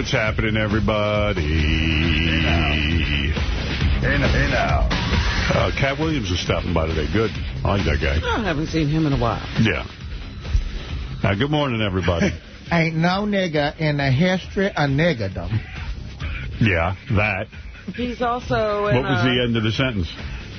what's happening, everybody? Hey now. Hey now. Uh, Katt Williams is stopping by today. Good. I like that guy. I haven't seen him in a while. Yeah. Uh, good morning, everybody. Ain't no nigga in the history of niggerdom. yeah, that. He's also in, What was uh, the end of the sentence?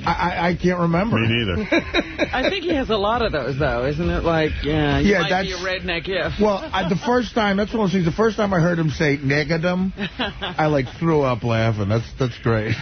I, I, I can't remember. Me neither. I think he has a lot of those, though, isn't it? Like, yeah, you Yeah, might be a redneck if. Well, I, the first time, that's one of those things, the first time I heard him say niggerdom, I, like, threw up laughing. That's that's great.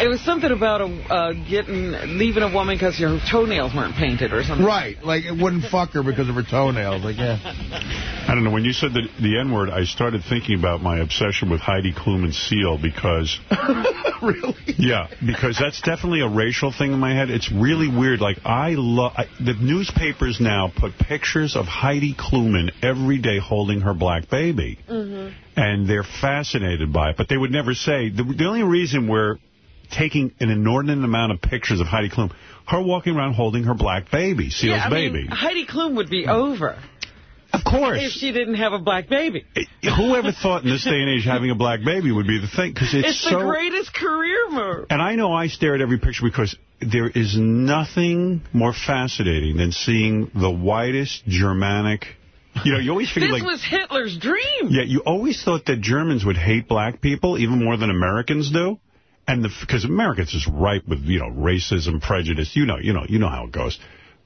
It was something about a, uh, getting leaving a woman because your toenails weren't painted or something. Right, like, it wouldn't fuck her because of her toenails. Like, yeah. I don't know. When you said the, the N-word, I started thinking about my obsession with Heidi Klum and Seal because... really? Yeah, because that's definitely a racial thing in my head. It's really weird. Like, I love... The newspapers now put pictures of Heidi Klum in every day holding her black baby. Mm-hmm. And they're fascinated by it. But they would never say... The, the only reason we're taking an inordinate amount of pictures of Heidi Klum, her walking around holding her black baby, Seal's yeah, I baby. Mean, Heidi Klum would be over. Of course. If she didn't have a black baby. Whoever thought in this day and age having a black baby would be the thing? Because it's, It's, so... the greatest career move. And I know I stare at every picture because there is nothing more fascinating than seeing the whitest Germanic... You know, you always figure This like... was Hitler's dream. Yeah, you always thought that Germans would hate black people even more than Americans do. And the because Americans is ripe with, you know, racism, prejudice. You know, you know, you know how it goes.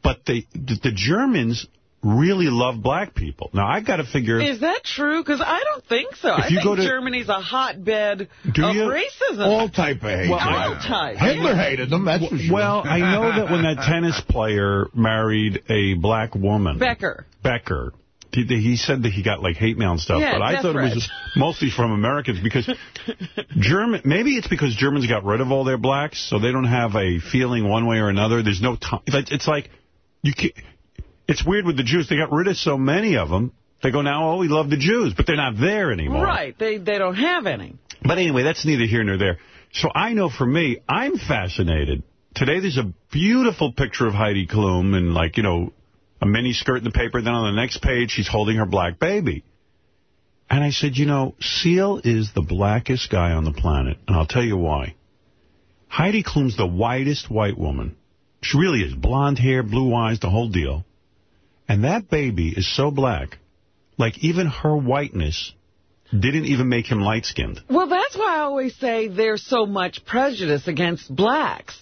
But they, the, the Germans really love black people. Now, I got to figure... Is that true? Because I don't think so. If I you think go to- Germany's a hotbed Do of you? racism. All type of hate. Well, all type. Hitler hated them, that's for sure. Well, I know that when that tennis player married a black woman... Becker. Becker. He, he said that he got, like, hate mail and stuff, Yeah, but I death thought it was mostly from Americans because German. maybe it's because Germans got rid of all their blacks, so they don't have a feeling one way or another. There's no time. It's it's like, you can it's weird with the Jews. They got rid of so many of them. They go, now, oh, we love the Jews, but they're not there anymore. Right. They they don't have any. But anyway, that's neither here nor there. So I know for me, I'm fascinated. Today there's a beautiful picture of Heidi Klum and, like, you know, a mini skirt in the paper. Then on the next page, she's holding her black baby. And I said, you know, Seal is the blackest guy on the planet, and I'll tell you why. Heidi Klum's the whitest white woman. She really is. Blonde hair, blue eyes, the whole deal. And that baby is so black, like even her whiteness didn't even make him light-skinned. Well, that's why I always say there's so much prejudice against blacks.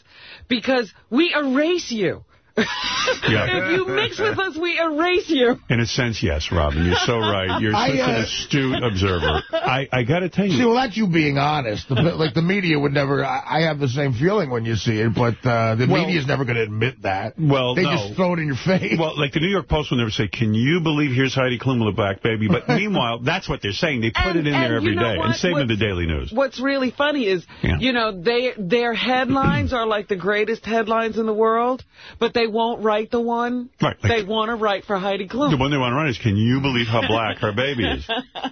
Because we erase you. Yeah. if you mix with us, we erase you. In a sense, yes, Robin. You're so right. You're I, such an uh, astute observer. I, I got to tell you. See, well, that's you being honest. The, like, the media would never... I, I have the same feeling when you see it, but uh, the Well- media's never going to admit that. Well, They no. just throw it in your face. Well, like the New York Post will never say, can you believe here's Heidi Klum with a black baby? But meanwhile, that's what they're saying. They put And- it in there and every you day. know And what? same in the Daily News. What's really funny is, Yeah. you know, they their headlines are like the greatest headlines in the world, but they won't write the one Right, like- they want to write for Heidi Klum. The one they want to write is, can you believe how black her baby is?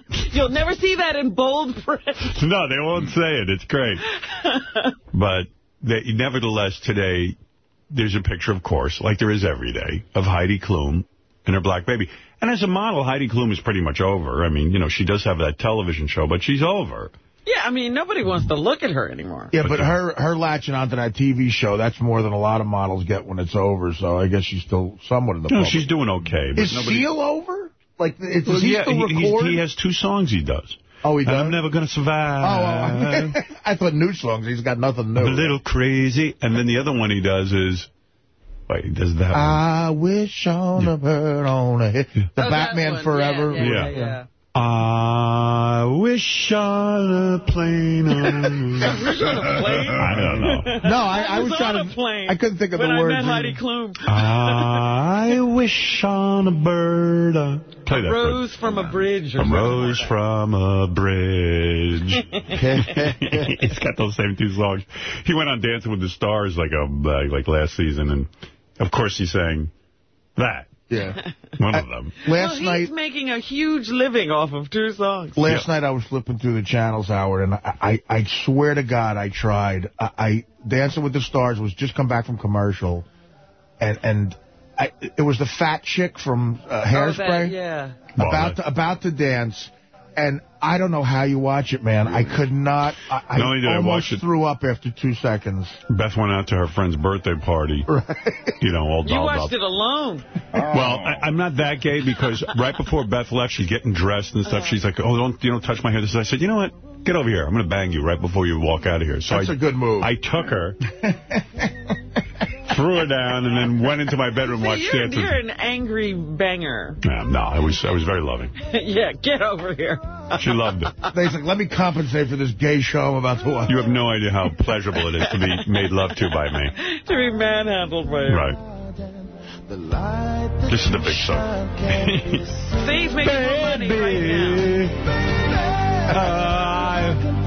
You'll never see that in bold print. No, they won't say it. It's great. But they, nevertheless, today, there's a picture, of course, like there is every day, of Heidi Klum and her black baby. And as a model, Heidi Klum is pretty much over. I mean, you know, she does have that television show, but she's over. Yeah, I mean, nobody wants to look at her anymore. Yeah, but her her latching onto that TV show, that's more than a lot of models get when it's over, so I guess she's still somewhat in the No, public. she's doing okay. But Is nobody... Seal over? Like, is, Well, he yeah, still he, he's- record? he has two songs he does. oh, he does? I'm never going to Oh, survive. oh, oh I thought new songs. He's got nothing new. I'm a little crazy. And then the other one he does is... Wait, he does that one. I wish on a bird on a hit. The Oh, Batman one. Forever. Yeah, yeah, Yeah. Yeah. I wish on a plane on... Wish on a plane? I don't know. No, I, I I was was trying on to. a plane. I couldn't think of when the I words. met Heidi Klum. I wish on a bird. Uh, play that. Rose from a bridge. Or A rose like from a bridge. He's got those same two songs. He went on Dancing with the Stars like a uh, like last season, and of course he sang that. Yeah. One of them. that. Last well, night, he's making a huge living off of two songs. last night I was flipping through the channels, Howard, and I, I, I swear to God, I tried. I, I Dancing with the Stars was just come back from commercial, and and I, it was the fat chick from uh, Oh, Hairspray that, yeah. About that- to, about to dance, and I don't know how you watch it, man. I could not. I, I Not only did I almost watch it- threw up after two seconds. Beth went out to her friend's birthday party, you know, all You dolled up. watched it alone. Well, I, I'm not that gay because right before Beth left, she's getting dressed and stuff. She's like, "Oh, don't you don't touch my hair." This is, I said, "You know what? Get over here. I'm going to bang you right before you walk out of here." So That's I, a good move. I took her, threw her down, and then went into my bedroom, See, watched you're, you're an angry banger. No, no, I was I was very loving. yeah, get over here. She loved it. He's like, let me compensate for this gay show I'm about to watch. You have no idea how pleasurable it is to be made love to by me. to be manhandled by you. Right. This is the big song. See, he's making more money right now.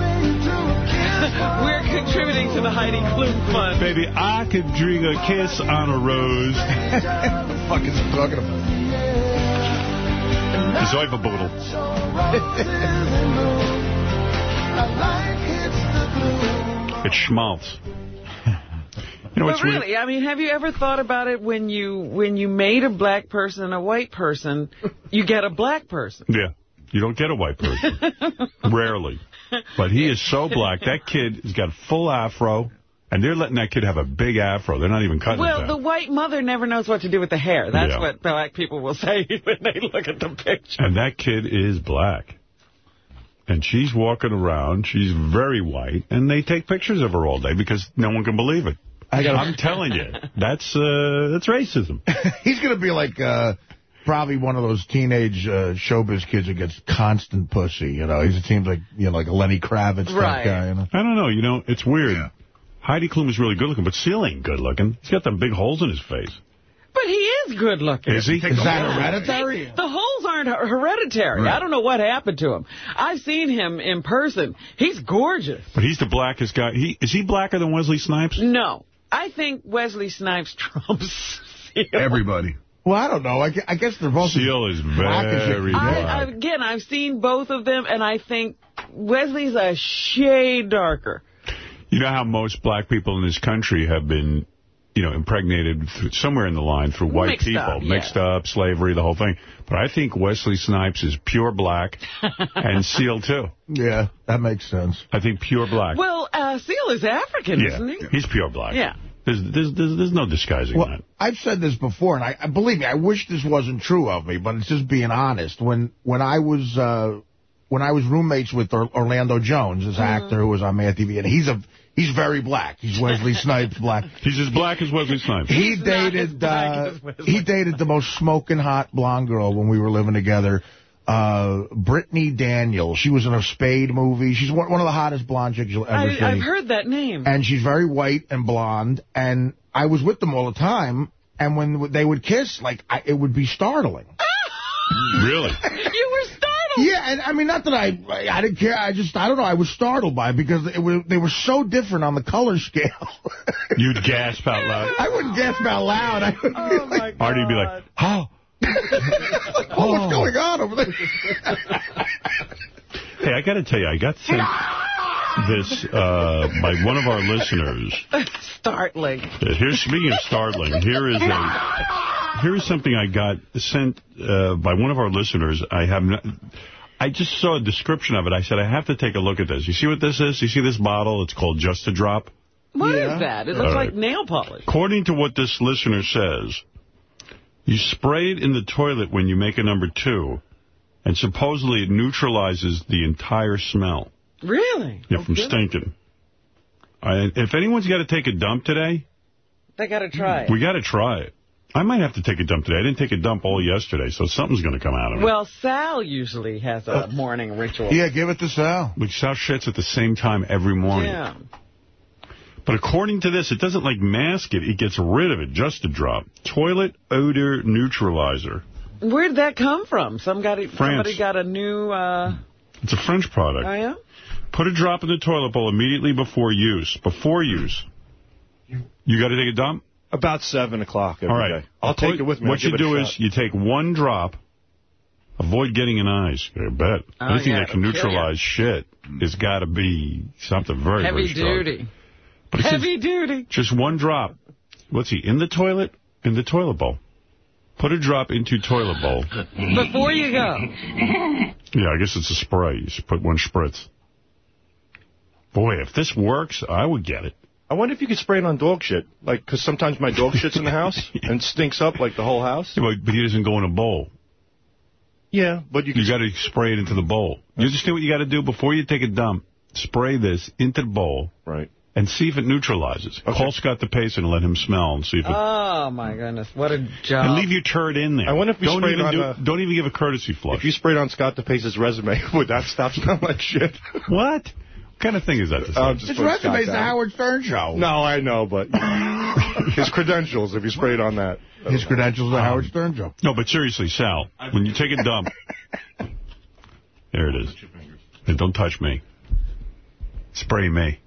We're contributing to the Heidi Klum Fund. Baby, I could drink a kiss on a rose. what the fuck is he talking about? Zoiverboodle. It's schmaltz. You know, But it's weird. really, I mean, have you ever thought about it when you when you made a black person and a white person, you get a black person? Yeah. You don't get a white person. Rarely. But he is so black. That kid has got full afro, and they're letting that kid have a big afro. They're not even cutting Well, it the white mother never knows what to do with the hair. That's Yeah. what black people will say when they look at the picture. And that kid is black. And she's walking around. She's very white. And they take pictures of her all day because no one can believe it. I gotta- I'm telling you, that's uh, that's racism. He's going to be like uh, probably one of those teenage uh, showbiz kids who gets constant pussy. You know, he seems like you know like a Lenny Kravitz type Right. guy. You know? I don't know. You know, it's weird. Heidi Klum is really good looking, but Seal ain't good looking. He's got them big holes in his face. But he is good looking. Is he? Is that hereditary? The holes aren't hereditary. Right. I don't know what happened to him. I've seen him in person. He's gorgeous. But he's the blackest guy. He Is he blacker than Wesley Snipes? No. I think Wesley Snipes trumps Seal. Everybody. Well, I don't know. I, I guess they're both Seal is black as very you- I, I, again, I've seen both of them, and I think Wesley's a shade darker. You know how most black people in this country have been, you know, impregnated through, somewhere in the line through white Mixed people. up, yeah. Mixed up, slavery, the whole thing. But I think Wesley Snipes is pure black, and Seal, too. Yeah, that makes sense. I think pure black. Well, uh, Seal is African, yeah, isn't he? he's pure black. Yeah. There's, there's, there's, there's no disguising Well, that. I've said this before, and I I- believe me, I wish this wasn't true of me, but it's just being honest. When when I was uh, when I was roommates with Orlando Jones, this actor who was on Mad TV, and he's a he's very black. He's Wesley Snipes black. He's as black as Wesley Snipes. He He's not as dated uh, he dated the most smoking hot blonde girl when we were living together. Uh, Brittany Daniels. She was in a Spade movie. She's one, one of the hottest blonde chicks you'll ever see. I, I've heard that name. and she's very white and blonde. And I was with them all the time. And when they would kiss, like, I, it would be startling. Really? you were startled. Yeah, and I mean, not that I I didn't care. I just, I don't know, I was startled by it because it was, they were so different on the color scale. You'd gasp out loud. I wouldn't gasp out loud. I would Oh, be my like, God. Artie'd be like, oh. Oh, what's going on over there? Hey, I got to tell you, I got sent this uh, by one of our listeners. Startling. Uh, Here's speaking of startling. Here is a here is something I got sent uh, by one of our listeners. I have not. I just saw a description of it. I said I have to take a look at this. You see what this is? You see this bottle? It's called Just a Drop. What is Yeah. that? It looks All like nail polish. According to what this listener says, you spray it in the toilet when you make a number two, and supposedly it neutralizes the entire smell. Really? Yeah, from stinking. I, if anyone's got to take a dump today, They got to try it. we got to try it. I might have to take a dump today. I didn't take a dump all yesterday, so something's going to come out of it. Well, Sal usually has a uh, morning ritual. Yeah, give it to Sal. Like Sal shits at the same time every morning. Yeah. But according to this, it doesn't like mask it. It gets rid of it. Just a drop. Toilet odor neutralizer. Where did that come from? Somebody, France. somebody got a new, uh, It's a French product. oh yeah? Put a drop in the toilet bowl immediately before use. Before use. You got to take a dump? About 7 o'clock every All right. day. I'll take it with me. What I'll you give it a do is you take one drop. Avoid getting an eyes. I bet. Oh, Anything yeah, that can it'll kill you. neutralize shit has got to be something very, very Heavy strong. duty. But it says Heavy duty. just one drop. What's he, in the toilet? In the toilet bowl. Put a drop into toilet bowl. Before you go. Yeah, I guess it's a spray. You just put one spritz. Boy, if this works, I would get it. I wonder if you could spray it on dog shit. Like, because sometimes my dog shit's in the house and stinks up like the whole house. Yeah, but, but he doesn't go in a bowl. Yeah, but you You got to spray it into the bowl. You understand what you got to do before you take a dump? Spray this into the bowl. Right. And see if it neutralizes. Okay. Call Scott the Pacer and let him smell and see if it... Oh, my goodness. What a job. and leave your turd in there. I wonder if we don't sprayed even on do, a- Don't even give a courtesy flush. If you sprayed on Scott DePace's resume, would that stop smelling like shit? What? What kind of thing is that to oh, say? Oh, just It's put the. Howard Stern show. No, I know, but his credentials, if you sprayed on that. His credentials the Howard Stern show. Um, no, but seriously, Sal, when you take a dump... there it is. Hey, don't touch me. Spray me.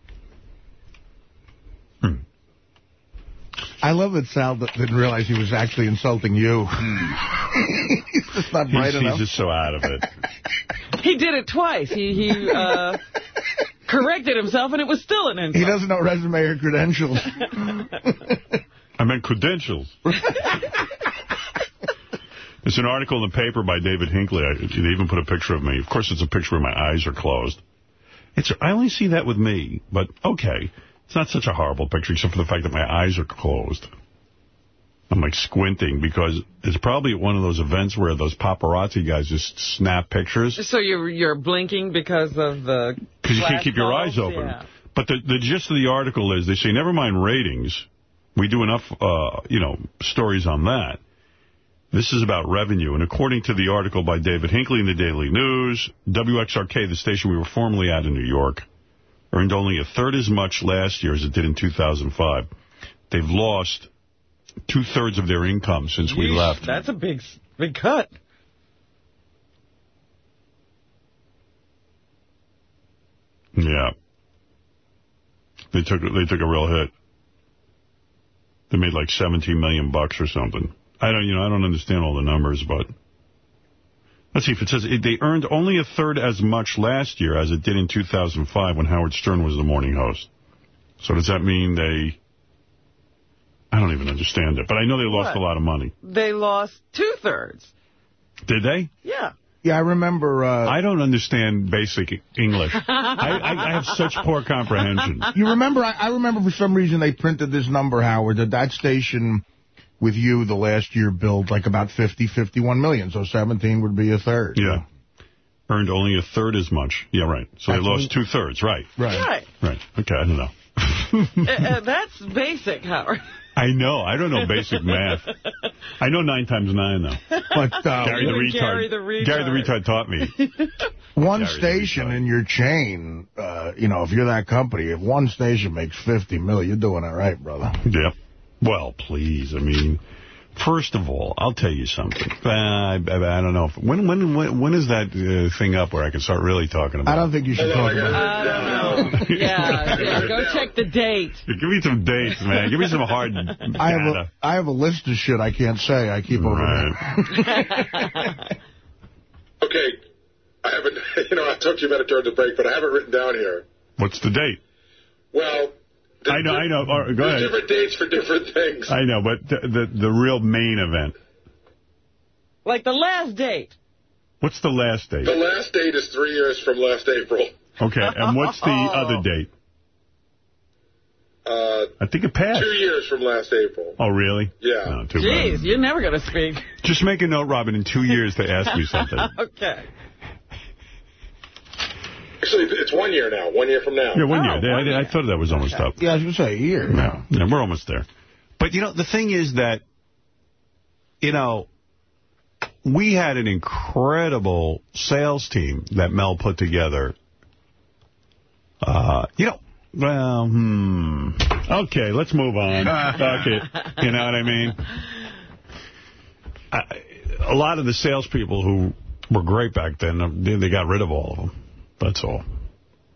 I love that Sal didn't realize he was actually insulting you. he's just not bright He's, he's just so out of it. He did it twice. He he uh, corrected himself, and it was still an insult. He doesn't know resume or credentials. I meant credentials. There's an article in the paper by David Hinckley. I, they even put a picture of me. Of course, it's a picture where my eyes are closed. It's I only see that with me, but okay. It's not such a horrible picture, except for the fact that my eyes are closed. I'm like squinting because it's probably at one of those events where those paparazzi guys just snap pictures So you're you're blinking because of the because you can't keep your eyes open. Yeah. But the, the gist of the article is they say, never mind ratings. We do enough, uh, you know, stories on that. This is about revenue. And according to the article by David Hinckley in the Daily News, WXRK, the station we were formerly at in New York, earned only a third as much last year as it did in 2005. They've lost two-thirds of their income since we left. That's a big big cut. Yeah. They took they took a real hit. They made like 17 million bucks or something. I don't you know I don't understand all the numbers, but let's see if it says it, they earned only a third as much last year as it did in 2005 when Howard Stern was the morning host. So does that mean they? I don't even understand it, but I know they lost What? a lot of money. They lost two thirds. Did they? Yeah. yeah, I remember. Uh, I don't understand basic English. I, I, I have such poor comprehension. you remember? I, I remember for some reason they printed this number, Howard, that that station with you the last year billed like about 50, 51 million. So 17 would be a third. Yeah. Earned only a third as much. Yeah, right. So That's they lost two-thirds. Right. Right. Right. Right. Okay, I don't know. Uh, uh, that's basic, Howard. I know. I don't know basic math. I know nine times nine, though. But uh, Gary the, retard. Gary the retard. Gary the retard taught me. one Gary station in your chain, uh, you know, if you're that company, if one station makes 50 mil, you're doing it right, brother. Yep. Well, please. I mean, first of all, I'll tell you something. Uh, I, I, I don't know. If, when, when when when is that uh, thing up where I can start really talking about it? I don't think you should talk about I don't know. Yeah, yeah, go check the date. it? Give me some dates, man. Give me some hard I have, a. I have a list of shit I can't say. I keep over Right. Okay, I haven't, you know, I talked to you about it during the break, but I have it written down here. What's the date? Well, there's I know, I know. All right, go ahead. different dates for different things. I know, but the, the the real main event. Like the last date. What's the last date? The last date is three years from last April. Okay, and what's the other date? Uh, I think it passed. two years from last April. Oh, really? Yeah. No, too Jeez, bad. you're never going to speak. Just make a note, Robin, in two years to ask me something. okay. Actually, it's one year now. One year from now. Yeah, one Oh, year. one I, I thought that was almost up. Yeah, I was going to say a year. Yeah, yeah, we're almost there. But, you know, the thing is that, you know, we had an incredible sales team that Mel put together. Uh, you know, well, hmm. Okay, let's move on. okay, you know what I mean? I, a lot of the salespeople who were great back then, they, they got rid of all of them. That's all.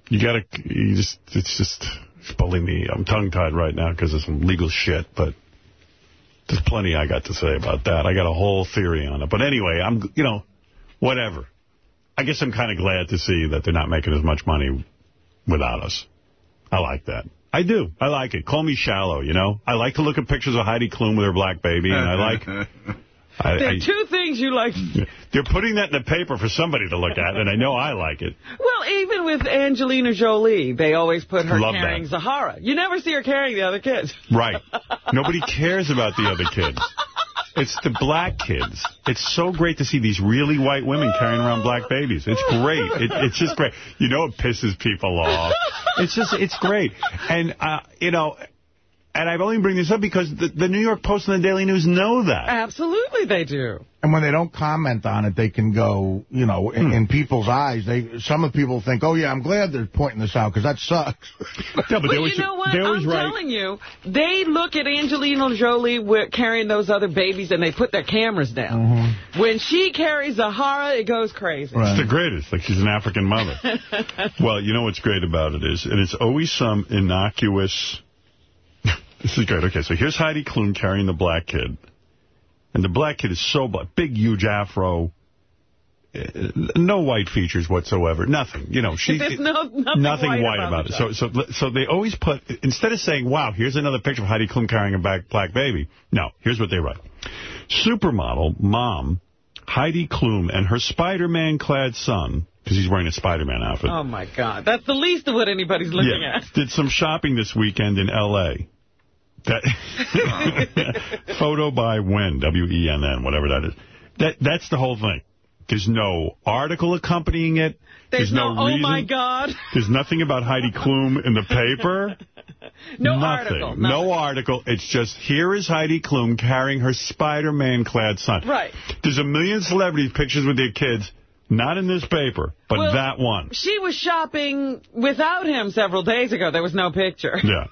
You gotta, you just, it's just, believe me, I'm tongue-tied right now because of some legal shit, but there's plenty I got to say about that. I got a whole theory on it. But anyway, I'm, you know, whatever. I guess I'm kind of glad to see that they're not making as much money without us. I like that. I do. I like it. Call me shallow, you know? I like to look at pictures of Heidi Klum with her black baby, and I like I, There are I, two things you like. They're putting that in the paper for somebody to look at, and I know I like it. Well, even with Angelina Jolie, they always put her Love carrying that. Zahara. You never see her carrying the other kids. Right. Nobody cares about the other kids. It's the black kids. It's so great to see these really white women carrying around black babies. It's great. It, it's just great. You know it pisses people off. It's just, it's great. And, uh, you know, and I've only bring this up because the, the New York Post and the Daily News know that. Absolutely they do. And when they don't comment on it, they can go, you know, in, hmm. in people's eyes. They Some of the people think, oh, yeah, I'm glad they're pointing this out because that sucks. Yeah, but But they you always, know what? I'm always write. telling you, they look at Angelina Jolie with, carrying those other babies and they put their cameras down. Mm-hmm. When she carries Zahara, it goes crazy. Right. It's the greatest. Like she's an African mother. well, you know what's great about it is, and it's always some innocuous... this is great. Okay, so here's Heidi Klum carrying the black kid. And the black kid is so black. Big, huge afro. No white features whatsoever. Nothing. You know, she... There's no, nothing, white, about, it. So, so, so they always put, instead of saying, wow, here's another picture of Heidi Klum carrying a black, black baby, no, here's what they write. Supermodel, mom, Heidi Klum, and her Spider-Man-clad son, because he's wearing a Spider-Man outfit, Oh, my God. That's the least of what anybody's looking yeah, at. did some shopping this weekend in L.A. That Photo by Wen, W-E-N-N, whatever that is. That That's the whole thing. There's no article accompanying it. There's, no, oh, reason. my God. There's nothing about Heidi Klum in the paper. No nothing. article. No nothing. article. It's just, here is Heidi Klum carrying her Spider-Man-clad son. Right. There's a million celebrities pictures with their kids, not in this paper, but Well, that one. She was shopping without him several days ago. There was no picture. Yeah.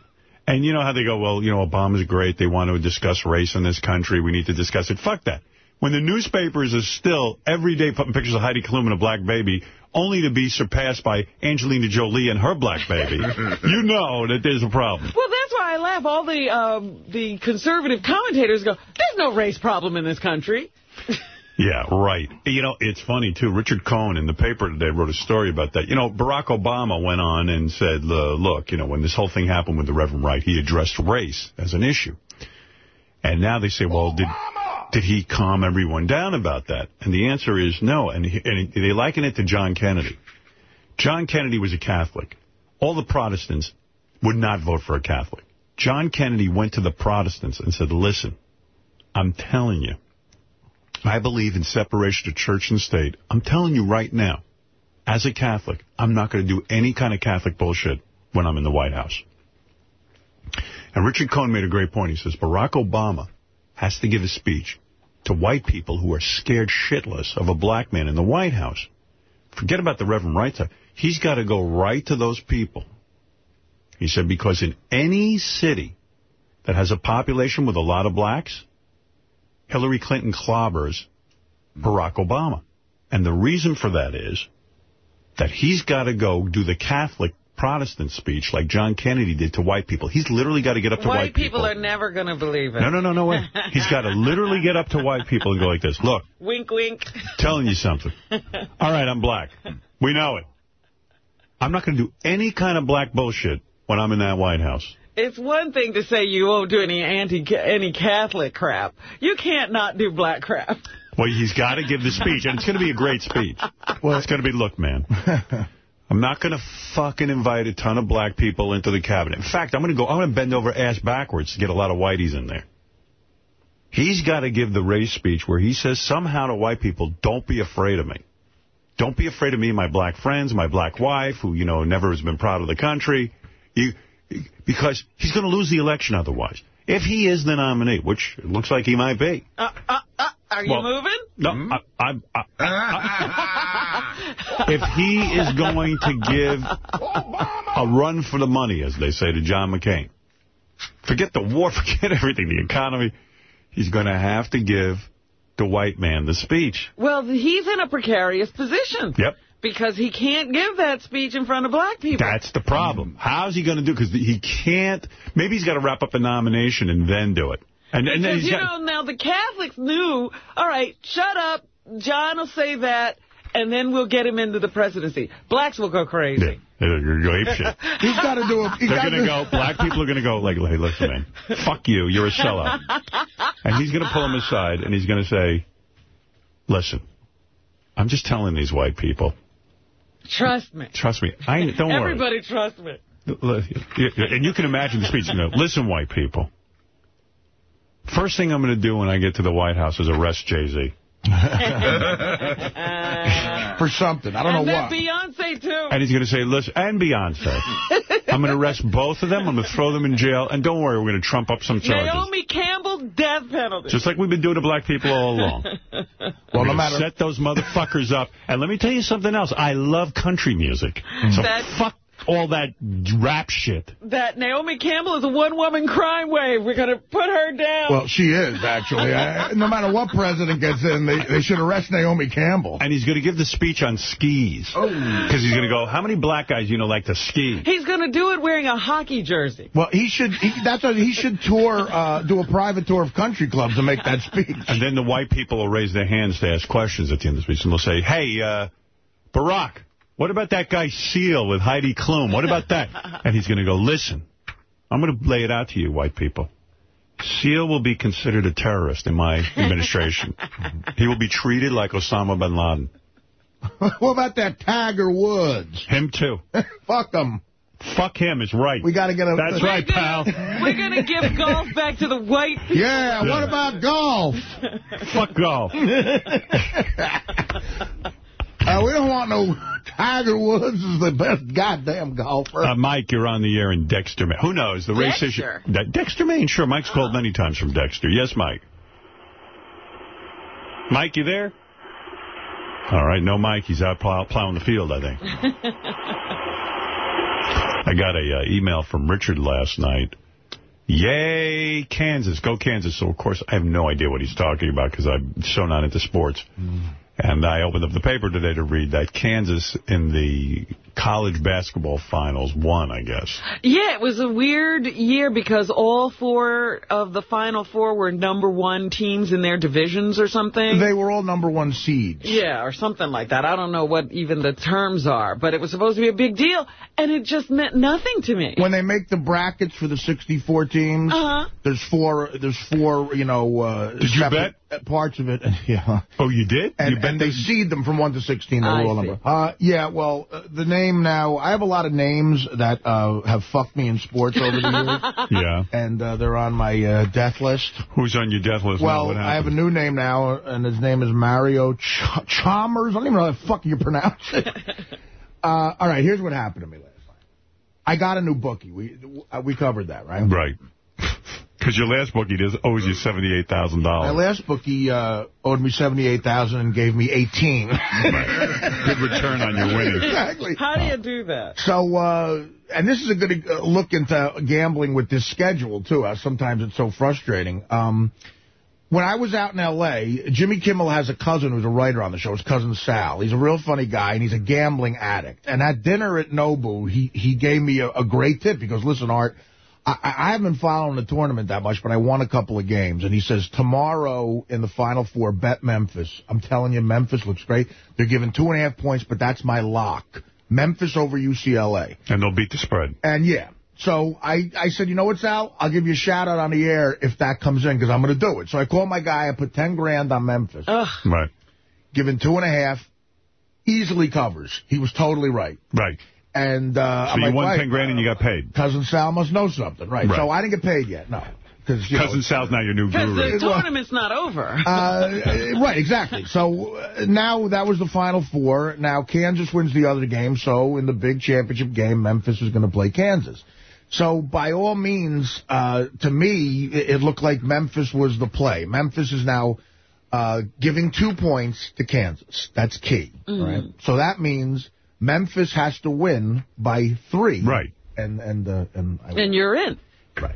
And you know how they go, well, you know, Obama's great. They want to discuss race in this country. We need to discuss it. Fuck that. When the newspapers are still every day putting pictures of Heidi Klum and a black baby, only to be surpassed by Angelina Jolie and her black baby, you know that there's a problem. Well, that's why I laugh. All the um, the conservative commentators go, there's no race problem in this country. Yeah, right. You know, it's funny, too. Richard Cohen in the paper today wrote a story about that. You know, Barack Obama went on and said, "Uh, look, you know, when this whole thing happened with the Reverend Wright, he addressed race as an issue. And now they say, well, did did he calm everyone down about that? And the answer is no. And, he, and they liken it to John Kennedy. John Kennedy was a Catholic. All the Protestants would not vote for a Catholic. John Kennedy went to the Protestants and said, listen, I'm telling you, I believe in separation of church and state. I'm telling you right now, as a Catholic, I'm not going to do any kind of Catholic bullshit when I'm in the White House. And Richard Cohen made a great point. He says, Barack Obama has to give a speech to white people who are scared shitless of a black man in the White House. Forget about the Reverend Wright. He's got to go right to those people. He said, because in any city that has a population with a lot of blacks, Hillary Clinton clobbers Barack Obama. And the reason for that is that he's got to go do the Catholic Protestant speech like John Kennedy did to white people. He's literally got to get up to white, White people are never going to believe it. No, no, no, no way. He's got to literally get up to white people and go like this. Look, Wink, wink. telling you something. All right, I'm black. We know it. I'm not going to do any kind of black bullshit when I'm in that White House. It's one thing to say you won't do any anti any Catholic crap. You can't not do black crap. Well, he's got to give the speech, and it's going to be a great speech. Well, it's going to be, look, man, I'm not going to fucking invite a ton of black people into the cabinet. In fact, I'm going to go, I'm going to bend over ass backwards to get a lot of whiteys in there. He's got to give the race speech where he says somehow to white people, don't be afraid of me. Don't be afraid of me, my black friends, my black wife, who, you know, never has been proud of the country. You, because he's going to lose the election otherwise. If he is the nominee, which it looks like he might be. Uh, uh, uh, are you Well, moving? No, I, I, I, if he is going to give a run for the money, as they say to John McCain, forget the war, forget everything, the economy, he's going to have to give the white man the speech. Well, he's in a precarious position. Yep. Because he can't give that speech in front of black people. That's the problem. How's he going to do? it? Because he can't. Maybe he's got to wrap up the nomination and then do it. And, and then Because, he's you got, know, now the Catholics knew, all right, shut up, John will say that, and then we'll get him into the presidency. Blacks will go crazy. Yeah. They're going to go ape shit. He's got to do a... They're going to go, black people are going to go, like, hey, listen, man, fuck you, you're a sellout. And he's going to pull him aside, and he's going to say, listen, I'm just telling these white people. Trust me. Trust me. I Don't Everybody worry. trust me. And you can imagine the speech. You know, listen, white people. First thing I'm going to do when I get to the White House is arrest Jay-Z. For something. I don't and know that what. Beyonce, too. And he's going to say, listen, and Beyonce. I'm going to arrest both of them. I'm going to throw them in jail. And don't worry, we're going to trump up some charges. Naomi Campbell, death penalty. Just like we've been doing to black people all along. Well, no matter... set those motherfuckers up. And let me tell you something else. I love country music. So That- fuck all that rap shit. that Naomi Campbell is a one-woman crime wave. We're going to put her down. Well, she is, actually. I, no matter what president gets in, they, they should arrest Naomi Campbell. And he's going to give the speech on skis. Oh. Because he's going to go, how many black guys you know like to ski? He's going to do it wearing a hockey jersey. Well, he should. He, that's what he should tour, uh, do a private tour of country clubs and make that speech. And then the white people will raise their hands to ask questions at the end of the speech. And they'll say, hey, uh, Barack, what about that guy Seal with Heidi Klum? What about that? And he's going to go, listen, I'm going to lay it out to you, white people. Seal will be considered a terrorist in my administration. he will be treated like Osama bin Laden. what about that Tiger Woods? Him too. Fuck him. Fuck him is right. We got to get a. That's right, pal. We're going to give golf back to the white people. Yeah. What about golf? Fuck golf. Uh, we don't want no Tiger Woods is the best goddamn golfer. Uh, Mike, you're on the air in Dexter, Maine. Who knows? The race issue. Dexter? De Dexter, Maine? Sure, Mike's called many times from Dexter. Yes, Mike. Mike, you there? All right, no Mike. He's out plow plowing the field, I think. I got a uh, email from Richard last night. Yay, Kansas. Go Kansas. So, of course, I have no idea what he's talking about because I'm so not into sports. And I opened up the paper today to read that Kansas in the college basketball finals won, I guess. Yeah, it was a weird year because all four of the Final Four were number one teams in their divisions or something. They were all number one seeds. yeah, or something like that. I don't know what even the terms are, but it was supposed to be a big deal, and it just meant nothing to me. When they make the brackets for the 64 teams, Uh-huh. there's four, there's four, you know, uh, Did you separate parts of it. yeah. Oh, you did? And, you and they they- seed them from 1 to 16. They I were see. number. Uh, yeah, well, uh, the name now, I have a lot of names that uh, have fucked me in sports over the years, Yeah. and uh, they're on my uh, death list. Who's on your death list? Well, What I have a new name now, and his name is Mario Ch Chalmers. I don't even know how the fuck you pronounce it. uh, all right, here's what happened to me last night. I got a new bookie. We uh, we covered that, right? Right. Because your last bookie does owes you $78,000. My last bookie uh, owed me 78,000 and gave me 18 Good return on your winnings. Exactly. How do you do that? So, uh, and this is a good uh, look into gambling with this schedule, too. Uh, sometimes it's so frustrating. Um, when I was out in L.A., Jimmy Kimmel has a cousin who's a writer on the show. His cousin Sal. He's a real funny guy, and he's a gambling addict. And at dinner at Nobu, he, he gave me a, a great tip. He goes, listen, Art, I, I haven't been following the tournament that much, but I won a couple of games. And he says, tomorrow in the Final Four, bet Memphis. I'm telling you, Memphis looks great. They're giving two and a half points, but that's my lock. Memphis over UCLA. And they'll beat the spread. And yeah, so I, I said, you know what, Sal? I'll give you a shout out on the air if that comes in because I'm going to do it. So I called my guy. I put 10 grand on Memphis, Ugh. Right. given two and a half, easily covers. He was totally right. Right. And uh, So I'm you like, won right, 10 grand and you got paid. Cousin Sal must know something, right? Right. So I didn't get paid yet, no. Because Cousin Sal's now your new guru. Because the tournament's not over. Uh, right, exactly. So uh, now that was the Final Four. Now Kansas wins the other game, so in the big championship game, Memphis is going to play Kansas. So by all means, uh, to me, it, it looked like Memphis was the play. Memphis is now uh, giving two points to Kansas. That's key, right? So that means Memphis has to win by three. Right. And and uh, and I, and you're in. Right.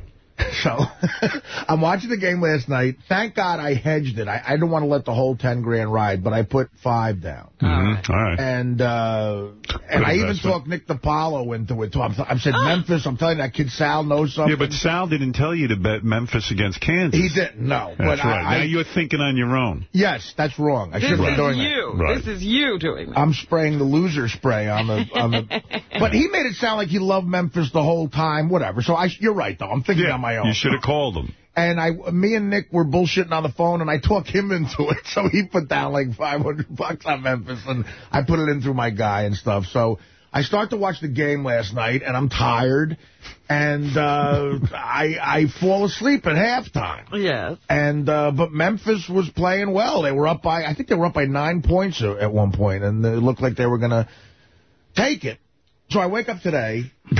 So I'm watching the game last night. Thank God I hedged it. I, I didn't want to let the whole 10 grand ride, but I put five down. Mm -hmm. All right. And uh, and I even talked Nick DiPaolo into it, too. I'm, I said, oh. Memphis, I'm telling you, that kid Sal knows something. Yeah, but Sal didn't tell you to bet Memphis against Kansas. He didn't, no. That's but right. I, now you're thinking on your own. Yes, that's wrong. I shouldn't be doing you. that. Right. This is you doing that. I'm spraying the loser spray on the... On the but he made it sound like he loved Memphis the whole time, whatever. So I, you're right, though. I'm thinking yeah, on my own. You should have called him. And I, me and Nick were bullshitting on the phone, and I talked him into it. So he put down like 500 bucks on Memphis, and I put it in through my guy and stuff. So I start to watch the game last night, and I'm tired, and uh, I I fall asleep at halftime. Yes. And uh, but Memphis was playing well. They were up by, I think they were up by nine points at one point, and it looked like they were going to take it. So I wake up today,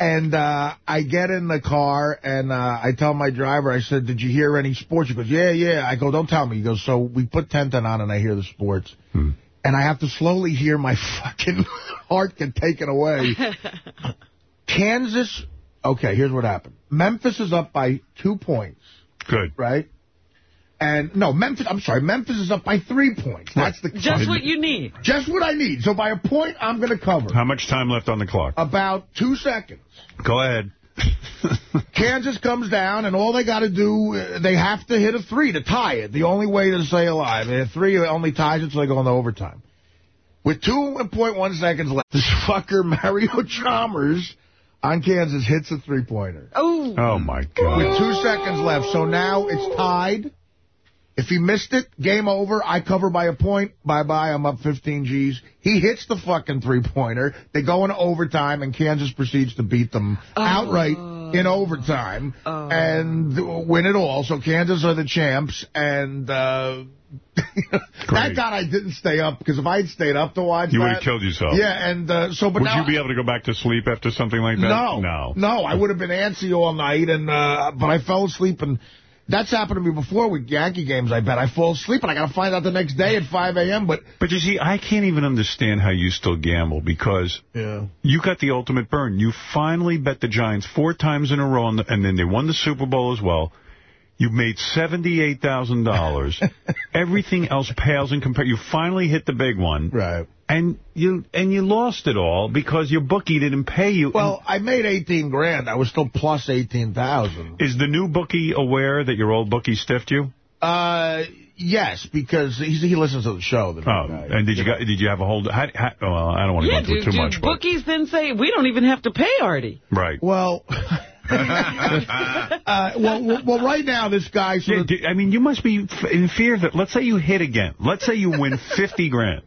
and uh, I get in the car, and uh, I tell my driver, I said, did you hear any sports? He goes, yeah, yeah. I go, don't tell me. He goes, so we put 10 on, and I hear the sports. Hmm. And I have to slowly hear my fucking heart get taken away. Kansas, okay, here's what happened. Memphis is up by two points. Good. Right? And, no, Memphis, I'm sorry, Memphis is up by three points. That's the Just what you need. Just what I need. So by a point, I'm going to cover. How much time left on the clock? About two seconds. Go ahead. Kansas comes down, and all they got to do, uh, they have to hit a three to tie it. The only way to stay alive. They hit three, only ties it, so they go into overtime. With 2.1 seconds left, this fucker, Mario Chalmers, on Kansas, hits a three-pointer. Oh. Oh, my God. With two seconds left. So now it's tied. If he missed it, game over. I cover by a point. Bye-bye. I'm up 15 Gs. He hits the fucking three-pointer. They go into overtime, and Kansas proceeds to beat them oh. outright in overtime oh. and win it all. So Kansas are the champs, and... Uh, Thank God I didn't stay up, because if I had stayed up to watch You that, would have killed yourself. Yeah, and uh, so, but Would now, you be able to go back to sleep after something like that? No. No. No, I would have been antsy all night, and uh, but I fell asleep, and that's happened to me before with Yankee games, I bet. I fall asleep, and I got to find out the next day at 5 a.m. But but you see, I can't even understand how you still gamble, because yeah. you got the ultimate burn. You finally bet the Giants four times in a row, and then they won the Super Bowl as well. You made $78,000. Everything else pales in comparison. You finally hit the big one. Right. And you and you lost it all because your bookie didn't pay you. Well, I made 18 grand. I was still plus 18,000. Is the new bookie aware that your old bookie stiffed you? Uh, yes, because he, he listens to the show. The oh, guy. and did you, got, did you have a hold? How, how, well, I don't want to yeah, go into do, it too do much. bookies but. then say we don't even have to pay Artie? Right. Well. uh, well, well, right now, this guy... Yeah, I mean, you must be in fear that, let's say you hit again. Let's say you win 50 grand.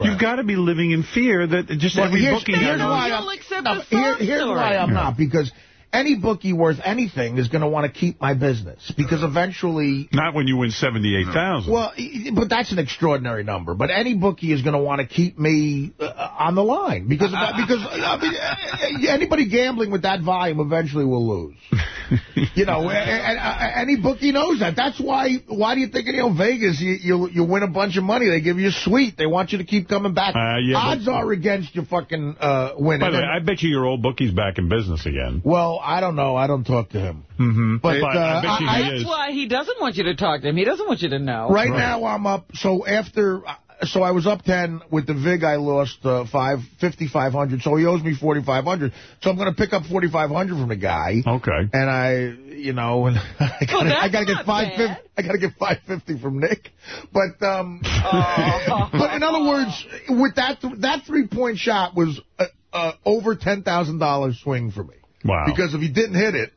Right. You've got to be living in fear that just well, every here's, bookie... Here's why I'm, no, here, here's why I'm yeah. not, because any bookie worth anything is going to want to keep my business because eventually... Not when you win 78000 Well, but that's an extraordinary number. But any bookie is going to want to keep me uh, on the line because because I mean, anybody gambling with that volume eventually will lose. you know, any bookie knows that. That's why Why do you think, you know, Vegas, you, you, you win a bunch of money. They give you a suite. They want you to keep coming back. Uh, yeah, Odds are against you fucking uh, winning. By the way, I bet you your old bookie's back in business again. Well, I don't know. I don't talk to him. Mm -hmm. But, but uh, I, I, that's why he doesn't want you to talk to him. He doesn't want you to know. Right, right. now, I'm up. So after... So I was up 10 with the VIG. I lost uh, five, 5,500. So he owes me 4,500. So I'm going to pick up 4,500 from the guy. Okay. And I, you know, and I got oh, I got to get 550. I got to get 550 from Nick. But um, oh. but in other words, with that that three point shot was uh, uh, over $10,000 swing for me. Wow. Because if he didn't hit it,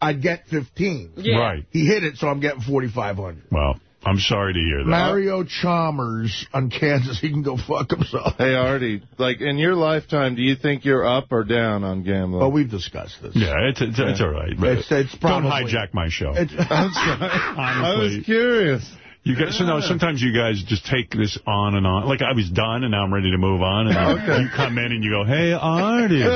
I'd get 15. Yeah. Right. He hit it, so I'm getting 4,500. Well, I'm sorry to hear that. Mario Chalmers on Kansas, he can go fuck himself. Hey, Artie, like, in your lifetime, do you think you're up or down on gambling? Well, we've discussed this. Yeah, it's it's, yeah. it's all right. It's, it's probably, Don't hijack my show. I'm sorry. I was curious. You guys, so no, sometimes you guys just take this on and on. Like I was done, and now I'm ready to move on. And Okay. you come in and you go, "Hey, Artie, In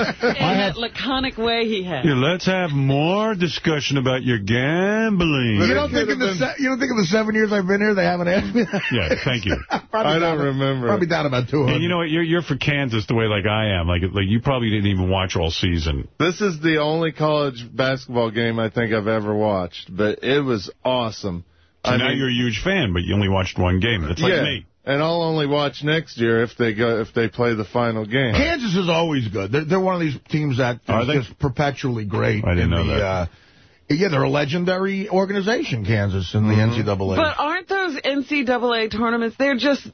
that laconic way he had. yeah, let's have more discussion about your gambling." You don't think in the se- you don't think in the seven years I've been here they haven't asked me that? Yeah, thank you. I don't down- remember. Probably down about 200. And you know what? You're you're for Kansas the way like I am. Like like you probably didn't even watch all season. This is the only college basketball game I think I've ever watched, but it was awesome. So I now mean, you're a huge fan, but you only watched one game. That's like yeah, me. and I'll only watch next year if they go if they play the final game. Kansas is always good. They're, they're one of these teams that Are is they? just perpetually great. I didn't in know the, that. Uh, yeah, they're a legendary organization, Kansas, in the NCAA. But aren't those NCAA tournaments, they're just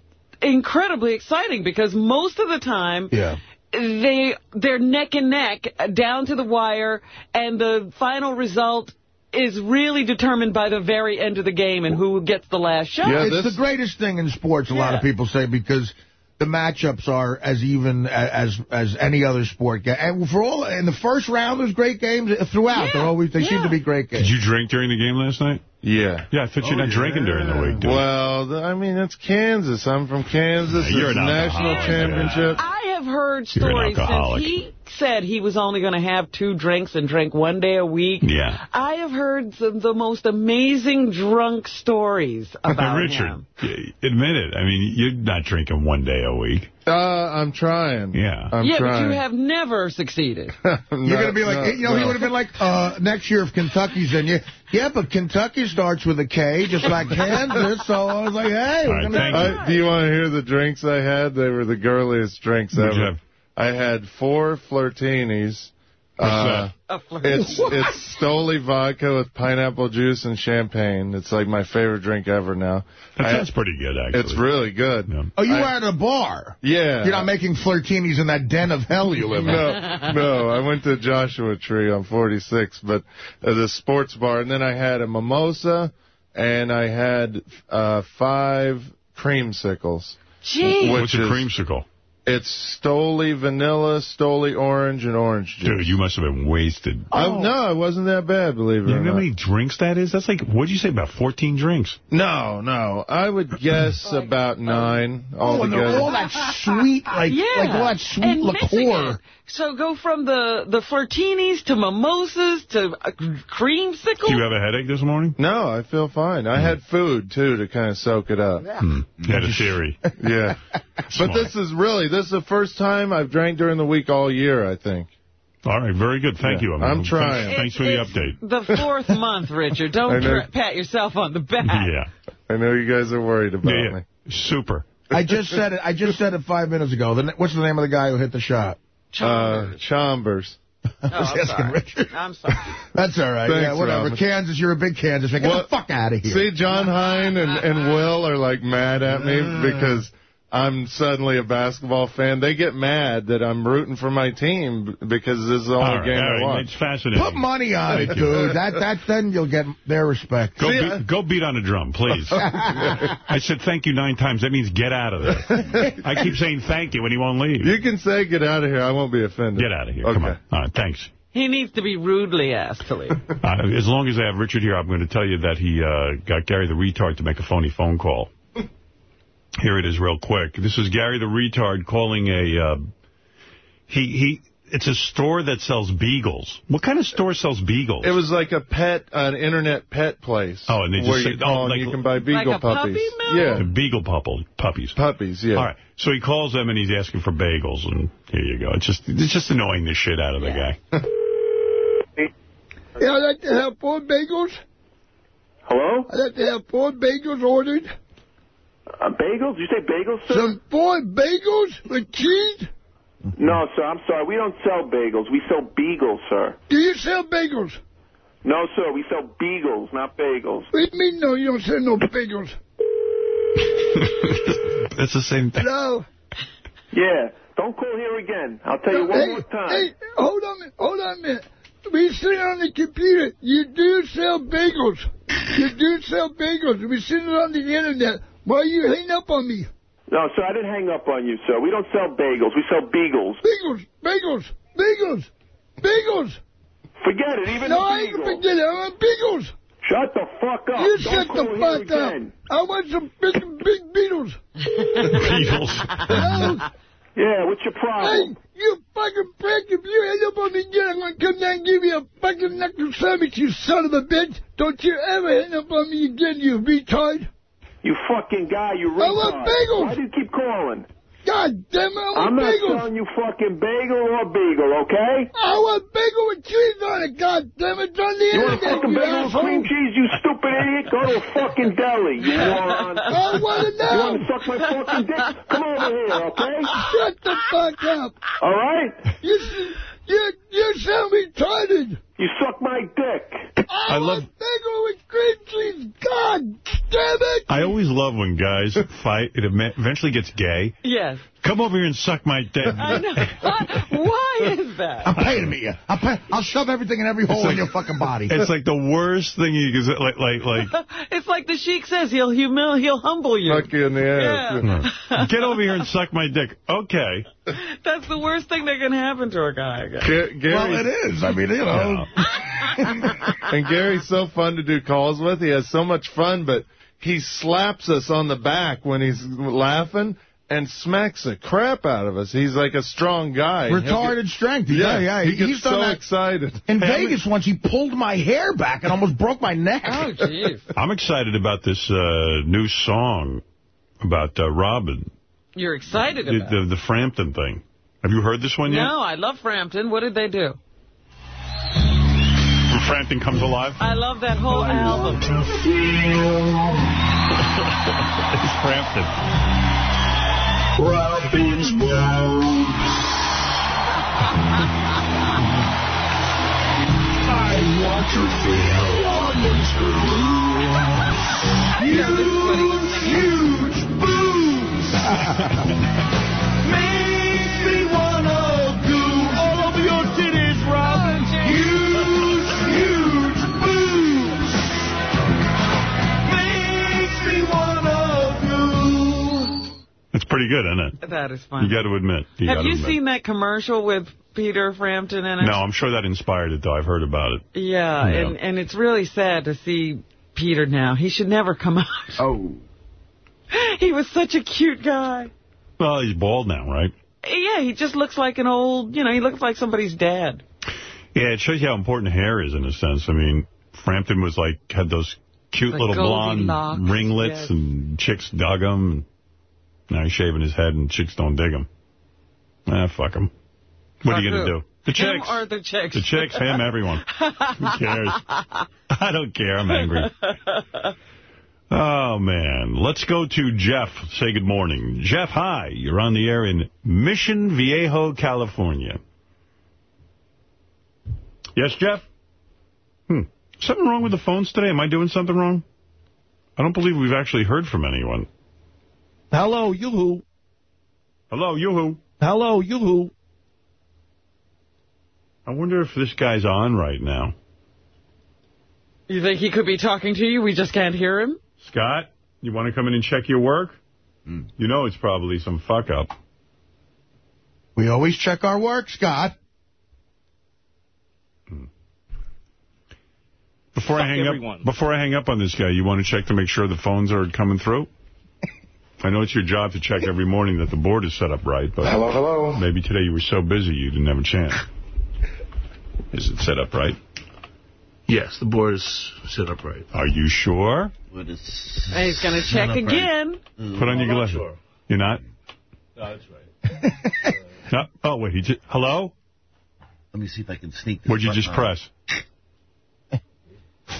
incredibly exciting because most of the time yeah. they they're neck and neck down to the wire and the final result is really determined by the very end of the game and who gets the last shot. Yeah, it's the greatest thing in sports, a lot of people say, because the matchups are as even as as any other sport. ga- And for all in the first round, there's great games uh, throughout. Yeah, They're always they seem to be great games. Did you drink during the game last night? Yeah. Yeah, I thought you're oh, not drinking during the week, dude. Well, I mean, it's Kansas. I'm from Kansas. Yeah, you're it's national oh, championship. I have heard stories since he said he was only going to have two drinks and drink one day a week. Yeah. I have heard some, the most amazing drunk stories about Richard, him. Richard, admit it. I mean, you're not drinking one day a week. Uh, I'm trying. Yeah. I'm yeah, trying. but you have never succeeded. You're going to be like, you know, he would have been like, uh, next year if Kentucky's in you. Yeah, but Kentucky starts with a K, just like Kansas. So I was like, hey, right, going thank to... you. I, do you want to hear the drinks I had? They were the girliest drinks What'd you ever. have? I had four flirtinis. Uh, it's it's Stoli vodka with pineapple juice and champagne. It's like my favorite drink ever now. That I- sounds pretty good, actually. it's really good. Yeah. Oh, you I- were at a bar. Yeah. You're not making flirtinis in that den of hell you live in. no, no. I went to Joshua Tree on 46, but uh, the sports bar, and then I had a mimosa, and I had uh, five creamsicles. Gee. Which What's a is- creamsicle? It's Stoli vanilla, Stoli orange, and orange juice. Dude, you must have been wasted. I, oh. no, it wasn't that bad, believe it You or know how not. many drinks that is? That's like, what'd you say, about 14 drinks? No, no. I would guess about um, nine Oh, and altogether. all that sweet, like, Yeah. like all that sweet and mixing liqueur. It. So go from the, the flirtinis to mimosas to uh, creamsicles. Do you have a headache this morning? No, I feel fine. I had food, too, to kind of soak it up. Hmm. You had a theory. Yeah. but this is really, this is the first time I've drank during the week all year, I think. All right, very good. Thank Yeah. you. I'm thanks- trying. Thanks, for the update. The fourth month, Richard. Don't pat yourself on the back. Yeah. I know you guys are worried about Yeah, yeah. me. Super. I just said it. I just said it five minutes ago. The, what's the name of the guy who hit the shot? Uh, Chalmers. Oh, I was I'm asking sorry. Richard. I'm sorry. That's all right. Thanks, yeah, whatever. Kansas, you're a big Kansas fan. Get What- the fuck out of here. See, John Hein and, and Will are like mad at me because I'm suddenly a basketball fan. They get mad that I'm rooting for my team because this is the only All right, game all I watch. It's fascinating. Put money on it, you. dude. That that then you'll get their respect. Go, See, beat, I- go beat on a drum, please. I said thank you nine times. That means get out of there. I keep saying thank you and he won't leave. You can say get out of here. I won't be offended. Get out of here. Okay. Come on. All right, thanks. He needs to be rudely asked to leave. Uh, as long as I have Richard here, I'm going to tell you that he uh, got Gary the retard to make a phony phone call. Here it is real quick. This is Gary the retard calling a... Uh, he he. It's a store that sells beagles. What kind of store sells beagles? It was like a pet, an internet pet place. Oh, and they just where say- you oh, like- you can buy beagle a puppies. mill? Yeah, beagle puppy, puppies. puppies. Yeah. All right. So he calls them and he's asking for bagels, and here you go. It's just it's just annoying the shit out of the guy. Yeah, I'd like to have four bagels. Hello? I'd like to have four bagels ordered. Uh, bagels? Did you say bagels, sir? Some four bagels with cheese. No, sir. I'm sorry. We don't sell bagels. We sell beagles, sir. Do you sell bagels? No, sir. We sell beagles, not bagels. What do you mean, no, you don't sell no bagels? It's the same thing. Hello? Yeah. Don't call here again. I'll tell you one hey, more time. hey, hold on a minute, hold on a minute. We sit on the computer. You do sell bagels. You do sell bagels. We sit on the internet. Why you hang up on me? No, sir. I didn't hang up on you, sir. We don't sell bagels. We sell beagles. Bagels, bagels, bagels, bagels. Forget it. Even No, I ain't gonna forget it. I want bagels. Shut the fuck up. You Don't shut the here fuck up. I want some big, big Beatles. Beatles. Hello? Yeah, what's your problem? Hey, you fucking prick. If you hang up on me again, I'm going to come down and give you a fucking knuckle sandwich, you son of a bitch. Don't you ever hang up on me again, you retard. You fucking guy, you retard. I want bagels. Why do you keep calling? God damn it, I I'm want not selling you fucking bagel or beagle, okay? I want bagel with cheese on it, god damn it. On the You want a fucking you bagel with cream cheese, you stupid idiot? Go to a fucking deli, you moron. I want to know. You want to suck my fucking dick? Come over here, okay? Shut the fuck up. All right? You, you, you sound retarded. You suck my dick. I, oh, I love- bagel with cream cheese. God damn it. I always love when guys fight. It eventually gets gay. Yes. Come over here and suck my dick. I know. Why is that? I'm paying to meet you. I'll, pay, I'll shove everything in every hole like- in your fucking body. It's like the worst thing you can say. Like, like, like, It's like the sheik says, he'll humil he'll humble you. Fuck you in the ass. Yeah. get over here and suck my dick. Okay. That's the worst thing that can happen to a guy. I guess. Gary, well, it is. I mean, you know. and Gary's so fun to do calls with. He has so much fun, but he slaps us on the back when he's laughing and smacks the crap out of us. He's like a strong guy. Retarded strength. Yeah, Yeah, yeah. he gets He's so that. excited. In Hey, I'm- Vegas once, he pulled my hair back and almost broke my neck. Oh, jeez. I'm excited about this uh, new song about uh, Robin, You're excited the, about it. the, the Frampton thing. Have you heard this one yet? No, I love Frampton. What did they do? When Frampton comes alive? I love that whole album. it's Frampton. Robin's I want to feel Robin's Huge boobs. pretty good, isn't it? That is fun. You got to admit. You Have you admit. seen that commercial with Peter Frampton in it? No, I'm sure that inspired it, though. I've heard about it. Yeah, Yeah. and and it's really sad to see Peter now. He should never come out. Oh. He was such a cute guy. Well, he's bald now, right? Yeah, he just looks like an old, you know, he looks like somebody's dad. Yeah, it shows you how important hair is in a sense. I mean, Frampton was like, had those cute The little blonde Goldilocks, ringlets yes. and chicks dug him. Now he's shaving his head and chicks don't dig him. Ah, fuck him. What are you going to do? The Him chicks. or the chicks? The chicks, him, everyone. Who cares? I don't care. I'm angry. Oh, man. Let's go to Jeff. Say good morning. Jeff, hi. You're on the air in Mission Viejo, California. Yes, Jeff? Hmm. Something wrong with the phones today? Am I doing something wrong? I don't believe we've actually heard from anyone. Hello, yoo-hoo. Hello, yoo-hoo. Hello, yoo-hoo. I wonder if this guy's on right now. You think he could be talking to you? We just can't hear him? Scott, you want to come in and check your work? Hmm. You know it's probably some fuck-up. We always check our work, Scott. Hmm. Before I hang up, before I hang up on this guy, you want to check to make sure the phones are coming through? I know it's your job to check every morning that the board is set up right, but Hello, hello. maybe today you were so busy you didn't have a chance. Is it set up right? Yes, the board is set up right. Are you sure? And he's going to check again. Mm. Put on your glasses. sure. You're not? No, that's right. No? Oh, wait. He just, hello? Let me see if I can sneak this What'd you just on. press?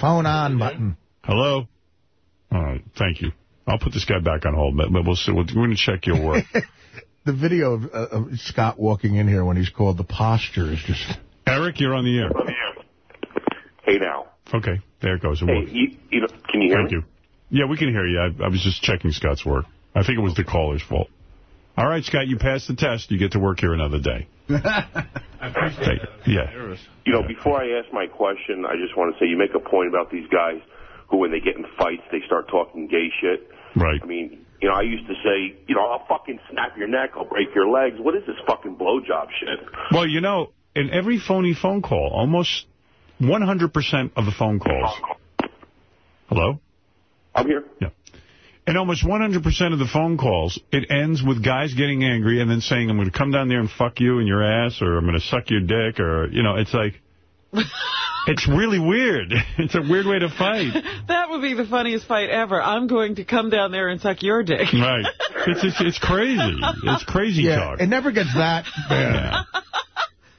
Phone on button. Hello? All right. Thank you. I'll put this guy back on hold, but but we'll see. We're going to check your work. The video of, uh, of Scott walking in here when he's called the posture is just... Eric, you're on the air. Hey now. Okay. There it goes. It Hey, you, you know, can you hear Thank me? you. Yeah, we can hear you. I, I was just checking Scott's work. I think it was the caller's fault. All right, Scott, you passed the test. You get to work here another day. I appreciate Hey, yeah. You know, before I ask my question, I just want to say you make a point about these guys who, when they get in fights, they start talking gay shit. Right. I mean, you know, I used to say, you know, I'll fucking snap your neck, I'll break your legs. What is this fucking blowjob shit? Well, you know, in every phony phone call, almost 100% of the phone calls Hello? I'm here. Yeah. And almost 100% of the phone calls, it ends with guys getting angry and then saying, I'm going to come down there and fuck you in your ass, or I'm going to suck your dick, or, you know, it's like... it's really weird. It's a weird way to fight. That would be the funniest fight ever. I'm going to come down there and suck your dick. Right. It's, it's, it's crazy. It's crazy yeah, talk. it never gets that bad. Yeah.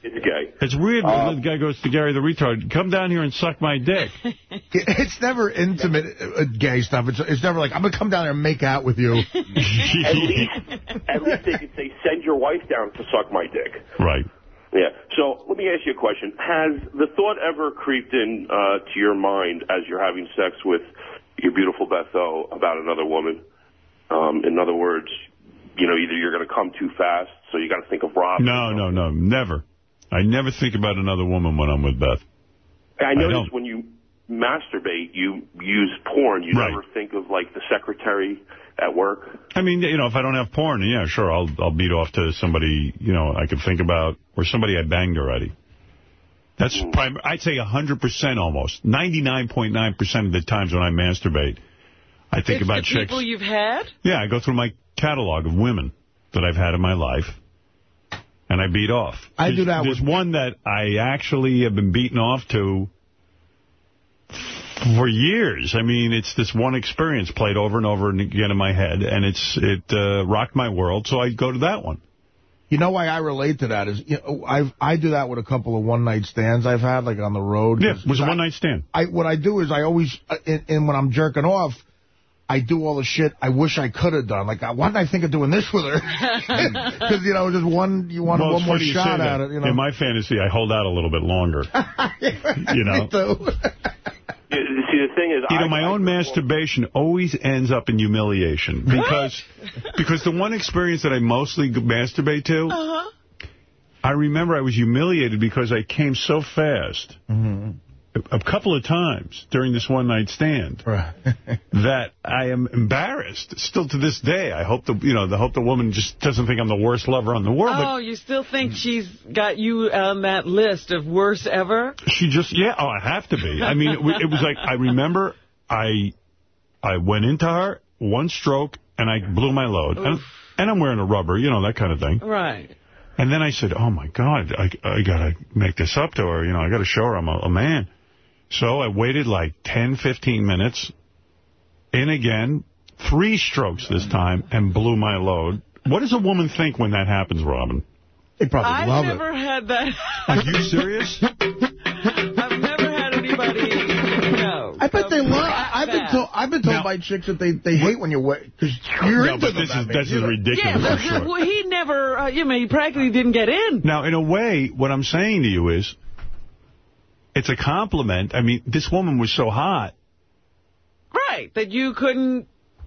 It's gay. It's weird Uh, when the guy goes to Gary the retard, come down here and suck my dick. It's never intimate uh, gay stuff. It's it's never like, I'm going to come down there and make out with you. At least, at least they could say, send your wife down to suck my dick. Right. Yeah. So let me ask you a question. Has the thought ever creeped in uh, to your mind as you're having sex with your beautiful Beth O about another woman? Um, in other words, you know, either you're going to come too fast, so you got to think of Rob. No, no, no, never. I never think about another woman when I'm with Beth. I I notice don't. when you masturbate, you use porn. You Right. never think of like the secretary at work. I mean, you know, if I don't have porn, yeah, sure, I'll I'll beat off to somebody, you know, I could think about, or somebody I banged already. That's hmm. prim I'd say 100% almost. 99.9% of the times when I masturbate, I think it's about the chicks. people you've had? Yeah, I go through my catalog of women that I've had in my life, and I beat off. I there's, do that There's with- one that I actually have been beaten off to for years. I mean, it's this one experience played over and over and again in my head, and it's it uh, rocked my world, so I go to that one. You know why I relate to that is you know, I I do that with a couple of one night stands I've had like on the road. Yeah, 'cause- it was a I- one night stand. I what I do is I always uh, and, and when I'm jerking off, I do all the shit I wish I could have done. Like, uh, why didn't I think of doing this with her? Because you know, just one you want Well, one more funny you shot that. at it. You know, In my fantasy, I hold out a little bit longer. you know, Me too. Yeah, See, the thing is, you I, know, my I- own masturbation always ends up in humiliation because because the one experience that I mostly masturbate to, Uh-huh. I remember I was humiliated because I came so fast. A, a couple of times during this one-night stand that I am embarrassed still to this day. I hope the you know the hope the woman just doesn't think I'm the worst lover in the world. Oh, you still think she's got you on that list of worst ever? She just yeah. Oh, I have to be. I mean, it, it was like I remember I I went into her one stroke and I blew my load and, and I'm wearing a rubber, you know that kind of thing. Right. And then I said, oh, my God, I, I got to make this up to her. You know, I got to show her I'm a, a man. So I waited like 10, 15 minutes, in again, three strokes this time, and blew my load. What does a woman think when that happens, Robin? They probably I've love it. I've never had that. Are you serious? I've never had anybody, no. I bet they come love. I, I've been told. I've been told Now- by chicks that they they hate when you wait because you're no, into but this that is, means, this is ridiculous, Yeah, but sure. well, he never, uh, you know, he practically didn't get in. Now, in a way, what I'm saying to you is, it's a compliment. I mean, this woman was so hot, Right, that you couldn't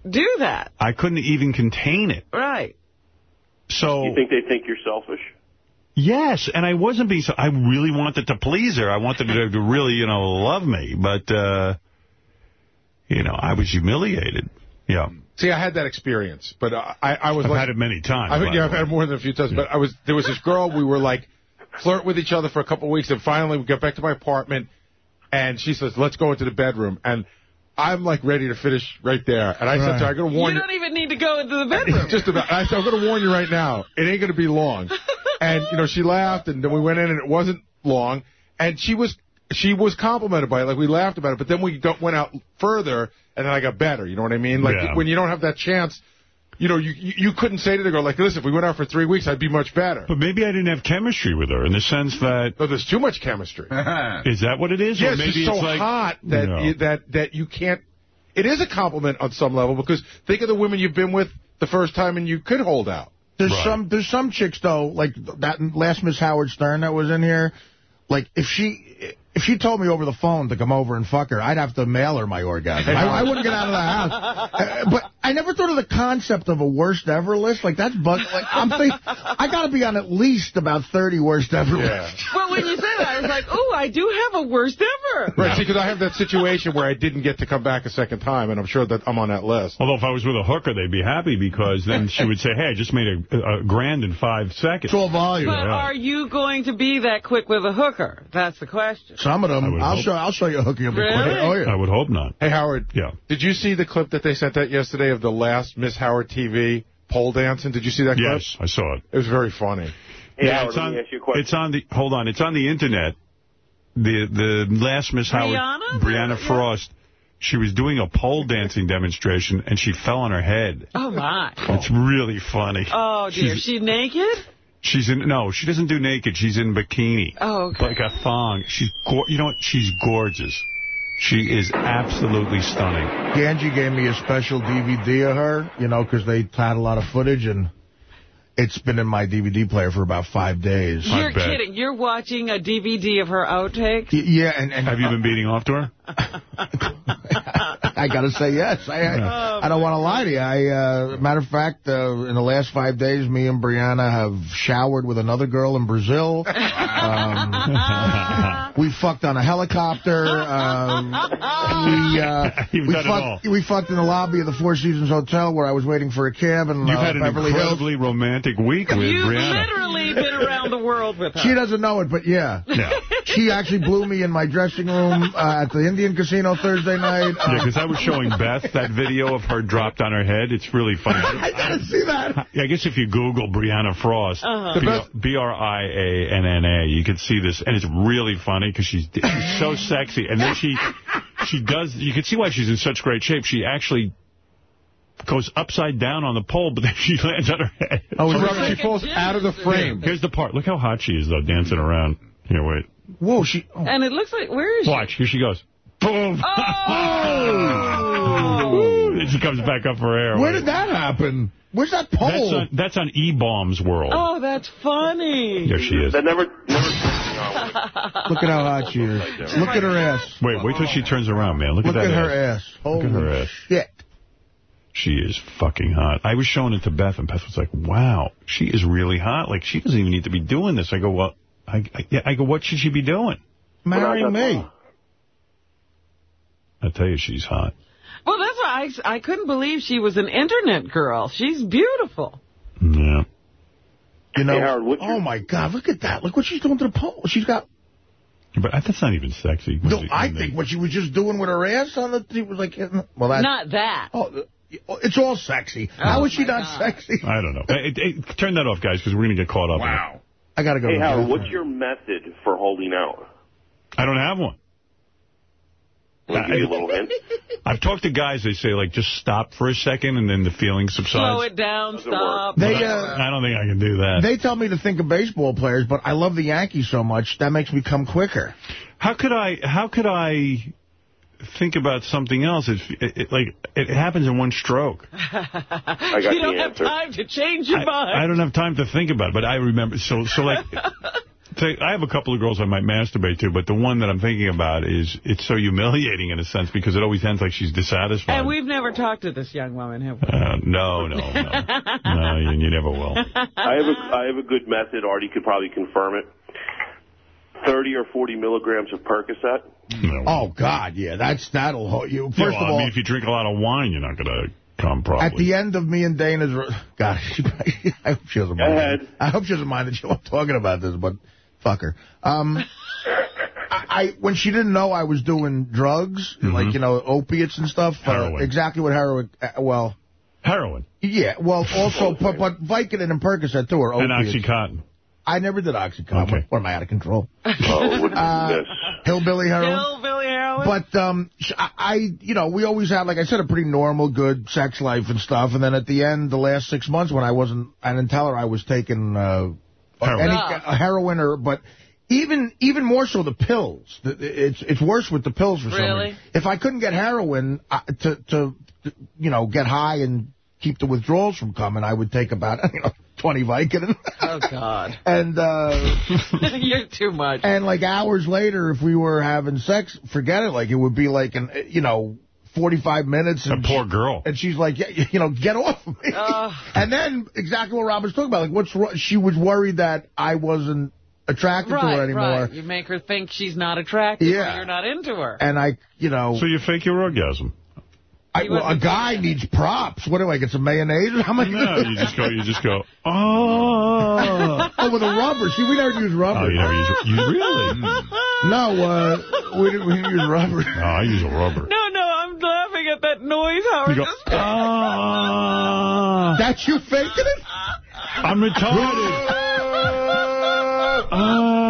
do that. I couldn't even contain it. Right. So, You think they think you're selfish? yes, and I wasn't being so, I really wanted to please her. I wanted her to really, you know, love me. But, uh, you know, I was humiliated. Yeah. See, I had that experience, but I, I was I've like, had it many times. I, by yeah, the I've had it more than a few times. But I was there was this girl. We were like flirt with each other for a couple of weeks, and finally we got back to my apartment, and she says, "Let's go into the bedroom." And I'm like ready to finish right there. And I said to her, "I'm going to warn You you." don't even need to go into the bedroom. Just about. I said, I'm going to warn you right now. It ain't going to be long. And, you know, she laughed, and then we went in, and it wasn't long. And she was she was complimented by it. Like, we laughed about it. But then we go, went out further, and then I got better. You know what I mean? Like, Yeah. when you don't have that chance, you know, you you you couldn't say to the girl, like, listen, if we went out for three weeks, I'd be much better. But maybe I didn't have chemistry with her in the sense that... No, there's too much chemistry. Uh-huh. Is that what it is? Yeah, or it's maybe just so it's like, hot that No. you, that that you can't. It is a compliment on some level because think of the women you've been with the first time and you could hold out. There's Right. some there's some chicks though, like that last Miss Howard Stern that was in here. Like if she if she told me over the phone to come over and fuck her, I'd have to mail her my orgasm. I, I wouldn't get out of the house. Uh, but I never thought of the concept of a worst ever list. Like, that's bug. Like, I'm think, I got to be on at least about 30 worst ever lists. Well, when you said that, I was like, oh, I do have a worst ever. Right, see, because I have that situation where I didn't get to come back a second time, and I'm sure that I'm on that list. Although if I was with a hooker, they'd be happy because then she would say, hey, I just made a, a grand in five seconds. It's all volume. But are you going to be that quick with a hooker? That's the question. Some of I them, would I'll hope. show I'll show you a hooker. You'll Really? quick. Oh, yeah. I would hope not. Hey, Howard. Yeah. Did you see the clip that they sent out yesterday of the last Miss Howard TV pole dancing? Did you see that clip? Yes, I saw it. It was very funny. Hey, yeah, Howard, it's let on, me ask you a question. it's on the, hold on, it's on the internet. The the last Miss Howard, Brianna? Brianna Yeah. Frost, she was doing a pole dancing demonstration and she fell on her head. Oh, my. It's really funny. Oh, dear. She's, She naked? She's in, no, she doesn't do naked. She's in bikini. Oh, okay. Like a thong. She's, go- you know what? She's gorgeous. She is absolutely stunning. Ganji gave me a special DVD of her, you know, because they had a lot of footage, and it's been in my DVD player for about five days. You're kidding. You're watching a DVD of her outtakes? Y- Yeah, and, and Have you been beating off to her? I got to say yes. I I, I don't want to lie to you. I uh, matter of fact, uh, in the last five days, me and Brianna have showered with another girl in Brazil. Um, we fucked on a helicopter. Um, we uh, we fucked we fucked in the lobby of the Four Seasons Hotel where I was waiting for a cab in You've uh, had an Beverly Hills. incredibly romantic week with You've Brianna. literally been around the world with her. She doesn't know it, but yeah. Yeah. She actually blew me in my dressing room uh, at the Indian Casino Thursday night. Yeah, because I was showing Beth that video of her dropped on her head. It's really funny. I gotta see that. Yeah, I guess if you Google Brianna Frost, Uh-huh. B- B-R-I-A-N-N-A, you can see this, and it's really funny because she's, she's so sexy. And then she she does, you can see why she's in such great shape. She actually goes upside down on the pole, but then she lands on her head. Oh, So, right? she falls out of the frame. Here's the part. Look how hot she is, though, dancing around. Here, wait. Whoa, she... Oh. And it looks like, where is she? Watch. Here she goes. Boom. Oh! Then she comes back up for air. Where did that happen? Where's that That's pole? on, that's on eBaum's world. Oh, that's funny. There she is. That never, never. Look at how hot she is. Look at her ass. Wait, wait till she turns around, man. Look, Look at at that her ass. Look at her ass. shit. She is fucking hot. I was showing it to Beth, and Beth was like, wow, she is really hot. Like, she doesn't even need to be doing this. I go, well, I, I, yeah, I go, what should she be doing? Marry me. I tell you, she's hot. Well, that's why I, I couldn't believe she was an internet girl. She's beautiful. Yeah. You know, Hey, Howard, oh your- my God, look at that. Look what she's doing to the pole. She's got, But that's not even sexy. no, I think what she was just doing with her ass on the, it was like, well, that's, Not that. oh, uh, it's all sexy. Oh, How is she not God. sexy? I don't know. Hey, hey, turn that off, guys, because we're going to get caught up. Wow. I got to go. Hey, to Howard, what's your method for holding out? I don't have one. Can I give you a little hint? I've talked to guys, they say, like, just stop for a second, and then the feeling subsides. Slow it down, Doesn't stop. They, But uh, I don't think I can do that. They tell me to think of baseball players, but I love the Yankees so much, that makes me come quicker. How could I? How could I think about something else? It's it, it, like it happens in one stroke. I got you don't the have answer. time to change your I, mind. I don't have time to think about it, but I remember. So so like. say, I have a couple of girls I might masturbate to, but the one that I'm thinking about is, it's so humiliating in a sense because it always ends like she's dissatisfied. And we've never talked to this young woman, have we? Uh, no, no, no. no, you, you never will. I have a I have a good method. Artie could probably confirm it. Thirty or forty milligrams of Percocet. No. Oh, God, yeah, that's that'll hold you. First Yeah, well, of all, I mean, if you drink a lot of wine, you're not going to come properly. At the end of me and Dana's... Gosh, I hope she doesn't mind. ahead. I hope she doesn't mind that I'm talking about this, but fuck her. Um, I, I When she didn't know I was doing drugs, like, you know, opiates and stuff. uh, Mm-hmm. Exactly what heroin... Uh, well, Heroin yeah, well, also, but, but Vicodin and Percocet, too, are and opiates. Oxycontin. I never did Oxycontin. Okay. What, am I out of control? Oh, what is Uh, this? Hillbilly heroin? Hillbilly heroin? But, um, I, I, you know, we always had, like I said, a pretty normal, good sex life and stuff. And then at the end, the last six months when I wasn't, I didn't tell her I was taking, uh, Heroin. any, uh, heroin or, but even, even more so the pills. The- It's, it's worse with the pills for some Really? reason. If I couldn't get heroin uh, to, to, to, you know, get high and keep the withdrawals from coming, I would take about, you know, 20 Vicodin. oh, God. and, uh, You're too much. and like hours later, if we were having sex, forget it. Like it would be like an, you know, 45 minutes. And That poor girl. And she's like, yeah, you know, get off of me. and then exactly what Rob was talking about. Like, what's wrong? She was worried that I wasn't attracted to her anymore. right. You make her think she's not attracted Yeah. or you're not into her. And I, you know. So you fake your orgasm. I, well, a guy needs props. What do I get? Some mayonnaise? How am I No, you just go, you just go, oh. oh, with a rubber. See, we never use rubber. Oh, you never use You really? No, uh, we didn't, we didn't use rubber. No, I use a rubber. No, no, I'm laughing at that noise, Howard. You go, ah. That's you faking it? I'm retarded. Ah.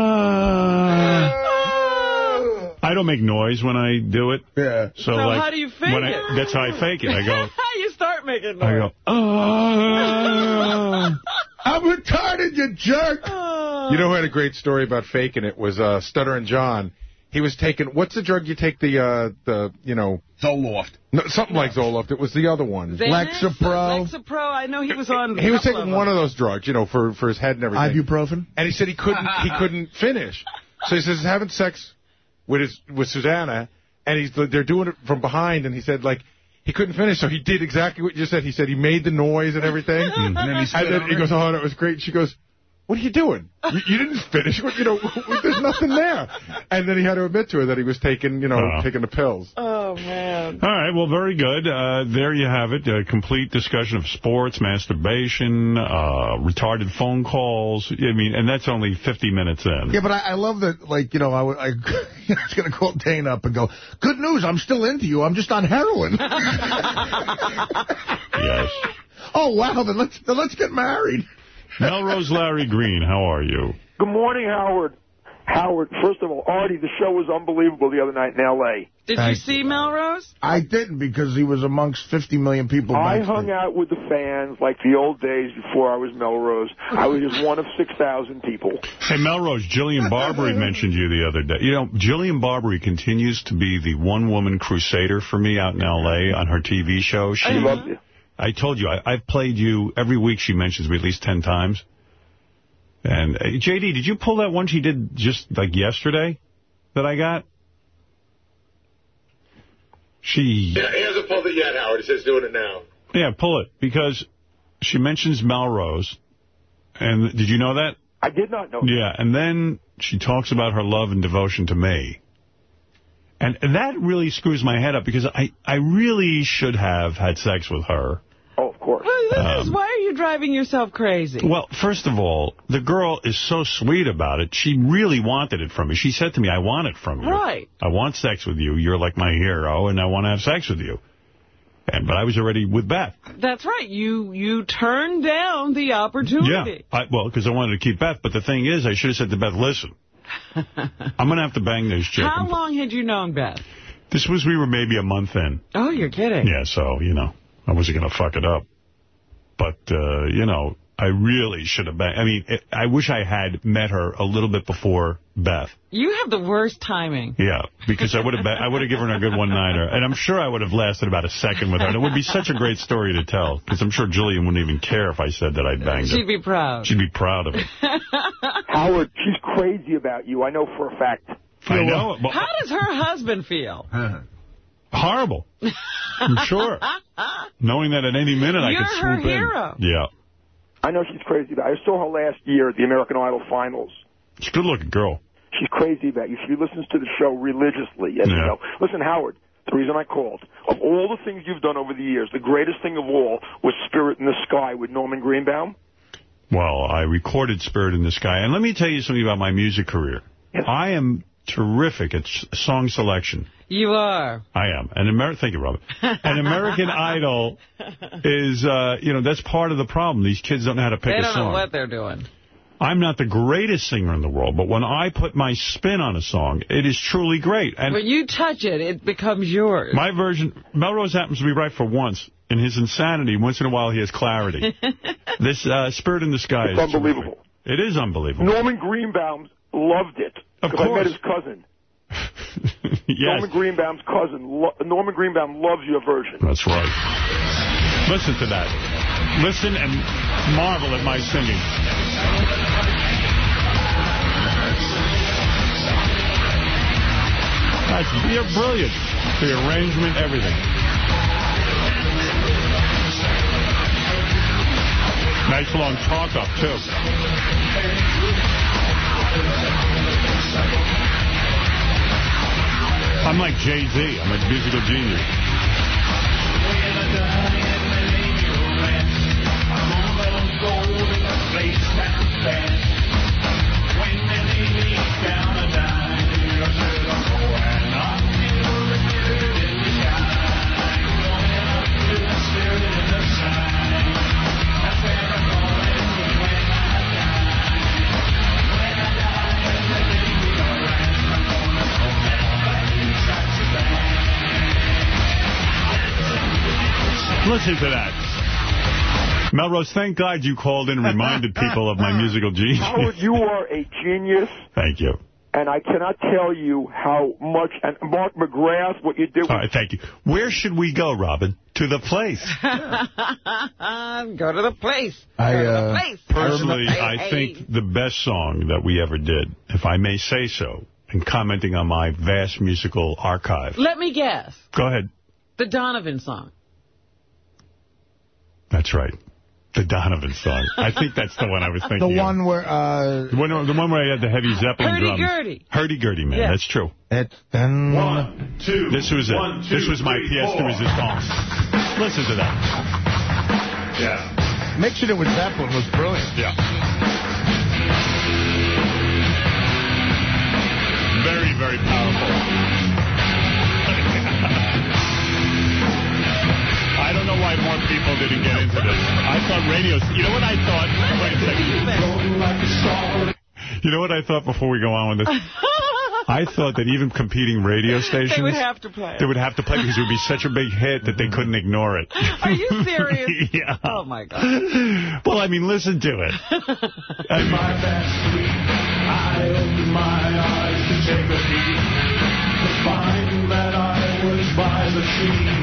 I don't make noise when I do it. Yeah. So, So like, how do you fake when it? I, That's how I fake it. I go, you start making noise. I go, ah. I'm retarded, you jerk. You know who had a great story about faking it was uh, Stuttering John. He was taking, what's the drug you take the, uh, the you know... Zoloft. No, something like Zoloft. It was the other one. Xanax? Lexapro. I know he was on. He was taking of one of those drugs, you know, for, for his head and everything. Ibuprofen? And he said he couldn't he couldn't finish. So he says he's having sex with his with Susanna, and he's they're doing it from behind, and he said like he couldn't finish, so he did exactly what you said. He said he made the noise and everything, And then he spit and then he goes, "Oh, that was great." She goes. What are you doing? You, you didn't finish. What, you know, there's nothing there. And then he had to admit to her that he was taking, you know, Oh. taking the pills. Oh, man. All right, well, very good. Uh, there you have it. A complete discussion of sports, masturbation, uh, retarded phone calls. I mean, and that's only 50 minutes in. Yeah, but I, I love that, like, you know, I was going to call Dane up and go, good news, I'm still into you. I'm just on heroin. Yes. oh, wow, then let's, then let's get married. Melrose Larry Green, how are you? Good morning, Howard. Howard, first of all, Artie, the show was unbelievable the other night in L.A. Did you see Melrose? I didn't because he was amongst 50 million people. I backstage. hung out with the fans like the old days before I was Melrose. I was just one of 6,000 people. Hey, Melrose, Jillian Barberie mentioned you the other day. You know, Jillian Barberie continues to be the one-woman crusader for me out in L.A. on her TV show. She, I love you. I told you, I, I've played you, every week she mentions me at least 10 times. And, uh, J.D., did you pull that one she did just, like, yesterday that I got? She... Yeah, he hasn't pulled it yet, Howard. He says doing it now. Yeah, pull it, because she mentions Melrose. And did you know that? I did not know. Yeah, and then she talks about her love and devotion to me. And that really screws my head up, because I, I really should have had sex with her. Oh, of course. Well, this is, Um, why are you driving yourself crazy? Well, first of all, the girl is so sweet about it. She really wanted it from me. She said to me, I want it from you. Right. I want sex with you. You're like my hero, and I want to have sex with you. And But I was already with Beth. That's right. You you turned down the Yeah. opportunity. I, well, because I wanted to keep Beth. But the thing is, I should have said to Beth, listen, I'm going to have to bang this chick. How long had you known Beth? This was, we were maybe a month in. Oh, you're kidding. Yeah, so, you know, I wasn't going to fuck it up. But, uh, you know, I really should have been. I mean, it, I wish I had met her a little bit before Beth. You have the worst timing. Yeah, because I would have I would have given her a good one-nighter. And I'm sure I would have lasted about a second with her. And it would be such a great story to tell, because I'm sure Jillian wouldn't even care if I said that I'd banged her. She'd be proud. She'd be proud of it. Howard, she's crazy about you. I know for a fact. I know. Well, How does her husband feel? horrible. I'm sure. Knowing that at any minute I You're could her swoop hero. in. Yeah. I know she's crazy about. I saw her last year at the American Idol finals. She's a good-looking girl. She's crazy about you. She listens to the show religiously, as you Yeah. know. Listen, Howard, the reason I called, of all the things you've done over the years, the greatest thing of all was Spirit in the Sky with Norman Greenbaum. Well, I recorded Spirit in the Sky. And let me tell you something about my music career. I am terrific at song selection. You are. I am. An Amer Thank you, Robert. An American Idol is, uh, you know, that's part of the problem. These kids don't know how to pick a song. They a don't song. know what they're doing. I'm not the greatest singer in the world, but when I put my spin on a song, it is truly great. And when you touch it, it becomes yours. my version, Melrose happens to be right for once. In his insanity, once in a while he has clarity. this uh, Spirit in the Sky It's is unbelievable. terrific. It is unbelievable. Norman Greenbaum loved it. Because. I met his cousin. yes. Norman Greenbaum's cousin. Lo Norman Greenbaum loves your version. That's right. Listen to that. Listen and marvel at my singing. That's, you're brilliant. The arrangement, everything. Nice long talk up, too. I'm like Jay-Z. I'm a musical genius. Listen to that. Melrose, thank God you called in and reminded people of my musical genius. Howard, you are a genius. Thank you. And I cannot tell you how much, and Mark McGrath, what you do. All right, thank you. Where should we go, Robin? To the place. Go to the place. I, Go to the uh, place. Personally, Hey, I think the best song that we ever did, if I may say so, and commenting on my vast musical archive. Let me guess. Go ahead. The Donovan song. That's right. The Donovan song. I think that's the one I was thinking The of. one where... Uh, The one, the one where I had the heavy Zeppelin drums. Hurdy-gurdy. Hurdy-gurdy, man. Yeah. That's true. It, then, One, two, this was it. one, two, this was my three, pièce de four. résistance. Listen to that. Yeah. Mixing it with Zeppelin was brilliant. Yeah. Very, very powerful. Know why more people didn't get into this. I thought radio... You know what I thought? Wait a second. You know what I thought before we go on with this? I thought that even competing radio stations... They would have to play it. They would have to play because it would be such a big hit that they couldn't ignore it. Are you serious? yeah. Oh, my God. Well, I mean, listen to it. I mean, my best week, I opened my eyes to take a peek. To find that I was by the sea,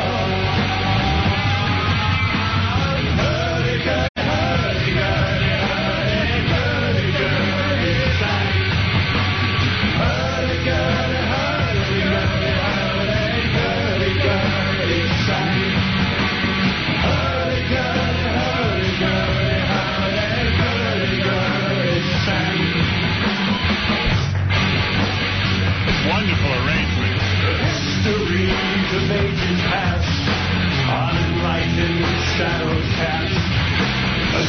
wonderful arrangement. History the ages past, unenlightened shadows cast.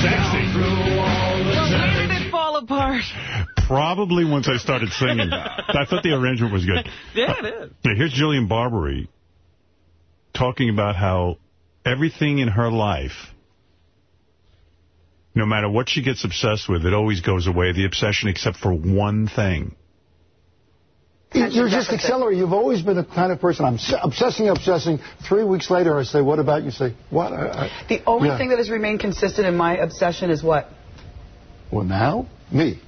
Sexy. Through all the Well, where did it fall apart? Probably once I started singing. I thought the arrangement was good. Yeah, it is. Yeah, here's Jillian Barberie talking about how everything in her life, no matter what she gets obsessed with, it always goes away, the obsession, except for one thing. You're just accelerating. You've always been the kind of person, I'm obsessing, obsessing. Three weeks later, I say, what about you? say, what? I, I, The only Yeah. thing that has remained consistent in my obsession is what? well, now? Me.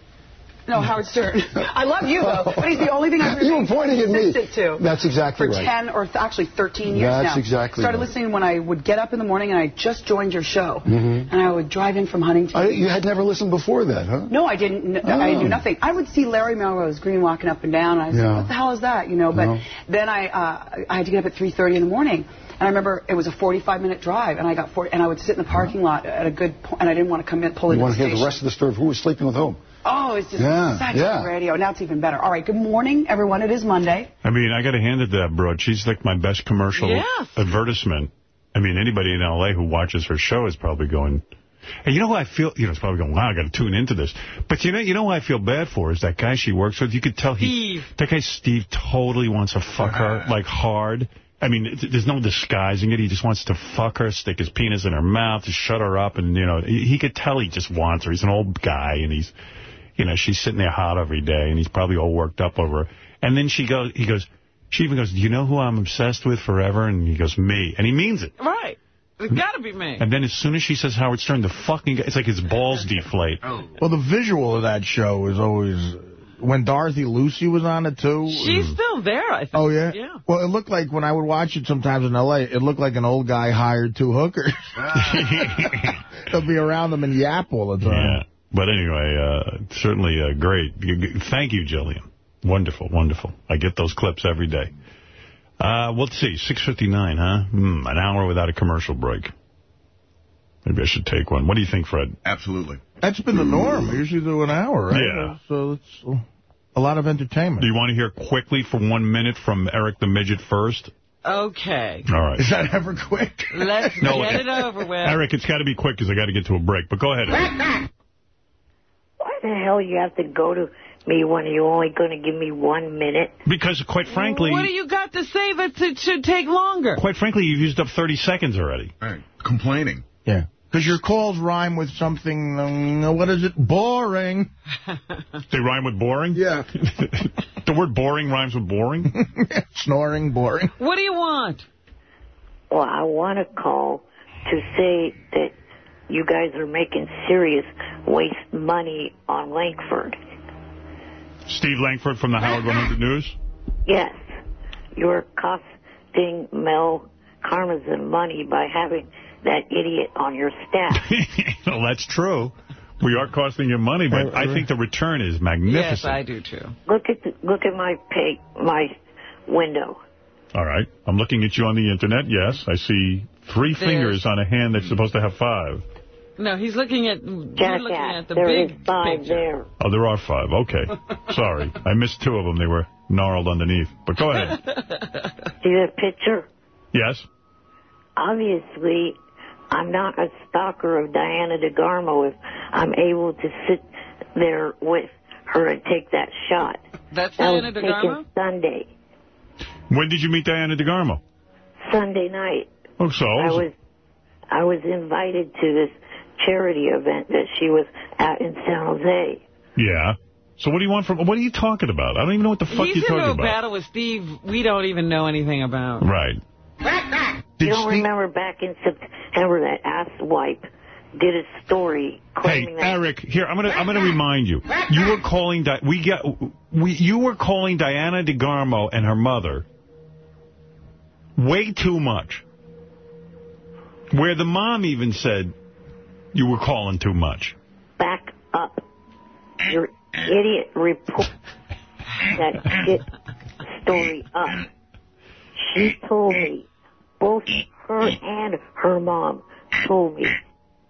No, Howard Stern. I love you, though, but he's the only thing I've You remained pointing at me. consistent to. That's exactly for right. 10 or th- actually 13 years That's now. exactly Started right. listening when I would get up in the morning and I just joined your show. Mhm. And I would drive in from Huntington. I, you had never listened before that, huh? No, I didn't. kn- I Oh. knew nothing. I would see Larry Melrose Green walking up and down. And I was Yeah. like, what the hell is that? You know, but No. then I uh, I had to get up at 3:30 in the morning. And I remember it was a 45 minute drive, and I got four, and I would sit in the parking lot at a good point, and I didn't want to come in, pull You into want to hear the rest of the story of who was sleeping with whom? Oh, it's just Yeah, such yeah. good radio. Now it's even better. All right, good morning, everyone. It is Monday. I mean, I got to hand it to that broad. She's like my best commercial Yes. advertisement. I mean, anybody in L.A. who watches her show is probably going, and you know who I feel, you know, it's probably going, wow, I got to tune into this. But you know, you know who I feel bad for is that guy she works with. You could tell he, that guy Steve totally wants to fuck her, ah. like hard. I mean, there's no disguising it. He just wants to fuck her, stick his penis in her mouth, to shut her up, and, you know, he, he could tell he just wants her. He's an old guy, and he's, you know, she's sitting there hot every day, and he's probably all worked up over her. And then she goes, he goes, she even goes, do you know who I'm obsessed with forever? And he goes, me. And he means it. Right. It's got to be me. And then as soon as she says Howard Stern, the fucking guy, it's like his balls deflate. Oh. Well, the visual of that show is always when Dorothy Lucey was on it, too. She's still there, I think. Oh, yeah? Yeah. Well, it looked like, when I would watch it sometimes in L.A., it looked like an old guy hired two hookers. Ah. They'll be around them and yap all the time. Yeah. But anyway, uh, certainly uh, great. Thank you, Jillian. Wonderful, wonderful. I get those clips every day. Uh, let's see, 6.59, huh? Hmm, an hour without a commercial break. Maybe I should take one. What do you think, Fred? Absolutely. That's been the norm. We usually do an hour, right? Yeah. So it's a lot of entertainment. Do you want to hear quickly for one minute from Eric the Midget first? Okay. All right. Is that ever quick? Let's No, get it over with. Eric, it's got to be quick because I got to get to a break. But go ahead, Eric. Why the hell you have to go to me when you're only going to give me one minute? Because, quite frankly... What do you got to say that it should take longer? Quite frankly, you've used up 30 seconds already. Right. Complaining. Yeah. Because your calls rhyme with something, um, what is it, boring. They rhyme with boring? Yeah. the word boring rhymes with boring? Snoring, boring. What do you want? Well, I want to call to say that you guys are making serious waste money on Langford. Steve Langford from the Howard 100 News? Yes, you're costing Mel Karmazin money by having that idiot on your staff. well, that's true. We are costing you money, but I think the return is magnificent. Yes, I do, too. look at the, look at my pay, my window. All right. I'm looking at you on the Internet. Yes, I see three There's- fingers on a hand that's supposed to have five. No, he's looking at, you're looking at the there is big five picture. there. Oh, there are five. Okay. Sorry. I missed two of them. They were gnarled underneath. But go ahead. See that picture? Yes? Obviously, I'm not a stalker of Diana DeGarmo if I'm able to sit there with her and take that shot. That's That was Diana DeGarmo? taken Sunday, When did you meet Diana DeGarmo? Sunday night. Oh, so? I was I was invited to this charity event that she was at in San Jose. Yeah. So what do you want from... What are you talking about? I don't even know what the fuck He's you're into talking a about. battle with Steve we don't even know anything about. Right. you don't remember back in September that asswipe did a story Hey, claiming that Eric, here I'm gonna I'm gonna remind you. You were calling Di we got we you were calling Diana DeGarmo and her mother way too much. Where the mom even said you were calling too much. back up your idiot report that shit story up. She told me, both her and her mom told me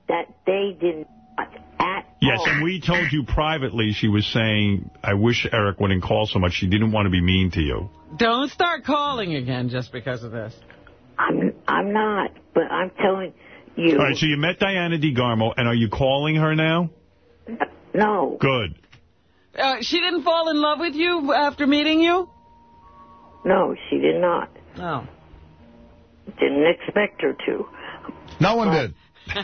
that they did not at Yes, all. and we told you privately she was saying, I wish Eric wouldn't call so much. She didn't want to be mean to you. Don't start calling again just because of this. I'm I'm not, but I'm telling you. All right, so you met Diana DeGarmo, and are you calling her now? No. Good. Uh, she didn't fall in love with you after meeting you? No, she did not. No. Didn't expect her to. No one did.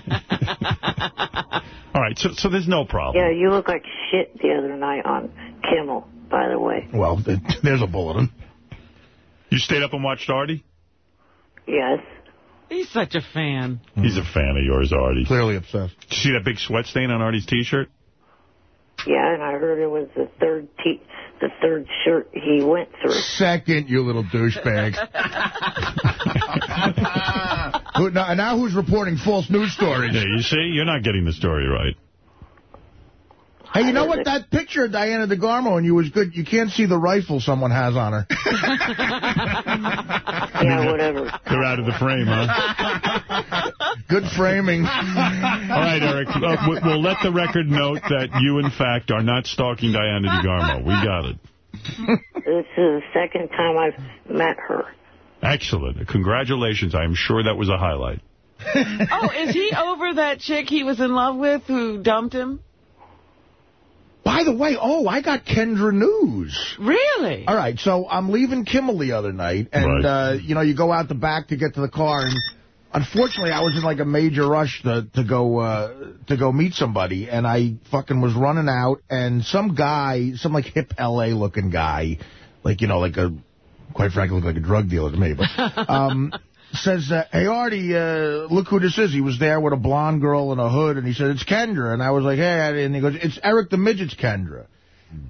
All right, so so there's no problem. Yeah, you look like shit the other night on Kimmel, by the way. Well, there's a bulletin. You stayed up and watched Artie? Yes. He's such a fan. He's a fan of yours, Artie. Clearly obsessed. Did you see that big sweat stain on Artie's T-shirt? Yeah, and I heard it was the third t- the third shirt he went through. Second, you little douchebag. Who, now, now who's reporting false news stories? Yeah, you see? You're not getting the story right. Hey, you know what? That picture of Diana DeGarmo and you was good. You can't see the rifle someone has on her. Yeah, whatever. They're out of the frame, huh? Good framing. All right, Eric. Uh, we- we'll let the record note that you, in fact, are not stalking Diana DeGarmo. We got it. This is the second time I've met her. Excellent. Congratulations. I am sure that was a highlight. oh, is he over that chick he was in love with who dumped him? By the way, oh, I got Kendra news. Really? All right, so I'm leaving Kimmel the other night, and, uh, you know, you go out the back to get to the car, and unfortunately I was in, like, a major rush to, to go uh, to go meet somebody, and I fucking was running out, and some guy, some, like, hip L.A.-looking guy, like, you know, like a, quite frankly, looked like a drug dealer to me, but... Um, says, uh, hey, Artie, uh, look who this is. He was there with a blonde girl in a hood, and he said, it's Kendra. And I was like, hey, and he goes, it's Eric the Midget's Kendra.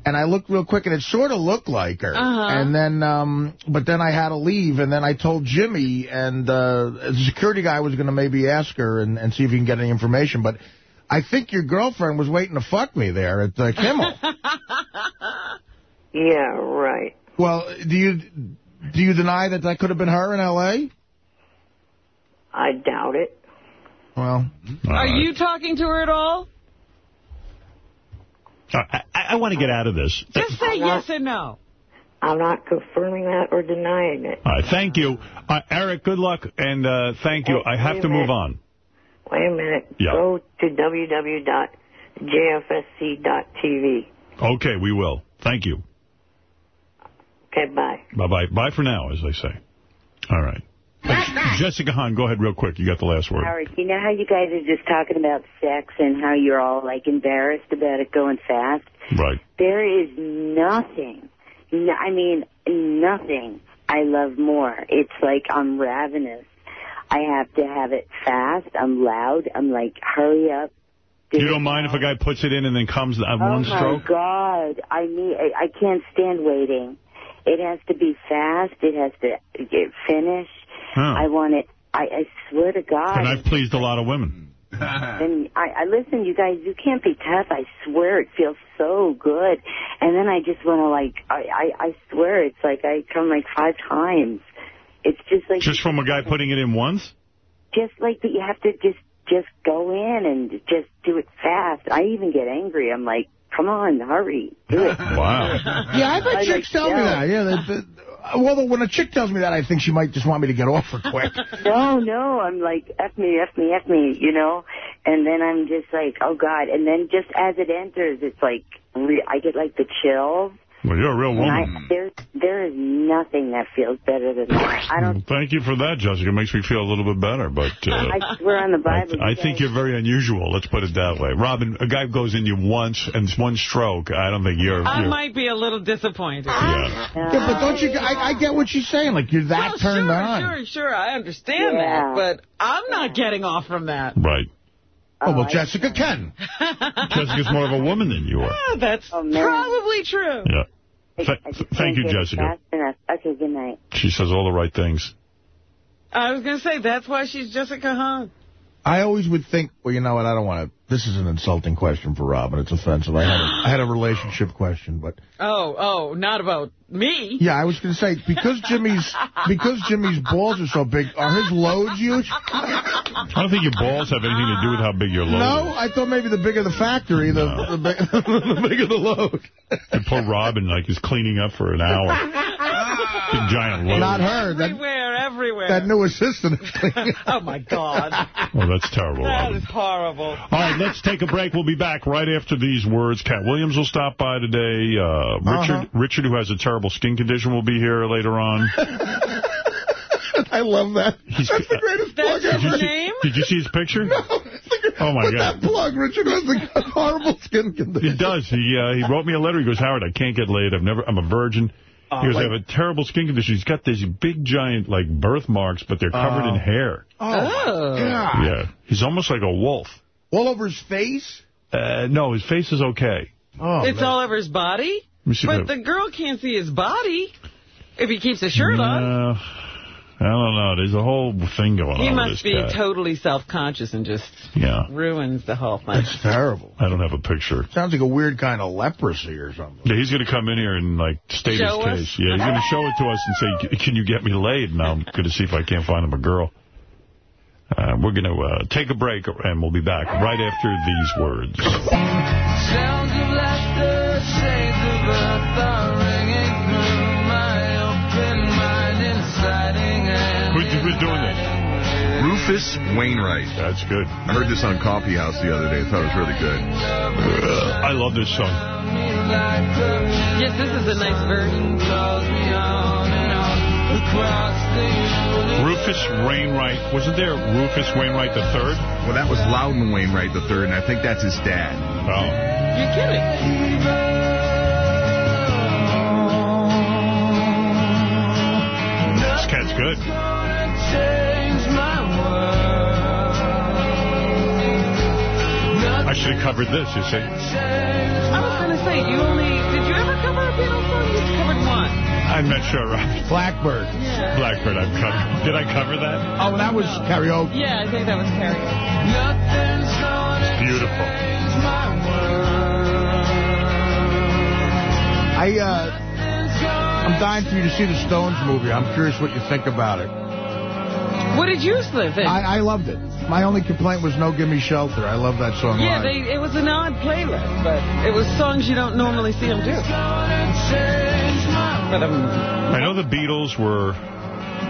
And I looked real quick, and it sort of looked like her. Uh-huh. And then, um, but then I had to leave, and then I told Jimmy, and uh, the security guy was going to maybe ask her and, and see if he can get any information. But I think your girlfriend was waiting to fuck me there at uh, Kimmel. Yeah, right. well, do you do you deny that that could have been her in L.A.? I doubt it. Well, Are you talking to her at all? I, I, I want to get out of this. Just say yes or no. I'm not confirming that or denying it. All right, thank you. Uh, Eric, good luck, and uh, thank you. I have to a move on. Wait a minute. Yeah. Go to www.jfsc.tv. Okay, we will. Thank you. Okay, bye. Bye-bye. Bye for now, as they say. All right. Jessica Hahn, go ahead real quick. You got the last word. Howard, you know how you guys are just talking about sex and how you're all like embarrassed about it going fast? Right. There is nothing, no, I mean, nothing I love more. It's like I'm ravenous. I have to have it fast. I'm loud. I'm like, hurry up. You don't mind if a guy puts it in and then comes on oh one my stroke? God! I need. I, I can't stand waiting. It has to be fast. It has to get finished. Huh. I want it. I, I swear to God. And I've pleased a lot of women. And I, I listen, you guys, you can't be tough. I swear it feels so good. And then I just want to like, I, I, I swear it's like I come like five times. It's just like, Just from a guy putting it in once? just like that you have to just, just go in and just do it fast. I even get angry. I'm like, come on, hurry, do it. Wow. Yeah, I've I had chicks like tell me that. Yeah, that, that, well, when a chick tells me that, I think she might just want me to get off her quick. No, no, I'm like, F me, F me, F me, you know? And then I'm just like, oh, God. And then just as it enters, it's like, I get like the chills. Well, you're a real And I, woman. there, there is nothing that feels better than that. I don't, Thank you for that, Jessica. It makes me feel a little bit better, but... Uh, I swear on the Bible. I you think you're very unusual. Let's put it that way. Robin, a guy goes in you once and it's one stroke. I don't think you're... I you're might be a little disappointed. yeah. Yeah, but don't you? I, I get what she's saying. Like you're that Well, turned sure, on. Sure, sure, I understand Yeah. that, but I'm not getting off from that. Right. Oh well, Jessica can. Jessica's more of a woman than you are. Yeah, that's Oh, probably true. Yeah. I- Th- I thank you, Jessica. Okay, good night. She says all the right things. I was going to say, that's why she's Jessica Hahn. I always would think, well, you know what? I don't want to. This is an insulting question for Robin. It's offensive. I had a, I had a relationship question, but Oh, oh, not about me. yeah, I was going to say because Jimmy's because Jimmy's balls are so big, are his loads huge? I don't think your balls have anything to do with how big your load No, is. I thought maybe the bigger the factory, the the, big, the bigger the load. And poor Robin, like, is cleaning up for an hour. Big giant load. Not her. That Everywhere, everywhere. that new assistant is cleaning. oh, my God. Oh, that's terrible, That Robin. is horrible. All right, let's take a break. We'll be back right after these words. Katt Williams will stop by today. Uh, Richard, Uh-huh. Richard, who has a terrible skin condition, will be here later on. I love that. He's- That's the greatest plug That's Did ever. name? see, did you see his picture? No, the- Oh, my with God. that plug, Richard has a horrible skin condition. He does. He uh, he wrote me a letter. He goes, Howard, I can't get laid. I've never. I'm a virgin. Oh, he goes, like- I have a terrible skin condition. He's got these big, giant, like, birthmarks, but they're covered Oh. in hair. Oh, Oh. God. Yeah. He's almost like a wolf. All over his face? Uh, no, his face is okay. Oh, it's man. all over his body? Let me see if But the girl can't see his body if he keeps a shirt on. I don't know. There's a whole thing going He on with must be guy. totally self-conscious and just Yeah. ruins the whole thing. That's terrible. I don't have a picture. Sounds like a weird kind of leprosy or something. Yeah, he's going to come in here and, like, state Show his us? case. Yeah, he's going to show it to us and say, can you get me laid? And I'm going to see if I can't find him a girl. Uh, we're going to uh, take a break, and we'll be back right after these words. Sounds of laughter, shades of earth are ringing through my open mind, inciting and Who, who's doing this? Rufus Wainwright. That's good. I heard this on Coffee House the other day. I thought it was really good. Uh, I love this song. Yes, this is a nice version. Rufus Wainwright. Wasn't there Rufus Wainwright the third? Well, that was Loudon Wainwright the third, and I think that's his dad. Oh. You're kidding. This cat's good. change my world. I should have covered this, you see. I was going to say, you only... Did you ever cover I'm not sure, right? Blackbird. Blackbird, I've covered. Did I cover that? Oh, that was karaoke. Yeah, I think that was karaoke. It's beautiful. I, uh, I'm dying for you to see the Stones movie. I'm curious what you think about it. What did you think? I, I loved it. My only complaint was No Gimme Shelter. I love that song Yeah, they, it was an odd playlist, but it was songs you don't normally see them do. I know the Beatles were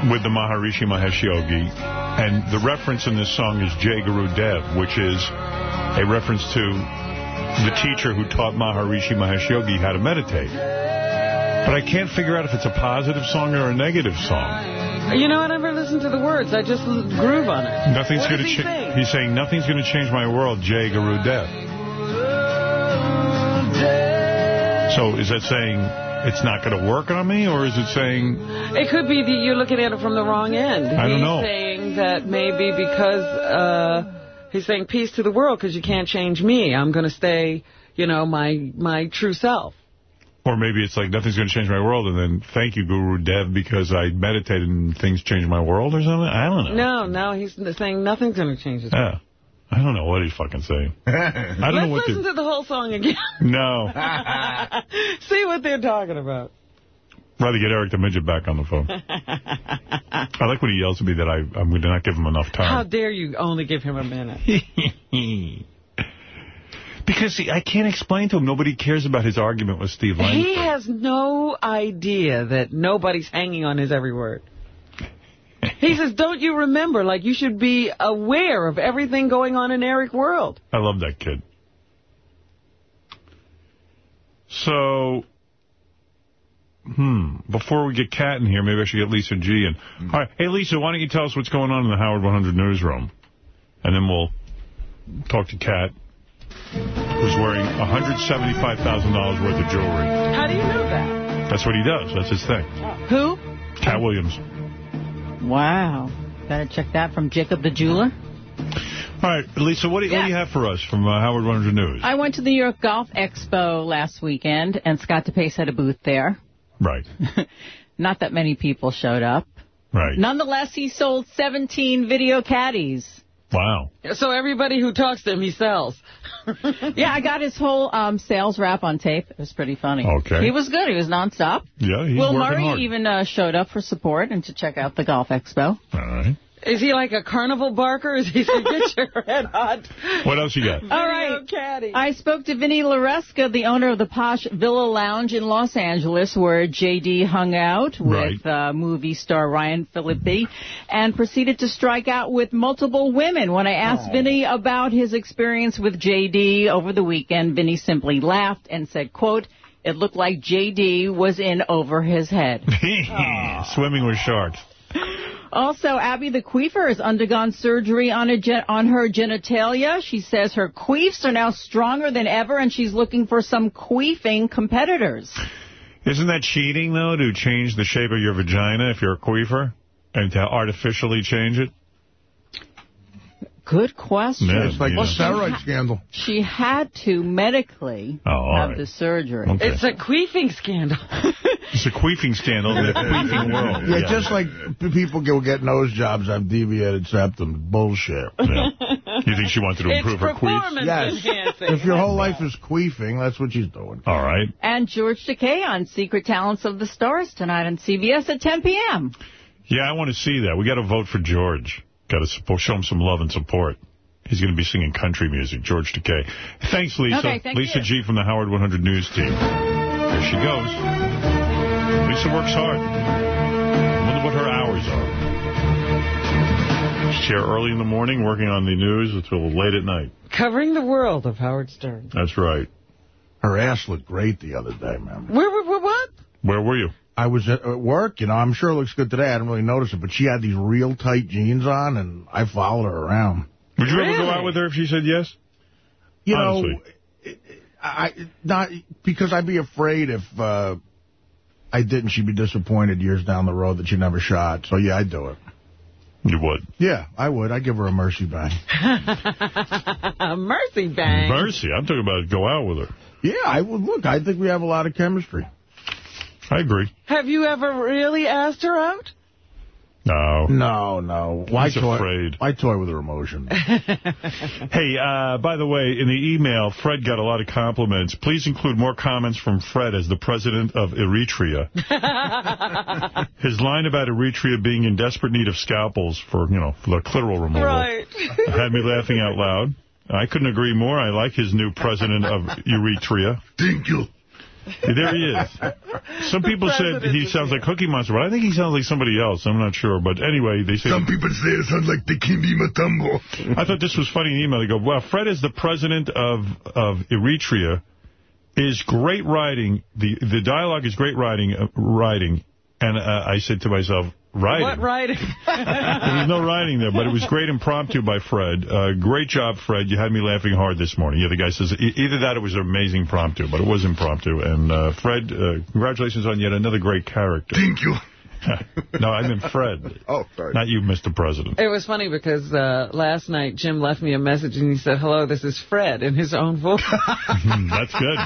with the Maharishi Mahesh Yogi, and the reference in this song is Jay Guru Dev, which is a reference to the teacher who taught Maharishi Mahesh Yogi how to meditate. But I can't figure out if it's a positive song or a negative song. you know, I never listened to the words. I just groove on it. Nothing's going to he change. He's saying nothing's going to change my world, Jay Guru Dev. So is that saying it's not going to work on me, or is it saying It could be that you're looking at it from the wrong end. I don't he's know. saying that maybe because uh, he's saying peace to the world because you can't change me. I'm going to stay, you know, my my true self. Or maybe it's like nothing's going to change my world, and then thank you, Guru Dev, because I meditated and things changed my world or something? I don't know. No, no, he's saying nothing's going to change his Yeah. I don't know what he's fucking saying. I don't Let's know what listen the... to the whole song again. No. See what they're talking about. Rather get Eric the Midget back on the phone. I like when he yells at me that I, I'm going to not give him enough time. How dare you only give him a minute? because see, I can't explain to him. Nobody cares about his argument with Steve He has no idea that nobody's hanging on his every word. He says, don't you remember, like, you should be aware of everything going on in Eric World. I love that kid. So, hmm, before we get Katt in here, maybe I should get Lisa G in. All right, hey, Lisa, why don't you tell us what's going on in the Howard 100 newsroom? And then we'll talk to Katt, who's wearing $175,000 worth of jewelry. How do you know that? That's what he does. That's his thing. Who? Katt Williams. Wow. Gotta check that from Jacob the Jeweler. All right, Lisa, what do, what do you have for us from uh, Howard 100 News? I went to the New York Golf Expo last weekend, and Scott DePace had a booth there. Right. Not that many people showed up. Right. Nonetheless, he sold 17 video caddies. Wow. So everybody who talks to him, he sells. yeah, I got his whole um, sales rap on tape. It was pretty funny. Okay. He was good. He was nonstop. Yeah, he's Will Murray hard. even uh, showed up for support and to check out the Golf Expo. All right. Is he like a carnival barker? Is he saying, get your head hot? What else you got? All right. caddy. I spoke to Vinny Laresca, the owner of the Posh Villa Lounge in Los Angeles, where J.D. hung out with uh, movie star Ryan Phillippe, and proceeded to strike out with multiple women. When I asked Vinny about his experience with J.D. over the weekend, Vinny simply laughed and said, quote, it looked like J.D. was in over his head. Swimming with sharks. Also, Abby the Queefer has undergone surgery on, on her genitalia. She says her queefs are now stronger than ever, and she's looking for some queefing competitors. Isn't that cheating, though, to change the shape of your vagina if you're a queefer? And to artificially change it? Good question. Yeah, It's like yeah. the steroid scandal. She had to medically Oh, have right. the surgery. Okay. It's a queefing scandal. It's a queefing scandal in the queefing world. Yeah, just like people go get nose jobs, have deviated septum. Bullshit. Yeah. You think she wanted to It's improve her queefs? performance Yes. If your whole life is queefing, that's what she's doing. All right. And George Takei on Secret Talents of the Stars tonight on CBS at 10 p.m. Yeah, I want to see that. We got to vote for George. Got to support, show him some love and support. He's going to be singing country music, George Takei. Thanks, Lisa. Okay, thank Lisa you. G from the Howard 100 News team. There she goes. Lisa works hard. I wonder what her hours are. She's here early in the morning working on the news until late at night. Covering the world of Howard Stern. That's right. Her ass looked great the other day, man. Where, where, where what? Where were you? I was at at work, you know, I'm sure it looks good today. I didn't really notice it, but she had these real tight jeans on, and I followed her around. Would you ever go out with her if she said yes? You Honestly. know, I not because I'd be afraid if uh, I didn't, she'd be disappointed years down the road that she never shot. So, yeah, I'd do it. You would. Yeah, I would. I'd give her a mercy bang. A mercy bang. Mercy. I'm talking about go out with her. Yeah, I would. Look, I think we have a lot of chemistry. I agree. Have you ever really asked her out? No. No, no. Why He's toy, afraid. Why toy with her emotion? Hey, uh, by the way, in the email, Fred got a lot of compliments. Please include more comments from Fred as the president of Eritrea. His line about Eritrea being in desperate need of scalpels for, you know, for the clitoral removal Right. had me laughing out loud. I couldn't agree more. I like his new president of Eritrea. Thank you. There he is. Some people said he sounds like Cookie Monster, but I think he sounds like somebody else. I'm not sure. But anyway, they say... Some people say it sounds like the Dikembe Mutombo. I thought this was funny in the email. They go, well, Fred is the president of, of Eritrea, is great writing. The the dialogue is great writing. Uh, writing. And uh, I said to myself, writing? What writing? There was no writing there, but it was great impromptu by Fred. Uh, great job, Fred. You had me laughing hard this morning. Yeah, the guy says, e either that or it was an amazing impromptu, but it was impromptu. And uh, Fred, uh, congratulations on yet another great character. Thank you. no, I meant Fred. Oh, sorry. Not you, Mr. President. It was funny because uh, last night Jim left me a message and he said, hello, this is Fred in his own voice. That's good.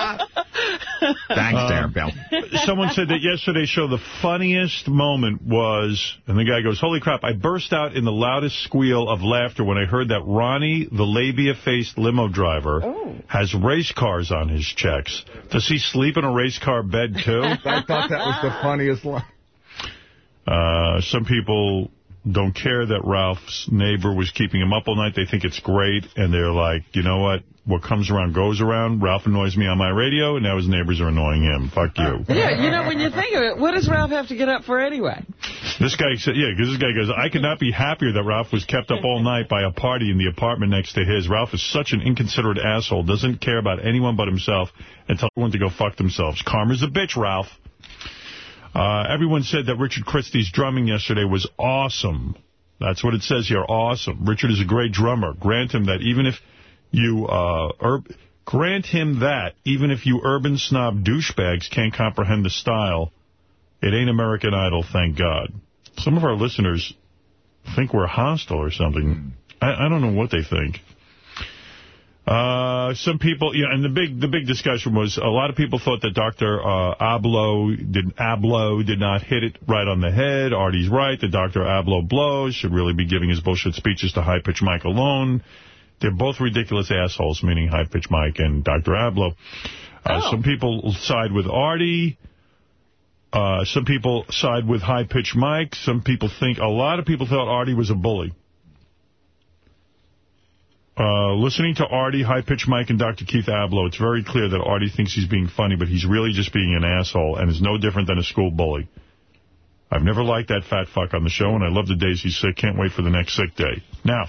Thanks, Um, there, Bill. Someone said that yesterday's show, the funniest moment was, and the guy goes, holy crap, I burst out in the loudest squeal of laughter when I heard that Ronnie, the labia-faced limo driver, has race cars on his checks. Does he sleep in a race car bed, too? I thought that was the funniest line. Uh, some people don't care that Ralph's neighbor was keeping him up all night. They think it's great, and they're like, you know what? What comes around goes around. Ralph annoys me on my radio, and now his neighbors are annoying him. Fuck you. Uh, yeah, you know, when you think of it, what does Ralph have to get up for anyway? This guy said, yeah, because this guy goes, I could not be happier that Ralph was kept up all night by a party in the apartment next to his. Ralph is such an inconsiderate asshole, doesn't care about anyone but himself, and tell everyone to go fuck themselves. Karma's a bitch, Ralph. Uh, everyone said that Richard Christie's drumming yesterday was awesome. That's what it says here, awesome. Richard is a great drummer. Grant him that even if you, uh, grant him that even if you urban snob douchebags can't comprehend the style, it ain't American Idol, thank God. Some of our listeners think we're hostile or something. I, I don't know what they think. Uh, some people, yeah, and the big the big discussion was a lot of people thought that Dr. Uh, Ablow did Ablow did not hit it right on the head. Artie's right. that Dr. Ablow blows should really be giving his bullshit speeches to High Pitch Mike alone. They're both ridiculous assholes, meaning High Pitch Mike and Dr. Ablow. Uh, Some people side with Artie. Uh, some people side with High Pitch Mike. Some people think, a lot of people thought Artie was a bully. Uh, listening to Artie, High Pitch Mike, and Dr. Keith Ablow, it's very clear that Artie thinks he's being funny, but he's really just being an asshole and is no different than a school bully. I've never liked that fat fuck on the show, and I love the days he's sick. Can't wait for the next sick day. Now,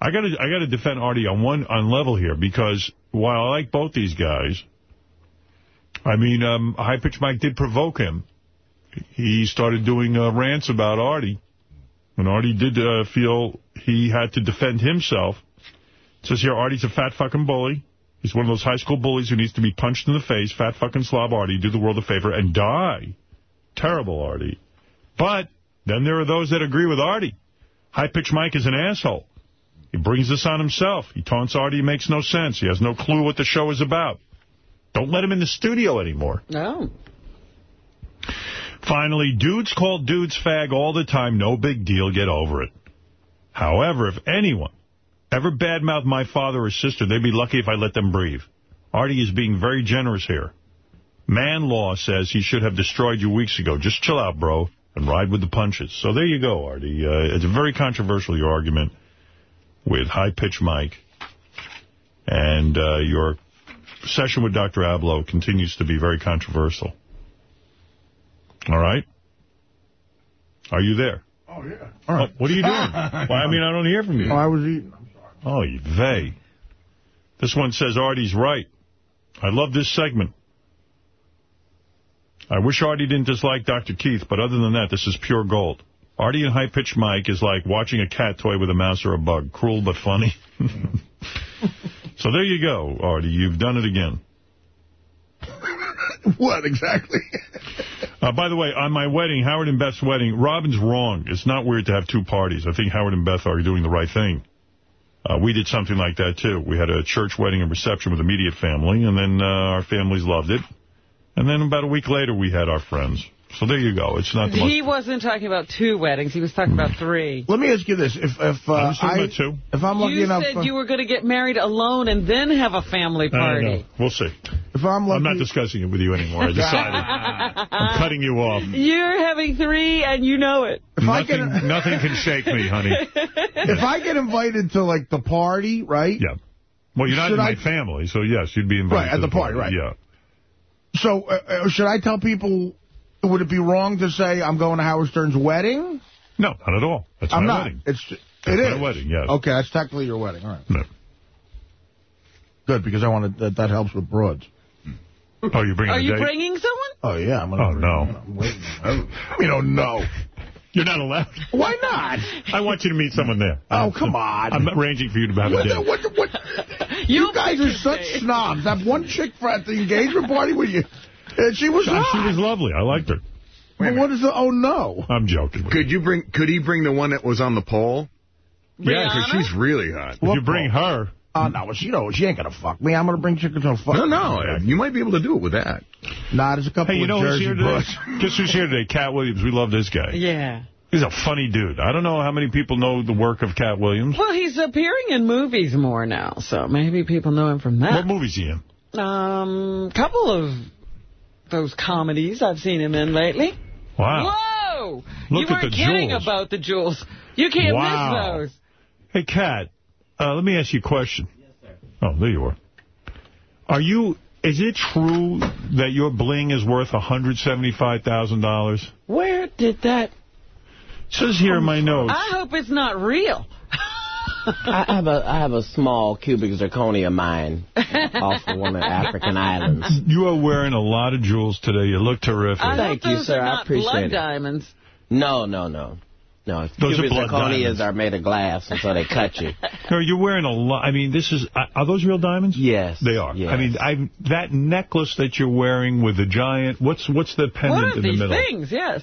I got to I got to defend Artie on one on level here because while I like both these guys, I mean, um, High Pitch Mike did provoke him. He started doing uh, rants about Artie, and Artie did uh, feel he had to defend himself. Says here, Artie's a fat fucking bully. He's one of those high school bullies who needs to be punched in the face. Fat fucking slob Artie. Do the world a favor and die. Terrible Artie. But then there are those that agree with Artie. High Pitch Mike is an asshole. He brings this on himself. He taunts Artie. It makes no sense. He has no clue what the show is about. Don't let him in the studio anymore. No. Finally, dudes call dudes fag all the time. No big deal. Get over it. However, if anyone ever badmouth my father or sister, they'd be lucky if I let them breathe. Artie is being very generous here. Man law says he should have destroyed you weeks ago. Just chill out, bro, and ride with the punches. So there you go, Artie. Uh, it's a very controversial, your argument with High Pitch Mike. And uh, your session with Dr. Ablow continues to be very controversial. All right? Are you there? Oh, yeah. All right. what are you doing? Well, I mean, I don't hear from you. Oh, I was eating. Oh, they. This one says Artie's right. I love this segment. I wish Artie didn't dislike Dr. Keith, but other than that, this is pure gold. Artie and high-pitched Mike is like watching a cat toy with a mouse or a bug. Cruel but funny. so there you go, Artie. You've done it again. What, exactly? Uh, by the way, on my wedding, Howard and Beth's wedding, Robin's wrong. It's not weird to have two parties. I think Howard and Beth are doing the right thing. Uh, we did something like that, too. We had a church wedding and reception with immediate family, and then uh, our families loved it. And then about a week later, we had our friends. So there you go. It's not the most... He wasn't talking about two weddings. He was talking about three. Let me ask you this. If if uh, I was talking I, two. if I'm lucky you enough... said uh, you were going to get married alone and then have a family I don't know. We'll see. If I'm lucky... I'm not discussing it with you anymore. I decided. I'm cutting you off. You're having three and you know it. If I Nothing, get nothing can shake me, honey. if I get invited to like the party, right? Yeah. Well, you're not Should in my I- family, so yes, you'd be invited Right, at to the party, right. Yeah. So uh, uh, should I tell people? Would it be wrong to say I'm going to Howard Stern's wedding? No, not at all. That's I'm my not. wedding. It's it That's is my wedding, yes. Okay, that's technically your wedding. All right. No. Good because I wanted that. That helps with broads. Oh, you're bringing Are you date? bringing someone? Oh yeah. I'm gonna Oh, bring- no. I'm waiting. I you don't know. You're not allowed. Why not? I want you to meet someone there. Oh, come on. I'm arranging for you to have a What, date. the- what, what, you guys are such snobs. That one chick for at the engagement party with you, and she was She was lovely. I liked her. Well, what is the? Oh no. I'm joking. Could you bring? Could he bring the one that was on the pole? Yeah, because she's really hot. If you bring her, Oh no, well, she know she ain't gonna fuck me. I'm gonna bring chickens to fuck. No, no, you might be able to do it with that. Nah, there's a couple hey, you of know who's Jersey here today? bros. Guess who's here today? Katt Williams. We love this guy. Yeah. He's a funny dude. I don't know how many people know the work of Katt Williams. Well, he's appearing in movies more now, so maybe people know him from that. What that. movie's he in? Um, couple of those comedies I've seen him in lately. Wow. Whoa! Look you at weren't the kidding jewels. about the jewels. You can't Wow. miss those. Hey, Katt, uh, let me ask you a question. Yes, sir. Oh, there you are. Are you, is it true that your bling is worth $175,000? Where did that... says here in my notes. I hope it's not real. I have a I have a small cubic zirconia mine off of one of the African islands. You are wearing a lot of jewels today. You look terrific. I Thank you, sir. are I appreciate blood it. diamonds. No, no, no. No, Those are cubic blood zirconias diamonds. are made of glass, and so they cut you. No, you're wearing a lot. I mean, this is, are- are those real diamonds? Yes. They are. yes. I mean, I that necklace that you're wearing with the giant, what's what's the What pendant are in the these middle? things? Yes.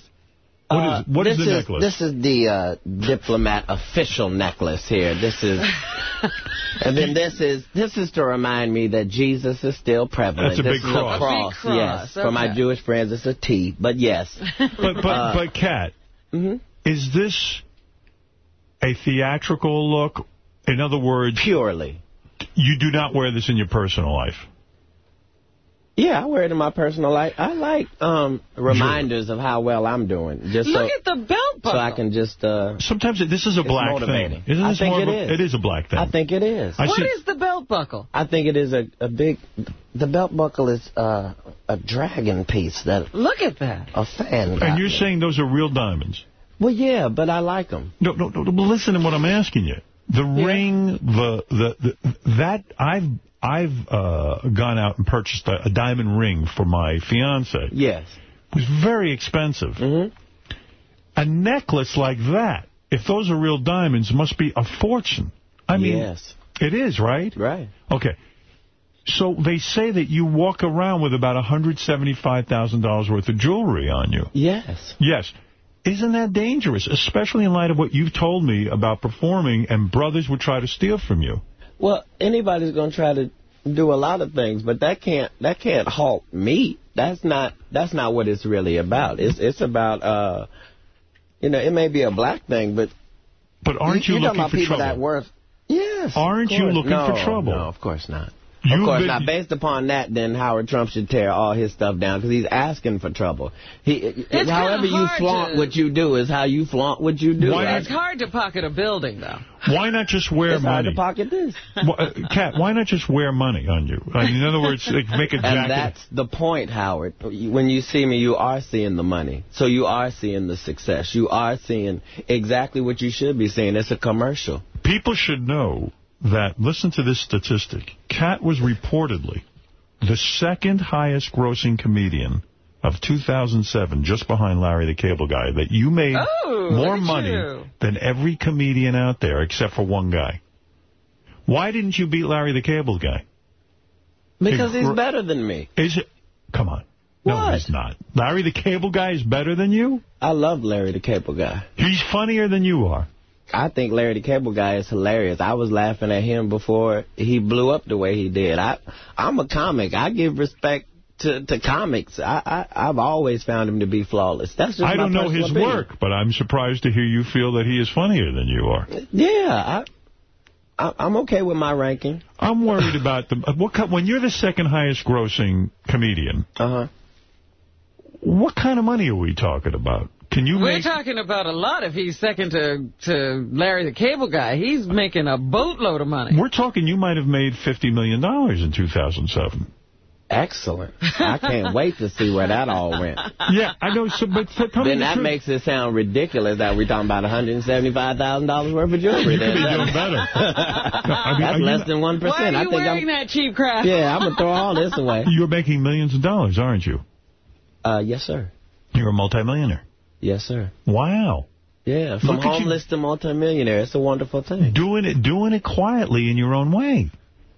What Uh, is what is this necklace? This is the uh, diplomat official necklace here. This is, and then this is this is to remind me that Jesus is still prevalent. That's a this big is cross. A cross, A big cross, yes. For my. Jewish friends, it's a T, but yes. But but Uh, but Katt, Mhm. is this a theatrical look? In other words, Purely. you do not wear this in your personal life. Yeah, I wear it in my personal life. I like um, reminders of how well I'm doing, just so Look at the belt buckle. so buckle. I can just. Uh, Sometimes it, this is a black motivating. thing. Isn't I think more it of a, is. It is a black thing. I think it is. I What see- is the belt buckle? I think it is a, a big. The belt buckle is uh, a dragon piece that Look at that. a fan. And you're me. saying those are real diamonds? Well, yeah, but I like them. No, no, no. but Listen to what I'm asking you. The ring, the, the the that I've I've uh, gone out and purchased a, a diamond ring for my fiance. Yes. It was very expensive. Mm-hmm. A necklace like that, if those are real diamonds, must be a fortune. I mean, yes. it is, right? Right. Okay. So they say that you walk around with about $175,000 worth of jewelry on you. Yes. Yes. Isn't that dangerous, especially in light of what you've told me about performing and brothers would try to steal from you? Well, anybody's going to try to do a lot of things, but that can't that can't halt me. That's not that's not what it's really about. It's it's about uh, you know, it may be a black thing, but But aren't you you're looking for people trouble? that worth. Yes. Aren't you looking no, for trouble? No, of course not. You've of course now. Based upon that, then Howard Trump should tear all his stuff down because he's asking for trouble. He, kinda however you flaunt to- what you do is how you flaunt what you do. Why It's hard to pocket a building, though. Why not just wear It's hard money? to pocket this. Wh- uh, Katt, why not just wear money on you? I mean, in other words, like, make a jacket. And that's the point, Howard. When you see me, you are seeing the money. So you are seeing the success. You are seeing exactly what you should be seeing. It's a commercial. People should know that, listen to this statistic. Katt was reportedly the second highest grossing comedian of 2007, just behind Larry the Cable Guy, that you made Oh, more money you. than every comedian out there except for one guy. Why didn't you beat Larry the Cable Guy? Because he's better than me. Is it? Come on. No, What? he's not. Larry the Cable Guy is better than you? I love Larry the Cable Guy. He's funnier than you are. I think Larry the Cable Guy is hilarious. I was laughing at him before he blew up the way he did. I, I'm a comic. I give respect to, to comics. I, I, I've always found him to be flawless. That's just I don't know his opinion. work, but I'm surprised to hear you feel that he is funnier than you are. Yeah, I, I, I'm okay with my ranking. I'm worried about the what ki- when you're the second highest grossing comedian. Uh-huh. What kind of money are we talking about? Can you We're make talking about a lot if he's second to, to Larry the Cable Guy. He's making a boatload of money. We're talking you might have made $50 million in 2007. Excellent. I can't wait to see where that all went. Yeah, I know. So, but t- tell Then the that truth. makes it sound ridiculous that we're talking about $175,000 worth of jewelry. You could be doing better. I mean, That's are you less not- than 1%. Why are I you think wearing I'm, that cheap crap? Yeah, I'm going to throw all this away. You're making millions of dollars, aren't you? Uh, yes, sir. You're a multimillionaire. Yes, sir. Wow. Yeah, from Look at you. homeless to multimillionaire. It's a wonderful thing. Doing it, doing it quietly in your own way.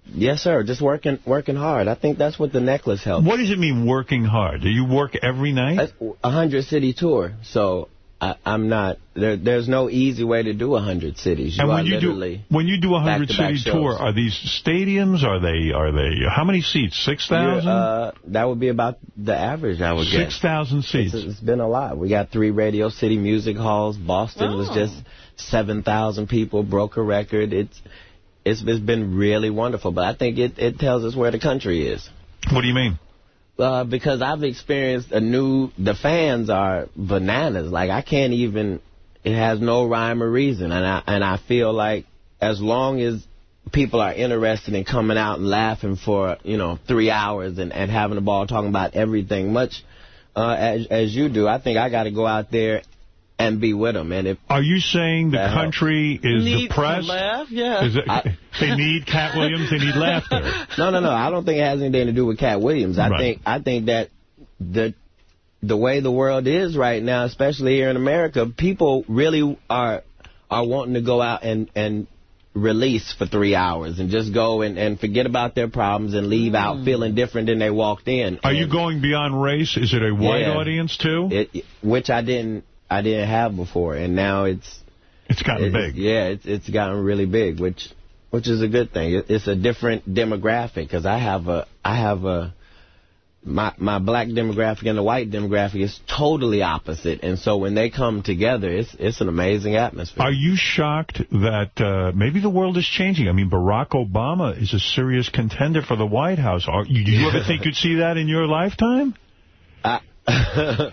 Yes, sir. Just working working hard. I think that's what the necklace helps. What does it mean working hard? Do you work every night? A hundred city tour. So I, I'm not. There, there's no easy way to do a hundred cities. You and when you do when you do a hundred back-to-back city tour, are these stadiums? Are they are they how many seats? Six thousand. Uh, that would be about the average, I would guess. Six thousand seats. It's, it's been a lot. We got three Radio City music halls. Boston was Oh. just 7,000 people, broke a record. It's it's it's been really wonderful, but I think it, it tells us where the country is. What do you mean? Uh, because I've experienced a new, the fans are bananas. Like, I can't even, it has no rhyme or reason. And I, and I feel like as long as people are interested in coming out and laughing for, you know, three hours and, and having a ball talking about everything much uh, as, as you do, I think I got to go out there and be with them. And if Are you saying the That helps. country is Needs to depressed? laugh, yeah. Is it, I- they need Katt Williams. They need laughter. No, no, no. I don't think it has anything to do with Katt Williams. I Right. think I think that the the way the world is right now, especially here in America, people really are are wanting to go out and and release for three hours and just go and, and forget about their problems and leave out mm. feeling different than they walked in. Are you going beyond race? Is it a white Yeah. audience too? It, which I didn't I didn't have before, and now it's it's gotten it- big. Yeah, it's it's gotten really big, which which is a good thing. It's a different demographic because I have a I have a my my black demographic and the white demographic is totally opposite, and so when they come together, it's it's an amazing atmosphere. Are you shocked that uh, maybe the world is changing? I mean, Barack Obama is a serious contender for the White House. Are, you, do you ever think you'd see that in your lifetime? I-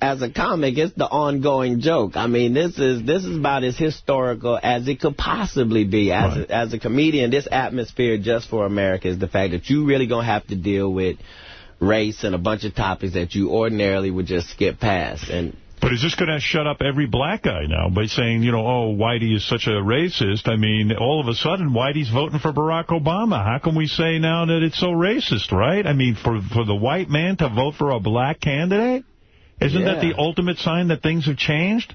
as a comic, it's the ongoing joke. I mean, this is this is about as historical as it could possibly be. As Right. a, as a comedian, this atmosphere just for America is the fact that you really gonna have to deal with race and a bunch of topics that you ordinarily would just skip past. And But is this going to shut up every black guy now by saying, you know, oh, Whitey is such a racist? I mean, all of a sudden, Whitey's voting for Barack Obama. How can we say now that it's so racist, right? I mean, for, for the white man to vote for a black candidate? Isn't that the ultimate sign that things have changed?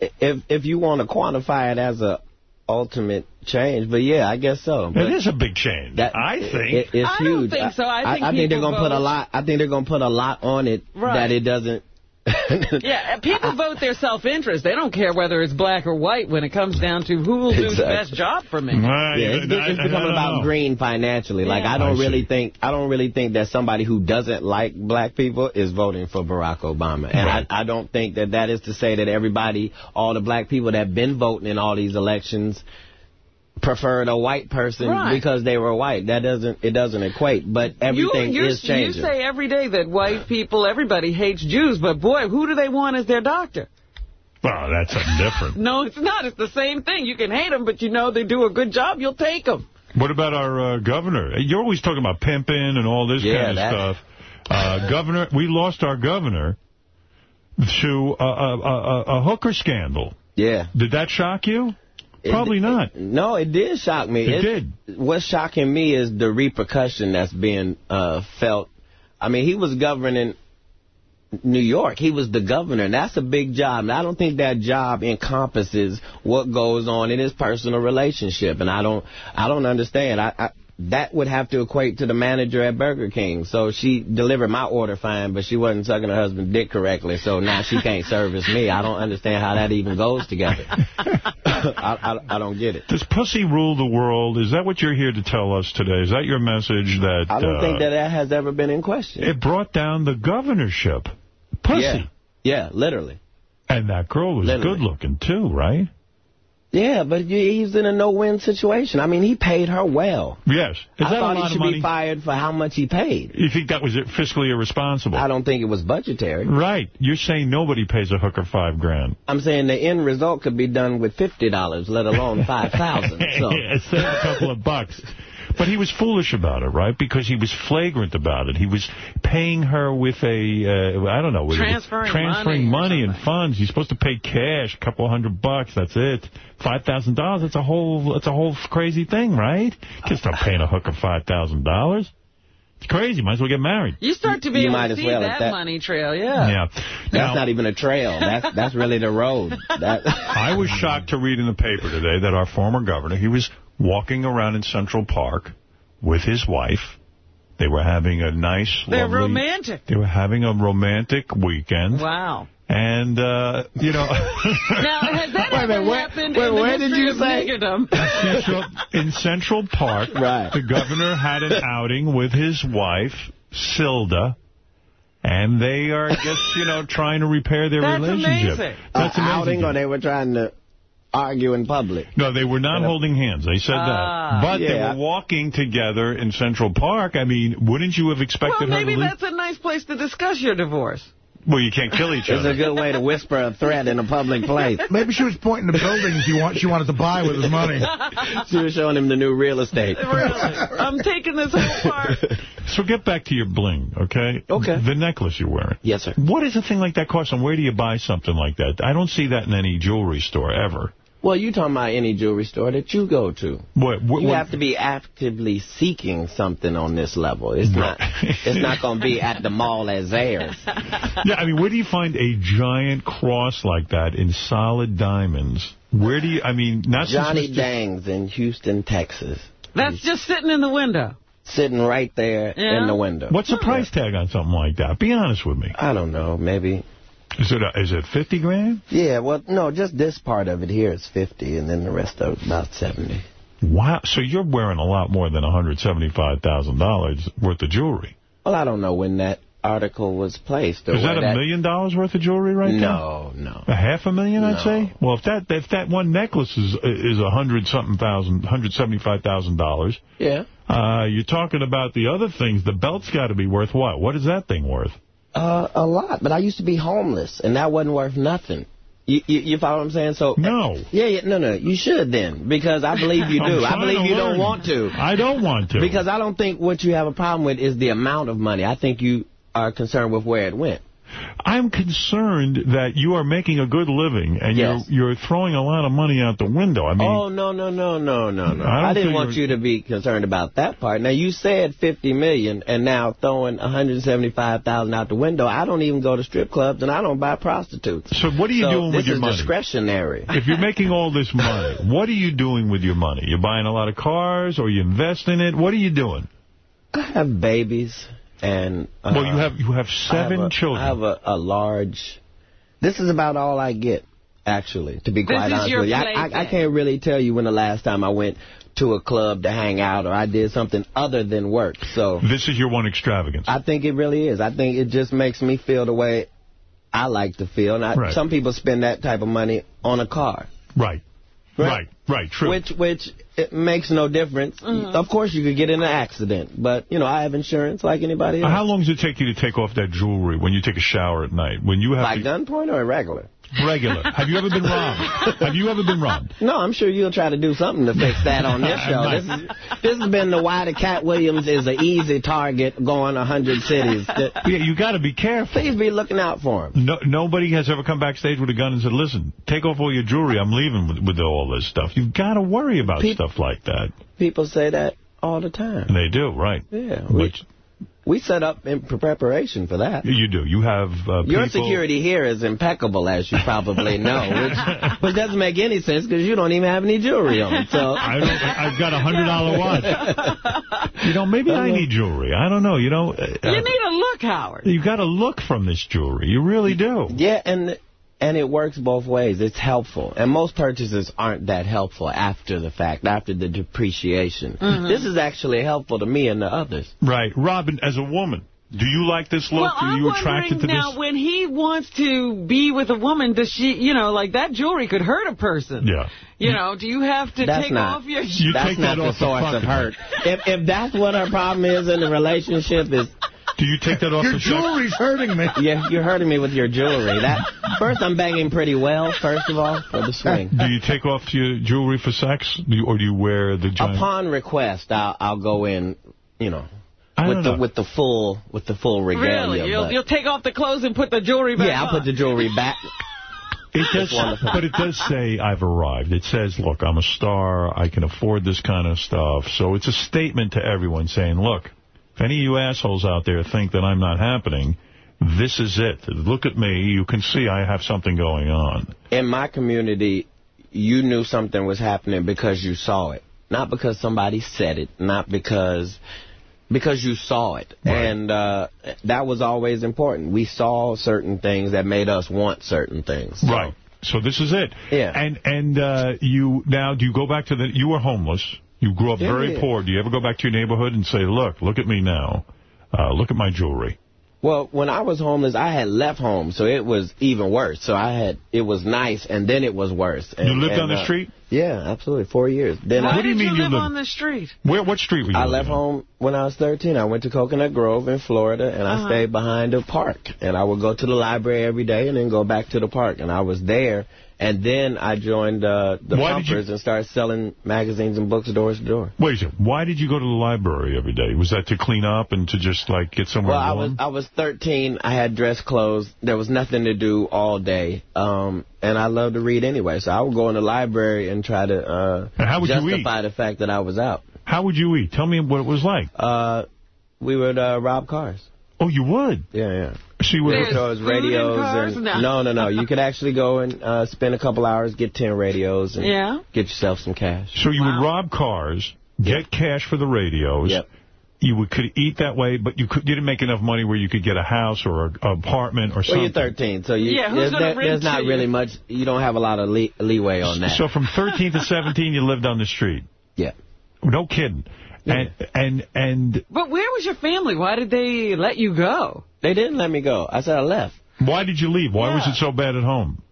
if if you want to quantify it as a ultimate change, but yeah, I guess so. But it is a big change. That, I think. it, it's I don't think so. I think I, think they're gonna put a lot. I think they're gonna put a lot on it Right. that it doesn't. Yeah, people vote their self-interest. They don't care whether it's black or white when it comes down to who will do the best job for me. Right, Yeah, it's, I- it's I- I becoming about know. green financially. Like I don't I really see. think I don't really think that somebody who doesn't like black people is voting for Barack Obama. And Right. I, I don't think that that is to say that everybody, all the black people that have been voting in all these elections preferred a white person Right. because they were white. That doesn't it doesn't equate. But everything you, you, is changing. You say every day that white people, everybody hates Jews, but boy, who do they want as their doctor? Well, that's something different. No, it's not. It's the same thing. You can hate them, but you know they do a good job, you'll take them. What about our uh, governor? You're always talking about pimping and all this Yeah, kind of that- stuff. Uh, governor, we lost our governor to a, a, a, a hooker scandal. yeah. Did that shock you? It- Probably not. No, it did shock me. It did. What's shocking me is the repercussion that's being uh, felt. I mean, he was governing New York. He was the governor, and that's a big job. And I don't think that job encompasses what goes on in his personal relationship. And I don't, I don't understand. I, I that would have to equate to the manager at Burger King. So she delivered my order fine, but she wasn't sucking her husband's dick correctly, so now she can't service me. I don't understand how that even goes together. I, I, I don't get it. Does pussy rule the world? Is that what you're here to tell us today? Is that your message that... I don't uh, think that that has ever been in question. It brought down the governorship. Pussy. Yeah, yeah literally. And that girl was Literally. good looking, too, right? Yeah, but he's in a no-win situation. I mean, he paid her well. Yes. Is I that a thought he should be fired for how much he paid. You think that was fiscally irresponsible? I don't think it was budgetary. Right. You're saying nobody pays a hooker five grand. I'm saying the end result could be done with $50, let alone 5,000. So yeah, save a couple of bucks. But he was foolish about it, right? Because he was flagrant about it. He was paying her with a, uh, I don't know. Transferring transferring money money and funds. He's supposed to pay cash, a couple hundred bucks. That's it. Five thousand dollars. That's a whole. That's a whole crazy thing, right? Can't stop paying a hooker five thousand dollars. It's crazy. Might as well get married. You start to be You able might to as see well that, that- money trail, yeah. Yeah. that's Now- not even a trail. That's that's really the road. That I was shocked to read in the paper today that our former governor, he was walking around in Central Park with his wife. They were having a nice, They're lovely... romantic. They were having a romantic weekend. Wow. And, uh, you know... Now, has that Wait a ever minute, where- happened wait, in the where did history you of say? niggerdom? Central, in Central Park, Right. the governor had an outing with his wife, Silda, and they are just, you know, trying to repair their That's relationship. amazing. That's uh, amazing. outing or they were trying to argue in public. No, they were not holding hands. They said Ah. that. But they were walking together in Central Park. I mean, wouldn't you have Well, expected her to maybe that's a nice place to discuss your divorce. Well, you can't kill each other. It's other. a good way to whisper a threat in a public place. Maybe she was pointing to buildings he want, she wanted to buy with his money. She was showing him the new real estate. Really. I'm taking this whole part. So get back to your bling, okay? Okay. The necklace you're wearing. Yes, sir. What does a thing like that cost, and where do you buy something like that? I don't see that in any jewelry store ever. Well, you talking about any jewelry store that you go to. What? what You what- have to be actively seeking something on this level. It's not it's not going to be at the mall as theirs. yeah, I mean, where do you find a giant cross like that in solid diamonds? Where do you, I mean, not since Johnny Mr. Dangs in Houston, Texas. That's just sitting in the window. Sitting right there Yeah? in the window. What's the price tag on something like that? Be honest with me. I don't know, maybe. Is it a, is it 50 grand? Yeah, well, no, just this part of it here is 50 and then the rest of it about 70. Wow. So you're wearing a lot more than $175,000 worth of jewelry. Well, I don't know when that article was placed. Is that a million dollars worth of jewelry right now? No, no. A half a million, I'd say. Well, if that if that one necklace is is a hundred something thousand, hundred seventy five thousand dollars, Yeah. uh, you're talking about the other things. The belt's got to be worth what? What is that thing worth? Uh, a lot, but I used to be homeless, and that wasn't worth nothing. You, you, you follow what I'm saying? So No. Yeah, yeah, no, no. You should then, because I believe you do. I believe you learn. don't want to. I don't want to. Because I don't think what you have a problem with is the amount of money. I think you are concerned with where it went. I'm concerned that you are making a good living and Yes. you're you're throwing a lot of money out the window. I mean, oh, no, no, no, no, no, no. I I, didn't want you're- you to be concerned about that part. Now, you said 50 million and now throwing 175,000 out the window. I don't even go to strip clubs and I don't buy prostitutes. so what are you so doing with your money? This is discretionary. If you're making all this money, what are you doing with your money? You're buying a lot of cars or you invest in it? What are you doing? I have babies and... Uh, well, you have you have I have seven a- children. I have a, a large... This is about all I get, actually, to be This quite is honest your with you. I, I, I can't really tell you when the last time I went to a club to hang out or I did something other than work. So This is your one extravagance. I think it really is. I think it just makes me feel the way I like to feel. And I, Right. some people spend that type of money on a car. Right. Right. Right. True. Which which it makes no difference. Mm-hmm. Of course, you could get in an accident, but you know I have insurance like anybody else. How long does it take you to take off that jewelry when you take a shower at night? When you have By to, gunpoint or regular? Regular. have you ever been robbed? Have you ever been robbed? No, I'm sure you'll try to do something to fix that on this show. This, is, this has been the why the Katt Williams is an easy target going 100 cities. Yeah, you got to be careful. Please be looking out for him. No, nobody has ever come backstage with a gun and said, listen, take off all your jewelry. I'm leaving with, with all this stuff. You've got to worry about Pe- stuff like that. People say that all the time. And they do, right. Yeah. Which, we set up in preparation for that. You do. You have uh, Your security here is impeccable, as you probably know, which, which doesn't make any sense because you don't even have any jewelry on. So I don't, I've got a $100 watch. You know, maybe I need jewelry. I don't know. You know... Uh, you need a look, Howard. You've got to look from this jewelry. You really do. Yeah, and and it works both ways. It's helpful. And most purchases aren't that helpful after the fact, after the depreciation. Mm-hmm. Mhm. This is actually helpful to me and the others. Right. Robin, as a woman, do you like this look? Well, Are I'm you attracted wondering to now, this? Now, when he wants to be with a woman, does she, you know, like that jewelry could hurt a person. Yeah. You know, do you have to That's take not, off your... You that's not the source of hurt. If, if that's what her problem is in the relationship is... Do you take that off Your for sex? jewelry's hurting me. Yeah, you're hurting me with your jewelry. That First, I'm banging pretty well, first of all, for the swing. Do you take off your jewelry for sex? Do you, or do you wear the giant... Upon request, I'll, I'll go in, you know, I with don't the know. with the full with the full regalia. Really? You'll, but- you'll take off the clothes and put the jewelry back yeah, I'll put the jewelry back. It does, but it does say I've arrived. It says, look, I'm a star. I can afford this kind of stuff. So it's a statement to everyone saying, look, if any of you assholes out there think that I'm not happening, this is it. Look at me. You can see I have something going on. in my community, you knew something was happening because you saw it. Not because somebody said it, not because because you saw it. And uh, that was always important. We saw certain things that made us want certain things. So- Right. So this is it. Yeah. And and uh, you now do you go back to the you were homeless. You grew up Yeah, very yeah. poor. Do you ever go back to your neighborhood and say, look, look at me now. Uh, look at my jewelry. Well, when I was homeless, I had left home, so it was even worse. So I had it was nice, and then it was worse. And, You lived and, on the uh, street? Yeah, absolutely, four years. Then Why I, What do you mean you live live- on the street? Where? What street were you I living left on? home when I was 13. I went to Coconut Grove in Florida, and I Uh-huh. stayed behind a park. And I would go to the library every day and then go back to the park. And I was there. And then I joined uh, the Why you- Pumpers and started selling magazines and books door to door. Wait a second. Why did you go to the library every day? Was that to clean up and to just, like, get somewhere Well, I was I was 13. I had dress clothes. There was nothing to do all day, um, and I love to read anyway. So I would go in the library and try to uh, And how would justify the fact that I was out. How would you eat? Tell me what it was like. Uh, we would uh, rob cars. Oh, you would? Yeah, yeah. She would... There's Stores, food radios, and now. no, no, no. You could actually go and uh, spend a couple hours, get 10 radios, and Yeah? get yourself some cash. So you would rob cars, get cash for the radios. Yep. You would, could eat that way, but you, could, you didn't make enough money where you could get a house or an apartment or Well, something. you're 13, so you, Yeah, who's there's, gonna there- rent there's not to really you? much. You don't have a lot of lee leeway on that. So from 13 to 17, you lived on the street. Yeah. No kidding. And and and But where was your family? Why did they let you go? They didn't let me go. I said I left. why did you leave? Why was it so bad at home?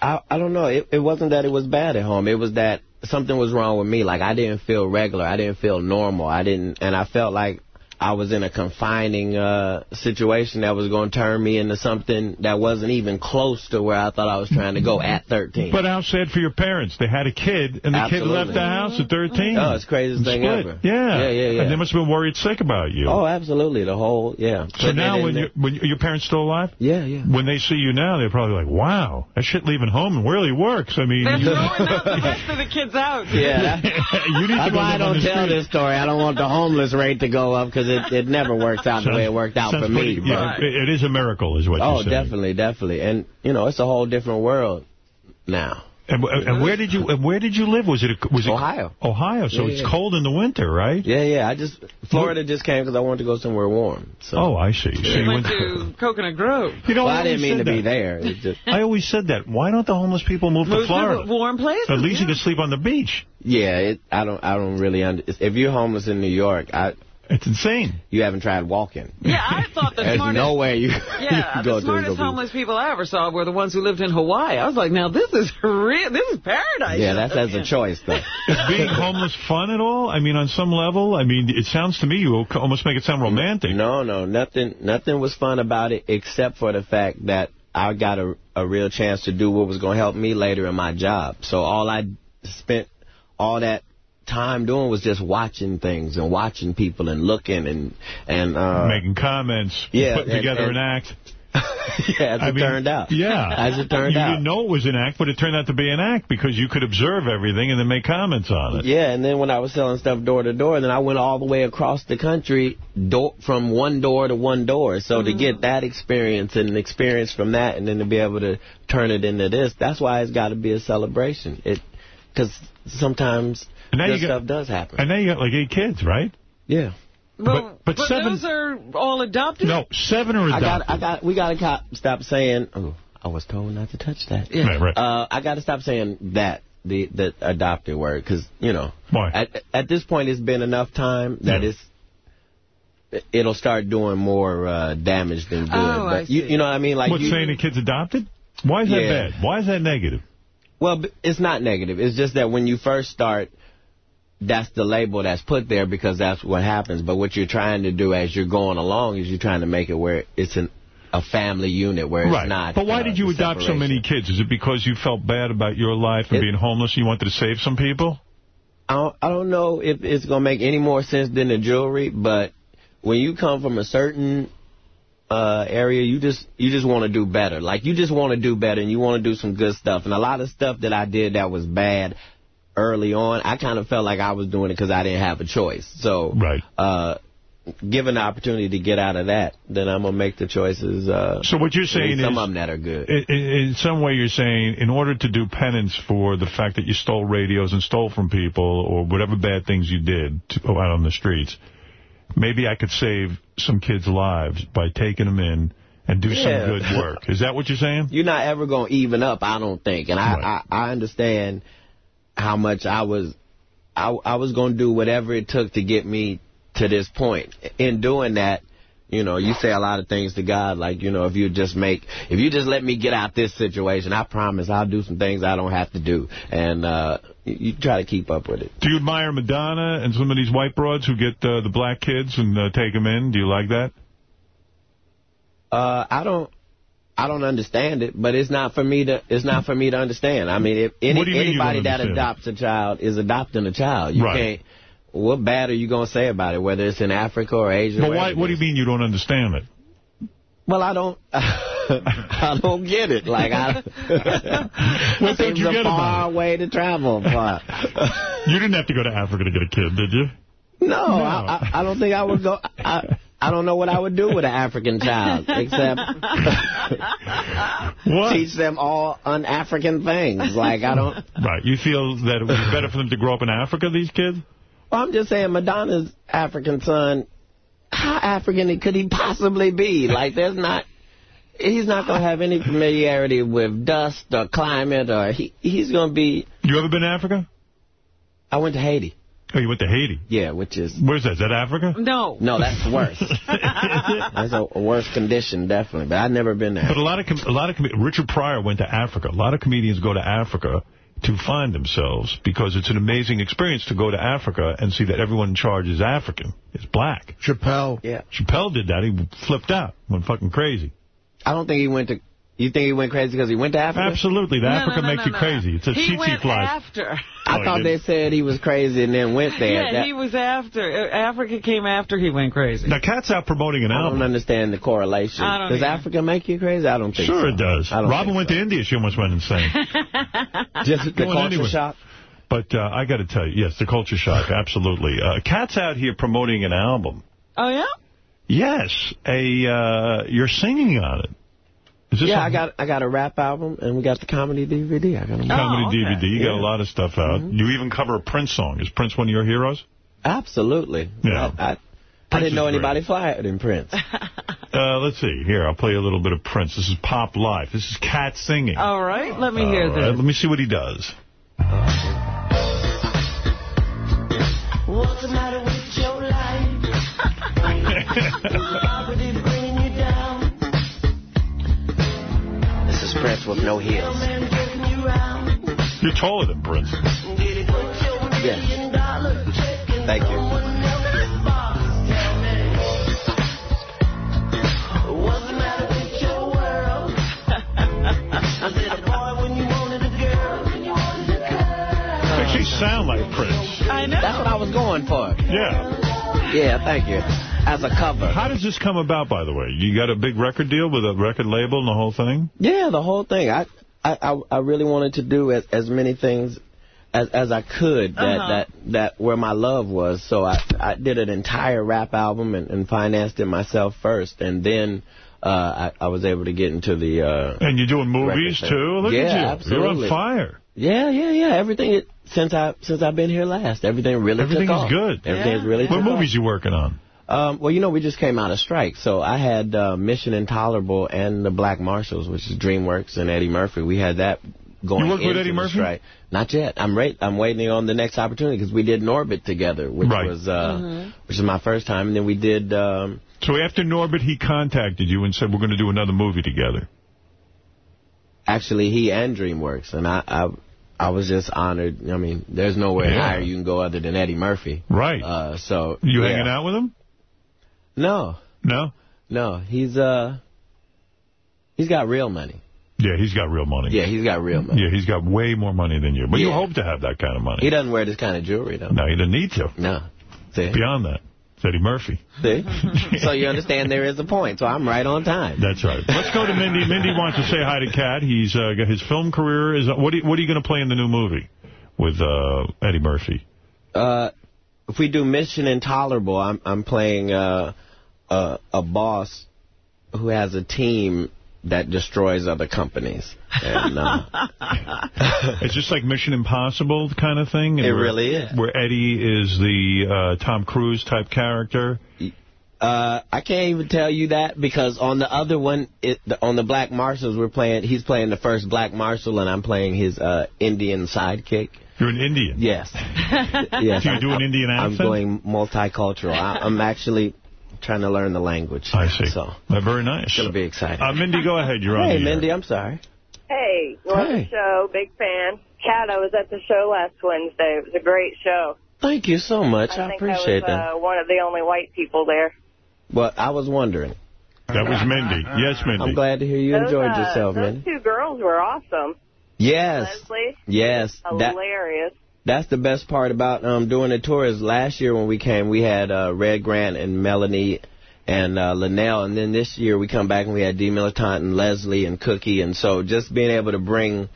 I I don't know. It, it wasn't that it was bad at home. It was that something was wrong with me. Like I didn't feel regular. I didn't feel normal. I didn't, and I felt like I was in a confining uh, situation that was going to turn me into something that wasn't even close to where I thought I was trying to go at 13. But how sad for your parents. They had a kid, and the kid left the house at 13. Oh, it's the craziest thing Split. ever. Yeah. Yeah, yeah, yeah. And they must have been worried sick about you. oh, absolutely. The whole, yeah. so Putting now when, there. you, when your parents still alive? Yeah, yeah. When they see you now, they're probably like, wow, that shit leaving home really works. I mean, They're you, throwing out the rest of the kids out. Yeah. you need to That's go why I don't tell street. this story. I don't want the homeless rate to go up because it, it never works out the way it worked out for me. pretty- yeah, but- it- it is a miracle, is what Oh, you're saying. definitely, definitely. And, you know, it's a whole different world now. And, and where did you and where did you live? Was it a, was it Ohio. Ohio, so Yeah, it's yeah. cold in the winter, right? Yeah, yeah. I just Florida just came because I wanted to go somewhere warm. So. Oh, I see. So They you went to Coconut Grove. You know, well, I I didn't always mean to said be there. Just, I always said that. Why don't the homeless people move, Move to Florida? warm places. At least yeah. you can sleep on the beach. yeah, it, I don't. I don't really. Under, if you're homeless in New York, I It's insane. you haven't tried walking. Yeah, I thought the There's smartest... no way you. Yeah, you go the smartest go homeless people I ever saw were the ones who lived in Hawaii. I was like, now this is real. This is paradise. Yeah, that's as a choice though. Is being homeless fun at all? I mean, on some level? I mean, it sounds to me you almost make it sound romantic. No, no, nothing. Nothing was fun about it except for the fact that I got a, a real chance to do what was going to help me later in my job. So all I spent all that time doing was just watching things and watching people and looking and and uh, Making comments, Yeah, putting and- together and- an act. yeah, as I it mean, turned out. Yeah. As it turned you out. You didn't know it was an act, but it turned out to be an act because you could observe everything and then make comments on it. Yeah, and then when I was selling stuff door to door, then I went all the way across the country door, from one door to one door. So Mm-hmm. to get that experience and experience from that and then to be able to turn it into this, that's why it's got to be a celebration. It Because sometimes And now this you got- stuff does happen. And now you got like eight kids, right? Yeah. Well, but but seven- those are all adopted? No, seven are adopted. I got, I got, we got to stop saying, oh, I was told not to touch that. Yeah. Right, right. Uh, I got to stop saying that, the, the adopted word, because, you know. Why? At, at this point, it's been enough time that Yeah. it's, it'll start doing more uh, damage than good. Oh, I but you, see. you know what I mean? Like what, you, saying the kid's adopted? Why is that Yeah. bad? Why is that negative? Well, it's not negative. It's just that when you first start, that's the label that's put there because that's what happens. But what you're trying to do as you're going along is you're trying to make it where it's an, a family unit where it's right. not. but why uh, did you adopt so many kids? Is it because you felt bad about your life and It- being homeless and you wanted to save some people? I don't, I don't know if it's going to make any more sense than the jewelry, but when you come from a certain uh, area, you just you just want to do better. Like, you just want to do better, and you want to do some good stuff. And a lot of stuff that I did that was bad early on, I kind of felt like I was doing it because I didn't have a choice. So, right. uh, given the opportunity to get out of that, then I'm going to make the choices. Uh, So what you're saying some is- Some of them that are good. In, in some way, you're saying in order to do penance for the fact that you stole radios and stole from people or whatever bad things you did to, out on the streets, maybe I could save some kids' lives by taking them in and do Yeah. some good work. Is that what you're saying? You're not ever going to even up, I don't think. And I, Right. I, I understand how much I was, I, I was going to do whatever it took to get me to this point. In doing that, you know, you say a lot of things to God, like, you know, if you just make, if you just let me get out this situation, I promise I'll do some things I don't have to do. And, uh, you, you try to keep up with it. Do you admire Madonna and some of these white broads who get uh, the black kids and uh, take them in? Do you like that? Uh, I don't, I don't understand it, but it's not for me to, it's not for me to understand. I mean, if any, What do you mean anybody that adopts a child is adopting a child. You Right. can't, what bad are you going to say about it, whether it's in Africa or Asia? But why? What do you mean you don't understand it? Well, I don't, I don't get it. Like, I, What don't you a get about far way to travel. But, You didn't have to go to Africa to get a kid, did you? no, I, I, I don't think I would go, I, I don't know what I would do with an African child, except teach them all un-African things. Like, I don't, Right. You feel that it would be better for them to grow up in Africa, these kids? Well, I'm just saying Madonna's African son, how African could he possibly be? Like, there's not, he's not going to have any familiarity with dust or climate or he, he's going to be... You ever been to Africa? I went to Haiti. Oh, you went to Haiti? Yeah, which is... Where's that? Is that Africa? No. No, that's worse. that's a, a worse condition, definitely. But I've never been there. But a lot of com a lot of com Richard Pryor went to Africa. A lot of comedians go to Africa to find themselves because it's an amazing experience to go to Africa and see that everyone in charge is African. It's black. Chappelle. Yeah. Chappelle did that. He flipped out. Went fucking crazy. I don't think he went to... You think he went crazy because he went to Africa? Absolutely. The No, no, Africa no, makes no, you no. crazy. It's a He tsetse went fly. after. I Oh, thought they said he was crazy and then went there. Yeah, That- he was after. Uh, Africa came after he went crazy. Now, Katt's out promoting an I album. I don't understand the correlation. I don't Does either. Africa make you crazy? I don't think so. Sure it does. I don't Robin went so. to India. She almost went insane. Just the Going culture anywhere. shock. But uh, I got to tell you, yes, the culture shock, absolutely. Uh, Katt's out here promoting an album. Oh, yeah? Yes, a uh, you're singing on it. Is this Yeah, a I got I got a rap album and we got the comedy DVD. I got them. comedy Oh, okay. DVD? You got a lot of stuff out. You even cover a Prince song. Is Prince one of your heroes? Absolutely. Yeah. I, I, I didn't know is anybody flyer than Prince. Uh, let's see. Here, I'll play a little bit of Prince. This is Pop Life. This is Katt singing. All right, let me hear All right, this. Let me see what he does. What's the matter with your life? this Prince with no heels. You round. You're taller than Prince. Did he put your Yes. million dollar check in Thank you. someone else's box? Tell me. What's the matter with your world? Was it a boy when you wanted a girl? When you wanted a girl? Makes you sound like Prince. I know. That's what I was going for. Yeah. Yeah, thank you. As a cover. How does this come about, by the way? You got a big record deal with a record label and the whole thing? Yeah, the whole thing. I I I, I really wanted to do as, as many things as as I could that Uh-huh. that that where my love was. So I I did an entire rap album and, and financed it myself first, and then. Uh, I, I was able to get into the... Uh, And you're doing movies, too? Look yeah, at you. absolutely. You're on fire. Yeah, yeah, yeah. Everything, it, since, I, since I've been here last, everything really Everything took is off. good. Everything's really What took movies off. you working on? Um, well, you know, we just came out of strike, so I had uh, Mission Intolerable and the Black Marshals, which is DreamWorks and Eddie Murphy. We had that going You work with into Eddie Murphy? strike. Not yet. I'm right. I'm waiting on the next opportunity because we did Norbit together, which Right. was uh, Mhm. which is my first time, and then we did. Um, So after Norbit, he contacted you and said, we're going to do another movie together. actually, he and DreamWorks, and I. I I was just honored. I mean, there's nowhere Yeah. higher you can go other than Eddie Murphy. Right. Uh, so You yeah. hanging out with him? No. No? No. He's uh he's got real money. Yeah, he's got real money. Yeah, he's got real money. Yeah, he's got way more money than you. But you hope to have that kind of money. He doesn't wear this kind of jewelry though. No, he doesn't need to. No. See? Beyond that, it's Eddie Murphy. See? so you understand there is a point. So I'm right on time. That's right. Let's go to Mindy. Mindy wants to say hi to Katt. He's uh, got his film career. is. What are, you- what are you going to play in the new movie with uh, Eddie Murphy? Uh if we do Mission Intolerable, I'm I'm playing uh a a boss who has a team that destroys other companies. And uh, It's just like Mission Impossible kind of thing. It where- really is. Where Eddie is the uh, Tom Cruise type character. Uh, I can't even tell you that because on the other one, it, the, on the Black Marshals, we're playing. He's playing the first Black Marshal, and I'm playing his uh, Indian sidekick. You're an Indian. Yes. yes. Do you do an I'm- Indian I'm going multicultural. I, I'm actually trying to learn the language. I see. So Uh, very nice. it's gonna be exciting. Uh, Mindy, go ahead. You're on hey, the air. Mindy, I'm sorry. Hey, love Hey. the show. Big fan. Katt, I was at the show last Wednesday. It was a great show. Thank you so much. I, think appreciate I was that. uh, one of the only white people there. But I was wondering. That was Mindy. Yes, Mindy. I'm glad to hear you those, enjoyed uh, yourself, Those Mindy. two girls were awesome. Yes. Leslie, Yes. That, hilarious. That's the best part about um, doing the tour is last year when we came, we had uh, Red Grant and Melanie and uh, Luenell, and then this year we come back and we had D. Militant and Leslie and Cookie, and so just being able to bring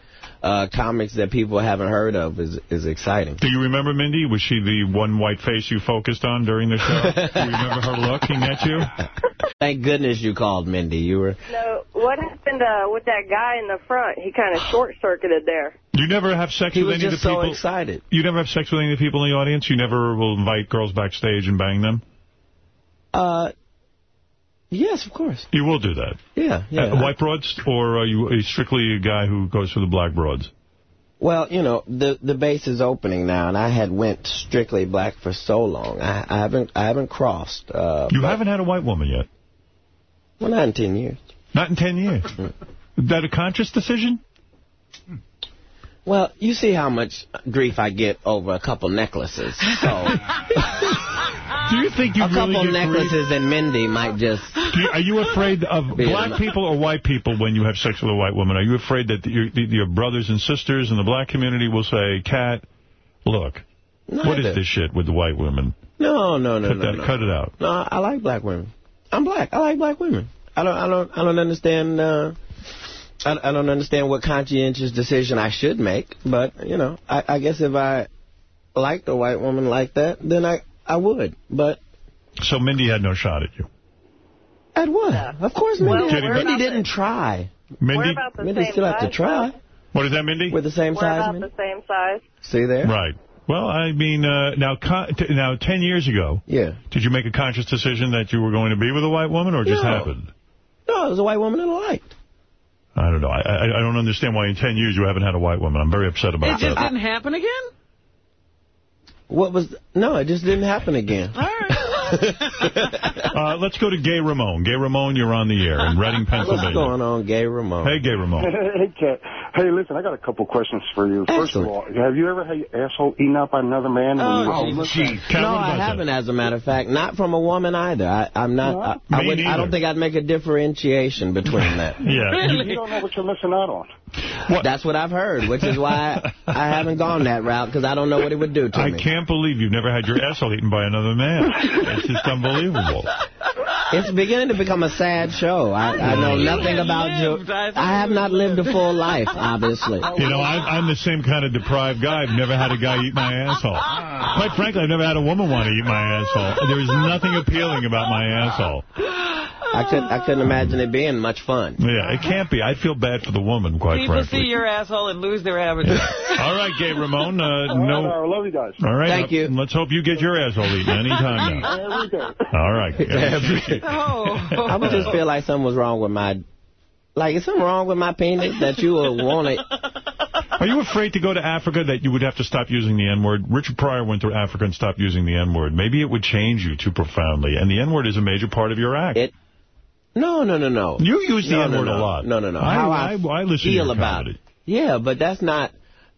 uh, comics that people haven't heard of is is exciting. Do you remember Mindy? Was she the one white face you focused on during the show? Do you remember her looking at you? Thank goodness you called, Mindy. You were No, what happened uh, with that guy in the front? He kind of short-circuited there. You never have sex He with any of the so people? excited. You never have sex with any of the people in the audience? You never will invite girls backstage and bang them? Uh, yes, of course. You will do that. Yeah, yeah. Uh, white broads, or are you strictly a guy who goes for the black broads? Well, you know, the the base is opening now, and I had went strictly black for so long. I, I haven't I haven't crossed. Uh, You haven't had a white woman yet? Well, not in ten years. Not in 10 years. Is that a conscious decision? Well, you see how much grief I get over a couple necklaces. So Do you think you a couple really get necklaces and Mindy might just. You, are you afraid of black people or white people when you have sex with a white woman? Are you afraid that your, your brothers and sisters in the black community will say, Katt, look, what is this shit with the white women? No, no, no, cut, no, that, no. cut it out. No, I like black women. I'm black. I like black women. I don't. I don't. I don't understand. Uh, I, I don't understand what conscientious decision I should make. But you know, I, I guess if I liked a white woman like that, then I I would. But So Mindy had no shot at you. at what? Of course, Mindy. Well, we're Mindy didn't try. Mindy, We're about the Mindy still have to size, try. what is that, Mindy? We're the same We're size. about Mindy? the same size. See there? Right. Well, I mean, uh, now, con- t now, 10 years ago, Yeah. did you make a conscious decision that you were going to be with a white woman, or it just No. happened? No, it was a white woman that I liked. I don't know. I, I, I don't understand why in 10 years you haven't had a white woman. I'm very upset about It about just that. didn't happen again? What was? No, it just didn't happen again. All right. Uh, let's go to Gay Ramon. Gay Ramon, you're on the air in Reading, Pennsylvania. What's going on, Gay Ramon? Hey, Gay Ramon. hey, Katt. Hey, listen, I got a couple questions for you. First of all, have you ever had your asshole eaten up by another man? when you were homeless? no, I haven't, as a matter of fact. Not from a woman either. I, I'm not. I, I, would, I don't think I'd make a differentiation between that. Yeah. Really? You don't know what you're missing out on. That's what I've heard, which is why I haven't gone that route, because I don't know what it would do to I me. I can't believe you've never had your asshole eaten by another man. It's just unbelievable. It's beginning to become a sad show. I, I know nothing about you. I have not lived a full life, obviously. You know, I, I'm the same kind of deprived guy. I've never had a guy eat my asshole. Quite frankly, I've never had a woman want to eat my asshole. There is nothing appealing about my asshole. I couldn't, I couldn't imagine it being much fun. Yeah, it can't be. I feel bad for the woman, quite People frankly. see your asshole and lose their appetite. All right, Gay Ramon. Uh, All right, no. I love you guys. All right. Thank you. Let's hope you get your asshole eaten anytime now. Every day. All right. Every day. Oh. I would just feel like something was wrong with my... Like, is something wrong with my penis that you would want to... Are you afraid to go to Africa that you would have to stop using the N-word? Richard Pryor went to Africa and stopped using the N-word. Maybe it would change you too profoundly. And the N-word is a major part of your act. It, no, no, no, no. You use the No, no, N-word no. a lot. No, no, no. I, How I, I, listen feel your about it. Yeah, but that's not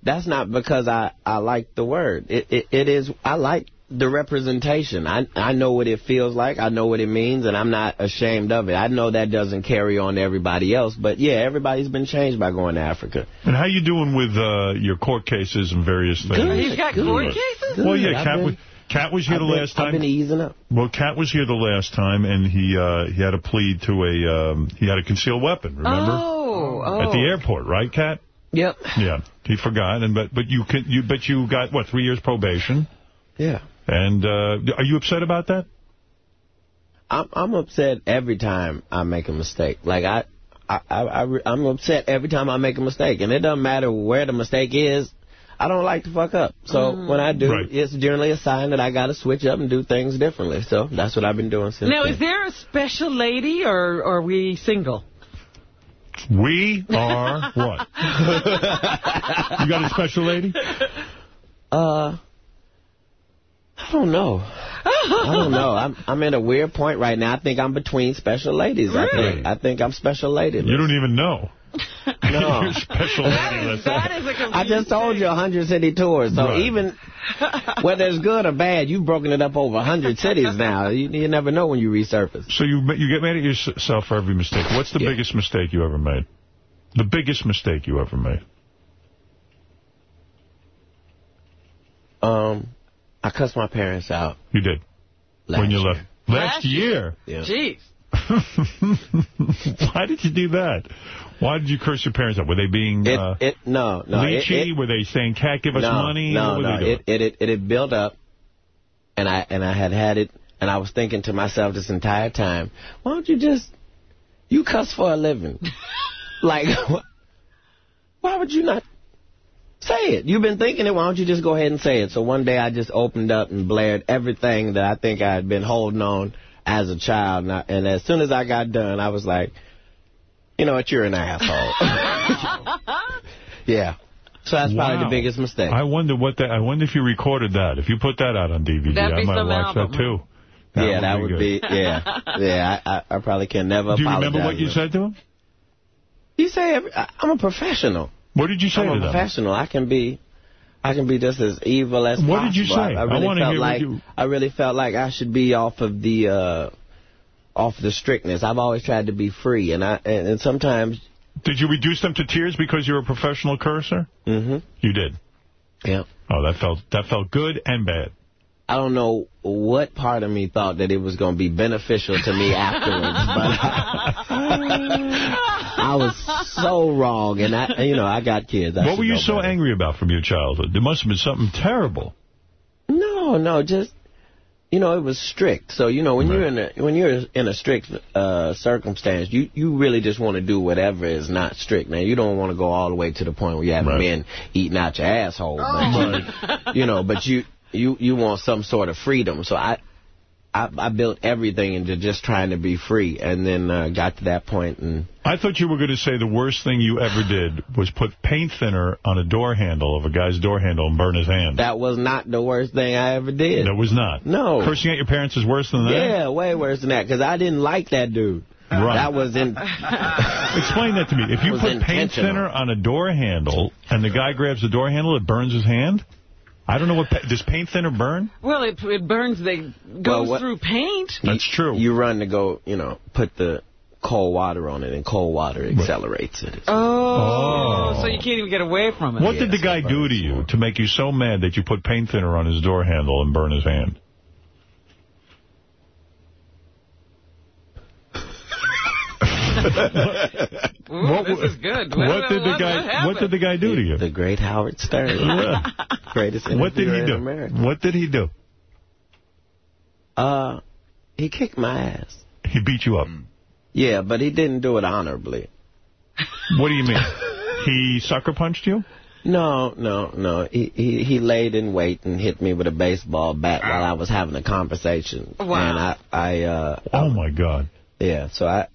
that's not because I I like the word. It it, it is I like the representation. I I know what it feels like. I know what it means, and I'm not ashamed of it. I know that doesn't carry on to everybody else, but yeah, everybody's been changed by going to Africa. And how you doing with uh, your court cases and various things? Good, He's got good. court cases? Well, yeah, I've Katt been- was, Katt was here I've the been- last time. I've been easing up. Well, Katt was here the last time, and he uh, he had a plea to a um, he had a concealed weapon. Remember? Oh, oh. At the airport, right, Katt? Yep. Yeah, he forgot, and but but you can you but you got what three years probation? Yeah. And uh, are you upset about that? I'm I'm upset every time I make a mistake. Like I, I, I, I I'm upset every time I make a mistake, and it doesn't matter where the mistake is. I don't like to fuck up. So Mm. when I do, Right. it's generally a sign that I got to switch up and do things differently. So that's what I've been doing since. Now, then. is there a special lady, or, or are we single? We are what? you got a special lady? Uh, I don't know. I don't know. I'm I'm at a weird point right now. I think I'm between special ladies. I Really? think I think I'm special lady. You don't even know. No. You're special lady list. I just told you a 100 city tours. So Right. even whether it's good or bad, you've broken it up over a 100 cities now. You, you never know when you resurface. So you you get mad at yourself for every mistake. What's the biggest mistake you ever made? The biggest mistake you ever made? Um, I cussed my parents out. You did. Last when you year. left. Last, year? Yeah. Jeez. Why did you do that? Why did you curse your parents out? Were they being It, uh, it, no, no. leechy? it- Were they saying, Katt, give us no, money? No, no. It, it, it, it had built up, and I and I had had it, and I was thinking to myself this entire time, why don't you just, you cuss for a living. like, why would you not say it? You've been thinking it, why don't you just go ahead and say it? So one day I just opened up and blared everything that I think I had been holding on as a child, and, I, and as soon as I got done, I was like, you know what, you're an asshole. yeah. So that's probably the biggest mistake. I wonder what that. I wonder if you recorded that. If you put that out on DVD, I might watch album. that too. yeah, that would good. be, yeah. Yeah, I, I, I probably can never Do you apologize. remember what you said to him? You say, I- I'm a professional. What did you say I'm to a professional. I can be, I can be just as evil as What possible. did you say? I, I I really wanna felt hear what like you- I really felt like I should be off of the, uh, off the strictness. I've always tried to be free, and I and, and sometimes. Did you reduce them to tears because you're a professional cursor? Mm-hmm. You did. Yeah. Oh, that felt that felt good and bad. I don't know what part of me thought that it was going to be beneficial to me afterwards, but I, I was so wrong, and I, you know, I got kids. I what were you so better. angry about from your childhood? There must have been something terrible. No, no, just you know, it was strict. So you know, when you're in a when you're in a strict uh, circumstance, you you really just want to do whatever is not strict. Now you don't want to go all the way to the point where you have men eating out your asshole, but you know, but you you you want some sort of freedom. So I. I, I built everything into just trying to be free, and then uh, got to that point. and I thought you were going to say the worst thing you ever did was put paint thinner on a door handle of a guy's door handle and burn his hand. that was not the worst thing I ever did. That was not. No. Cursing at your parents is worse than that? Yeah, way worse than that, because I didn't like that dude. Right. That was in... Explain that to me. If you put paint thinner on a door handle and the guy grabs the door handle, it burns his hand? I don't know what... Does paint thinner burn? Well, it it burns. They goes Well, what- through paint. That's true. You run to go, you know, put the cold water on it, and cold water accelerates it. Oh, Oh. so you can't even get away from it. What did the guy do to you to make you so mad that you put paint thinner on his door handle and burn his hand? Ooh, this is good. What did the guy? What did the guy do to you? The great Howard Stern. Yeah. Greatest What did he interviewer in do? America. What did he do? Uh, he kicked my ass. He beat you up. Yeah, but he didn't do it honorably. What do you mean? he sucker punched you? No, no, no. He, he he laid in wait and hit me with a baseball bat while I was having a conversation. Wow. And I, I uh, Oh my God. yeah. So I.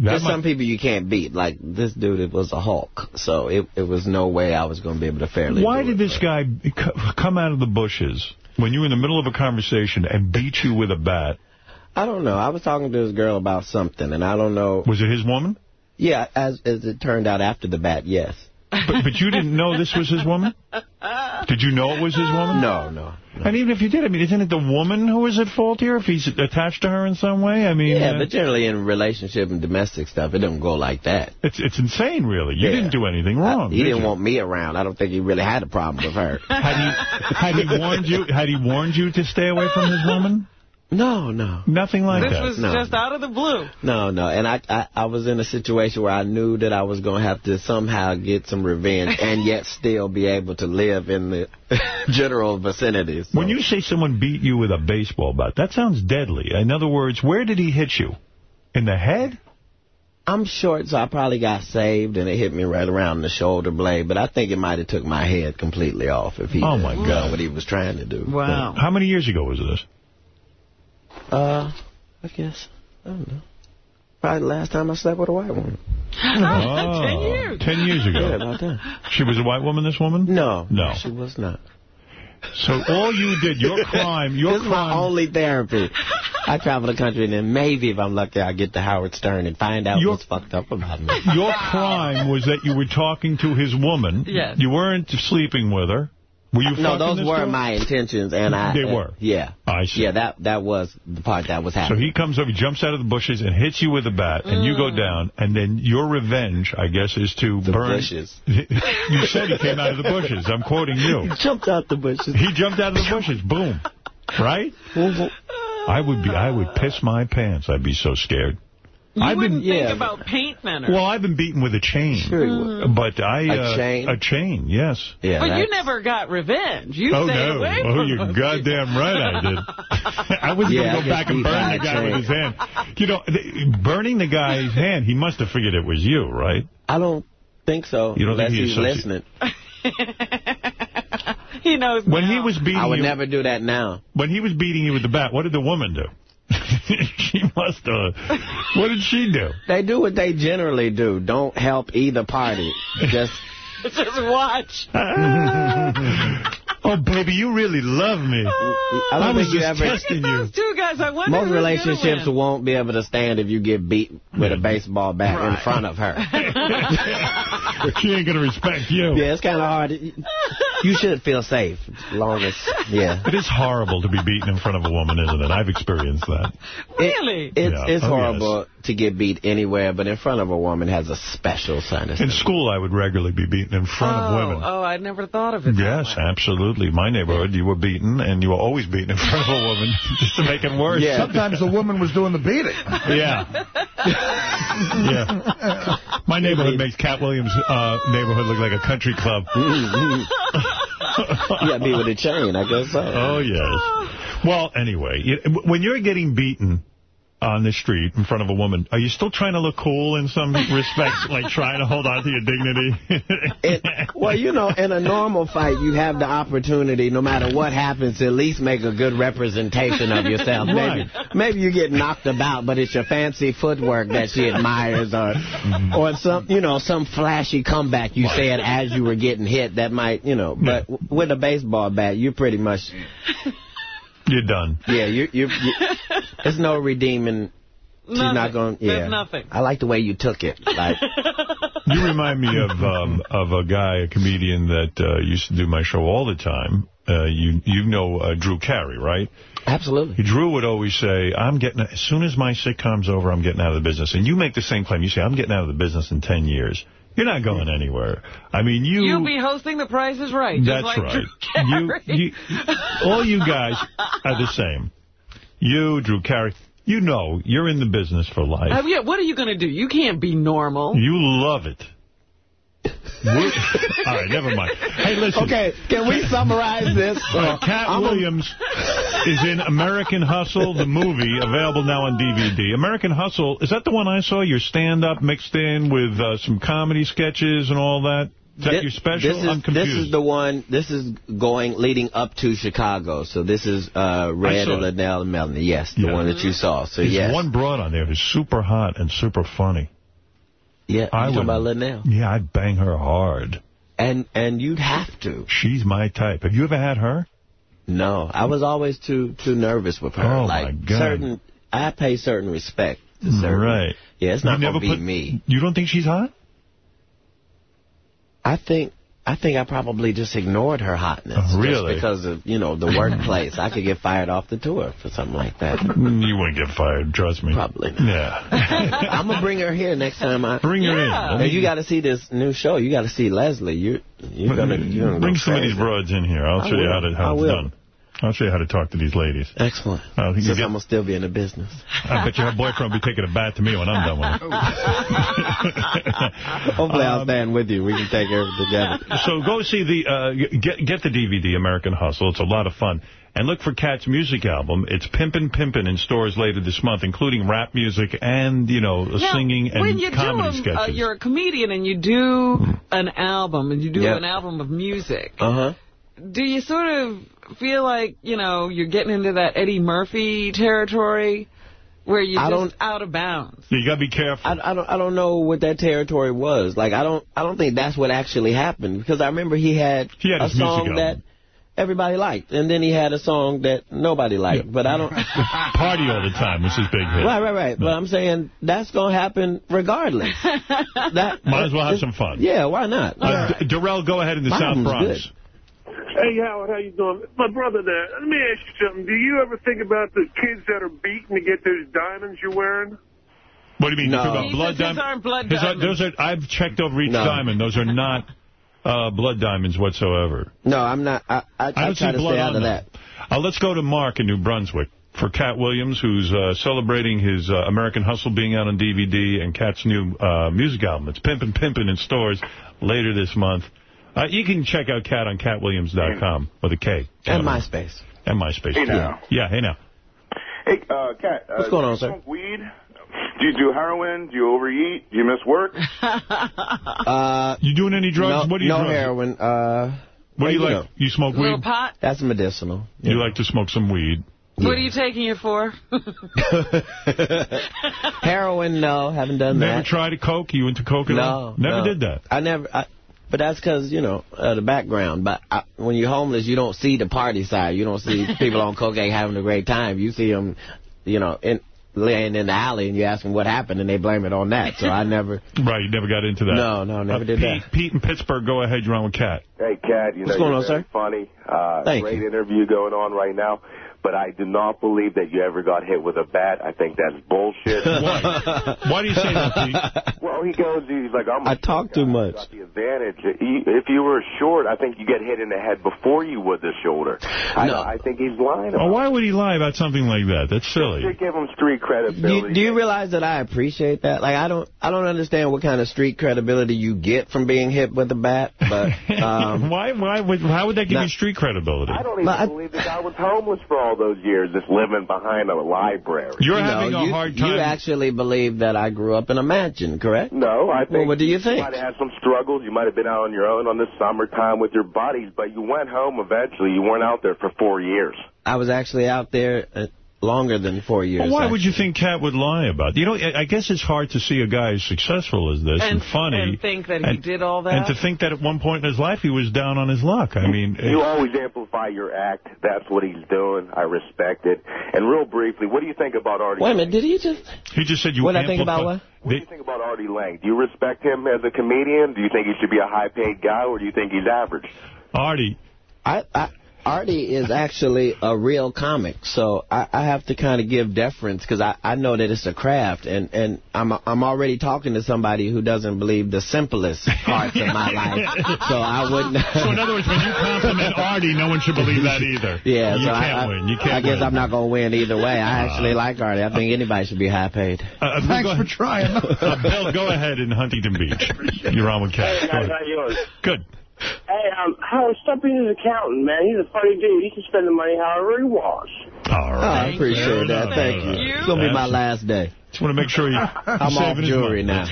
That There's some people you can't beat. Like this dude, it was a Hulk. So it it was no way I was going to be able to fairly. Why did it, this guy come out of the bushes when you were in the middle of a conversation and beat you with a bat? I don't know. I was talking to this girl about something, and I don't know. Was it his woman? Yeah, as as it turned out after the bat, yes. But, but you didn't know this was his woman? Did you know it was his woman? No, no. And even if you did, I mean, isn't it the woman who is at fault here if he's attached to her in some way? I mean, Yeah, uh, but generally in relationship and domestic stuff, it don't go like that. it's it's insane, really. You Yeah. didn't do anything wrong. he did didn't you? want me around. I don't think he really had a problem with her. Had he had he warned you? Had he warned you to stay away from his woman? No, no. Nothing like This that. This was No. just out of the blue. No, no. And I, I, I was in a situation where I knew that I was going to have to somehow get some revenge and yet still be able to live in the general vicinity. So. When you say someone beat you with a baseball bat, that sounds deadly. In other words, where did he hit you? In the head? I'm short, so I probably got saved, and it hit me right around the shoulder blade. But I think it might have took my head completely off if he Oh, my God. what he was trying to do. Wow. How many years ago was this? Uh, I guess I don't know. Probably the last time I slept with a white woman. Oh, Ten years. Ten years ago. Yeah, about that. She was a white woman, this woman? No, No. she was not. So all you did, your crime, your this is my crime... only therapy. I travel the country, and then maybe if I'm lucky, I'll get to Howard Stern and find out Your- what's fucked up about me. Your crime was that you were talking to his woman. Yes. You weren't sleeping with her. Were you No, those were girl? my intentions, and I. They uh, were? Yeah. I see. Yeah, that that was the part that was happening. So he comes over, he jumps out of the bushes and hits you with a bat, and you go down, and then your revenge, I guess, is to burn the burn... bushes. you said he came out of the bushes. I'm quoting you. He jumped out the bushes. He jumped out of the bushes. Boom. Right? I would be. I would piss my pants. I'd be so scared. You I've wouldn't think yeah. about paint thinner. Well, I've been beaten with a chain. Sure you would. But I... A uh, chain? A chain, yes. Yeah, but you never got revenge. You oh, stayed no. away Oh, from you're those goddamn right I did. I wasn't Yeah, going to go back and burn the guy with his hand. You know, th- burning the guy's hand, he must have figured it was you, right? I don't think so. You don't think unless he he's associate- listening. He knows When now. he was beating I would you, never do that now. when he was beating you with the bat, what did the woman do? she must have. What did she do? They do what they generally do. Don't help either party. Just Just watch. oh, baby, you really love me. I I was think you just ever. testing you. Those two guys, I wonder Most relationships won't be able to stand if you get beat with a mm. baseball bat in front of her. she ain't going to respect you. Yeah, it's kind of hard. You should feel safe. As long as, yeah. It is horrible to be beaten in front of a woman, isn't it? I've experienced that. Really? It's Yeah. it's Oh, horrible to get beat anywhere, but in front of a woman has a special sign of In school, I would regularly be beaten in front oh, of women. Oh, I'd never thought of it. Yes, way. Absolutely. My neighborhood, you were beaten, and you were always beaten in front of a woman just to make it worse. Yeah. Sometimes the woman was doing the beating. Yeah. yeah. My neighborhood makes Katt Williams' uh, neighborhood look like a country club. you got beat with a chain, I guess so. Oh, yes. Well, anyway, when you're getting beaten on the street in front of a woman, are you still trying to look cool in some respects, like trying to hold on to your dignity? It, well, you know, in a normal fight, you have the opportunity, no matter what happens, to at least make a good representation of yourself. Right. Maybe, maybe you get knocked about, but it's your fancy footwork that she admires, or, mm-hmm. or some, you know, some flashy comeback you said as you were getting hit that might, you know. But w with a baseball bat, you're pretty much, You're done. yeah, you, you, you, there's no redeeming She's Nothing. not going. There's Yeah. nothing. I like the way you took it. Like, You remind me of um, of a guy, a comedian that uh, used to do my show all the time. Uh, you you know uh, Drew Carey, right? Absolutely. Drew would always say, "I'm getting as soon as my sitcom's over, I'm getting out of the business." And you make the same claim. You say, "I'm getting out of the business in 10 years." You're not going anywhere. I mean, you. You'll be hosting The Price is Right. That's like right. You, you, all you guys are the same. You, Drew Carey, you know you're in the business for life. Uh, yeah, what are you going to do? You can't be normal. You love it. We're- All right, never mind. Hey, listen. Okay, can we summarize this? Uh, Katt I'm a- Williams is in American Hustle, the movie, available now on DVD. American Hustle, is that the one I saw? Your stand-up mixed in with uh, some comedy sketches and all that? Is that Thi- your special? This is, I'm confused. This is the one, this is going, leading up to Chicago. So this is uh, Red and it. Luenell and Melanie. Yes, the Yeah. one that you saw. So There's yes. one broad on there who's super hot and super funny. Yeah, you I talking would- about Luenell. Yeah, I'd bang her hard. And, and you'd have to. She's my type. Have you ever had her? No, I was always too too nervous with her. Oh, like my God. certain, I pay certain respect to certain. Right. Yeah, it's not You gonna be put- me. You don't think she's hot? I think I think I probably just ignored her hotness. Oh, just because of you know the workplace. I could get fired off the tour for something like that. Mm, You wouldn't get fired, trust me. Probably not. Yeah. I'm gonna bring her here next time. I Bring her in. Yeah. Let And me- you got to see this new show. You got to see Leslie. You you're gonna Bring go some of these broads in here. I'll I show you how, to, I how it's will. done. I'll show you how to talk to these ladies. Excellent. Uh, you Since get- I'm gonna still be in the business. I bet your boyfriend will be taking a bat to me when I'm done with it. Hopefully, I'll Um, stand with you. We can take care of it together. So go see the, uh, get get the DVD, American Hustle. It's a lot of fun. And look for Katt's music album. It's Pimpin' Pimpin' in stores later this month, including rap music and, you know, Now, singing and when you comedy do a, uh, you're a comedian and you do an album and you do Yep. an album of music. Uh huh. Do you sort of feel like, you know, you're getting into that Eddie Murphy territory where you're I just out of bounds? you got to be careful. I, I don't I don't know what that territory was. Like I don't I don't think that's what actually happened because I remember he had, He had a song that everybody liked, and then he had a song that nobody liked. But I don't. Party all the time was his big hit. Right, right, right. But I'm saying that's gonna happen regardless. that Might as well have some fun. Yeah, why not? Uh, D- Darrell, go ahead in the My South album's Bronx. good. Hey, Howard, how you doing? My brother there. Let me ask you something. Do you ever think about the kids that are beaten to get those diamonds you're wearing? What do you mean? No. You about blood says his aren't blood His are- diamonds. those are, I've checked over each No. diamond. Those are not uh, blood diamonds whatsoever. No, I'm not. I I, I I don't try see to blood stay on out of them. that. Uh, let's go to Mark in New Brunswick for Katt Williams, who's uh, celebrating his uh, American Hustle being out on DVD and Katt's new uh, music album. It's Pimpin' Pimpin' in stores later this month. Uh, you can check out Katt on kattwilliams.com with a K. And MySpace. And MySpace. Hey, too. now. Yeah, hey now. Hey, uh, Katt. Uh, What's going on, do you sir? Smoke weed? Do you do heroin? Do you overeat? Do you miss work? Uh, You doing any drugs? no, what do you no drugs? heroin. Uh, What do you well, like? know, You smoke weed? Little weed? pot? that's medicinal. You like to smoke some weed? What are you taking it for? Heroin, no, haven't done Never that. Never tried a coke? You into coke at all? No, Never no. did that. I never. I, but that's because you know uh, the background. But I, when you're homeless, you don't see the party side. You don't see people on cocaine having a great time. You see them, you know, in laying in the alley, and you ask them what happened, and they blame it on that. So I never. Right, you never got into that. No, no, never Uh, did Pete, that. Pete in Pittsburgh, go ahead. You're on with Katt. Hey, Katt, you What's know, going you're on, very sir? funny. Uh, Thank great you. interview going on right now. But I do not believe that you ever got hit with a bat. I think that's bullshit. Why? Why do you say that, Pete? Well, he goes, he's like, I'm a I talk too much. got the advantage. If you were short, I think you get hit in the head before you would the shoulder. I, No. I think he's lying Oh, about why would he lie about something like that? That's silly. To give him street Do credibility. you, do you realize that I appreciate that? Like I don't, I don't understand what kind of street credibility you get from being hit with a bat. But um, why? Why would? How would that give No. you street credibility? I don't even I- believe the guy was homeless for all those years, just living behind a library. You're you know, having a you, hard time. you actually believe that I grew up in a mansion, correct? No, I think Well, what do you think? might have had some struggles. You might have been out on your own on the summertime with your buddies, but you went home eventually. You weren't out there for four years. I was actually out there uh, longer than four years. Well, why actually. would you think Katt would lie about? You know, I I guess it's hard to see a guy as successful as this and, and, funny. and think that he did all that? And to think that at one point in his life he was down on his luck. I mean, You always amplify your act. That's what he's doing. I respect it. And real briefly, what do you think about Artie? Wait a minute, did he just... He just said you What I think about what? What do you think about Artie Lange? Do you respect him as a comedian? Do you think he should be a high-paid guy, or do you think he's average? Artie. I, I Artie is actually a real comic, so I, I have to kind of give deference because I, I know that it's a craft, and, and I'm I'm already talking to somebody who doesn't believe the simplest parts of my life, so I wouldn't. So in other words, when you compliment Artie, no one should believe that either. Yeah, you so can't I, win. You can't I guess win. I'm not going to win either way. I actually like Artie. I think anybody should be high paid. Uh, Thanks for ahead. trying. Uh, Bill, go ahead in Huntington Beach. You're on with Katt. Hey, Go guys, yours? Good. Hey, um, Howard, stop being an accountant, man. He's a funny dude. He can spend the money however he wants. All I appreciate that. Thank you. It's going to be my last day. Just want to make sure you, I'm you're off jewelry now.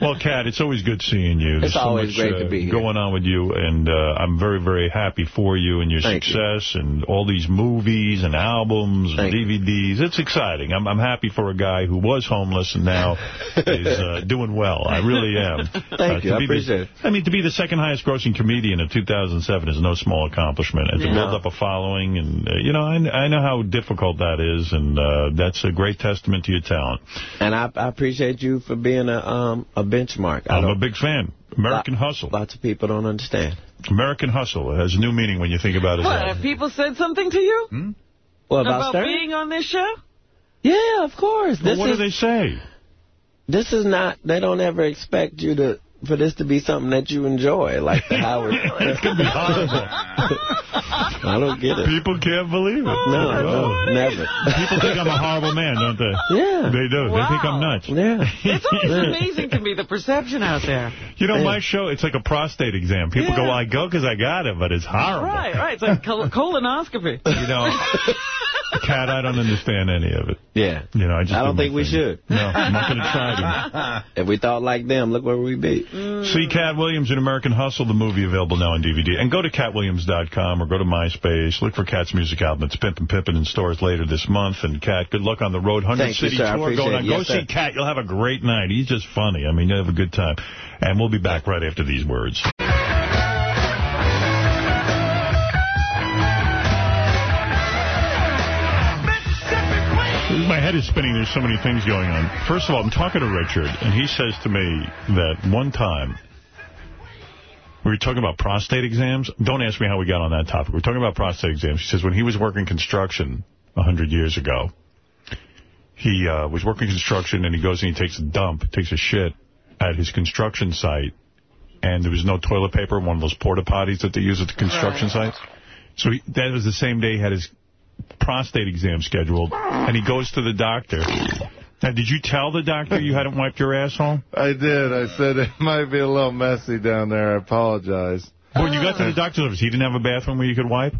Well, Katt, it's always good seeing you. There's It's so always much, great uh, to be here. going on with you, and uh, I'm very, very happy for you and your Thank you. success and all these movies and albums and Thank DVDs. It's exciting. I'm, I'm happy for a guy who was homeless and now is uh, doing well. I really am. Thank Uh, you. I be the- appreciate it. I mean, to be the second highest grossing comedian of 2007 is no small accomplishment. And to Yeah. build up a following, and, uh, you know, I, I know how difficult that is, and uh, that's a great testament to your talent. And I, I appreciate you for being a um a benchmark. I I'm a big fan. American Hustle. Lots of people don't understand. American Hustle. Has a new meaning when you think about it. What, have people said something to you? Hmm? What, about Stern? being on this show? Yeah, of course. Well, This what is, do they say? This is not, they don't ever expect you to, for this to be something that you enjoy, like the Howard. it's going to be horrible. I don't get it. People can't believe it. No, Oh. no, never. People think I'm a horrible man, don't they? Yeah. They do. They think I'm nuts. Yeah. It's always amazing to me, the perception out there. You know, my show, it's like a prostate exam. People go, well, I go because I got it, but it's horrible. Right, right. It's like col- colonoscopy. You know, Katt, I don't understand any of it. Yeah. You know, I just I don't do think we thing. should. No, I'm not going to try to. If we thought like them, look where we'd be. Mm. See Katt Williams in American Hustle, the movie available now on DVD. And go to kattwilliams.com or go to MySpace. Look for Katt's music album. It's Pimpin' Pimpin' in stores later this month. And Katt, good luck on the road. 100 Thank you, City sir. Tour going on. Go Yes, see. Katt. You'll have a great night. He's just funny. I mean, you'll have a good time. And we'll be back right after these words. My head is spinning. There's so many things going on. First of all, I'm talking to Richard, and he says to me that one time we were talking about prostate exams. Don't ask me how we got on that topic. We were talking about prostate exams. He says when he was working construction 100 years ago, he uh, was working construction, and he goes and he takes a dump, takes a shit at his construction site, and there was no toilet paper, one of those porta potties that they use at the construction sites. So he, that was the same day he had his prostate exam scheduled, and he goes to the doctor. Now, did you tell the doctor you hadn't wiped your asshole? I did. I said it might be a little messy down there. I apologize. When you got to the doctor's office, he didn't have a bathroom where you could wipe?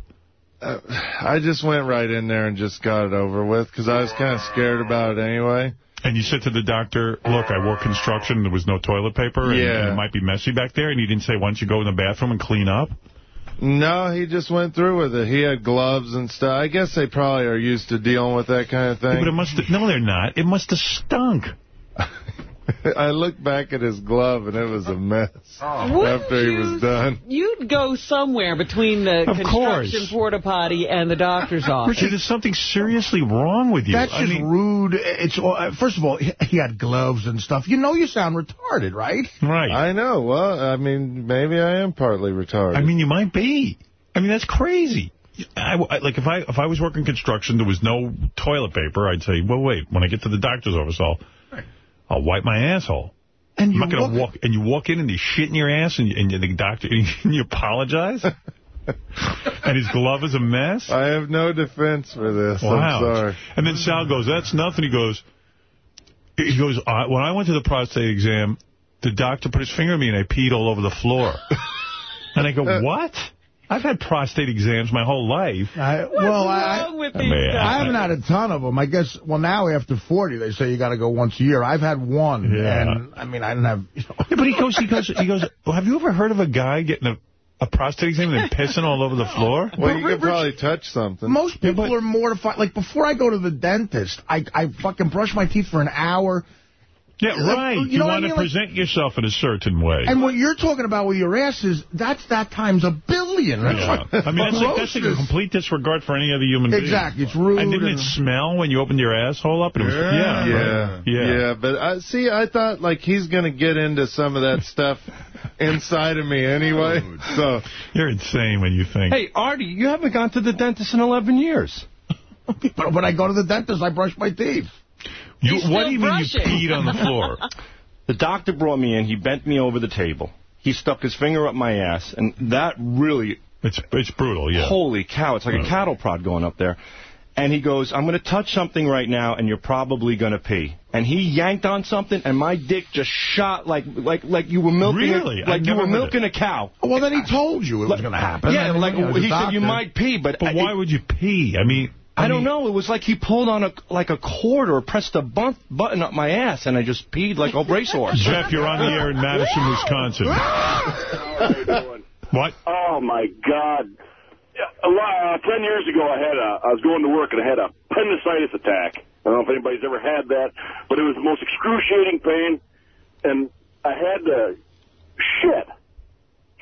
Uh, I just went right in there and just got it over with because I was kind of scared about it anyway. And you said to the doctor, look, I work construction and there was no toilet paper and, Yeah. and it might be messy back there. And he didn't say, why don't you go in the bathroom and clean up? No, he just went through with it. He had gloves and stuff. I guess they probably are used to dealing with that kind of Yeah, thing. but it must have, no, they're not. It must have stunk. I looked back at his glove and it was a mess Wouldn't after he was done. You'd go somewhere between the Of construction course. porta potty and the doctor's office. Richard, there's something seriously wrong with you. That's I just mean, rude. It's uh, First of all, he he had gloves and stuff. You know you sound retarded, right? right. I know. Well, I mean, maybe I am partly retarded. I mean, you might be. I mean, that's crazy. I, I- like if I if I was working construction, there was no toilet paper. I'd say, well, wait. When I get to the doctor's office, I'll I'll wipe my asshole. And I'm you not going to walk and you walk in and there's shit in your ass and, and the doctor and you apologize. and his glove is a mess. I have no defense for this. Wow. I'm sorry. And then Sal goes, that's nothing. He goes, he goes, uh, when I went to the prostate exam, the doctor put his finger in me and I peed all over the floor. and I go, what? I've had prostate exams my whole life. I, well, I, wrong with I mean, I haven't had a ton of them. I guess, well, now after 40, they say you got to go once a year. I've had one. Yeah. And, I mean, I didn't have, you know. Yeah, but he goes, he goes, he goes, well, have you ever heard of a guy getting a, a prostate exam and pissing all over the floor? Well, you could probably touch something. Most people are mortified. Like, before I go to the dentist, I, I fucking brush my teeth for an hour. Yeah, right. You You, know what I want mean? to Like- present yourself in a certain way. And what you're talking about with your ass is, that's that times a billion. That's Yeah. like I mean, that's like, that's like a complete disregard for any other human being. Exactly. It's rude And didn't and- it smell when you opened your asshole up? And it was, yeah. yeah, right. yeah. yeah. But I see, I thought like he's gonna get into some of that stuff inside of me anyway. So You're insane when you think. Hey, Artie, you haven't gone to the dentist in 11 years. But when I go to the dentist, I brush my teeth. You, what do you mean you peed on the floor? The doctor brought me in. He bent me over the table. He stuck his finger up my ass, and that really... It's it's brutal, yeah. Holy cow, it's like a cattle prod going up there. And he goes, I'm going to touch something right now, and you're probably going to pee. And he yanked on something, and my dick just shot like like like you were milking Really? a, I like you were heard milking a cow. Well, then he told you it was going to happen. Yeah, like you know, he said you might pee, but But why would you pee? I mean... I don't know. It was like he pulled on a like a cord or pressed a bun button up my ass, and I just peed like a racehorse. Jeff, you're on the air in Madison, Wisconsin. What? Oh my God! Yeah, A lot, uh, Ten years ago, I had a. I was going to work and I had a appendicitis attack. I don't know if anybody's ever had that, but it was the most excruciating pain, and I had to shit.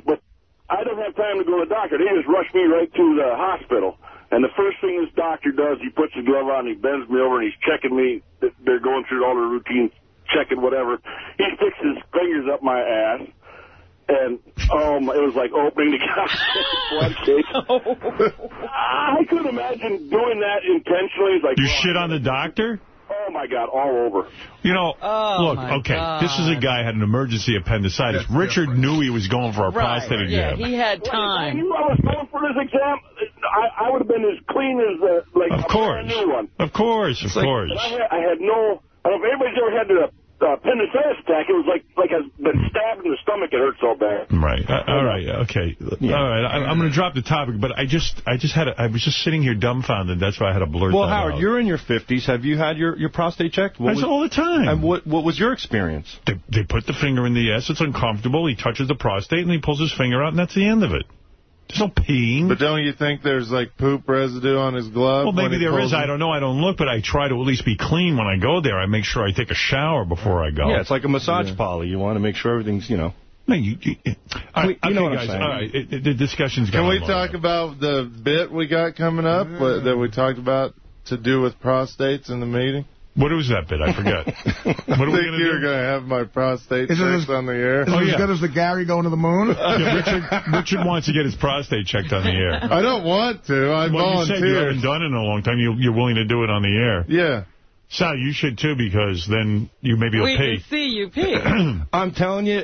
But I don't have time to go to the doctor. They just rushed me right to the hospital. And the first thing this doctor does, he puts his glove on, he bends me over, and he's checking me. They're going through all the routines, checking whatever. He sticks his fingers up my ass, and oh, my, it was like opening the floodgates. I couldn't imagine doing that intentionally. It's like, You shit on the doctor? Oh my God, all over. You know, Oh, look, okay, God. this is a guy who had an emergency appendicitis. Richard knew he was going for a Right. prostate Yeah, exam. he had If I time. knew I was going for this exam, I, I would have been as clean as uh, like Of a course. brand new one. Of course, of course. And I had, I had no. I don't know if anybody's ever had the uh, appendicitis attack. It was like like I've been stabbed in the stomach. It hurt so bad. Right. Uh, all right. Okay. All right. I, I'm going to drop the topic, but I just, I just had, a, I was just sitting here dumbfounded. That's why I had a blurt Well, Howard, out. you're in your 50s. Have you had your, your prostate checked? What That's was- all the time. And what what was your experience? They, they put the finger in the ass. It's uncomfortable. He touches the prostate, and he pulls his finger out, and that's the end of it. There's no peeing. But don't you think there's like poop residue on his glove? Well, maybe there is. he there pulls is. I don't know. I don't look, but I try to at least be clean when I go there. I make sure I take a shower before I go. Yeah, it's like a massage parlor. You want to make sure everything's, you know. No, you, you, all right, you know okay, what I'm guys. saying. All right, it, it, the discussion's Can we talk about the bit we got coming up what, that we talked about to do with prostates in the meeting? What was that bit? I forget. what are we think going to you're going to have my prostate Is it checked as- on the air? Is it Oh, as yeah. good as the Gary going to the moon? Yeah, Richard, Richard wants to get his prostate checked on the air. I don't want to. I well, you said you haven't done it in a long time. You, you're willing to do it on the air. Yeah. Sal, you should too, because then you maybe will We pay. can see you pee. I'm telling you,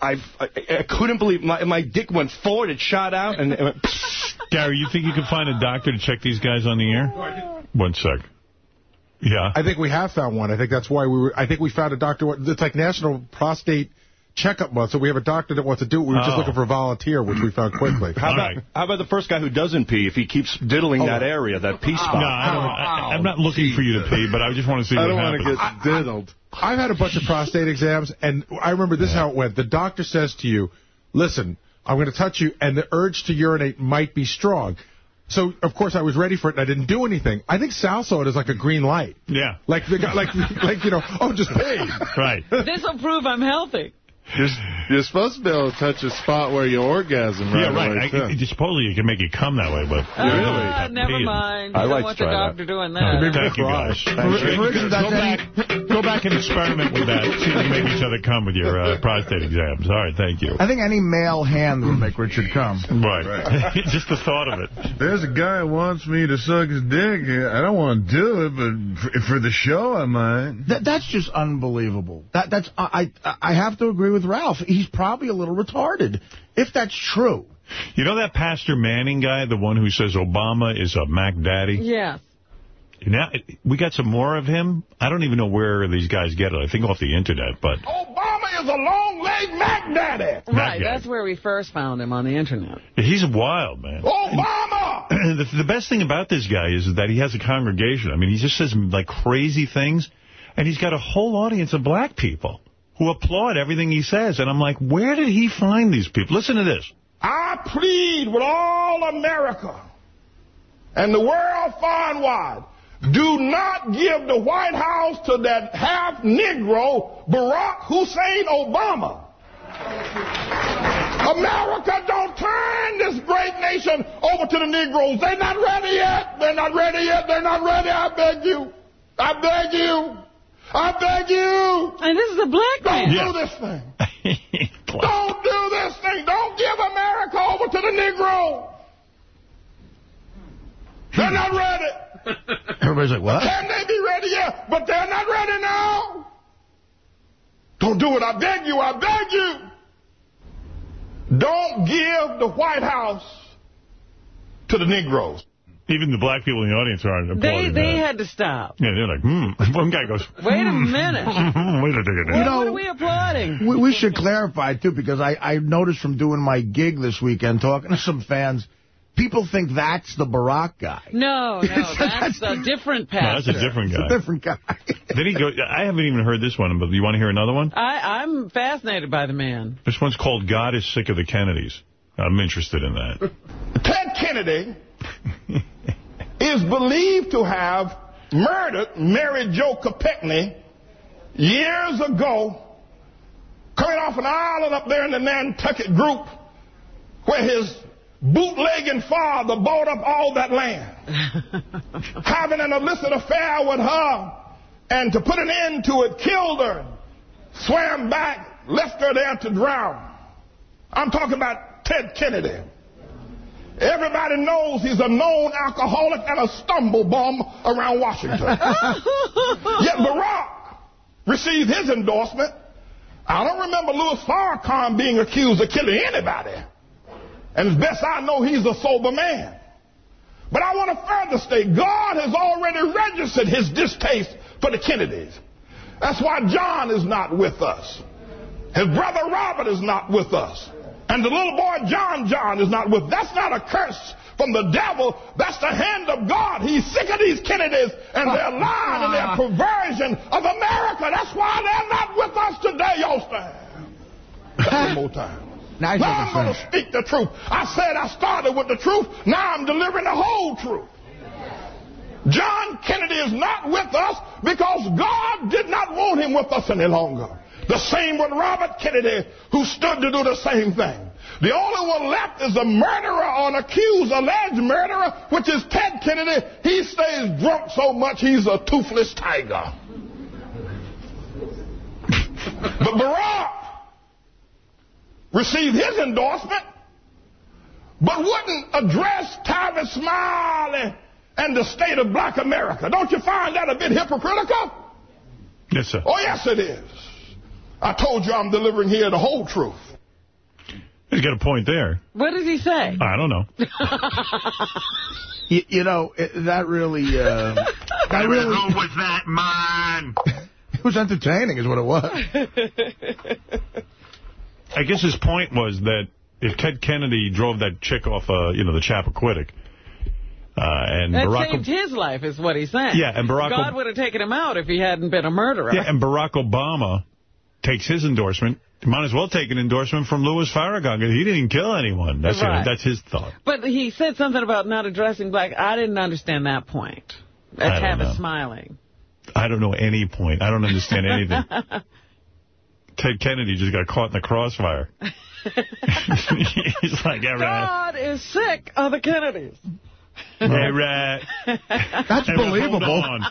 I, I I couldn't believe my my dick went forward. It shot out, and it went, Gary, you think you can find a doctor to check these guys on the air? One sec. Yeah. I think we have found one. I think that's why we were. I think we found a doctor. It's like National Prostate Checkup Month, so we have a doctor that wants to do it. We were just Oh. looking for a volunteer, which we found quickly. how about how about the first guy who doesn't pee? If he keeps diddling Oh. that area, that pee spot. No, I don't. I, I'm not looking for you to pee, but I just want to see I don't want to get diddled. I've had a bunch of prostate exams, and I remember this is how it went. The doctor says to you, listen, I'm going to touch you, and the urge to urinate might be strong. So, of course, I was ready for it, and I didn't do anything. I think Sal saw it as like a green light. Yeah. Like, the guy, like, like you know, oh, just pay. Right. this will prove I'm healthy. You're, you're supposed to be able to touch a spot where you orgasm right yeah, right. away, I, too. I, supposedly you can make it come that way, but Ah, really, never mind. I You like don't want to the try that. doctor doing All right, that. Thank you, guys. Richard, Go does back, go back and experiment with that. See if you make each other come with your uh, prostate exams. All right, thank you. I think any male hand would make Richard come. Right. Just the thought of it. There's a guy who wants me to suck his dick. I don't want to do it, but for, for the show, I might. That, that's just unbelievable. That that's I, I I have to agree with Ralph. He's probably a little retarded, if that's true. You know that Pastor Manning guy, the one who says Obama is a Mac Daddy? Yeah. Now we got some more of him. I don't even know where these guys get it. I think off the internet, but Obama is a long-legged Mac Daddy. Right, guy. that's where we first found him on the internet. he's wild, man. Obama! the, the best thing about this guy is that he has a congregation. I mean, he just says like crazy things, and he's got a whole audience of black people who applaud everything he says. And I'm like, where did he find these people? Listen to this. I plead with all America and the world far and wide. Do not give the White House to that half Negro, Barack Hussein Obama. America, don't turn this great nation over to the Negroes. They're not ready yet. They're not ready yet. They're not ready. I beg you. I beg you. I beg you. And this is a black Don't man. do this thing. Don't do this thing. Don't give America over to the Negro. They're not ready. Everybody's like, what? Can they be ready yet? But they're not ready now. Don't do it. I beg you. I beg you. Don't give the White House to the Negroes. Even the black people in the audience are They applauding they that. had to stop. Yeah, they're like, hmm. One guy goes, Wait a minute. wait a second. What, what are we applauding? We, we should clarify, too, because I, I noticed from doing my gig this weekend, talking to some fans, people think that's the Barack guy. No, no, that's a different No, that's a different guy. It's a different guy. then he go. I haven't even heard this one, but you want to hear another one? I, I'm fascinated by the man. This one's called God is Sick of the Kennedys. I'm interested in that. Ted Kennedy is believed to have murdered Mary Jo Kopechne years ago, coming off an island up there in the Nantucket group, where his bootlegging father bought up all that land, having an illicit affair with her, and to put an end to it, killed her, swam back, left her there to drown. I'm talking about Ted Kennedy. Everybody knows he's a known alcoholic and a stumble bum around Washington. Yet Barack received his endorsement. I don't remember Louis Farrakhan being accused of killing anybody. And as best I know, he's a sober man. But I want to further state, God has already registered his distaste for the Kennedys. That's why John is not with us. His brother Robert is not with us. And the little boy John John is not with. That's not a curse from the devil. That's the hand of God. He's sick of these Kennedys and their ah, lying and their ah. perversion of America. That's why they're not with us today, y'all stand. One more time. Now, now I'm going to speak the truth. I said I started with the truth. Now I'm delivering the whole truth. John Kennedy is not with us because God did not want him with us any longer. The same with Robert Kennedy, who stood to do the same thing. The only one left is a murderer or an accused, alleged murderer, which is Ted Kennedy. He stays drunk so much he's a toothless tiger. but Barack received his endorsement, but wouldn't address Tavis Smiley and the state of black America. Don't you find that a bit hypocritical? Yes, sir. Oh, yes, it is. I told you I'm delivering here the whole truth. He's got a point there. What does he say? I don't know. You, you know, it, that really... Uh, that really was that, man? it was entertaining is what it was. I guess his point was that if Ted Kennedy drove that chick off, uh, you know, the Chappaquiddick, uh, and That Barack... saved his life, is what he's saying. Yeah, and Barack God would have taken him out if he hadn't been a murderer. Yeah, and Barack Obama takes his endorsement. He might as well take an endorsement from Louis Farrakhan because he didn't kill anyone. That's Right. that's his thought. But he said something about not addressing black. I didn't understand that point. I That don't Tavis Smiley. I don't know any point. I don't understand anything. Ted Kennedy just got caught in the crossfire. He's like, all right. God is sick of the Kennedys. All right. That's Hey, hold believable. on.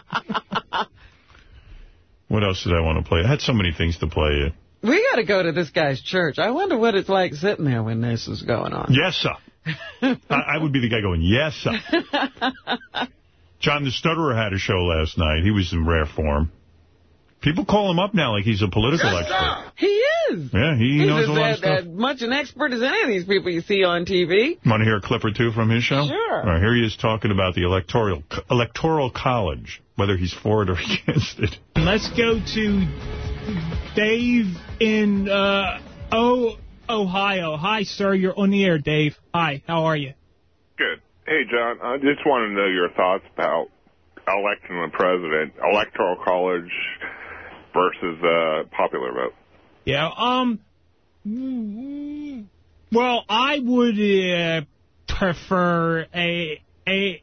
What else did I want to play? I had so many things to play. We got to go to this guy's church. I wonder what it's like sitting there when this is going on. Yes, sir. I, I would be the guy going, yes, sir. John the Stutterer had a show last night. He was in rare form. People call him up now like he's a political expert. He is. Yeah, he He's knows a lot of as, stuff. as much an expert as any of these people you see on TV. Want to hear a clip or two from his show? Sure. All right, here he is talking about the electoral electoral college, whether he's for it or against it. Let's go to Dave in uh, O Ohio. Hi, sir. You're on the air, Dave. Hi. How are you? Good. Hey, John, I just want to know your thoughts about electing the president, electoral college versus uh, popular vote. Yeah. Um. Well, I would uh, prefer a a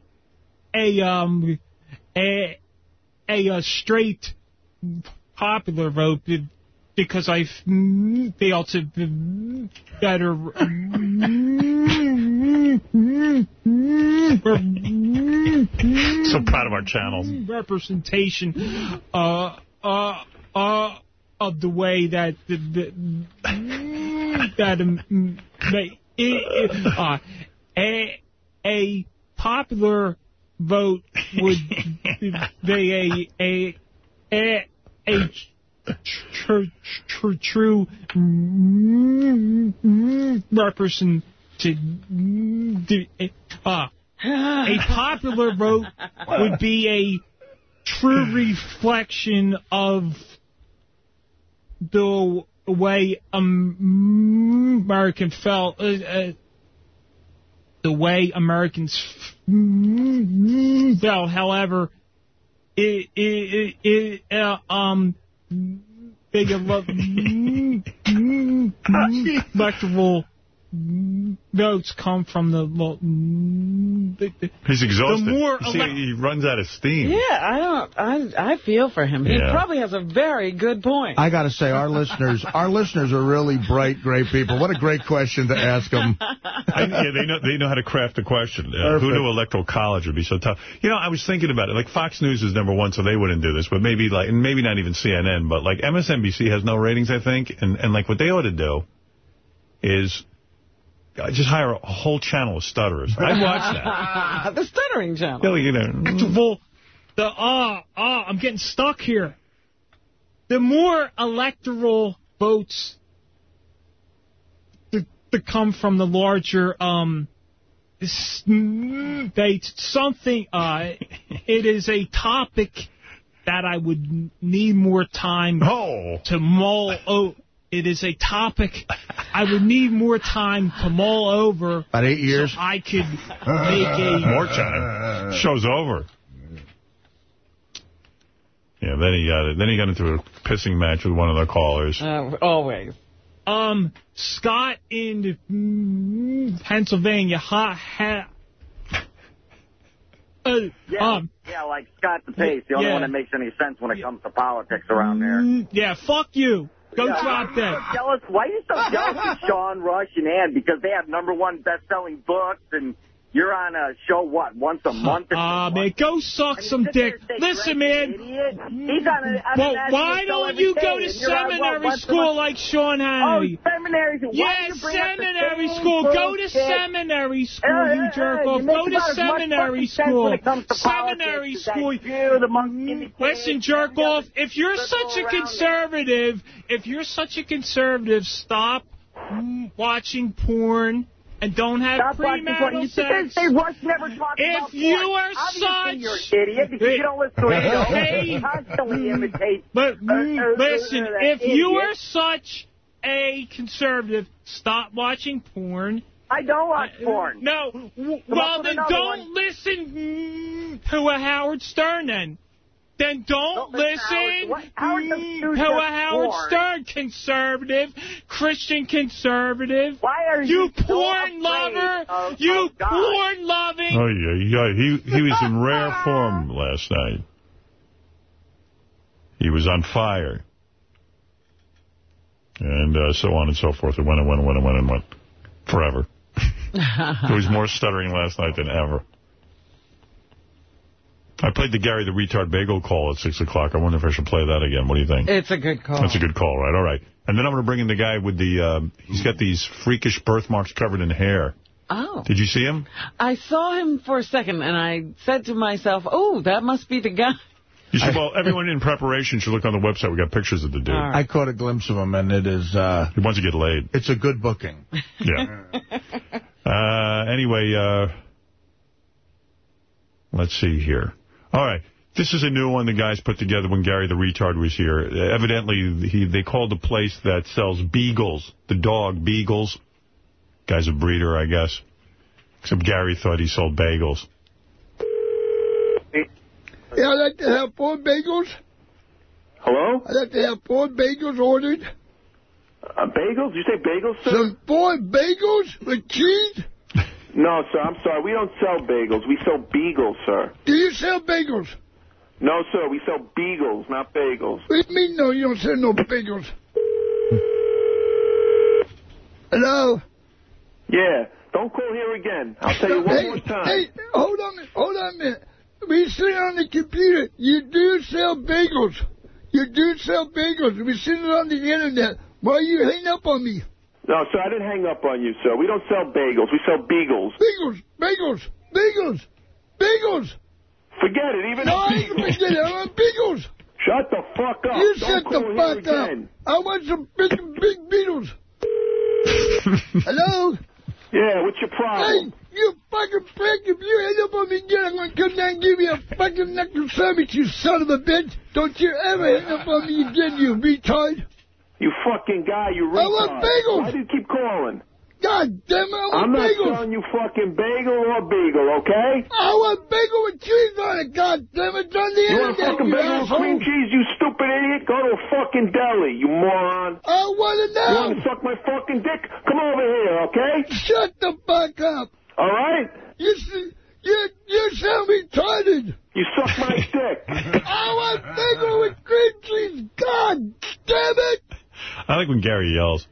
a um a, a, a straight popular vote because I feel to better So proud of our channels. representation uh, uh, uh, of the way that the, the that um, they, it, uh, a a popular vote would be a a a a tr- tr- true representation. Uh, a popular vote would be a true reflection of the way um, American felt, uh, uh, the way Americans felt. However, it, it, it, it uh, um, they love electoral votes come from the. the, the He's exhausted. The more see, he runs out of steam. Yeah, I don't. I I feel for him. He probably has a very good point. I got to say, our listeners, our listeners are really bright, great people. What a great question to ask them. I, yeah, they know they know how to craft the question. Uh, who Perfect. knew electoral college would be so tough? You know, I was thinking about it. Like Fox News is number one, so they wouldn't do this. But maybe like, and maybe not even CNN. But like MSNBC has no ratings, I think. And and like what they ought to do is just hire a whole channel of stutterers. I'd watch that. the stuttering channel. Yeah, you know. Well, the ah ah, I'm getting stuck here. The more electoral votes that, that come from the larger um states, something uh, it is a topic that I would need more time to mull. Oh, it is a topic I would need more time to mull over. About eight years. So I could make a More time. Show's over. Yeah, then he got it. Then he got into a pissing match with one of the callers. Uh, always. Um, Scott in mm, Pennsylvania. Ha, ha, uh, Yeah, um, yeah, like Scott the Pace, the only yeah. one that makes any sense when it comes to politics around there. mm, yeah, fuck you. Go Yeah, drop why are you that. so Jealous? Why are you so jealous of Sean Rush and Ann? Because they have number one best-selling books, and you're on a show what once a month? or Ah, man, go suck some dick. Listen, man. He's on a, Well, why don't you go to what, seminary school like Sean Hannity? Oh, seminary. Why Yeah, do you bring up the seminary school. Go to seminary school, Uh, you uh, jerk uh, off. you Go to about as much seminary school. Seminary school. I do the monkey Listen, jerk off. If you're such a conservative, if you're such a conservative, stop mm, watching porn and don't have Stop watching porn. premarital sex. they Rush never talked If about you porn. are Obviously such- you're an idiot because you don't listen to radio. Hey. Constantly imitate. But uh, uh, listen, uh, if you are such a conservative, stop watching porn. I don't watch porn. No. Come Well, then don't one. listen to a Howard Stern then. Then don't, Don't listen Howard- what- Howard doesn't do to a Howard porn. Stern conservative, Christian conservative. Why are you you porn afraid lover? of- you of God? porn loving. Oh, yeah, yeah. He, he was in rare form last night. He was on fire. And uh, so on and so forth. It went and went and went and went and went. Forever. There was more stuttering last night than ever. I played the Gary the Retard Bagel call at 6 o'clock. I wonder if I should play that again. What do you think? It's a good call. That's a good call, right? All right. And then I'm going to bring in the guy with the, um, he's got these freakish birthmarks covered in hair. Oh. Did you see him? I saw him for a second, and I said to myself, oh, that must be the guy. You should, well, everyone in preparation should look on the website. We got pictures of the dude. I caught a glimpse of him, and it is... Uh, he wants to get laid. It's a good booking. Yeah. uh, anyway, uh, let's see here. All right. This is a new one the guys put together when Gary the Retard was here. Uh, evidently, he they called a place that sells beagles, the dog beagles. Guy's a breeder, I guess. Except Gary thought he sold bagels. Yeah, I'd like to have four bagels. Hello? I'd like to have four bagels ordered. Uh, bagels? You say bagels, sir? Some four bagels with cheese? No, sir, I'm sorry. We don't sell bagels. We sell beagles, sir. Do you sell bagels? No, sir. We sell beagles, not bagels. What do you mean, no, you don't sell no bagels? Hello? Yeah. Don't call here again. I'll tell you one hey, more time. Hey, hold on, a minute, hold on a minute. We see on the computer, you do sell bagels. You do sell bagels. We see it on the internet. Why are you hang up on me? No, sir, I didn't hang up on you, sir. We don't sell bagels. We sell beagles. Beagles, bagels, beagles, beagles. Forget it. Even no, a I ain't bagel. forget it. I want bagels. Shut the fuck up. You don't shut the fuck up. again. I want some big, big beetles. Hello? Yeah, what's your problem? Hey, you fucking prick. If you hang up on me again, I'm going to come down and give you a fucking knuckle sandwich, you son of a bitch. Don't you ever hang up on me again, you retard. You fucking guy, you retard. I want bagels. Why do you keep calling? God damn it, I want I'm not bagels. selling you fucking bagel or beagle, okay? I want bagel with cheese on it, god damn it, on the You want internet, fucking bagel with cream cheese, you stupid idiot? Go to a fucking deli, you moron. I want to know. You want to suck my fucking dick? Come over here, okay? Shut the fuck up. All right? You, see... you, you sound retarded. You suck my dick. I want bagel with cream cheese, god damn it. I like when Gary yells.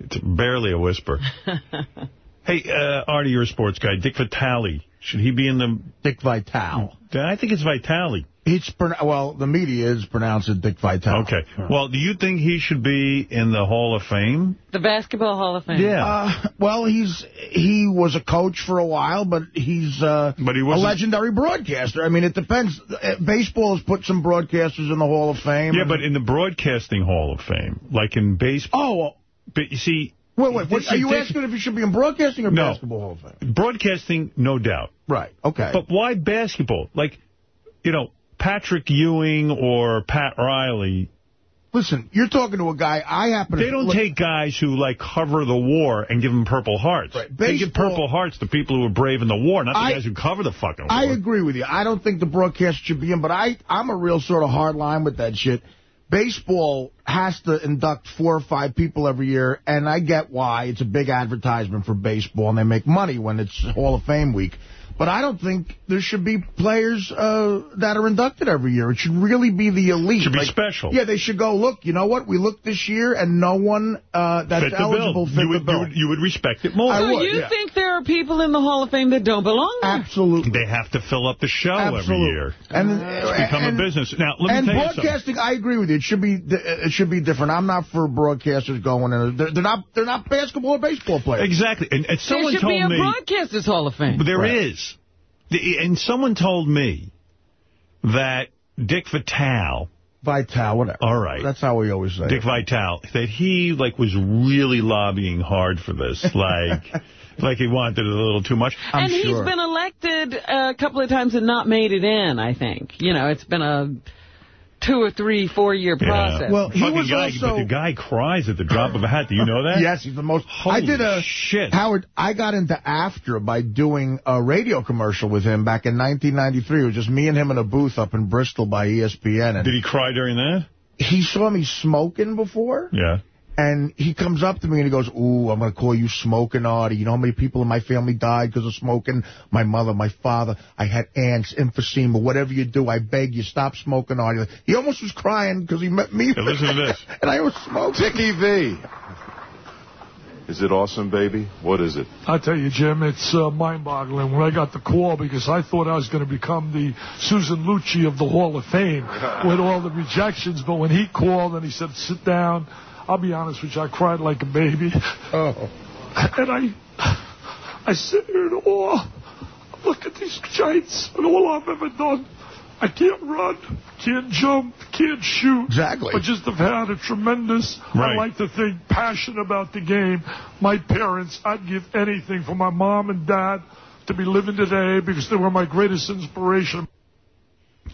It's barely a whisper. hey, uh, Artie, you're a sports guy. Dick Vitale. Should he be in the... Dick Vitale. I think it's Vitale. It's well, the media is pronouncing Dick Vitale. Okay. Well, do you think he should be in the Hall of Fame? The Basketball Hall of Fame. Uh, well, he's he was a coach for a while, but he's uh, but he a wasn't- legendary broadcaster. I mean, it depends. Uh, Baseball has put some broadcasters in the Hall of Fame. Yeah, but in the Broadcasting Hall of Fame, like in baseball. Oh, well, but you see... Wait, wait, what, are you asking if he should be in broadcasting or No. basketball Hall of Fame? Broadcasting, no doubt. Right. Okay. But why basketball? Like, you know, Patrick Ewing or Pat Riley. Listen, you're talking to a guy. I happen to They don't look- take guys who, like, cover the war and give them Purple Hearts. They give Purple Hearts to people who were brave in the war, not the I- guys who cover the fucking war. I agree with you. I don't think the broadcast should be in, but I, I'm a real sort of hard line with that shit. Baseball has to induct four or five people every year, and I get why. It's a big advertisement for baseball, and they make money when it's Hall of Fame week. But I don't think there should be players uh, that are inducted every year. It should really be the elite. Should be Like, special. Yeah, they should go, look, you know what? We looked this year, and no one uh, that's Fit eligible bill. fit you the would, bill. You would, you would respect it more. I So would, you yeah. think there are people in the Hall of Fame that don't belong there? Absolutely. They have to fill up the show every Absolutely. year. And, It's become and- a business. Now, let me and tell you something. broadcasting, I agree with you. It should be it should be different. I'm not for broadcasters going in. They're, they're not they're not basketball or baseball players. Exactly. And, and There someone should told be a me... Broadcasters Hall of Fame. But there is, The- And someone told me that Dick Vitale... Vital, whatever. All right. That's how we always say. Dick it. Vitale, that he like was really lobbying hard for this, like like he wanted it a little too much. and he's been elected a couple of times and not made it in, I think. You know, it's been a two or three, four-year process. Well, he Fucking was guy, also- but the guy cries at the drop of a hat. Do you know that? Yes, he's the most. Holy I did a shit. Howard. I got into After by doing a radio commercial with him back in 1993. It was just me and him in a booth up in Bristol by ESPN. And Did he cry during that? he saw me smoking before. Yeah. And he comes up to me and he goes, ooh, I'm going to call you smoking Artie. You know how many people in my family died because of smoking? My mother, my father. I had ants, emphysema. Whatever you do, I beg you, stop smoking Artie. He almost was crying because he met me. Yeah, listen to this. and I was smoking. Dickie V. Is it awesome, baby? What is it? I tell you, Jim, it's uh, mind-boggling when I got the call because I thought I was going to become the Susan Lucci of the Hall of Fame with all the rejections. But when he called and he said, sit down, I'll be honest with you, I cried like a baby. Oh. And I, I sit here in awe. Look at these giants and all I've ever done. I can't run, can't jump, can't shoot. Exactly. But just have had a tremendous, Right. I like to think, passion about the game. My parents, I'd give anything for my mom and dad to be living today because they were my greatest inspiration.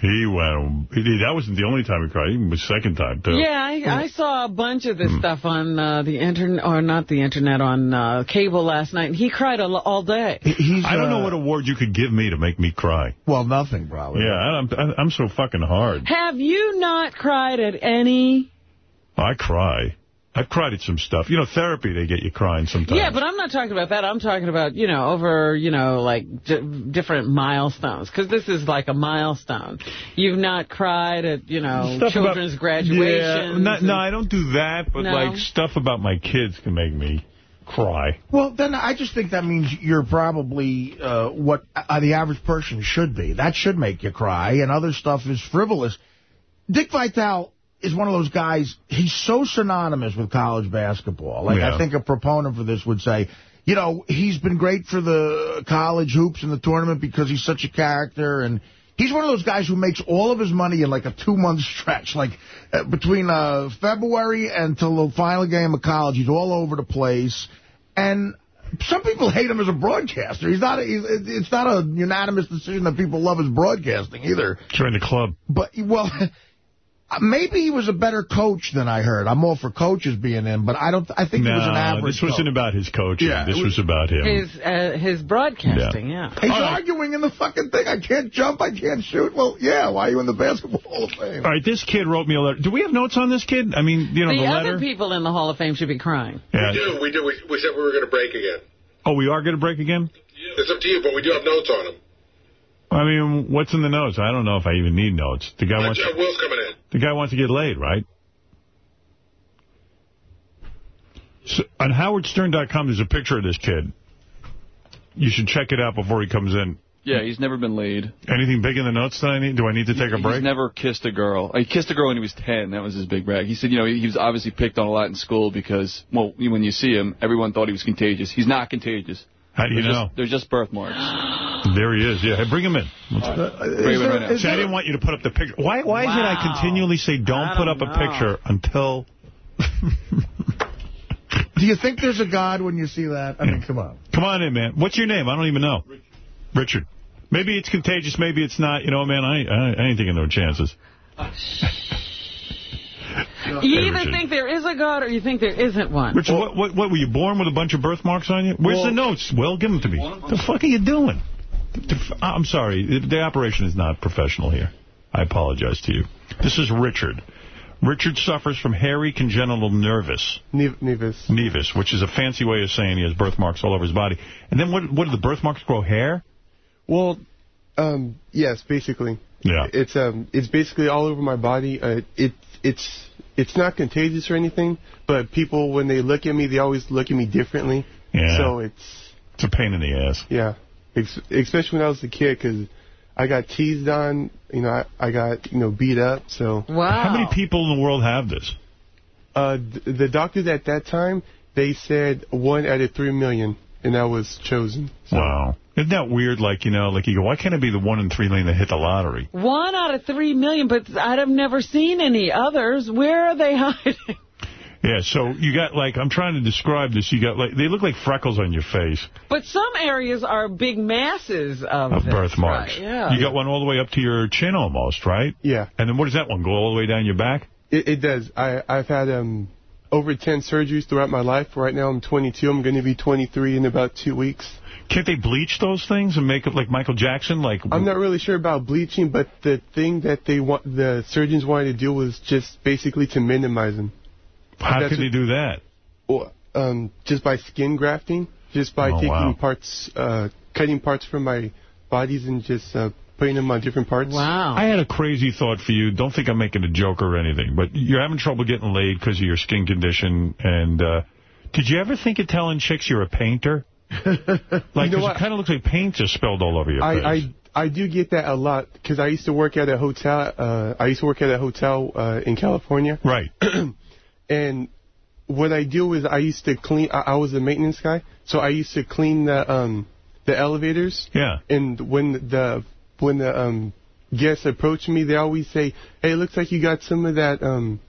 He went. He, that wasn't the only time he cried. It was the second time too. Yeah, I, I saw a bunch of this stuff on uh, the internet, or not the internet, on uh, cable last night, and he cried all, all day. He's, I don't know uh, what award you could give me to make me cry. Well, nothing, probably. Yeah, I'm I'm so fucking hard. Have you not cried at any? I cry. I've cried at some stuff. You know, therapy, they get you crying sometimes. Yeah, but I'm not talking about that. I'm talking about, you know, over, you know, like d different milestones. Because this is like a milestone. You've not cried at, you know, Stuff children's about, graduations. Yeah, not, no, I don't do that, but No? like stuff about my kids can make me cry. Well, then I just think that means you're probably uh, what uh, the average person should be. That should make you cry, and other stuff is frivolous. Dick Vitale is one of those guys, he's so synonymous with college basketball. Like, Yeah. I think a proponent for this would say, you know, he's been great for the college hoops and the tournament because he's such a character, and he's one of those guys who makes all of his money in like a two-month stretch. Like, uh, between uh, February until the final game of college, he's all over the place. And some people hate him as a broadcaster. He's not. A, he's, it's not a unanimous decision that people love his broadcasting either. Join the club. But well, maybe he was a better coach than I heard. I'm all for coaches being in, but I don't. I think he was an No, average. this wasn't coach. about his coaching. Yeah, this was, was- about him. His, uh, his broadcasting, yeah. He's arguing in the fucking thing. I can't jump. I can't shoot. Well, yeah. Why are you in the basketball Hall of Fame? All right, this kid wrote me a letter. Do we have notes on this kid? I mean, you know, the the, other letter? people in the Hall of Fame should be crying. Yeah. We do. We do. We, we said we were going to break again. Oh, we are going to break again? It's up to you, but we do have notes on him. I mean, what's in the notes? I don't know if I even need notes. The guy Uh, wants Jeff Will's coming in. The guy wants to get laid, right? So, on HowardStern.com, there's a picture of this kid. You should check it out before he comes in. Yeah, he's never been laid. Anything big in the notes that I need? Do I need to take a break? He's never kissed a girl. He kissed a girl when he was 10. That was his big brag. He said, you know, he, he was obviously picked on a lot in school because, well, when you see him, everyone thought he was contagious. He's not contagious. How do you They're know? Just, they're just birthmarks. There he is. Yeah, hey, bring him in. Let's- Bring him in right. See, I didn't want you to put up the picture. Why? Why is it I continually say don't put don't up a picture until? Do you think there's a God when you see that? I mean, come on. Come on in, man. What's your name? I don't even know. Richard. Maybe it's contagious. Maybe it's not. You know, man, I I, I ain't taking no chances. You either Richard. think there is a God or you think there isn't one. Richard, what, what, what, were you born with a bunch of birthmarks on you? Where's Well- the notes? Well, give them to me. What the fuck are you doing? The- I'm sorry. The, the operation is not professional here. I apologize to you. This is Richard. Richard suffers from hairy congenital nervous. nevus. nevus, which is a fancy way of saying he has birthmarks all over his body. And then what, what do the birthmarks grow hair? Well, um, yes, basically. Yeah. It's um, it's basically all over my body. Uh, it it's it's not contagious or anything, but people when they look at me, they always look at me differently. Yeah. So it's It's a pain in the ass. yeah, Ex- especially when I was a kid, because I got teased on. You know, I, I got you know beat up. So How many people in the world have this? Uh, th- the doctors at that time they said one out of three million, and I was chosen. Wow. Isn't that weird? Like, you know, like you go, why can't it be the one in three million that hit the lottery? One out of three million, but I've never seen any others. Where are they hiding? Yeah, so you got, like, I'm trying to describe this. You got, like, they look like freckles on your face But some areas are big masses of, of this, birthmarks. right, yeah. You got one all the way up to your chin almost, right? Yeah. And then what does that one go all the way down your back? It, it does. I I've had um over ten surgeries throughout my life. Right now I'm 22. I'm going to be 23 in about two weeks. Can't they bleach those things and make it like Michael Jackson? Like, I'm not really sure about bleaching, but the thing that they want, the surgeons wanted to do was just basically to minimize them. How That's can they do that? Or, um, just by skin grafting, just by Oh, taking wow. parts, uh, cutting parts from my bodies and just uh, putting them on different parts. Wow. I had a crazy thought for you. Don't think I'm making a joke or anything, but you're having trouble getting laid because of your skin condition. And uh, did you ever think of telling chicks you're a painter? Like, You know 'cause what? it kind of looks like paint just spilled all over your face. I, I I do get that a lot because I used to work at a hotel. Uh, I used to work at a hotel uh, in California. Right. and what I do is I used to clean. I, I was a maintenance guy, so I used to clean the um the elevators. Yeah. And when the when the um guests approach me, they always say, "Hey, it looks like you got some of that um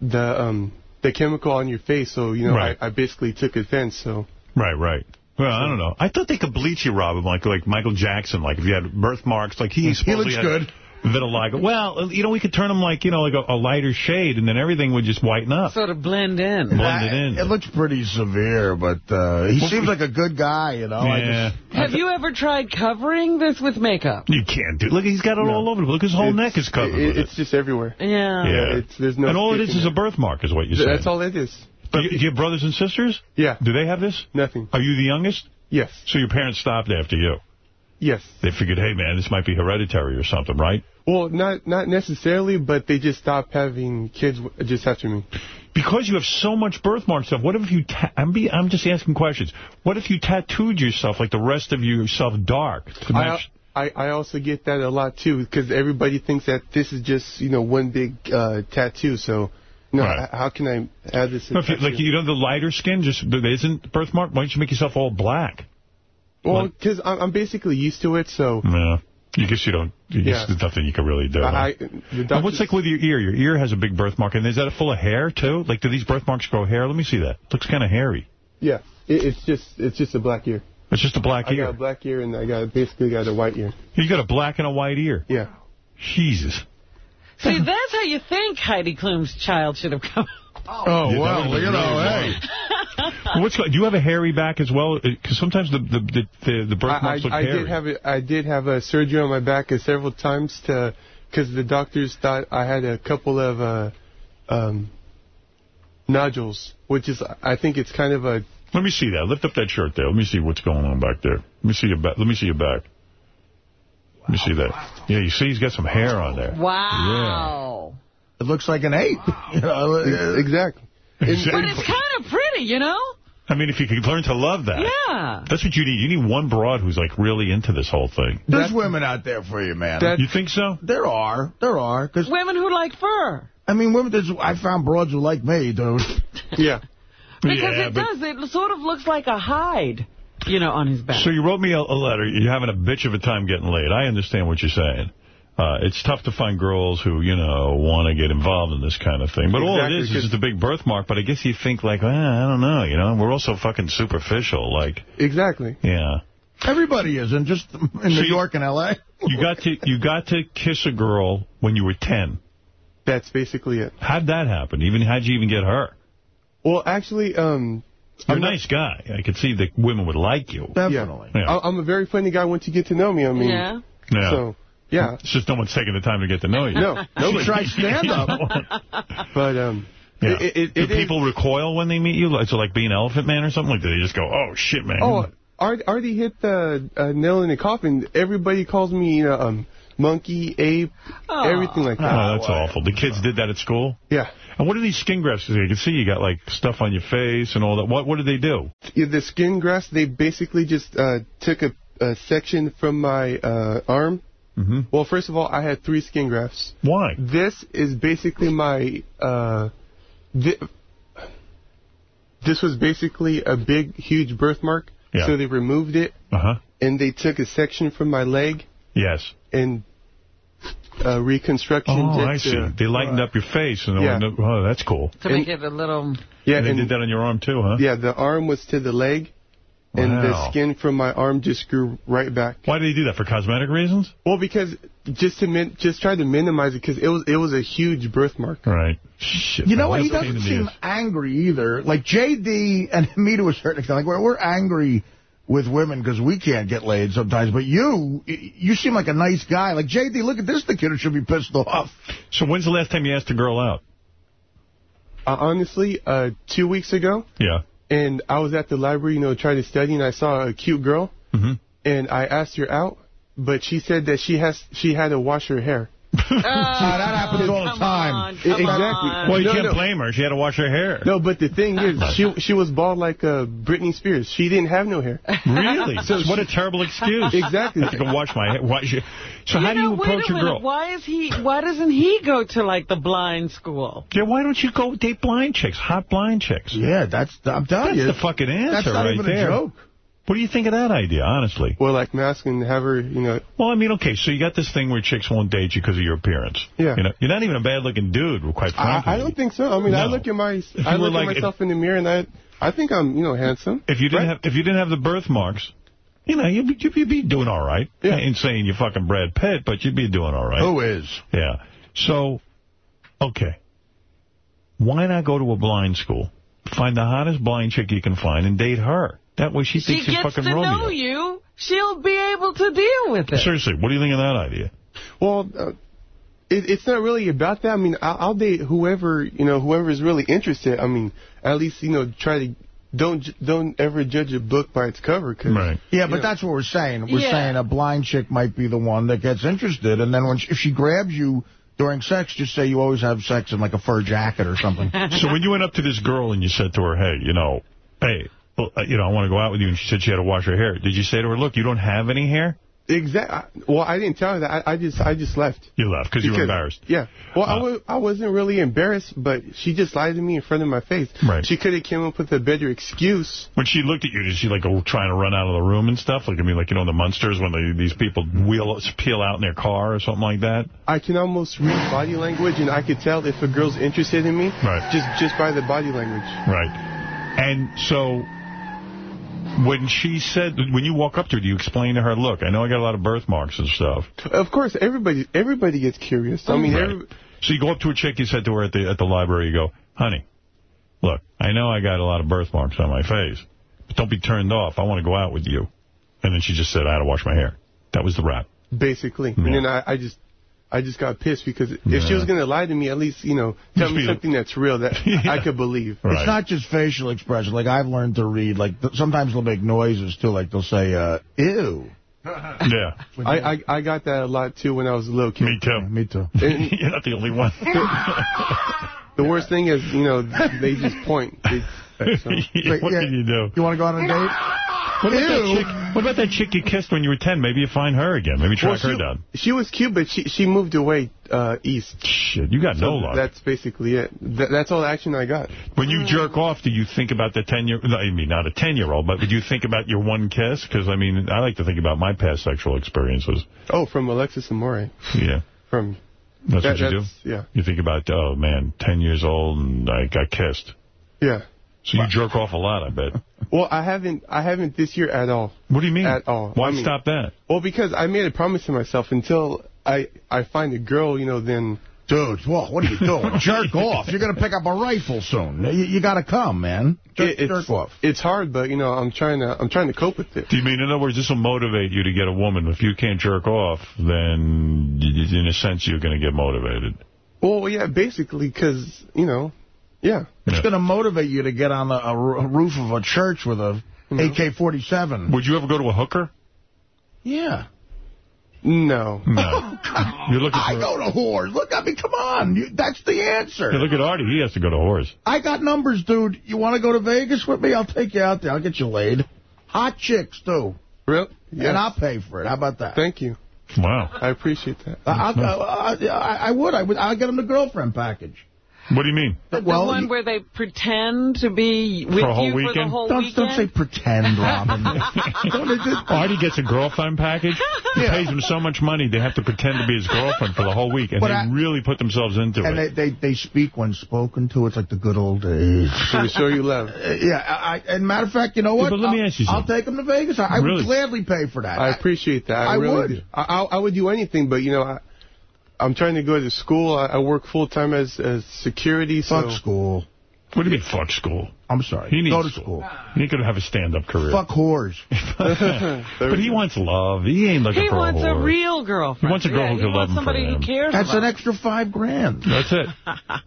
the um the chemical on your face." So you know, Right. I, I basically took offense. So. Right, right. Well, I don't know. I thought they could bleach you, Rob, like like Michael Jackson. Like if you had birthmarks, like he supposedly looks had good. Vitiligo. Well, you know, we could turn them like, you know, like a, a lighter shade, and then everything would just whiten up. Sort of blend in. Blend it in. It looks pretty severe, but uh, he seems like a good guy, you know. I Yeah. just, Have you ever tried covering this with makeup? You can't do it. Look, he's got it all over. Look, his whole neck is covered It, with it. it's just everywhere. Yeah. Yeah. It's, there's no and all it is is a birthmark, is what you said. That's all it is. Do you, do you have brothers and sisters? Yeah. Do they have this? Nothing. Are you the youngest? Yes. So your parents stopped after you? Yes. They figured, hey, man, this might be hereditary or something, right? Well, not not necessarily, but they just stopped having kids just after me. Because you have so much birthmark stuff, what if you... Ta I'm, be, I'm just asking questions. What if you tattooed yourself like the rest of yourself dark? To I, match, I I also get that a lot too because everybody thinks that this is just you know one big uh, tattoo. So, no, Right. how can I add this? No, if you, like, you know, the lighter skin just isn't birthmark. Why don't you make yourself all black? well, because I'm, I'm basically used to it. So, Yeah. You guess you don't. You guess Yeah. there's nothing you can really do. huh? I, the And what's like with your ear? Your ear has a big birthmark, and is that full of hair too? Like, do these birthmarks grow hair? Let me see that. Looks kind of hairy. yeah, it, it's just it's just a black ear. It's just a black ear? I got a black ear and I got basically got a white ear. You got a black and a white ear. Yeah. Jesus. See, that's how you think Heidi Klum's child should have come. Oh, Yeah, well, that was you know, hey. What's go- do you have a hairy back as well? Because sometimes the the the, the, the I, birthmarks look I, I hairy. did have a, I did have a surgery on my back uh, several times to because the doctors thought I had a couple of uh, um, nodules, which is I think it's kind of a Let me see that. Lift up that shirt there. Let me see what's going on back there. Let me see your back. Let me see your back. Let me see that. Yeah, you see he's got some hair on there. Wow. It looks like an ape. You know, uh, exactly. But it's kind of pretty, you know? I mean, if you could learn to love that. Yeah. That's what you need. You need one broad who's like really into this whole thing. There's women out there for you, man. you think so? There are. There are. Cause, Women who like fur. I mean, women. There's, I found broads who like me, dude. yeah. Because Yeah, it but- does. It sort of looks like a hide, you know, on his back. So you wrote me a, a letter. You're having a bitch of a time getting laid. I understand what you're saying. Uh, it's tough to find girls who, you know, want to get involved in this kind of thing. But all it is is is 'cause- just a big birthmark. But I guess you think like, eh, I don't know, you know, we're all so fucking superficial. Like, exactly. yeah. Everybody is, and just in New York and L.A. You got to you got to kiss a girl when you were 10. That's basically it. How'd that happen? Even how'd you even get her? Well, actually, um, You're a I'm not- nice guy. I could see that women would like you. Definitely. Yeah. I- I'm a very funny guy once you get to know me. I mean, Yeah. Yeah. so yeah. It's just no one's taking the time to get to know you. No, nobody. She Try stand-up. But um, Yeah. it, it, Do it is- people recoil when they meet you? Like, so like being Elephant Man or something? Like, do they just go, oh, shit, man? Oh, already, already hit the uh, nail in the coffin. Everybody calls me, you know, um, monkey, ape, everything like that. Oh, that's awful. The kids did that at school? Yeah. And what are these skin grafts? I can see you got, like, stuff on your face and all that. What What did they do? Yeah, the skin grafts, they basically just uh, took a, a section from my uh, arm. Mm-hmm. Well, first of all, I had three skin grafts. Why? This is basically my. Uh, thi- this was basically a big, huge birthmark. Yeah. So they removed it Uh-huh. and they took a section from my leg Yes. and uh, reconstruction. Oh, I see. to- They lightened up your face. and Yeah. Oh, that's cool. To make it a little... Yeah, And they and- did that on your arm, too, huh? Yeah, the arm was to the leg, and Wow. the skin from my arm just grew right back. Why did he do that? For cosmetic reasons? Well, because just to min- just try to minimize it, because it was it was a huge birthmark. Right. Shit. You know what? He that's a pain doesn't seem ass. angry either. Like JD and me to a certain extent. Like we're, we're angry with women because we can't get laid sometimes. But you, you seem like a nice guy. Like JD, look at this. The kid who should be pissed off. So when's the last time you asked a girl out? Uh, honestly, uh, two weeks ago, Yeah. And I was at the library, you know, trying to study, and I saw a cute girl, Mm-hmm. and I asked her out, but she said that she has she had to wash her hair. Oh, that happens all the time. on, come exactly. on. Well, you No, can't no. blame her. She had to wash her hair. No, but the thing is, she she was bald like uh, Britney Spears. She didn't have no hair. Really? So what she- a terrible excuse. Exactly. I have to go wash my hair. Wash your... So how do you approach a a minute. girl? Why is he? Why doesn't he go to like the blind school? Yeah, why don't you go date blind chicks, hot blind chicks? Yeah, that's. I'm telling That's you. the fucking answer That's not right even there. a joke. What do you think of that idea, honestly? Well, like mask and have her, you know. Well, I mean, okay, so you got this thing where chicks won't date you because of your appearance. Yeah. You know, you're not even a bad-looking dude, quite I, frankly. I don't think so. I mean, I look at my I look like- at myself in the mirror and I I think I'm you know handsome. If you didn't Right. have if you didn't have the birthmarks, You know, you'd, be- you'd be doing all right. I ain't saying you're fucking Brad Pitt, but you'd be doing all right. Who is? Yeah. So, okay. Why not go to a blind school? Find the hottest blind chick you can find and date her. That way she thinks She thinks you're gets to know you. She'll be able to deal with it. Seriously, what do you think of that idea? Well, uh, it, it's not really about that. I mean, I'll, I'll date whoever you know, whoever is really interested. I mean, at least you know, try to don't don't ever judge a book by its cover. Cause, Yeah, but know. that's what we're saying. We're Yeah. saying a blind chick might be the one that gets interested, and then when she, if she grabs you during sex, just say you always have sex in like a fur jacket or something. so when you went up to this girl and you said to her, hey, you know, hey, well, uh, you know, I want to go out with you, and she said she had to wash her hair, did you say to her, look, you don't have any hair? Exactly. Well, I didn't tell her that. I, I just I just left. You left because you were embarrassed. Yeah. Well, I Uh, was I wasn't really embarrassed, but she just lied to me in front of my face. Right. She could have came up with a better excuse. When she looked at you, did she like go trying to run out of the room and stuff? Like I mean, like you know, the Munsters when they, these people wheel peel out in their car or something like that. I can almost read body language, and I could tell if a girl's interested in me. Right. Just just by the body language. Right. And so when she said, when you walk up to her, do you explain to her, look, I know I got a lot of birthmarks and stuff. Of course, everybody everybody gets curious. I mean, Right. every, So you go up to a chick, you said to her at the at the library, you go, honey, look, I know I got a lot of birthmarks on my face, but don't be turned off. I want to go out with you. And then she just said, I had to wash my hair. That was the rap. basically, and then I, I just. I just got pissed because if she was going to lie to me, at least, you know, tell me something that's real that I could believe. It's not just facial expression. Like, I've learned to read, like, th sometimes they'll make noises, too. Like, they'll say, uh, ew. Yeah. I, I I got that a lot, too, when I was a little kid. Me too. me too. You're not the only one. The worst thing is, you know, they just point. They, so. what can you do? You want to go on a date? What about, that chick, what about that chick you kissed when you were 10? Maybe you find her again. Maybe track Well, her she, down. She was cute, but she she moved away uh, east. Shit, you got So no luck. That's basically it. Th that's all the action I got. When you jerk off, do you think about the 10-year... No, I mean, not a 10-year-old, but do you think about your one kiss? Because, I mean, I like to think about my past sexual experiences. Oh, from Alexis Amore. Yeah. From That's that- what you do? Yeah. You think about, oh, man, 10 years old and I got kissed. Yeah. So you jerk off a lot, I bet. Well, I haven't I haven't this year at all. What do you mean? At all. Why I mean- stop that? Well, because I made a promise to myself until I I find a girl, you know, then. Dude, well, what are you doing? jerk off. You're going to pick up a rifle soon. You, you got to come, man. Jerk, It- it's, jerk off. It's hard, but you know, I'm trying to I'm trying to cope with it. Do you mean, in other words, this will motivate you to get a woman? If you can't jerk off, then in a sense you're going to get motivated. Well, yeah, basically, because you know, yeah. It's going to motivate you to get on a, a roof of a church with a AK-47. Would you ever go to a hooker? Yeah. No. No. Oh, You're looking for... I go to whores. Look, I mean, come on. You, that's the answer. Hey, look at Artie. He has to go to whores. I got numbers, dude. You want to go to Vegas with me? I'll take you out there. I'll get you laid. Hot chicks, too. Real? And I'll pay for it. How about that? Thank you. Wow. I appreciate that. I, I, I, I would. I would. I'll get him the girlfriend package. What do you mean? The Well, one where they pretend to be with For a whole you for the weekend? whole Don't, weekend? don't say pretend, Robin. Don't it just- Artie gets a girlfriend package. He Yeah. pays them so much money they have to pretend to be his girlfriend for the whole week, and But they I- really put themselves into and it. they, they they speak when spoken to. It's like the good old days. So we show you love. Uh, yeah, I, I- and matter of fact, you know Yeah, what? but let me I'll, ask you I'll take them to Vegas. I, I Really? would gladly pay for that. I appreciate that. I, I really would. I, I, I would do anything, but you know, I, I'm trying to go to school. I, I work full time as as security. So Fuck school. What do you mean, fuck school? I'm sorry. He needs Go to school. He ain't going to have a stand-up career. Fuck whores. but he wants love. He ain't looking He for wants a a real girlfriend. He wants a girl yeah, who he can love wants him for somebody him. who cares That's about an extra five grand. That's it.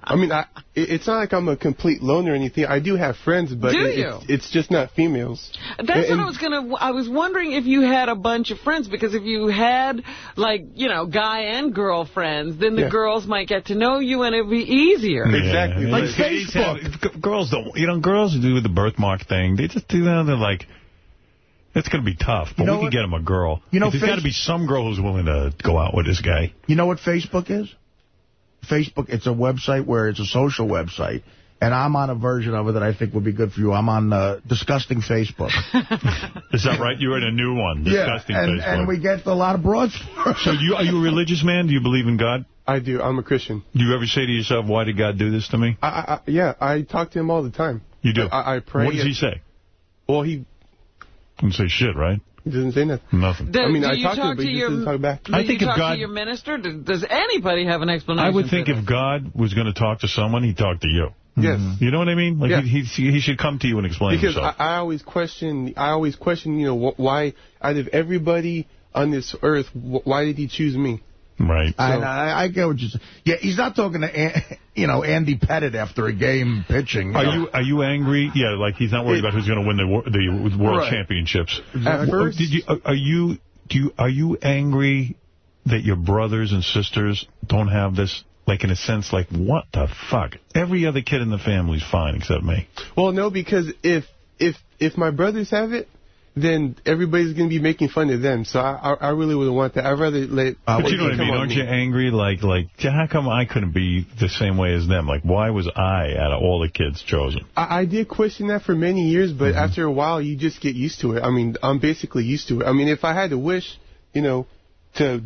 I mean, I, it's not like I'm a complete loner or anything. I do have friends, but it- It's, it's just not females. That's And- what I was gonna. I was wondering if you had a bunch of friends because if you had like you know guy and girlfriends, then the Yeah. girls might get to know you and it'd be easier. Exactly. Yeah. Like It's- it's- it's- girls don't, you know, girls who do the birthmark thing, they just do that, they're like, it's going to be tough, but You know we can get him a girl. You know, There's got to be some girl who's willing to go out with this guy. You know what Facebook is? Facebook, it's a website where it's a social website. And I'm on a version of it that I think would be good for you. I'm on uh, Disgusting Facebook. Is that right? You're in a new one, disgusting yeah, and, Facebook. and we get a lot of broads for it. so you are you a religious man? Do you believe in God? I do. I'm a Christian. Do you ever say to yourself, why did God do this to me? I, I, I- yeah, I talk to him all the time. You do? I, I pray. What does he say? Well, he Didn't say shit, right? He doesn't say nothing. Nothing. Do, I mean, I talked talk to him, but to he just your, doesn't talk back. Do I you think if God- to your minister? Does, does anybody have an explanation? I would think if God was going to talk to someone, he'd talk to you. Yes. Mm-hmm. You know what I mean? Like Yeah. he, he, he should come to you and explain Because himself. I, I always question, I always question, you know, wh- why out of everybody on this earth, wh- why did he choose me? Right. I, I, I get what you're saying. Yeah, he's not talking to, An- you know, Andy Pettitte after a game pitching. Are know. you are you angry? Yeah, like he's not worried about who's going to win the the world Right. championships. At W- first- did you uh, are you do you are you angry that your brothers and sisters don't have this? Like in a sense, like what the fuck? Every other kid in the family's fine except me. Well, no, because if if if my brothers have it, then everybody's going to be making fun of them. So I I, I really wouldn't want that. I'd rather let. but you know what I mean? Aren't me. you angry? Like, like, how come I couldn't be the same way as them? Like, why was I out of all the kids chosen? I, I did question that for many years, but Mm-hmm. after a while, you just get used to it. I mean, I'm basically used to it. I mean, if I had to wish, you know, to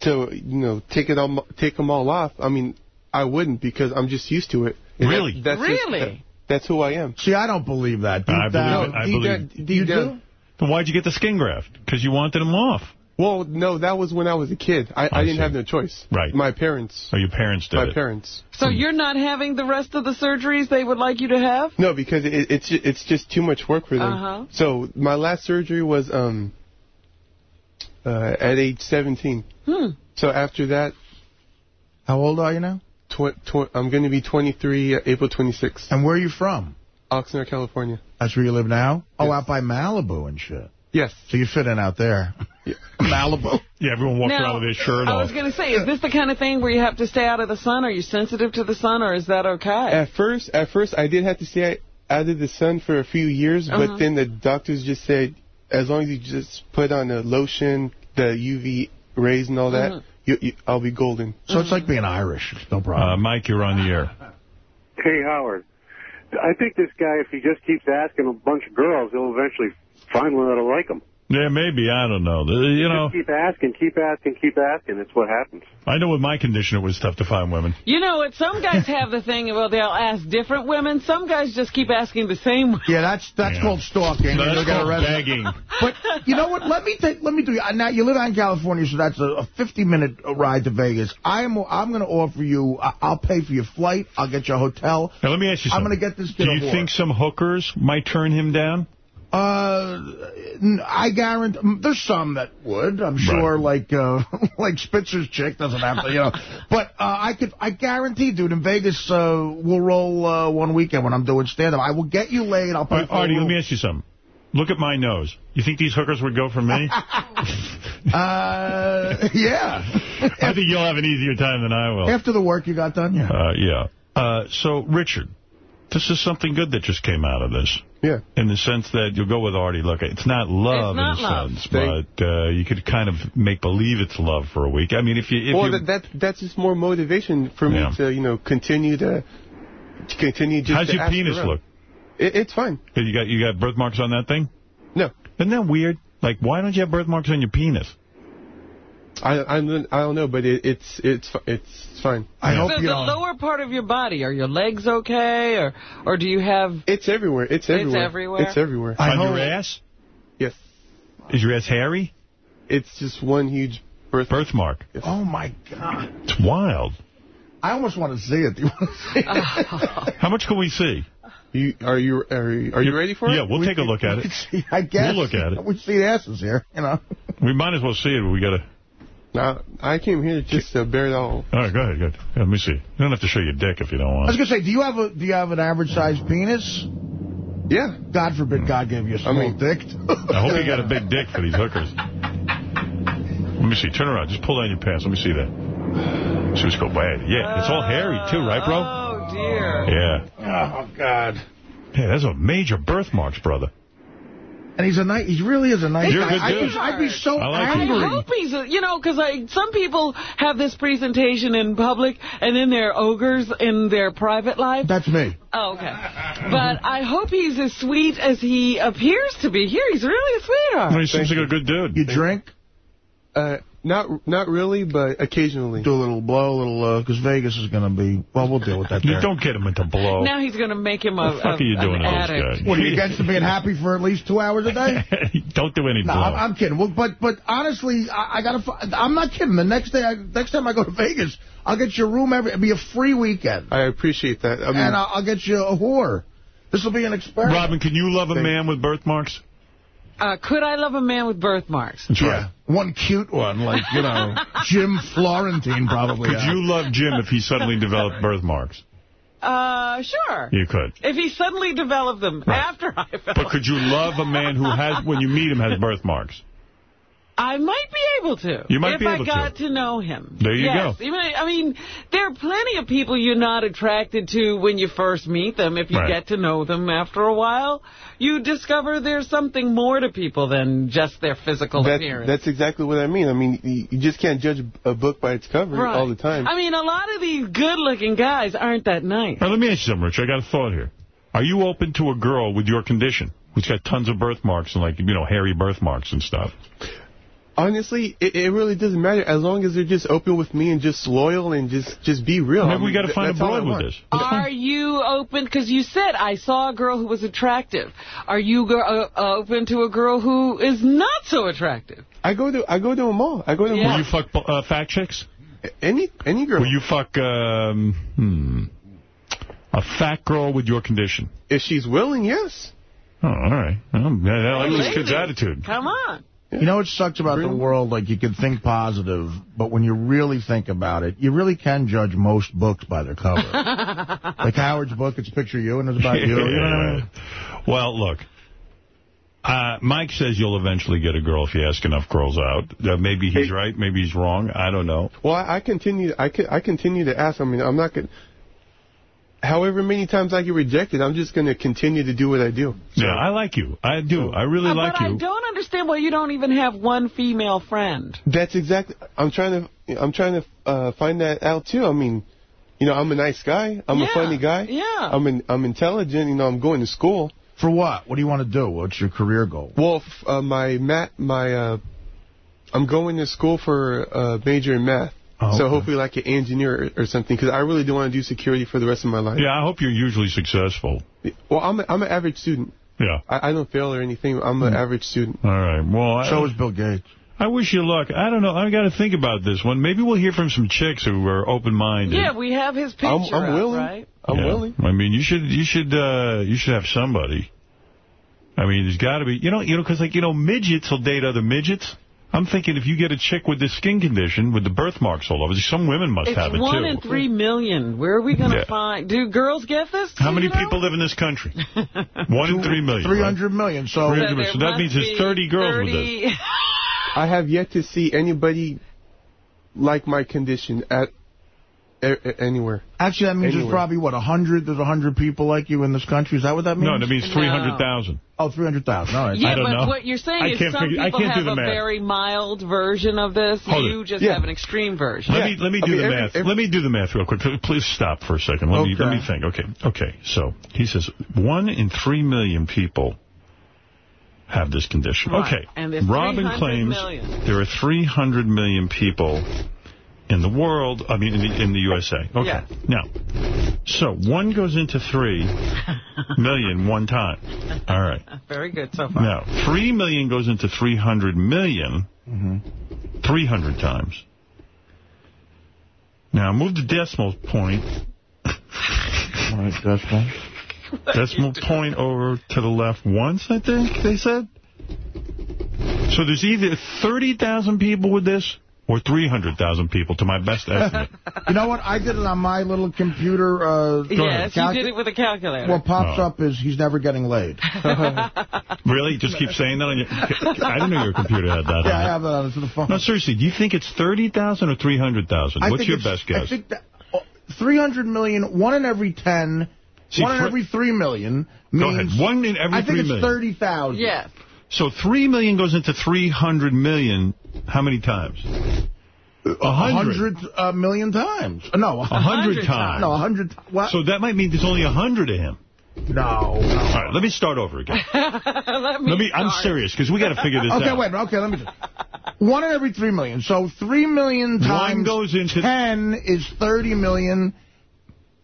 to you know take it all take them all off, I mean, I wouldn't because I'm just used to it. And Really? That, that's just- Really? that- that's who I am. See, I don't believe that. Deep I believe down, it. I deep believe. down, deep You down. do? Then why'd you get the skin graft? Because you wanted them off. Well, no, that was when I was a kid. I, I, I didn't see. have no choice. Right. My parents. Or your parents did My it. parents. So you're not having the rest of the surgeries they would like you to have? No, because it, it's it's just too much work for them. Uh-huh. So my last surgery was um uh, at age 17. Hmm. So after that, How old are you now? Tw- tw- I'm going to be 23 uh, April 26th. And where are you from? Oxnard, California. That's where you live now? Oh, out by Malibu and shit. Yes. So you fit in out there. Malibu. Yeah, everyone walks Now, around with their shirt I off. was going to say, is this the kind of thing where you have to stay out of the sun? Are you sensitive to the sun, or is that okay? At first, at first, I did have to stay out of the sun for a few years, Uh-huh. but then the doctors just said, as long as you just put on the lotion, the UV rays and all that, Mhm. You, you, I'll be golden. So it's like being Irish. It's no Uh, problem. Mike, you're on the air. Hey, Howard. I think this guy, if he just keeps asking a bunch of girls, he'll eventually find one that'll like him. Yeah, maybe. I don't know. You know, Just keep asking, keep asking, keep asking. It's what happens. I know with my condition it was tough to find women. You know what? Some guys have the thing, well, they'll ask different women. Some guys just keep asking the same one. yeah, that's that's Yeah. called stalking. No, that's you'll called arrested. begging. But you know what? Let me take. Let me do. You. Now you live out in California, so that's a, a 50 minute uh, ride to Vegas. I'm I'm going to offer you. I- I'll pay for your flight. I'll get your hotel. Now, let me ask you Something. I'm something. going to get this Do kid a you think some hookers might turn him down? Uh, I guarantee there's some that would. I'm sure, like uh, like Spitzer's chick doesn't have to, you know. But uh, I could, I guarantee, dude, in Vegas, uh, we'll roll uh, one weekend when I'm doing stand up. I will get you laid. I'll pay All right, Artie, let me ask you something. Look at my nose. You think these hookers would go for me? Uh, yeah. I think you'll have an easier time than I will. After the work you got done, yeah. Uh, yeah. Uh, so, Richard, this is something good that just came out of this. Yeah. In the sense that you'll go with Artie. Look, it's not love It's not in a love. sense, but uh, you could kind of make believe it's love for a week. I mean, if you if well, you that, that that's just more motivation for me Yeah. to you know continue to, to continue just how's to your penis look? It, it's fine. You got you got birthmarks on that thing? No. Isn't that weird? Like, why don't you have birthmarks on your penis? I I, don't- I don't know, but it, it's it's it's fine. I so hope you the don't. lower part of your body, are your legs okay, or or do you have? It's everywhere. It's everywhere. everywhere? It's everywhere. I on hope- your ass? Yes. Is your ass hairy? It's just one huge birth. Birthmark. Oh my God. It's wild. I almost want to see it. Do you want to see it? How much can we see? You are you are you, are you ready for it? Yeah, we'll take a look at it. See, I guess. We'll look at it. We see asses here, you know. We might as well see it. but We got to. Now, I came here just to bury it all. All right, go ahead. Good. Yeah, let me see. You don't have to show your dick if you don't want. I was gonna say, do you have a do you have an average sized penis? Yeah. God forbid God gave you a small mean- dick. I hope you got a big dick for these hookers. Let me see. Turn around. Just pull down your pants. Let me see that. See what's going bad. Yeah, it's all hairy too, right, bro? Oh dear. Yeah. Oh God. Yeah, that's a major birthmarks, brother. And he's a nice. He really is a nice You're a guy. good I'd, be, I'd be so I like I angry. hope he's, a, you know, because I some people have this presentation in public and then they're ogres in their private life. That's me. Oh, okay. But I hope he's as sweet as he appears to be. Here, he's really a sweetheart. Well, he seems like a good dude. You drink? Uh, not not really, but occasionally. Do a little blow, a little, because Vegas is going to be, well, we'll deal with that You there. don't get him into blow. Now he's going to make him a, What the fuck a- are you doing an to those addict. guys? What, are you against him being happy for at least two hours a day? don't do any No, blow. I'm, I'm kidding. Well, but but honestly, I, I got to, I'm not kidding. The next day, I, next time I go to Vegas, I'll get you a room every. It'll be a free weekend, I appreciate that. I mean, and I'll, I'll get you a whore. This will be an experiment. Robin, can you love a man with birthmarks? Uh, could I love a man with birthmarks? That's yeah, one cute one, like you know, Jim Florentine probably. Could uh, you love Jim if he suddenly developed birthmarks? Uh, sure. You could. If he suddenly developed them after I fell. But could you love a man who has, when you meet him, has birthmarks? I might be able to. You might if be I able got to. know him. There you yes. go. Even, I mean, there are plenty of people you're not attracted to when you first meet them. If you Right. get to know them after a while, you discover there's something more to people than just their physical that, appearance. that's exactly what I mean. I mean, you, you just can't judge a book by its cover Right. all the time. I mean, a lot of these good-looking guys aren't that nice. Now, let me ask you something, Rich. I got a thought here. Are you open to a girl with your condition, who's got tons of birthmarks and, like, you know, hairy birthmarks and stuff? Honestly, it, it really doesn't matter as long as they're just open with me and just loyal and just just be real. Maybe I mean, we got to find a that's broad with this. Are you open? Because you said, I saw a girl who was attractive. Are you uh, open to a girl who is not so attractive? I go to I go to them all. I go to them Yeah. Will you fuck uh, fat chicks? Any any girl. Will you fuck um, hmm, a fat girl with your condition? If she's willing, yes. Oh, all right. Well, I like this kid's attitude. Come on. You know what sucks about the world? Like, you can think positive, but when you really think about it, you really can judge most books by their cover. like Howard's book, it's a picture of you, and it's about you. you know what I mean? Well, look. Uh, Mike says you'll eventually get a girl if you ask enough girls out. Uh, maybe he's right, maybe he's wrong. I don't know. Well, I, I continue. I, I continue to ask. I mean, I'm not going. To However many times I get rejected, I'm just going to continue to do what I do. Yeah, I like you. I do. I really Uh, like but I don't understand why you don't even have one female friend. That's exactly. I'm trying to. I'm trying to uh, find that out too. I mean, you know, I'm a nice guy. I'm Yeah, a funny guy. yeah. I'm in, I'm intelligent. You know, I'm going to school. For what? What do you want to do? What's your career goal? Well, f- uh, my math, my, uh, I'm going to school for a major in math. Oh, so okay. hopefully like an engineer or, or something, because I really do want to do security for the rest of my life. Yeah, I hope you're usually successful. Well, I'm a, I'm an average student. Yeah. I, I don't fail or anything. I'm an average student. All right. Well, I, So is Bill Gates. I wish you luck. I don't know. I got to think about this one. Maybe we'll hear from some chicks who are open-minded. Yeah, we have his picture I'm, I'm up, willing. right? I'm Yeah. willing. I mean, you should you should uh, you should have somebody. I mean, there's got to be you know you know because like you know midgets will date other midgets. I'm thinking if you get a chick with this skin condition with the birthmarks all over, some women must It's have it too. It's one in three million. Where are we going to Yeah. find? Do girls get this? How many know? people live in this country? one in three million. Three right? hundred million. So, 300 So million. So that means there's 30 girls with this. I have yet to see anybody like my condition at a- anywhere. actually, that means there's probably, what, a 100? There's a 100 people like you in this country? Is that what that means? No, that means No. 300,000. Oh, 300,000. All right. Yeah, I don't but know. what you're saying I is can't some figure- I people can't do have the a math. very mild version of this. Hold you it. just Yeah. have an extreme version. Let Yeah. me let me I do mean, the every- math. every- let me do the math real quick. Please stop for a second. Let me let me think. Okay, okay. So he says one in three million people have this condition. Right. Okay. And there's Robin claims million. there are 300 million people in the world. I mean, in the, in the USA. Okay. Yeah. Now, so one goes into three million one time. All right. Very good so far. Now, 3 million goes into 300 million Mm-hmm. 300 times. Now, move the decimal point, All right, decimal. decimal point over to the left once, I think they said. So there's either 30,000 people with this or 300,000 people, to my best estimate. You know what? I did it on my little computer. Uh, Yes, you calcu- did it with a calculator. What pops Oh. up is he's never getting laid. really? Just keep saying that on your... I didn't know your computer had that Yeah, on I it. have that on the phone. No, seriously, do you think it's 30,000 or 300,000? What's your best guess? I think that oh, 300 million, one in every 10, See, one in every 3 million Go ahead. One in every I think it's 30,000. yes. So 3 million goes into 300 million how many times? A hundred uh, million times. No, A hundred times. No, a hundred. What? So that might mean there's only a hundred of him. No. All right, let me start over again. Let me, Let me. I'm serious because we got to figure this Okay, out. Okay, wait. Okay, let me. One in every three million. So three million times goes into ten is thirty million.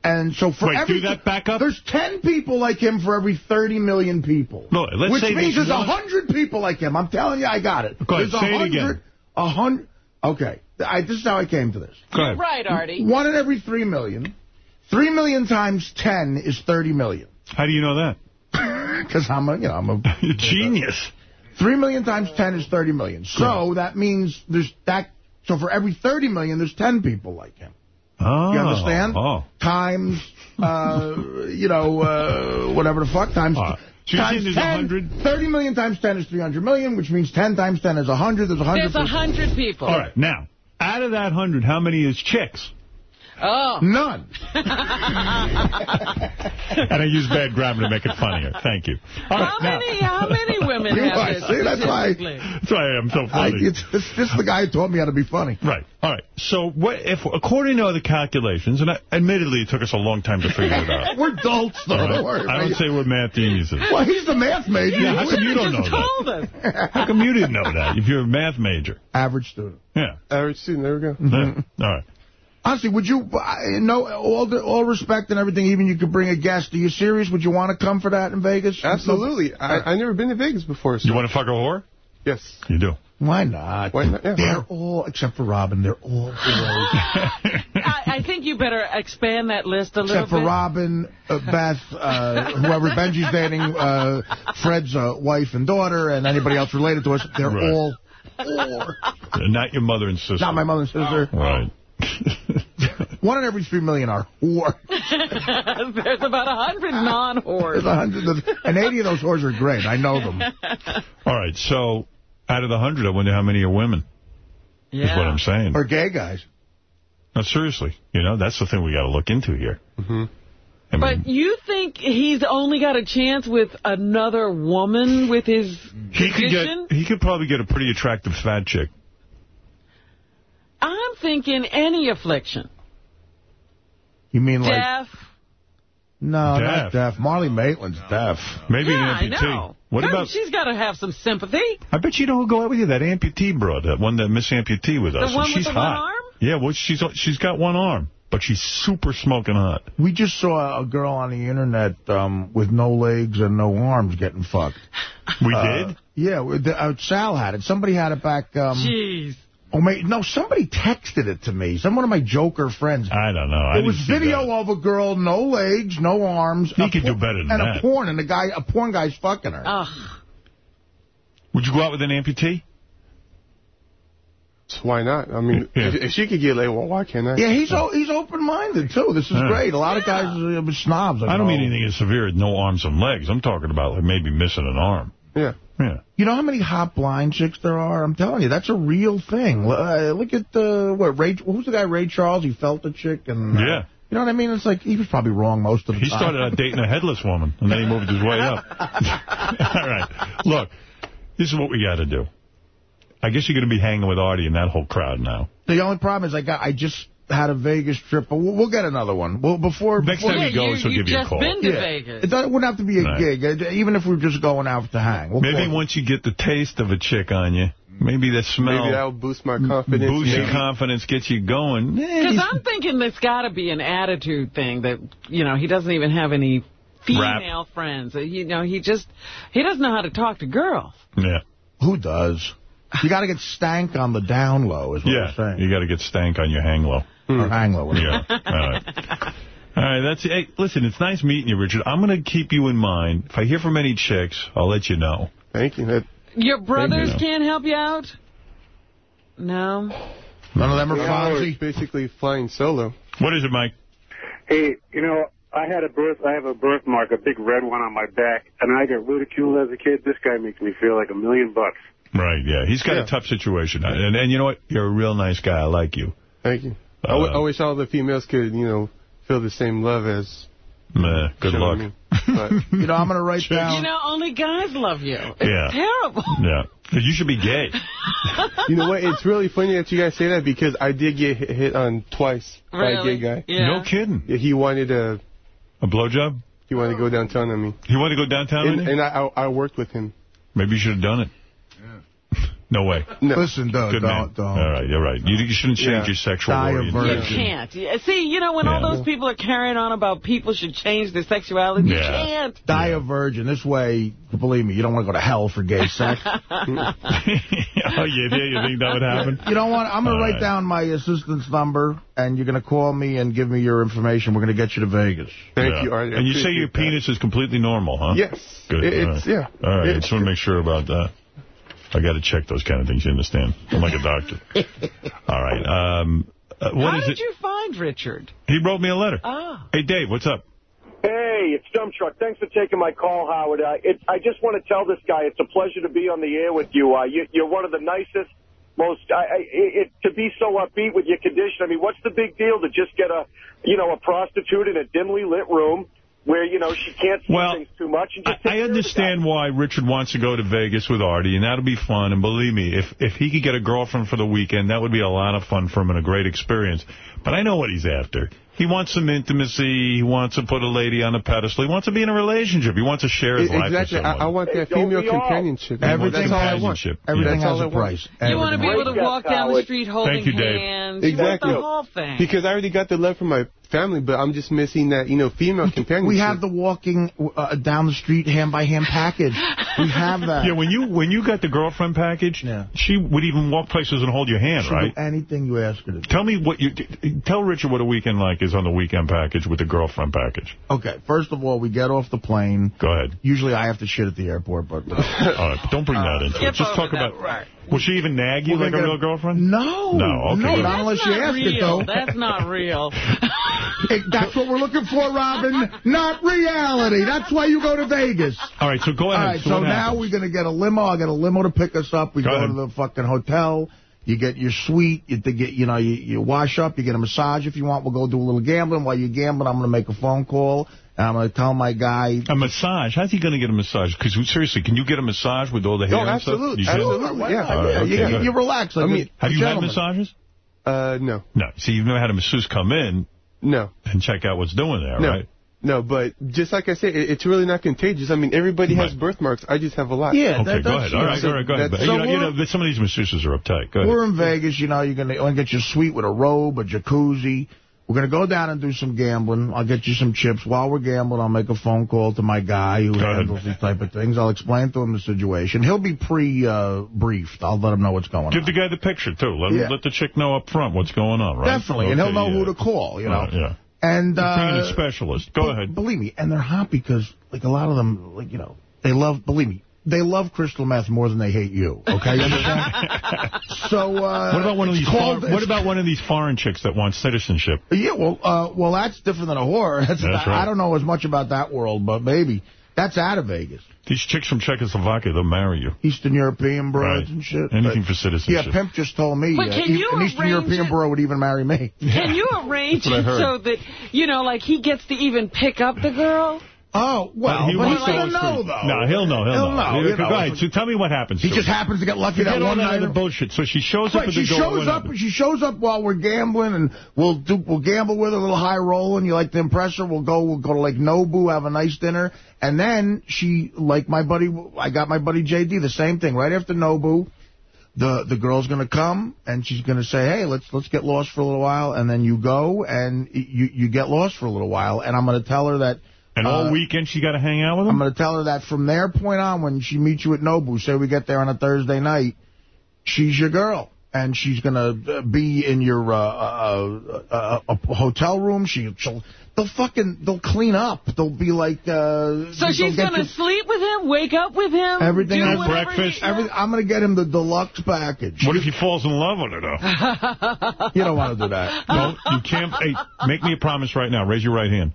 And so for Wait, every do that back up. there's ten people like him for every thirty million people. No, let's which say means there's there's a one- hundred people like him. I'm telling you, I got it. Go ahead, there's say it a again. hundred. A hundred. Okay, I, this is how I came to this. Go ahead. Right, Artie. One in every three million. Three million times ten is thirty million. How do you know that? Because I'm a, you know, I'm a genius. Three million times ten is thirty million. So that means there's that. So for every thirty million, there's ten people like him. Oh. You understand? Oh. Times, uh, you know, uh, whatever the fuck, times... Uh, so times saying there's 10, 30 million times 10 is 300 million, which means 10 times 10 is 100. There's 100 There's a people. hundred people. All right, now, out of that hundred, how many is chicks? Oh. None. And I use bad grammar to make it funnier. Thank you. All right, How now- many, how many women You have are. this? See, that's why- specifically? That's why I'm so I, funny. it's, it's just the guy who taught me how to be funny. Right. All right. So, what if, according to other calculations, and I, admittedly it took us a long time to figure it out. We're adults, though. All right? Don't worry. I don't say we're math geniuses. Well, he's the math major. Yeah, how come you don't know Just that? told. How come you didn't know that if you're a math major? Average student. Yeah. Average student, there we go. yeah. All right. Honestly, would you, I- no, all the, all respect and everything, even you could bring a guest. Are you serious? Would you want to come for that in Vegas? Absolutely. I, I've never been to Vegas before. So. You want to fuck a whore? Yes. You do. Why not? Why not? Yeah, They're not? all, except for Robin, they're all boys. I, I think you better expand that list a little Except for. Robin, uh, Beth, uh, whoever Benji's dating, uh, Fred's uh, wife and daughter, and anybody else related to us, they're Right. all, all, They're Not your mother and sister. not my mother and sister. Right. One in every three million are whores. There's about a hundred non-whores. There's a hundred, of, and 80 of those whores are great. I know them. All right. So, out of the hundred, I wonder how many are women. Is what I'm saying. Or gay guys. No, seriously. You know, that's the thing we got to look into here. Mm-hmm. I mean, But you think he's only got a chance with another woman with his he could get he could probably get a pretty attractive fat chick. I'm thinking any affliction. You mean like... Deaf. No, Deaf. not deaf. Marlee Matlin's deaf. Maybe yeah, an I amputee. know. What Her- about? She's got to have some sympathy. I bet you know who'll go out with you. That amputee broad, that one that Miss Amputee with The us. one with she's the one hot. arm? Yeah, well, she's she's got one arm, but she's super smoking hot. We just saw a girl on the internet um, with no legs and no arms getting fucked. We Uh, did. Yeah, with the, uh, Sal had it. Somebody had it back. Um, Jeez. Oh, mate, no, somebody texted it to me. Some one of my Joker friends. I don't know. I it was video of a girl, no legs, no arms. He a could do better than and that. a porn, and a guy, a porn guy's fucking her. Ugh. Would you go out with an amputee? So why not? I mean, Yeah. if, if she could get laid, well, why can't I? yeah, he's o- he's open-minded too. This is Yeah. great. A lot of guys are uh, snobs. I don't mean oh. anything as severe as no arms and legs. I'm talking about like maybe missing an arm. Yeah. Yeah. You know how many hot blind chicks there are? I'm telling you, that's a real thing. Uh, look at the what Ray. Who's the guy? Ray Charles. He felt a chick, and uh, Yeah. you know what I mean. It's like he was probably wrong most of the He time. He started out dating a headless woman, and then he moved his way up. All right. Look, this is what we got to do. I guess you're going to be hanging with Artie and that whole crowd now. The only problem is I got I just had a Vegas trip, but we'll, we'll get another one. Well, before Next before, time Yeah, he goes, you, he'll give you a just call. been to Yeah. Vegas. It doesn't- wouldn't have to be a Right. gig, even if we are just going out to hang. We'll Maybe once you get the taste of a chick on you, maybe the smell Maybe that'll boost my confidence. boosts your confidence, get you going. Because I'm thinking there's got to be an attitude thing that, you know, he doesn't even have any female friends. Uh, You know, he just, he doesn't know how to talk to girls. yeah. Who does? You got to get stank on the down low, is what Yeah, I'm saying. you got to get stank on your hang low. Hmm. Or hang low. Yeah. All right. All right, that's it. Hey, listen, it's nice meeting you, Richard. I'm going to keep you in mind. If I hear from any chicks, I'll let you know. Thank you. That, Your brothers you. can't help you out? No? None of them are Yeah, Fonzie. basically flying solo. What is it, Mike? Hey, you know, I had a birth. I have a birthmark, a big red one on my back, and I got ridiculed as a kid. This guy makes me feel like a million bucks. Right, yeah. He's got Yeah. a tough situation. And, and you know what? You're a real nice guy. I like you. Thank you. I w- Uh, I wish all the females could, you know, feel the same love as. Meh, good Sure, luck. I mean, but You know, I'm going to write down... You know, only guys love you. It's Yeah. terrible. Yeah. You should be gay. you know what? It's really funny that you guys say that because I did get hit, hit on twice by a gay guy. Yeah. No kidding. Yeah, He wanted a. A blowjob? He wanted to go downtown on me. He wanted to go downtown and, on you? and I, I I worked with him. Maybe you should have done it. No way. No. Listen, don't, Good man. don't, don't. All right, you're right. You, you shouldn't change Yeah. your sexual Die orientation. You can't. See, you know, when all those people are carrying on about people should change their sexuality, you can't. Die a virgin. This way, believe me, you don't want to go to hell for gay sex. oh, you did? You think that would happen? You know what? I'm going to write right. down my assistant's number, and you're going to call me and give me your information. We're going to get you to Vegas. Thank you, Artie. I And you say your that. penis is completely normal, huh? Yes. Good. It- it's- right. yeah. All right. I just want to make sure about that. I got to check those kind of things, you understand? I'm like a doctor. All right. Um, uh, what How is did it? you find Richard? He wrote me a letter. Ah. Hey, Dave, what's up? Hey, it's Dump Truck. Thanks for taking my call, Howard. Uh, it, I just want to tell this guy it's a pleasure to be on the air with you. Uh, you you're one of the nicest, most I, I, it, to be so upbeat with your condition. I mean, what's the big deal to just get a you know a prostitute in a dimly lit room where you know she can't see Well, things too much? And just I take care of the understand why Richard wants to go to Vegas with Artie, and that'll be fun. And believe me, if if he could get a girlfriend for the weekend, that would be a lot of fun for him and a great experience. But I know what he's after. He wants some intimacy. He wants to put a lady on a pedestal. He wants to be in a relationship. He wants to share his life with Exactly. I. I want that don't female companionship. Everything That's all I has- want. companionship. Everything That's has all a I want. price. You want to be able to walk down the street holding Thank you, Dave. hands. You want Exactly. the whole thing. Because I already got the love from my family, but I'm just missing that, you know, female companionship. We have the walking uh, down the street hand-by-hand package. We have that. Yeah, when you when you got the girlfriend package, yeah. she would even walk places and hold your hand, She'll right? do anything you ask her to do. Tell me what you tell Richard what a weekend like is on the weekend package with the girlfriend package. Okay, first of all, we get off the plane. Go ahead. Usually I have to shit at the airport, but... All right, don't bring that into it. Just over talk that, about. right. Will she even nag you We're like a real girlfriend? No. No, okay. No, not unless you That's not ask it, though. That's not real. Hey, that's what we're looking for, Robin. Not reality. That's why you go to Vegas. All right, so go All ahead. right, so what now happens? we're going to get a limo. I got a limo to pick us up. We Go go, to the fucking hotel. You get your suite. You get, you know, you, you wash up. You get a massage if you want. We'll go do a little gambling. While you're gambling, I'm going to make a phone call. And I'm going to tell my guy. A massage? How's he going to get a massage? Because seriously, can you get a massage with all the hair Oh, and stuff? absolutely. You? Absolutely. Yeah. not? Yeah, okay, you, good. you relax. Like I mean, Have you had massages? Uh, no. No. See, you've never had a masseuse come in No. and check out what's doing there, No. right? No, but just like I said, it's really not contagious. I mean, everybody has birthmarks. I just have a lot. Yeah, Okay, that, go that's, ahead. All you right, know, all right, go ahead. But, that's- you, know, you know, some of these masseuses are uptight. Go ahead. We're in Vegas, you know, you're going to get your suite with a robe, a jacuzzi. We're going to go down and do some gambling. I'll get you some chips. While we're gambling, I'll make a phone call to my guy who handles these type of things. I'll explain to him the situation. He'll be pre-briefed. I'll let him know what's going Give on. Give the guy the picture, too. Let, Yeah. let the chick know up front what's going on, right? Definitely, and he'll know yeah. who to call, you know. Right, yeah. And uh, a specialist. Go ahead. Believe me, and they're hot because, like, a lot of them, like, you know, they love, believe me, they love crystal meth more than they hate you, okay? You understand? so, uh... What about one of these? called- Foreign, what about one of these foreign chicks that want citizenship? Yeah, well, uh, well, that's different than a whore. That's, That's I right. don't know as much about that world, but maybe. That's out of Vegas. These chicks from Czechoslovakia, they'll marry you. Eastern European broads Right. and shit. Anything But- for citizenship. Yeah, Pimp just told me But uh, can you an Eastern European it? bro would even marry me. Can you arrange That's what I it so that, you know, like he gets to even pick up the girl? Oh, well, he but he's to going to know, though. No, he'll know. He'll, He'll know, you Go know. ahead. So tell me what happens. He to just happens to get lucky that one night. other bullshit. So she shows up Right, at she the shows up. She shows up while we're gambling, and we'll do. We'll gamble with her, a little high roll, and you like to impress her. We'll go. We'll go to like Nobu, have a nice dinner, and then she, like my buddy, I got my buddy JD, the same thing. Right after Nobu, the the girl's gonna come, and she's gonna say, "Hey, let's let's get lost for a little while," and then you go and you you get lost for a little while, and I'm gonna tell her that. And all uh, weekend she got to hang out with him? I'm going to tell her that from their point on, when she meets you at Nobu, say we get there on a Thursday night, she's your girl. And she's going to be in your uh, uh, uh, uh, hotel room. She, she'll, they'll fucking, they'll clean up. They'll be like, uh, So she's going to you sleep with him, wake up with him, Everything do breakfast. he- Every, I'm going to get him the deluxe package. What if he falls in love with her, though? You don't want to do that. no, you can't. Hey, make me a promise right now. Raise your right hand.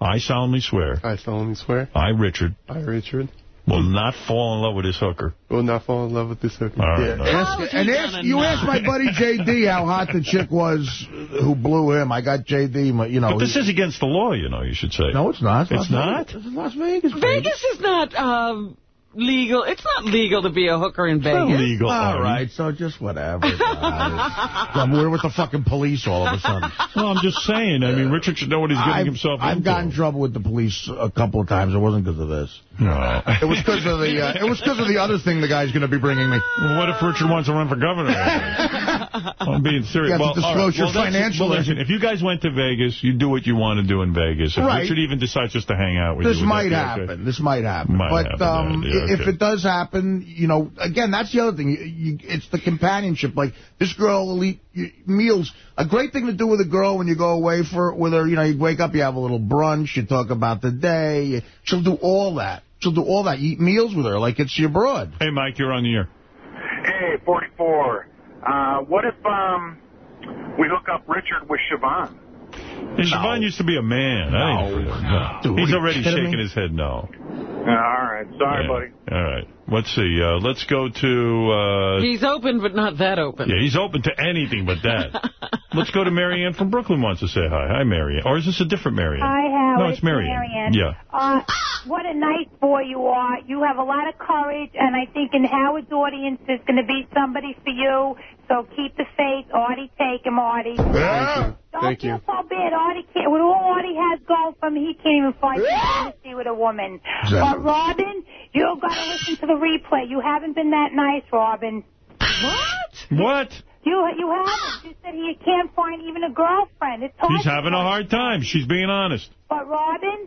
I solemnly swear. I solemnly swear. I, Richard, I, Richard, will not fall in love with this hooker. will not fall in love with this hooker. All right. Yeah, all right. ask, and ask, you asked my buddy JD how hot the chick was who blew him. I got JD, my- you know. But this is against the law, you know, you should say. No, it's not. It's Las not? Vegas. This is Las Vegas. baby. Vegas is not um, legal. It's not legal to be a hooker in Vegas. Legal all right, so just whatever. guys. I'm we're with the fucking police all of a sudden. Well, I'm just saying. I mean, Richard should know what he's getting I've, himself I've into. gotten in trouble with the police a couple of times. It wasn't because of this. No. It was because of the. Uh, it was because of the other thing the guy's going to be bringing me. Well, what if Richard wants to run for governor? I'm being serious. You have well, all disclose your well, financial- Well, listen, if you guys went to Vegas, you do what you want to do in Vegas. If Right. Richard even decides just to hang out with This you, would that might happen. okay? This might happen. Might but happen, um, yeah, i- if it does happen, you know, again, that's the other thing. You, you, it's the companionship. Like this girl will eat meals. A great thing to do with a girl when you go away for with her. You know, you wake up, you have a little brunch, you talk about the day. She'll do all that. She'll do all that. You eat meals with her like it's your broad. Hey, Mike, you're on the air. Hey, 44. Uh, what if um we hook up Richard with Siobhan? Hey, Siobhan used to be a man. I ain't- no. Dude, He's already shaking me? his head no. all right. Sorry, Yeah. buddy. All right. Let's see. Uh, let's go to... Uh, He's open, but not that open. yeah, he's open to anything but that. let's go to Marianne from Brooklyn wants to say hi. Hi, Marianne. Or is this a different Marianne? Hi, Howard. No, it's Marianne. Marianne. Yeah. Uh, what a nice boy you are. You have a lot of courage, and I think in Howard's audience there's going to be somebody for you. So keep the faith. Artie, take him, Artie. Thank Don't Thank feel you. so bad. Artie can't. With all Artie has going from him, he can't even fight intimacy with a woman. Exactly. But Robin, you've got to listen to the replay. You haven't been that nice, Robin. What? What? You you haven't. You said he can't find even a girlfriend. It's hard He's having a hard time. She's being honest. But Robin,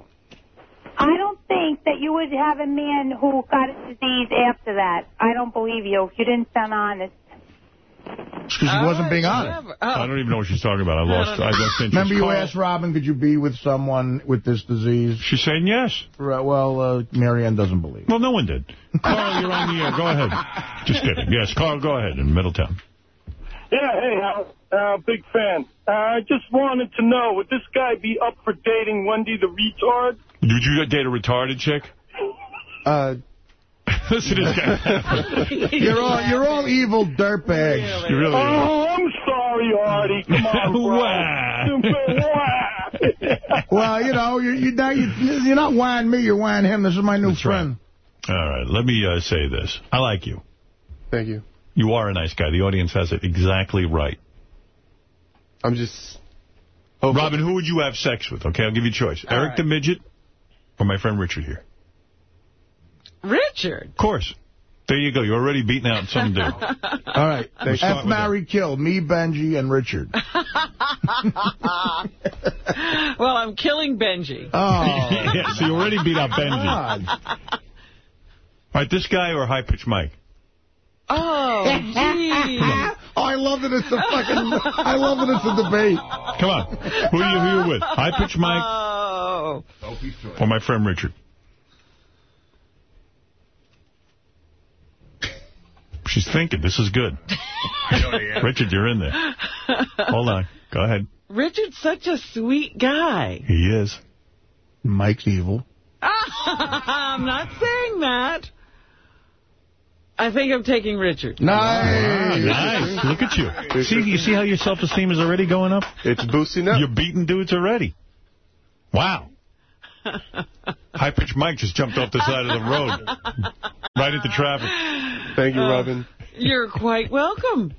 I don't think that you would have a man who got a disease after that. I don't believe you. You didn't sound honest. Because he wasn't being honest. I don't even know what she's talking about. I lost, I lost interest. Remember you Carl- asked Robin, could you be with someone with this disease? She's saying yes. Right, well, uh, Marianne doesn't believe. Well, no one did. Carl, you're on the air. Go ahead. Just kidding. Yes, Carl, go ahead in Middletown. Yeah, hey, Howard. Uh, big fan. Uh, I just wanted to know, would this guy be up for dating Wendy the retard? Did you date a retarded chick? Uh, Listen to this guy. you're all you're all evil dirtbags. You really are. Oh, I'm sorry, Artie. Come on, bro. well, you know, you're, you're, not, you're not whining me, you're whining him. This is my new friend. All right, let me uh, say this. I like you. Thank you. You are a nice guy. The audience has it exactly right. I'm just... Robin, who would you have sex with? Okay, I'll give you a choice. Eric the Midget or my friend Richard here? Richard. Of course. There you go. You're already beating out some dude. All right. We'll F, with marry, kill. Me, Benji, and Richard. well, I'm killing Benji. Oh. yeah, so you already beat out Benji. God. All right, this guy or High Pitch Mike? Oh, gee. Oh, I love that it's a fucking, I love that it's a debate. Come on. Who are you, who are you with? High Pitch Mike Oh. or my friend Richard? She's thinking. This is good. Richard, you're in there. Hold on. Go ahead. Richard's such a sweet guy. He is. Mike's evil. I'm not saying that. I think I'm taking Richard. Ah, nice. Look at you. See, you see how your self-esteem is already going up? It's boosting up. You're beating dudes already. Wow. High pitch Mike just jumped off the side of the road. Right into traffic. Thank you, Uh, Robin. You're quite welcome.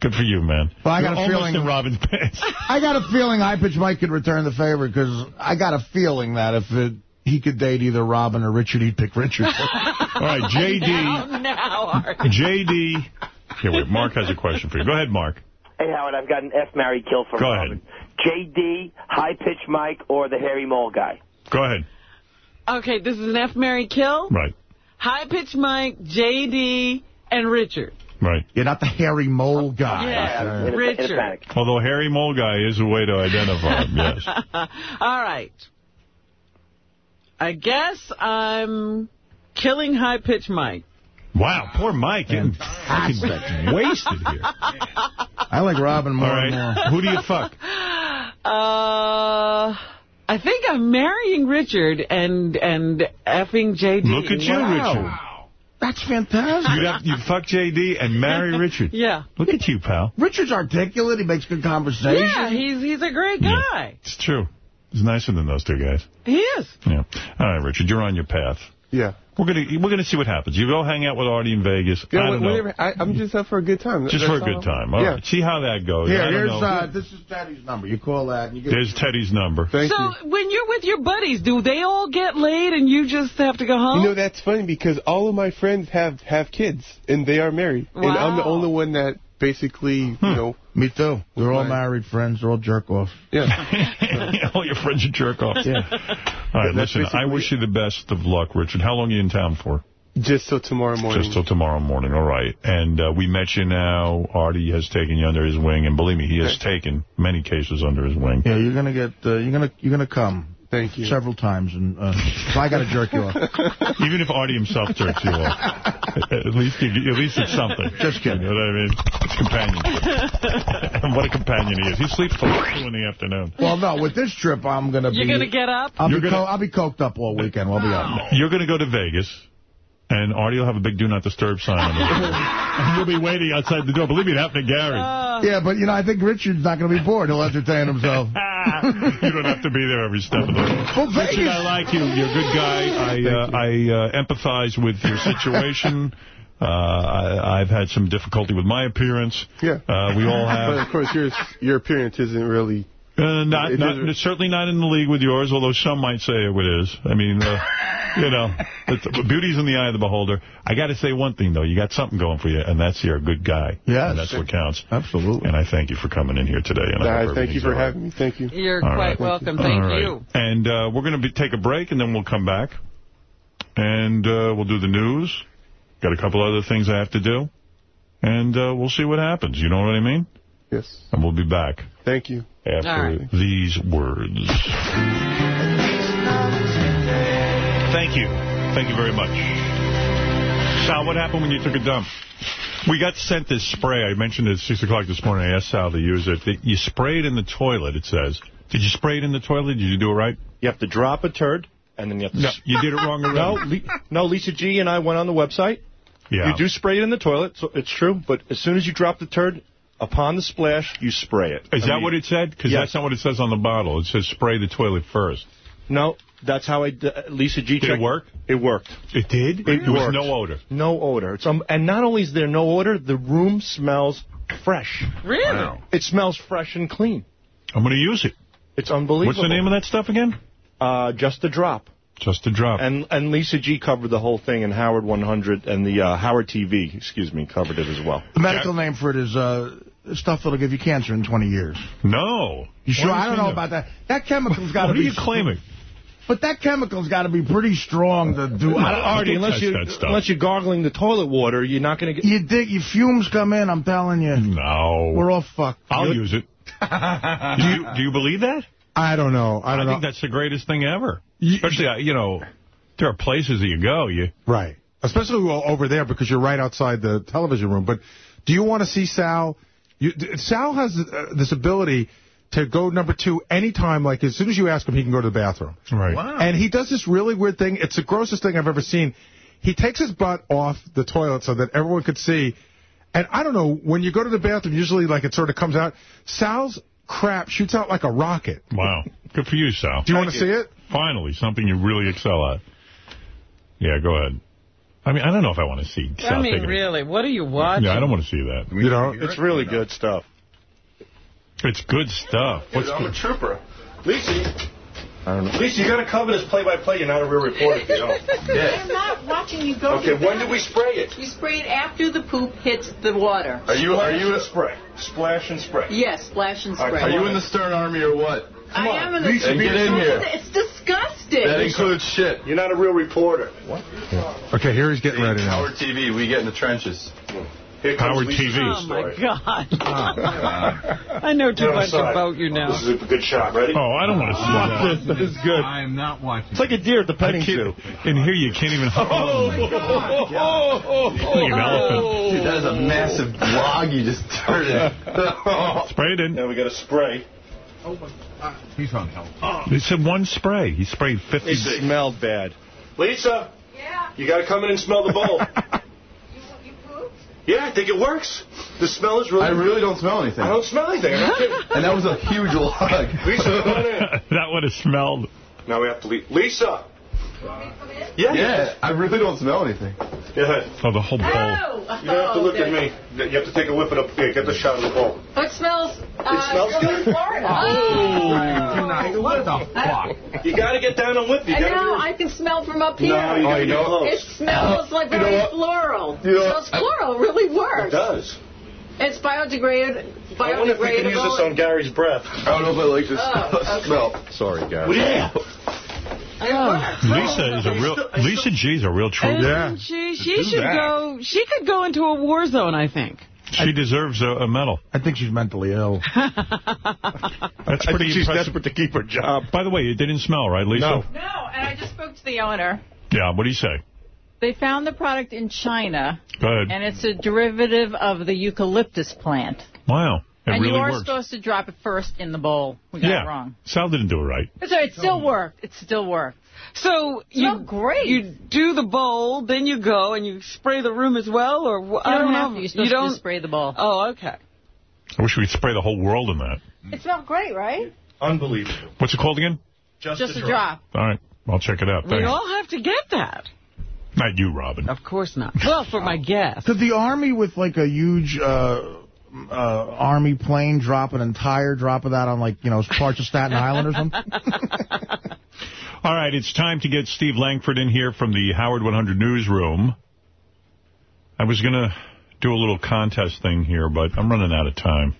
Good for you, man. Well, I got You're a almost feeling- in Robin's pants. I got a feeling High Pitch Mike could return the favor because I got a feeling that if it, he could date either Robin or Richard, he'd pick Richard. All right, JD. Now, now, JD. Here, wait. Mark has a question for you. Go ahead, Mark. Hey, Howard, I've got an F, Mary, kill from Go Robin. J.D., High Pitch Mike, or the Harry Mole guy. Go ahead. Okay, this is an F, Mary, kill. Right. High Pitch Mike, J.D., and Richard. Right. You're not the hairy mole guy. Yeah, In a- in a Richard. Although Harry Mole Guy is a way to identify him, yes. All right. I guess I'm killing High Pitch Mike. Wow, poor Mike getting fucking wasted here. I like Robin more All and right, more. who do you fuck? Uh, I think I'm marrying Richard and and effing J.D. Look at you, Wow. Richard. That's fantastic. You'd, have, you'd fuck JD and marry Richard. Yeah. Look at you, pal. Richard's articulate. He makes good conversation. Yeah, he's he's a great guy. It's true. He's nicer than those two guys. He is. Yeah. All right, Richard, you're on your path. Yeah. We're gonna we're gonna see what happens. You go hang out with Artie in Vegas. Yeah, I don't whenever, know. I, I'm just up for a good time. Just That's for a good time. All yeah. right. See how that goes. Here, I don't here's know. uh, this is Teddy's number. You call that. And you get There's Teddy's number. Thank so you. when you're with your buddies, do they all get laid and you just have to go home? You know, that's funny because all of my friends have, have kids, and they are married. And I'm the only one that basically, Hmm. you know... Me too. We're all Right. married friends. They're all jerk offs. Yeah. all your friends are jerk offs. Yeah. All right, That's listen, I wish you the best of luck, Richard. How long are you in town for? Just till tomorrow morning. Just till tomorrow morning, all right. And uh, we met you now. Artie has taken you under his wing, and believe me, he has taken many cases under his wing. Yeah, you're gonna get. Uh, you're gonna. You're gonna come. Thank you. Several times, and uh, so I got to jerk you off. Even if Artie himself jerks you off, at least you, at least it's something. Just kidding. You know what I mean? It's companionship. and what a companion he is. He sleeps till two in the afternoon. Well, no, with this trip, I'm gonna be. You're going to get up? I'll You're be. gonna- Co- I'll be coked up all weekend. We'll be up. You're going to go to Vegas. And Artie will have a big do not disturb sign on the door. and you'll be waiting outside the door. Believe me, it happened to Gary. Yeah, but you know, I think Richard's not going to be bored. He'll entertain himself. you don't have to be there every step of the way. Well, Richard, Vegas- I like you. You're a good guy. I uh, I uh, empathize with your situation. Uh, I, I've had some difficulty with my appearance. Yeah. Uh, we all have. But of course, your your appearance isn't really. Uh, not, It not, certainly not in the league with yours, although some might say it is. I mean, uh, you know, it's, beauty's in the eye of the beholder. I got to say one thing, though. You got something going for you, and that's you're a good guy. Yes. And that's what counts. Absolutely. And I thank you for coming in here today. And I Nah, thank you for all right. having me. Thank you. You're All quite right. welcome. Thank All right. you. And uh, we're going to take a break, and then we'll come back. And uh, we'll do the news. Got a couple other things I have to do. And uh, we'll see what happens. You know what I mean? Yes. And we'll be back Thank you. After All right. these words. Thank you. Thank you very much. Sal, what happened when you took a dump? We got sent this spray. I mentioned it at 6 o'clock this morning. I asked Sal to use it. You spray it in the toilet, it says. Did you spray it in the toilet? Did you do it right? You have to drop a turd, and then you have to... No, you did it wrong already. No, Le- no, Lisa G and I went on the website. Yeah. You do spray it in the toilet, so it's true, but as soon as you drop the turd, upon the splash, you spray it. Is I that mean, what it said? Because Yes. that's not what it says on the bottle. It says spray the toilet first. No, that's how I... d- Lisa G Did it checked- work? It worked. It did? It there was worked. no odor. No odor. It's um, and not only is there no odor, the room smells fresh. Really? It smells fresh and clean. I'm going to use it. It's unbelievable. What's the name of that stuff again? Uh, just a drop. Just a drop. And and Lisa G covered the whole thing, and Howard 100 and the uh, Howard TV, excuse me, covered it as well. The medical name for it is uh, stuff that'll give you cancer in 20 years. No. You sure? I don't know about that. That chemical's got to be... What are you claiming? But that chemical's got to be pretty strong to do. I don't, Artie, unless you unless you're gargling the toilet water, you're not going to get. You dig, your fumes come in. I'm telling you. No. We're all fucked. I'll use it. do, you, do you believe that? I don't know. I don't know. think that's the greatest thing ever. Especially, uh, you know, there are places that you go. You Right. Especially over there because you're right outside the television room. But do you want to see Sal? You, Sal has uh, this ability to go number two anytime. Like as soon as you ask him, he can go to the bathroom. Right. Wow. And he does this really weird thing. It's the grossest thing I've ever seen. He takes his butt off the toilet so that everyone could see. And I don't know, when you go to the bathroom, usually like it sort of comes out. Sal's crap shoots out like a rocket. Wow. Good for you, Sal. Do you want to see it? Finally, something you really excel at. Yeah, go ahead. I mean, I don't know if I want to see Sal I mean, taking really, what are you watching? Yeah, I don't want to see that. You know, It's really good stuff. It's good stuff. What's I'm a good? trooper. Lisa, Lisa, you got to cover this play-by-play. You're not a real reporter if you don't. I'm not watching you go. Okay, when bed. do we spray it? You spray it after the poop hits the water. Are you are you a spray? Splash and spray. Yes, splash and spray. right, are you in the Stern Army or what? I am an the. Lisa, get in here. It's disgusting. That includes shit. You're not a real reporter. What? Okay, here he's getting ready now. Howard TV, we get in the trenches. Here comes Howard Lisa's TV. Oh, my. God. Oh, I know too Get on much side. about you now. This is a good shot. Ready? Oh, I don't want to see that. This, this is good. I am not watching. It's like a deer at the I petting zoo. can't, in here, you can't even... Oh, oh Like an elephant. Dude, that is a massive log you just turned it. Spray it in. Now we got to spray. Oh, He's on help. He oh. said one spray. He sprayed 50... It smelled bad. Lisa. Yeah. You got to come in and smell the bowl. You proved? Yeah, I think it works. The smell is really. I really don't smell anything. I don't smell anything. I'm not. And that was a huge log. Lisa, come on in. that would have smelled. Now we have to leave. Lisa, Yeah. Yeah, I really don't smell anything. Go ahead. Oh, the whole bowl. You don't have to look at me. You have to take a whip it up. Here, get the shot of the bowl. It smells. Uh, It smells good? Florida. Oh. What the fuck? You got to get down and whip. You And gotta now I can smell from up here. No, you gotta get close. It smells like You know very floral. You know it smells floral. It really works. It does. It's biodegradable. I wonder if we can use this on Gary's breath. I don't know if I like this Oh, okay. smell. Sorry, guys. Yeah. Oh. Lisa is a real. Lisa G's a real true. And She, she should that. go. She could go into a war zone. I think. She deserves a, a medal. I think she's mentally ill. That's I pretty think she's impressive. desperate to keep her job. By the way, it didn't smell, right, Lisa? No. No, and I just spoke to the owner. Yeah, what do you say? They found the product in China, Go ahead. and it's a derivative of the eucalyptus plant. Wow. It and really you are works. supposed to drop it first in the bowl. We got yeah. it wrong. Sal didn't do it right. It's all right. It still worked. It still worked. So you great. You do the bowl, then you go and you spray the room as well, or wh- I don't don't know. have to. You're supposed you don't just spray the bowl. Oh, okay. I wish we could spray the whole world in that. It smelled great, right? Unbelievable. What's it called again? Just, a drop. All right. I'll check it out. We all have to get that. Not you, Robin. Of course not. Well, for my guest. Did the Army with like a huge uh, uh, Army plane drop an entire drop of that on like, you know, parts of Staten Island or something? All right, it's time to get Steve Langford in here from the Howard 100 newsroom. I was going to do a little contest thing here, but I'm running out of time.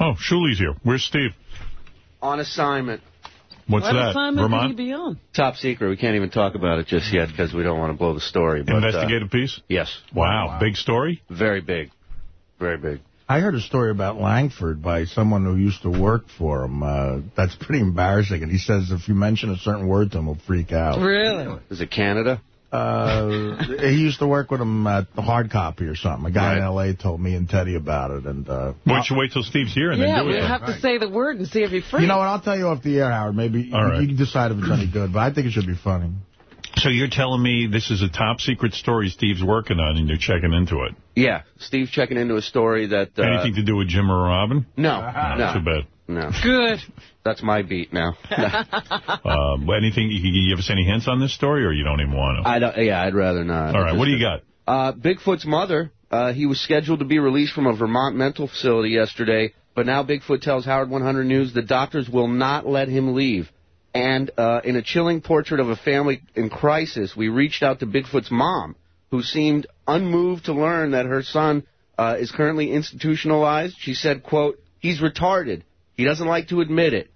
Oh, Shuli's here. Where's Steve? On assignment. What's what that? assignment Vermont? could he be on? Top secret. We can't even talk about it just yet because we don't want to blow the story. But, uh, Investigative piece? Yes. Wow, big story? Very big. Very big. I heard a story about Langford by someone who used to work for him. Uh, that's pretty embarrassing. And he says if you mention a certain word to him, he'll freak out. Really? Is it Canada? Uh, he used to work with him at the hard copy or something. A guy in L.A. told me and Teddy about it. And uh, Why don't you wait till Steve's here and yeah, then do we'll it? have to say the word and see if he freaks. you know what? I'll tell you off the air, Howard. Maybe All you, right. you can decide if it's any good. But I think it should be funny. So you're telling me this is a top secret story Steve's working on and you're checking into it? Yeah. Steve's checking into a story that... Uh, Anything to do with Jim or Robin? No. No, no. too bad. No. Good. That's my beat now. Um, anything, you can give us any hints on this story or you don't even want to? I don't, yeah, I'd rather not. All right, what do you got? Uh, Bigfoot's mother, uh, he was scheduled to be released from a Vermont mental facility yesterday, but now Bigfoot tells Howard 100 News the doctors will not let him leave. And uh, in a chilling portrait of a family in crisis, we reached out to Bigfoot's mom, who seemed unmoved to learn that her son uh, is currently institutionalized. She said, quote, he's retarded. He doesn't like to admit it.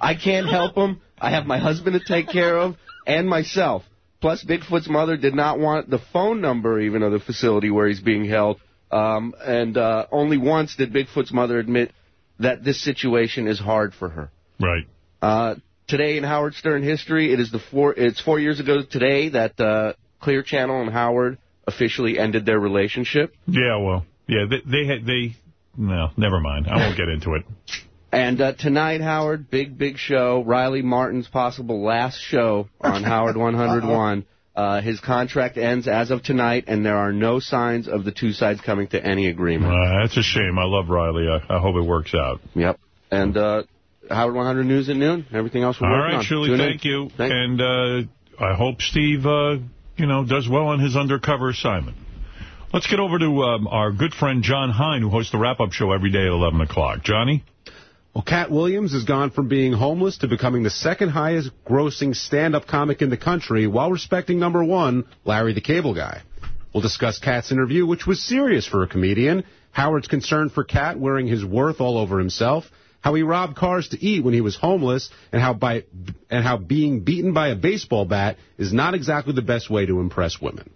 I can't help him. I have my husband to take care of and myself. Plus, Bigfoot's mother did not want the phone number even of the facility where he's being held. Um, and uh, only once did Bigfoot's mother admit that this situation is hard for her. Right. Uh, today in Howard Stern history, it is the four. It's four years ago today that uh, Clear Channel and Howard officially ended their relationship. Yeah, well, yeah, they, they had, they, no, never mind. I won't get into it. And uh, tonight, Howard, big, big show. Riley Martin's possible last show on Howard 101. Uh, his contract ends as of tonight, and there are no signs of the two sides coming to any agreement. Uh, that's a shame. I love Riley. I, I hope it works out. Yep. And uh, Howard 100 News at noon. Everything else we're All working right, on. Shuli, Tune in. thank you. And uh, I hope Steve, uh, you know, does well on his undercover assignment. Let's get over to um, our good friend John Hein, who hosts the wrap-up show every day at 11 o'clock. Johnny? Well, Katt Williams has gone from being homeless to becoming the second highest grossing stand-up comic in the country while respecting number one, Larry the Cable Guy. We'll discuss Katt's interview, which was serious for a comedian, Howard's concern for Cat wearing his worth all over himself, how he robbed cars to eat when he was homeless, and how by and how being beaten by a baseball bat is not exactly the best way to impress women.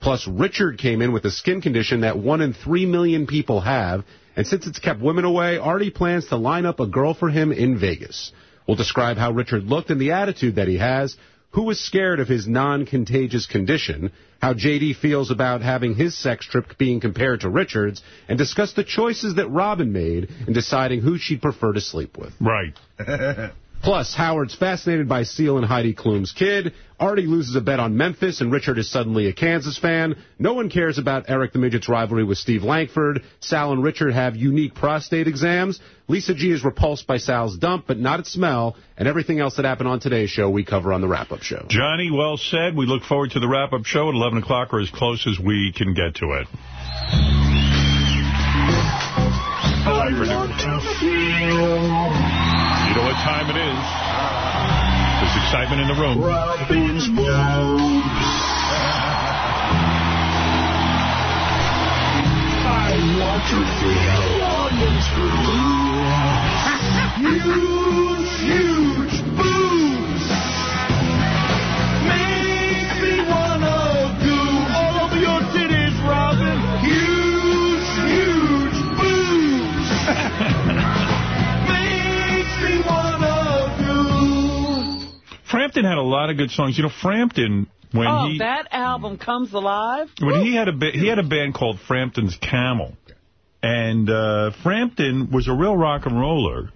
Plus, Richard came in with a skin condition that one in three million people have, and since it's kept women away, Artie plans to line up a girl for him in Vegas. We'll describe how Richard looked and the attitude that he has, who was scared of his non-contagious condition, how J.D. feels about having his sex trip being compared to Richard's, and discuss the choices that Robin made in deciding who she'd prefer to sleep with. Right. Plus, Howard's fascinated by Seal and Heidi Klum's kid. Artie loses a bet on Memphis, and Richard is suddenly a Kansas fan. No one cares about Eric the Midget's rivalry with Steve Langford. Sal and Richard have unique prostate exams. Lisa G is repulsed by Sal's dump, but not its smell. And everything else that happened on today's show, we cover on the wrap-up show. Johnny, well said. We look forward to the wrap-up show at 11 o'clock or as close as we can get to it. You know what time it is. There's excitement in the room. Robin's Blues. I want to feel Robin's Huge, huge boobs. Frampton had a lot of good songs. You know, Frampton, when oh, he that album comes alive? when he had a he had a band called Frampton's Camel, and uh, Frampton was a real rock and roller.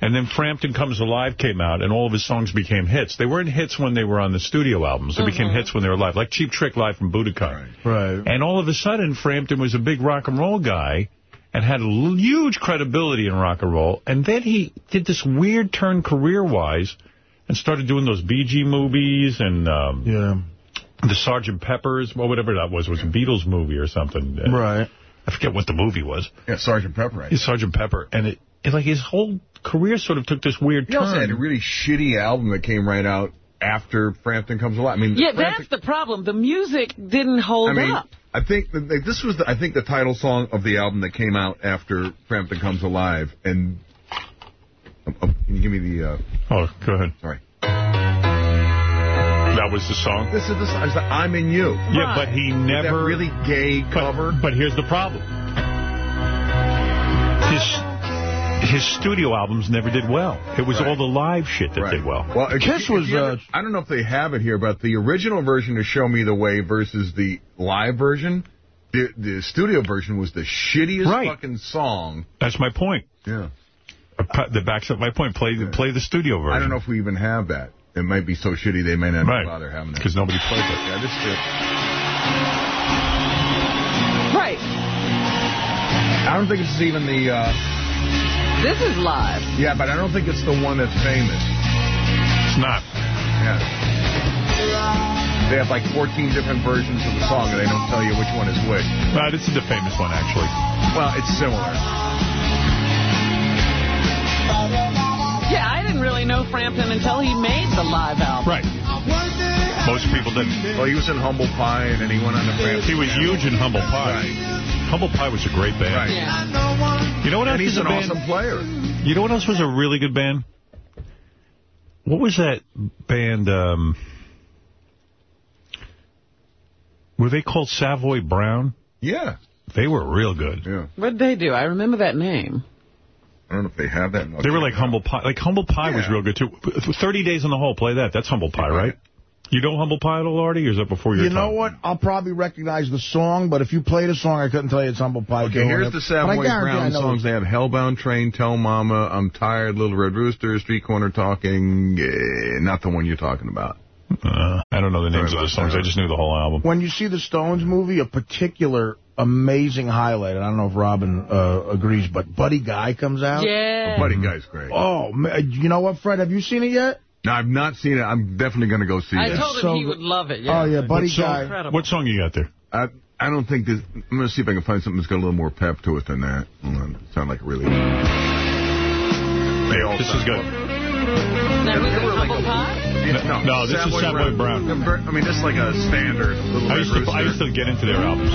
And then Frampton Comes Alive came out, and all of his songs became hits. They weren't hits when they were on the studio albums. They became hits when they were live, like Cheap Trick live from Budokan. Right. And all of a sudden, Frampton was a big rock and roll guy and had a l- huge credibility in rock and roll. And then he did this weird turn career-wise and started doing those Bee Gee movies and um, yeah. the Sergeant Pepper's, well, whatever that was, was a Beatles movie or something. Uh, Right. I forget what the movie was. Yeah, Sergeant Pepper. Right? He's Sergeant Pepper. And it, it, like his whole career sort of took this weird He turn. also had a really shitty album that came right out after Frampton Comes Alive. I mean, Yeah, Frampton, that's the problem. The music didn't hold I mean, up. I think that that this was, the, I think, the title song of the album that came out after Frampton Comes Alive. And can you give me the? Uh, oh, go ahead. Sorry. That was the song? This is the song. It's the I'm in You. Yeah, but he With that never... really gay cover. But, but here's the problem. His his studio albums never did well. It was all the live shit that did well. Well, Kiss was. uh, I don't know if they have it here, but the original version of "Show Me the Way" versus the live version, the the studio version was the shittiest Right. fucking song. That's my point. Yeah. That backs up my point. Play the play the studio version. I don't know if we even have that. It might be so shitty they may not Right. bother having it. Because nobody plays it. Yeah, this is it. Right. I don't think this is even the. Uh, This is live. yeah, but I don't think it's the one that's famous. It's not. Yeah. They have like 14 different versions of the song, and they don't tell you which one is which. Uh, this is the famous one, actually. Well, it's similar. Yeah, I didn't really know Frampton until he made the live album. Right. Most people didn't. Well, he was in Humble Pie, and then he went on to Frampton. He was huge in Humble Pie. Right. Humble Pie was a great band. Right. You know what else And he's is a an band? awesome player. You know what else was a really good band? What was that band? Um, were they called Savoy Brown? Yeah. They were real good. Yeah. What did they do? I remember that name. I don't know if they have that. They were like Humble Pie. Like Humble Pie was real good, too. 30 Days in the Hole, play that. That's Humble Pie, right? You know Humble Pie at all, Artie, or is that before your You know time? what? I'll probably recognize the song, but if you played a song, I couldn't tell you it's Humble Pie. Okay, here's it. the But I Savoy Brown songs. it. They have Hellbound Train, Tell Mama, I'm Tired, Little Red Rooster, Street Corner Talking. Eh, not the one you're talking about. Uh, I don't know the names Sorry of the songs. I just knew the whole album. When you see the Stones movie, a particular amazing highlight, and I don't know if Robin uh, agrees, but Buddy Guy comes out. Yeah. Buddy Guy's great. Oh, man, you know what, Fred? Have you seen it yet? No, I've not seen it. I'm definitely going to go see I it. told him so he would love it. Yeah. Oh, yeah, Buddy what song, Guy. Incredible. What song you got there? I, I don't think this. I'm going to see if I can find something that's got a little more pep to it than that. Sound like a really. They all This is sound- good. Now, was They it were like Humble Pie? No, No, this is Savoy Brown. I mean, this is like a standard. Little I Red used, to, I used to get into their albums.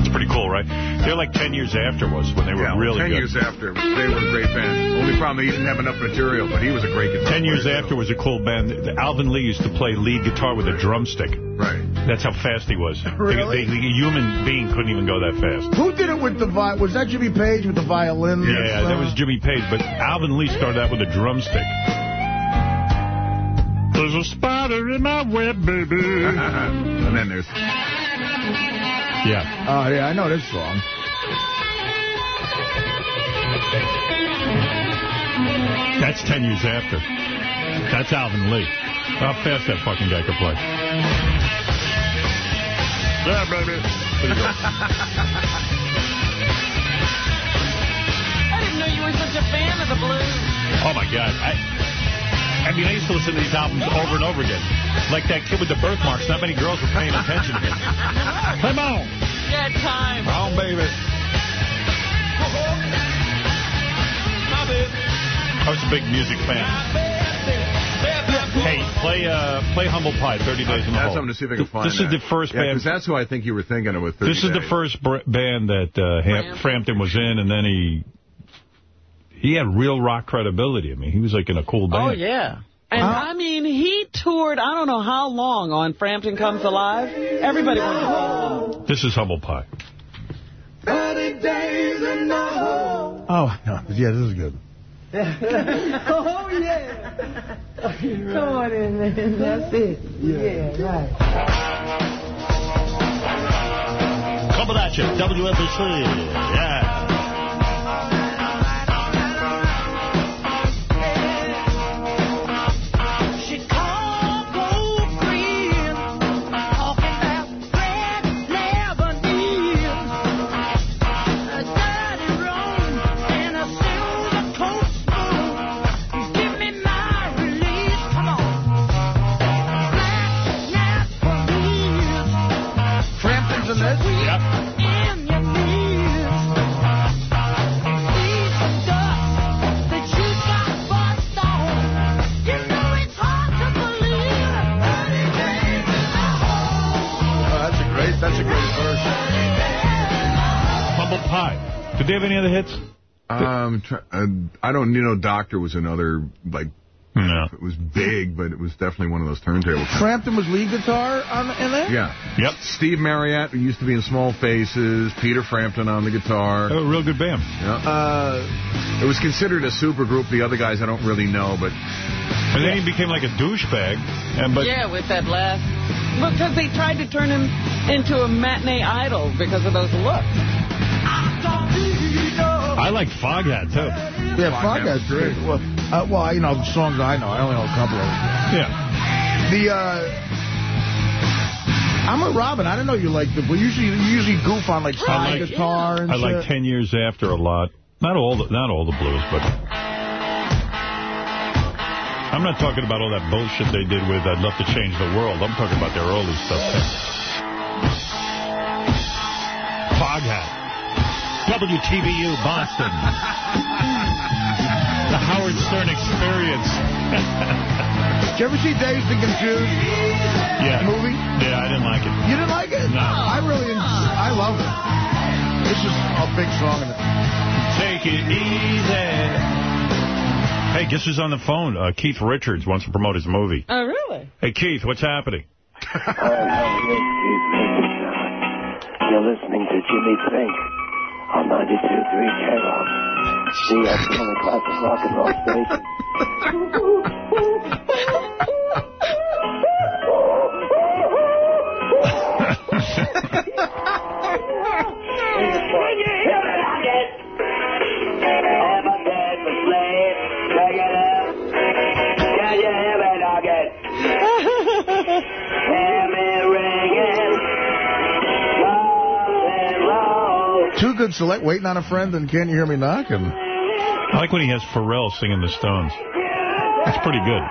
It's pretty cool, right? They're like 10 years after was when they were Yeah, really ten good. years after, they were a great band. Only problem, he didn't have enough material, but he was a great guitar Ten years player, after was a cool band. Alvin Lee used to play lead guitar with a drumstick. Right. That's how fast he was. Really? The, the, the human being couldn't even go that fast. Who did it with the vi- Was that Jimmy Page with the violin? Yeah, that was Jimmy Page, but Alvin Lee started out with a drumstick. There's a spider in my web, baby. and then there's. Yeah. Oh, yeah, I know this song. That's 10 years after. That's Alvin Lee. How fast that fucking guy could play. Yeah, baby. There you go. I didn't know you were such a fan of the blues. Oh, my God. I, I mean, I used to listen to these albums over and over again. Like that kid with the birthmarks. Not many girls were paying attention to me. Come on. Good time. Come on, baby. I was a big music fan. Hey, play uh, play Humble Pie, 30 Days in the That's Hole. something to see if I can find This is the first Yeah, band. 'cause that's who I think you were thinking of with 30 This is the first br- band that uh, Ham- Frampton was in, and then he he had real rock credibility. I mean, he was like in a cool oh, band. Oh, yeah. And uh-huh. I mean, he toured, I don't know how long on Frampton Comes Alive. Everybody went to follow him. This is Humble Pie. Oh, no. Yeah, this is good. oh, yeah. Come on in, man. That's it. Yeah, right. Coming at you, WFC. Yeah. Have any other hits? Um, uh, I don't, you know, Doctor was another, like, no. it was big, but it was definitely one of those turntables. Frampton was lead guitar on in there? Yeah. Yep. Steve Marriott, who used to be in Small Faces, Peter Frampton on the guitar. Oh, real good band. Yeah. Uh, it was considered a super group. The other guys I don't really know, but And then he became like a douchebag. And but yeah, with that last... Because they tried to turn him into a matinee idol because of those looks. I like Foghat, too. Yeah, Foghat's great. Well, uh, well, you know, the songs I know. I only know a couple of them. Yeah. The, uh... I'm with Robin. I don't know you like it, but usually you usually goof on like I like- guitar and I like 10 years after a lot. Not all the, not all the blues, but... I'm not talking about all that bullshit they did with I'd Love to Change the World. I'm talking about their early stuff. Foghat. WTBU, Boston. the Howard Stern Experience. Did you ever see Dazed and Confused? Yeah. Movie? Yeah, I didn't like it. You didn't like it? No. I really, I love it. This is a big song in it. Take it easy. Hey, guess who's on the phone? Uh, Keith Richards wants to promote his movie. Oh, really? Hey, Keith, what's happening? You're listening to Jimmy Fink on 92.3 K-Rock. The only classic rock and roll station. Two good select, waiting on a friend, and can't you hear me knocking? I like when he has Pharrell singing the Stones. That's pretty good.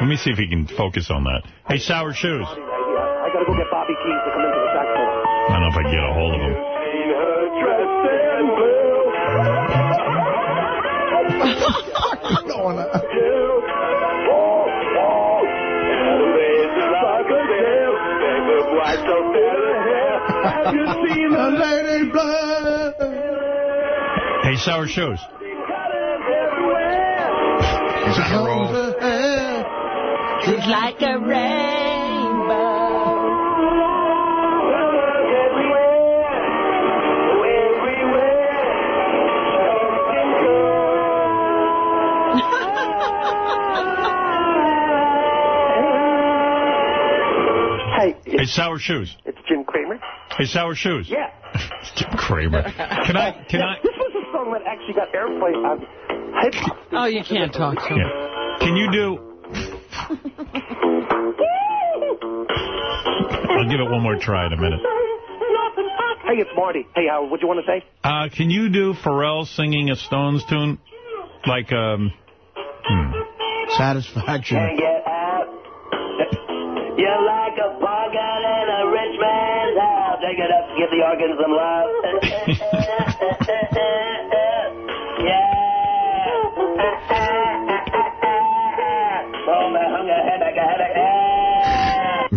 Let me see if he can focus on that. Hey, Sour Shoes. I gotta go get Bobby Keys to come into the saxophone. I don't know if I can get a hold of him. Going on. Lady Blood. Hey, Sour Shoes. he's on a roll. It's like a rainbow. Hey, Hey, Sour Shoes. it's Jim Kramer. Hey, Sour Shoes. Yeah. Jim Kramer. Can I, can I, actually got airplay on hip-hop. Oh, you can't talk to him. can you do, I'll give it one more try in a minute. Hey, it's Marty. Hey, Howard, what do you want to say? Uh, can you do Pharrell singing a Stones tune? Like, um, hmm. Satisfaction. Can't get out. You're like a pocket in a rich man's house. Take it up, give the organs some love.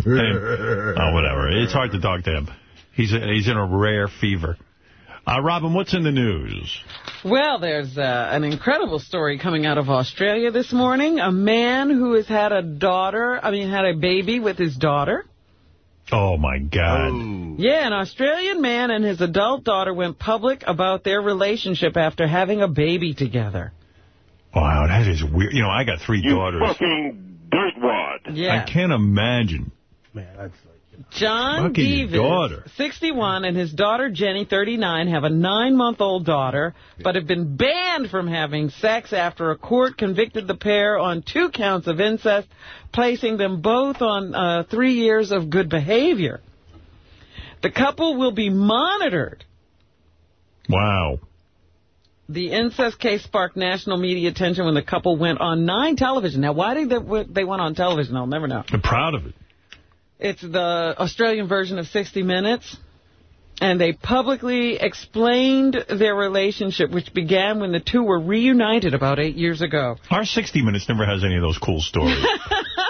Oh, whatever. It's hard to talk to him. He's a, he's in a rare fever. Uh, Robin, what's in the news? Well, there's uh, an incredible story coming out of Australia this morning. A man who has had a daughter, I mean, had a baby with his daughter. Oh, my God. Yeah, an Australian man and his adult daughter went public about their relationship after having a baby together. Wow, that is weird. You know, I got three daughters. fucking dirtwad. Yeah. I can't imagine. John Fucking your Deaves, daughter. 61, and his daughter Jenny, 39, have a nine-month-old daughter, but have been banned from having sex after a court convicted the pair on two counts of incest, placing them both on uh, three years of good behavior. The couple will be monitored. Wow. The incest case sparked national media attention when the couple went on nine television. Now, why did they, they went on television? I'll never know. I'm proud of it. It's the Australian version of 60 Minutes. And they publicly explained their relationship, which began when the two were reunited about eight years ago. Our 60 Minutes never has any of those cool stories.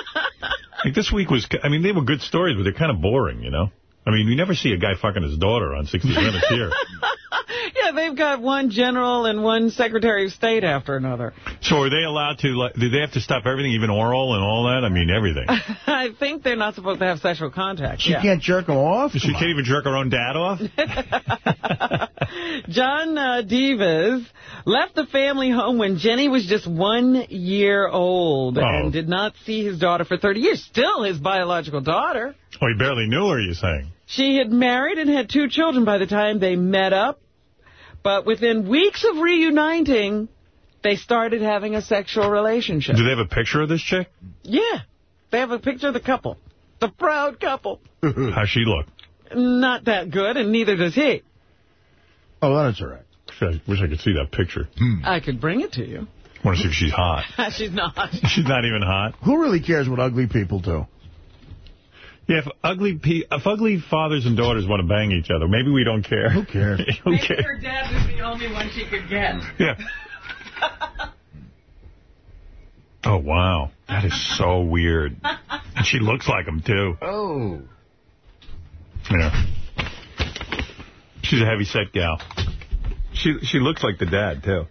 like this week was, I mean, they were good stories, but they're kind of boring, you know? I mean, you never see a guy fucking his daughter on 60 Minutes here. Yeah, they've got one general and one secretary of state after another. So are they allowed to, like, do they have to stop everything, even oral and all that? I mean, everything. I think they're not supposed to have sexual contact. She yeah. can't jerk him off? She can't even jerk her own dad off? John uh, Deaves left the family home when Jenny was just one year old Oh. and did not see his daughter for 30 years. Still his biological daughter. Oh, he barely knew her, you're saying? She had married and had two children by the time they met up. But within weeks of reuniting, they started having a sexual relationship. Do they have a picture of this chick? Yeah. They have a picture of the couple. The proud couple. How's she look? Not that good, and neither does he. Oh, that's all right. I wish I could see that picture. Hmm. I could bring it to you. I want to see if she's hot. She's not. She's not even hot. Who really cares what ugly people do? Yeah, if ugly pe if ugly fathers and daughters want to bang each other, maybe we don't care. Who cares? Who Maybe cares? her dad was the only one she could get. Yeah. Oh, wow. That is so weird. And she looks like him, too. Oh. Yeah. She's a heavy-set gal. She she looks like the dad, too.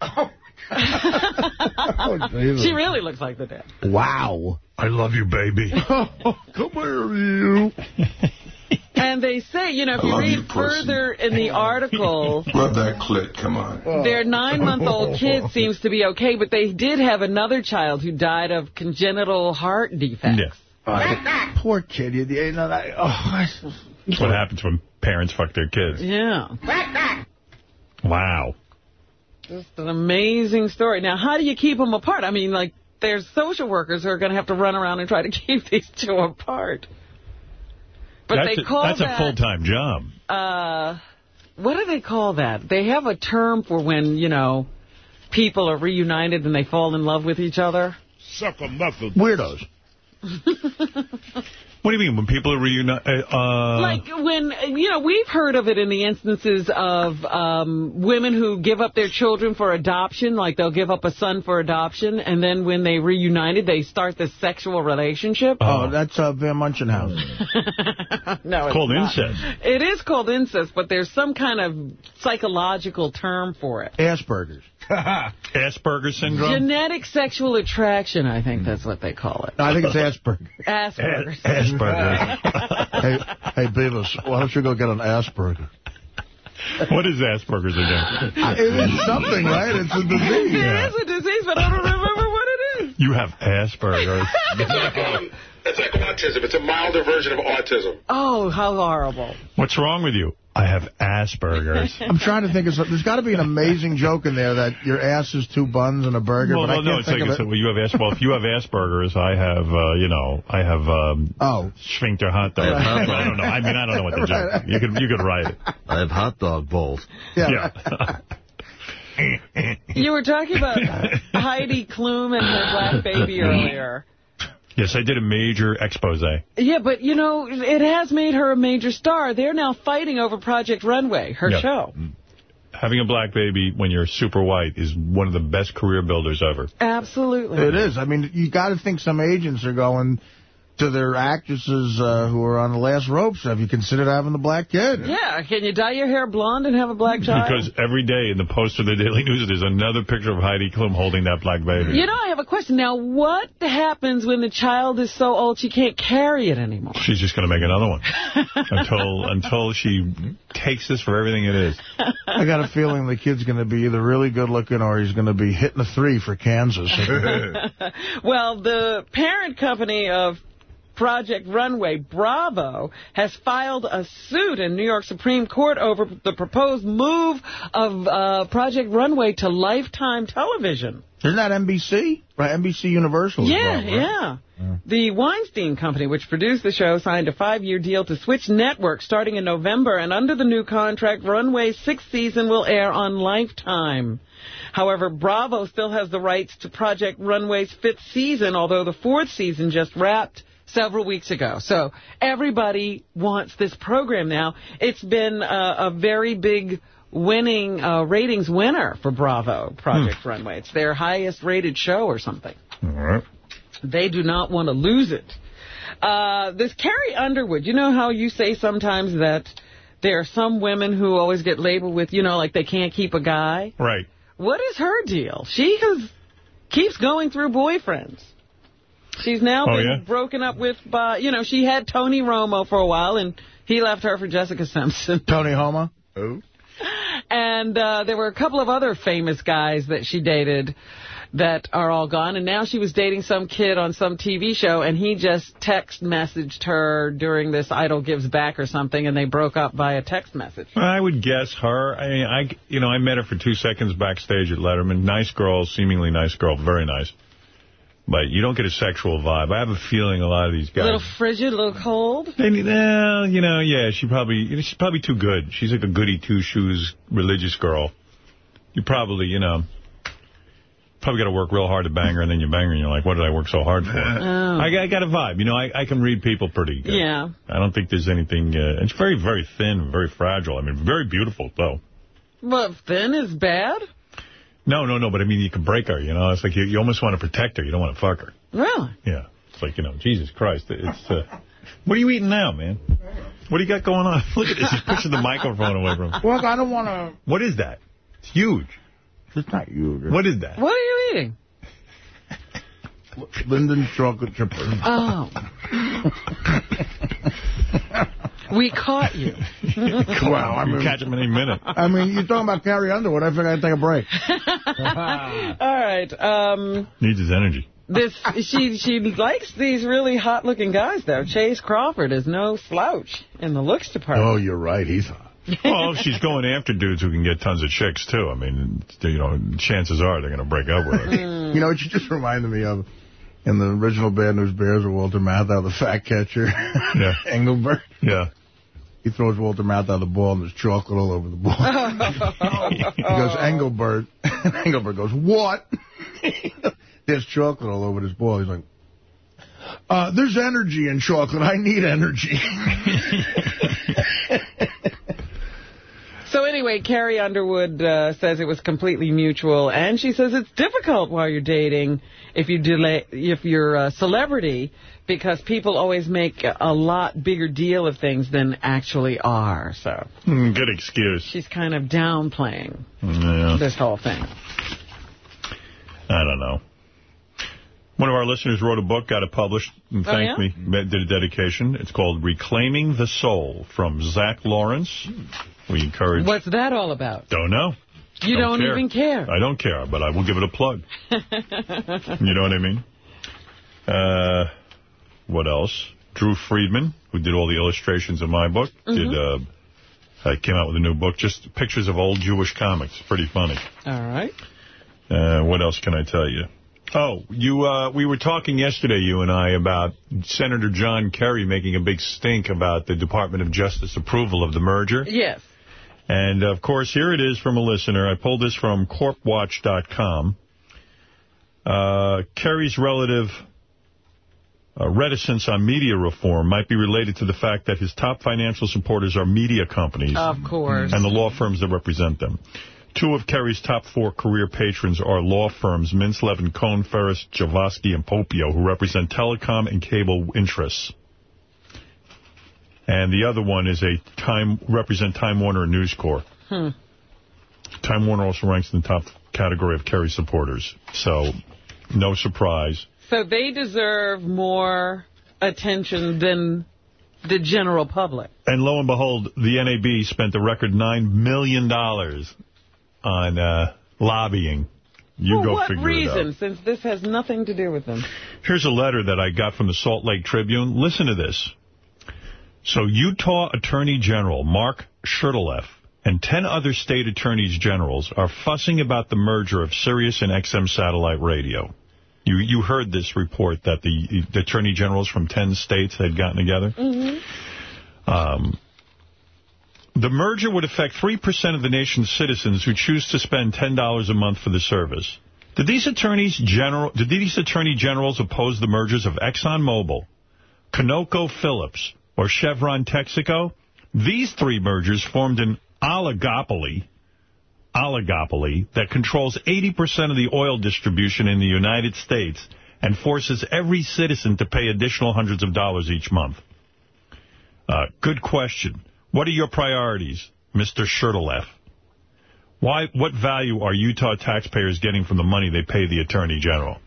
Oh. she really looks like the dad. Wow. I love you, baby. Come here, you. And they say, you know, if I you read you, further in the article, Rub that clit, come on. their nine-month-old kid seems to be okay, but they did have another child who died of congenital heart defects. Yeah. Poor kid. You, you know, that, oh, That's what happens when parents fuck their kids. Yeah. Wow. Just an amazing story. Now, how do you keep them apart? I mean, like, there's social workers who are going to have to run around and try to keep these two apart. But that's they a, call that's that, a full-time job. uh, what do they call that? They have a term for when, you know, people are reunited and they fall in love with each other. Sucker muffin. Weirdos. What do you mean, when people are reunited? Uh, Like when, you know, we've heard of it in the instances of um, women who give up their children for adoption, like they'll give up a son for adoption, and then when they reunited, they start this sexual relationship. Oh, that's uh, Van Munchenhausen. no, it's called not. incest. It is called incest, but there's some kind of psychological term for it. Asperger's. Asperger's syndrome? Genetic sexual attraction, I think that's what they call it. No, I think it's Asperger's. Asperger's. Asperger's. hey, hey, Beavis, why don't you go get an Asperger? What is Asperger's again? It is something, right? It's a disease. There is a disease, but I don't remember what it is. You have Asperger's. It's like autism. It's a milder version of autism. Oh, how horrible. What's wrong with you? I have Asperger's. I'm trying to think of something. There's got to be an amazing joke in there that your ass is two buns and a burger, well, but I can't no, it's think like of it's, it. well, you have Asperger's. well, if you have Asperger's, I have, uh, you know, I have um, oh sphincter hot dog. Right. I don't know. I mean, I don't know what the joke. You could you could write it. I have hot dog bowls. Yeah. You were talking about Heidi Klum and her black baby earlier. Yes, I did a major expose. Yeah, but, you know, it has made her a major star. They're now fighting over Project Runway, her Yeah. show. Mm. Having a black baby when you're super white is one of the best career builders ever. Absolutely. It is. I mean, you got to think some agents are going to their actresses uh, who are on the last ropes. Have you considered having the black kid? Yeah, can you dye your hair blonde and have a black child? Because every day in the post of the Daily News, there's another picture of Heidi Klum holding that black baby. You know, I have a question. Now, what happens when the child is so old she can't carry it anymore? She's just going to make another one until until she takes this for everything it is. I got a feeling the kid's going to be either really good looking or he's going to be hitting a three for Kansas. well, the parent company of Project Runway, Bravo, has filed a suit in New York Supreme Court over the proposed move of uh, Project Runway to Lifetime Television. Isn't that NBC? Right, NBC Universal. Yeah, well, right? yeah. The Weinstein Company, which produced the show, signed a five-year deal to switch networks starting in November, and under the new contract, Runway's sixth season will air on Lifetime. However, Bravo still has the rights to Project Runway's fifth season, although the fourth season just wrapped several weeks ago. So everybody wants this program now. It's been uh, a very big winning uh, ratings winner for Bravo, Project Runway. It's their highest rated show or something. All right. They do not want to lose it. Uh, this Carrie Underwood, you know how you say sometimes that there are some women who always get labeled with, you know, like they can't keep a guy? Right. What is her deal? She has, keeps going through boyfriends. She's now Oh, been yeah? broken up with by, you know, she had Tony Romo for a while, and he left her for Jessica Simpson. Tony Homa? Oh. And uh, there were a couple of other famous guys that she dated that are all gone. And now she was dating some kid on some TV show, and he just text messaged her during this Idol Gives Back or something, and they broke up via text message. I would guess her. I mean, I, you know, I met her for two seconds backstage at Letterman. Nice girl, seemingly nice girl, very nice. But you don't get a sexual vibe. I have a feeling a lot of these A guys. little frigid, a little cold. They, well, you know, yeah, she probably, you know, she's probably too good. She's like a goody two-shoes religious girl. You probably, you know, probably got to work real hard to bang her, and then you bang her, and you're like, what did I work so hard for? Oh. I, got- I got a vibe. You know, I, I can read people pretty good. Yeah. I don't think there's anything, uh, it's very, very thin, very fragile. I mean, very beautiful, though. Well, thin is bad? No, no, no, but I mean, you can break her, you know? It's like you, you almost want to protect her. You don't want to fuck her. Really? Yeah. It's like, you know, Jesus Christ. It's, uh, what are you eating now, man? What do you got going on? Look at this. He's pushing the microphone away from him. Well, I don't want to... What is that? It's huge. It's not huge. What is that? What are you eating? Linden chocolate chip. Oh. we caught you. Well, I You mean, catch him any minute. I mean, you're talking about Carrie Underwood. I figured I'd take a break. All right. Um, Needs his energy. this she she likes these really hot looking guys though. Chace Crawford is no slouch in the looks department. Oh, you're right. He's hot. Well, she's going after dudes who can get tons of chicks, too. I mean, you know, chances are they're going to break up with her. Mm. You know what you just reminded me of? In the original Bad News Bears with Walter Matthau, the fat catcher, Yeah. Engelberg. Yeah. He throws Walter Matthau the ball, and there's chocolate all over the ball. he goes, Engelberg. And Engelberg goes, what? there's chocolate all over this ball. He's like, uh, there's energy in chocolate. I need energy. So anyway, Carrie Underwood uh, says it was completely mutual, and she says it's difficult while you're dating if you delay if you're a celebrity because people always make a lot bigger deal of things than actually are. So Hmm, Good excuse. she's kind of downplaying Yeah. this whole thing. I don't know. One of our listeners wrote a book, got it published, and Oh, yeah? me, did a dedication. It's called Reclaiming the Soul from Zach Lawrence. We encourage... What's that all about? Don't know. You don't, care. even care. I don't care, but I will give it a plug. You know what I mean? Uh, What else? Drew Friedman, who did all the illustrations of my book, did uh, uh, came out with a new book, just pictures of old Jewish comics. Pretty funny. All right. Uh, what else can I tell you? Oh, you. Uh, we were talking yesterday, you and I, about Senator John Kerry making a big stink about the Department of Justice approval of the merger. Yes. And, of course, here it is from a listener. I pulled this from CorpWatch.com. Uh, Kerry's relative uh, reticence on media reform might be related to the fact that his top financial supporters are media companies Of course. and the law firms that represent them. Two of Kerry's top four career patrons are law firms Mintz, Levin, Cohn, Ferris, Glovsky, and Popeo, who represent telecom and cable interests. And the other one is a Time represent Time Warner and News Corp. Hmm. Time Warner also ranks in the top category of Kerry supporters. So, no surprise. So they deserve more attention than the general public. And lo and behold, the NAB spent a record $9 million on uh, lobbying. You For go what figure it out. reason, since this has nothing to do with them? Here's a letter that I got from the Salt Lake Tribune. Listen to this. So Utah Attorney General Mark Shurtleff and 10 other state attorneys generals are fussing about the merger of Sirius and XM satellite radio. You you heard this report that the, the attorney generals from 10 states had gotten together? Mm-hmm. Um, the merger would affect 3% of the nation's citizens who choose to spend $10 a month for the service. Did these attorneys general did these attorney generals oppose the mergers of ExxonMobil, Conoco Phillips, or Chevron Texaco? These three mergers formed an oligopoly oligopoly that controls 80% of the oil distribution in the United States and forces every citizen to pay additional hundreds of dollars each month. Uh, good question. What are your priorities, Mr. Shurtleff? Why? What value are Utah taxpayers getting from the money they pay the Attorney General?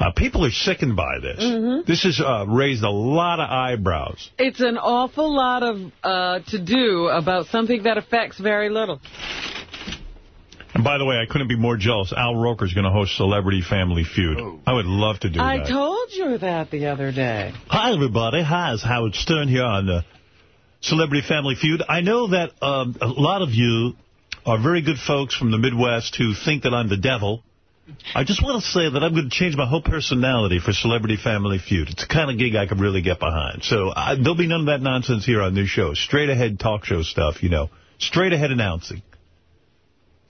Uh, people are sickened by this. Mhm. This has uh, raised a lot of eyebrows. It's an awful lot of uh, to do about something that affects very little. And by the way, I couldn't be more jealous. Al Roker's going to host Celebrity Family Feud. I would love to do I that. told you that the other day. Hi, everybody. Hi, it's Howard Stern here on uh, Celebrity Family Feud. I know that um, a lot of you are very good folks from the Midwest who think that I'm the devil. I just want to say that I'm going to change my whole personality for Celebrity Family Feud. It's the kind of gig I could really get behind. So I, there'll be none of that nonsense here on this show. Straight ahead talk show stuff, you know. Straight ahead announcing.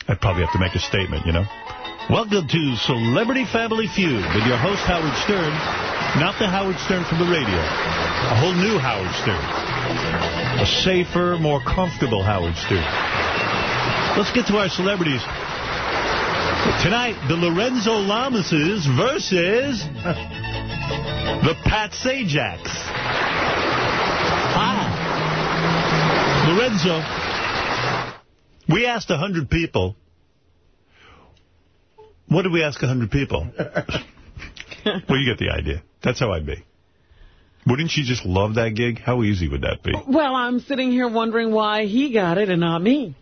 I'd probably have to make a statement, you know. Welcome to Celebrity Family Feud with your host, Howard Stern. Not the Howard Stern from the radio. A whole new Howard Stern. A safer, more comfortable Howard Stern. Let's get to our celebrities. Tonight, the Lorenzo Lamases versus the Pat Sajaks. Hi. Lorenzo, we asked 100 people. What did we ask 100 people? well, you get the idea. That's how I'd be. Wouldn't you just love that gig? How easy would that be? Well, I'm sitting here wondering why he got it and not me.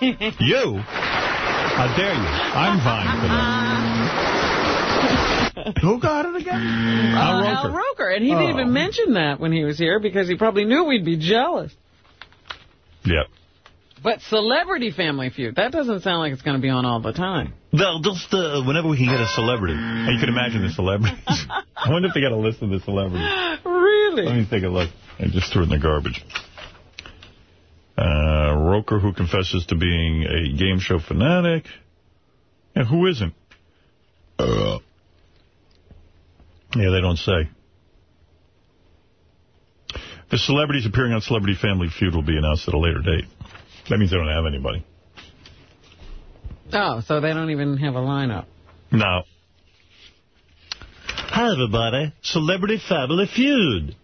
You? How dare you? I'm fine for that. Who got it again? Al Uh, Roker. Al Roker. And he didn't Oh. even mention that when he was here because he probably knew we'd be jealous. Yep. But Celebrity Family Feud, that doesn't sound like it's going to be on all the time. Well, just uh, whenever we can get a celebrity. And you can imagine the celebrities. I wonder if they got a list of the celebrities. Really? Let me take a look. I just threw it in the garbage. Uh, Roker, who confesses to being a game show fanatic. And who isn't? Uh, yeah, they don't say. The celebrities appearing on Celebrity Family Feud will be announced at a later date. That means they don't have anybody. Oh, so they don't even have a lineup. No. Hi, everybody. Celebrity Family Feud.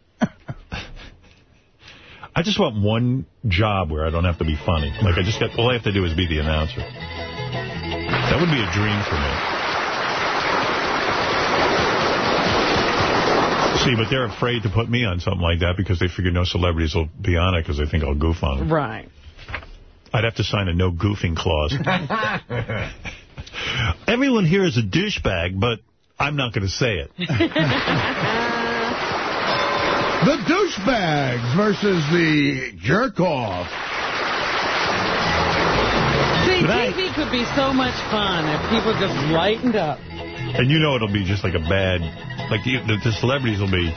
I just want one job where I don't have to be funny. Like, I just got, all I have to do is be the announcer. That would be a dream for me. See, but they're afraid to put me on something like that because they figure no celebrities will be on it because they think I'll goof on them. Right. I'd have to sign a no goofing clause. Everyone here is a douchebag, but I'm not going to say it. The douchebags versus the jerk-off. See, But I- TV could be so much fun if people just lightened up. And you know it'll be just like a bad, like the, the, the celebrities will be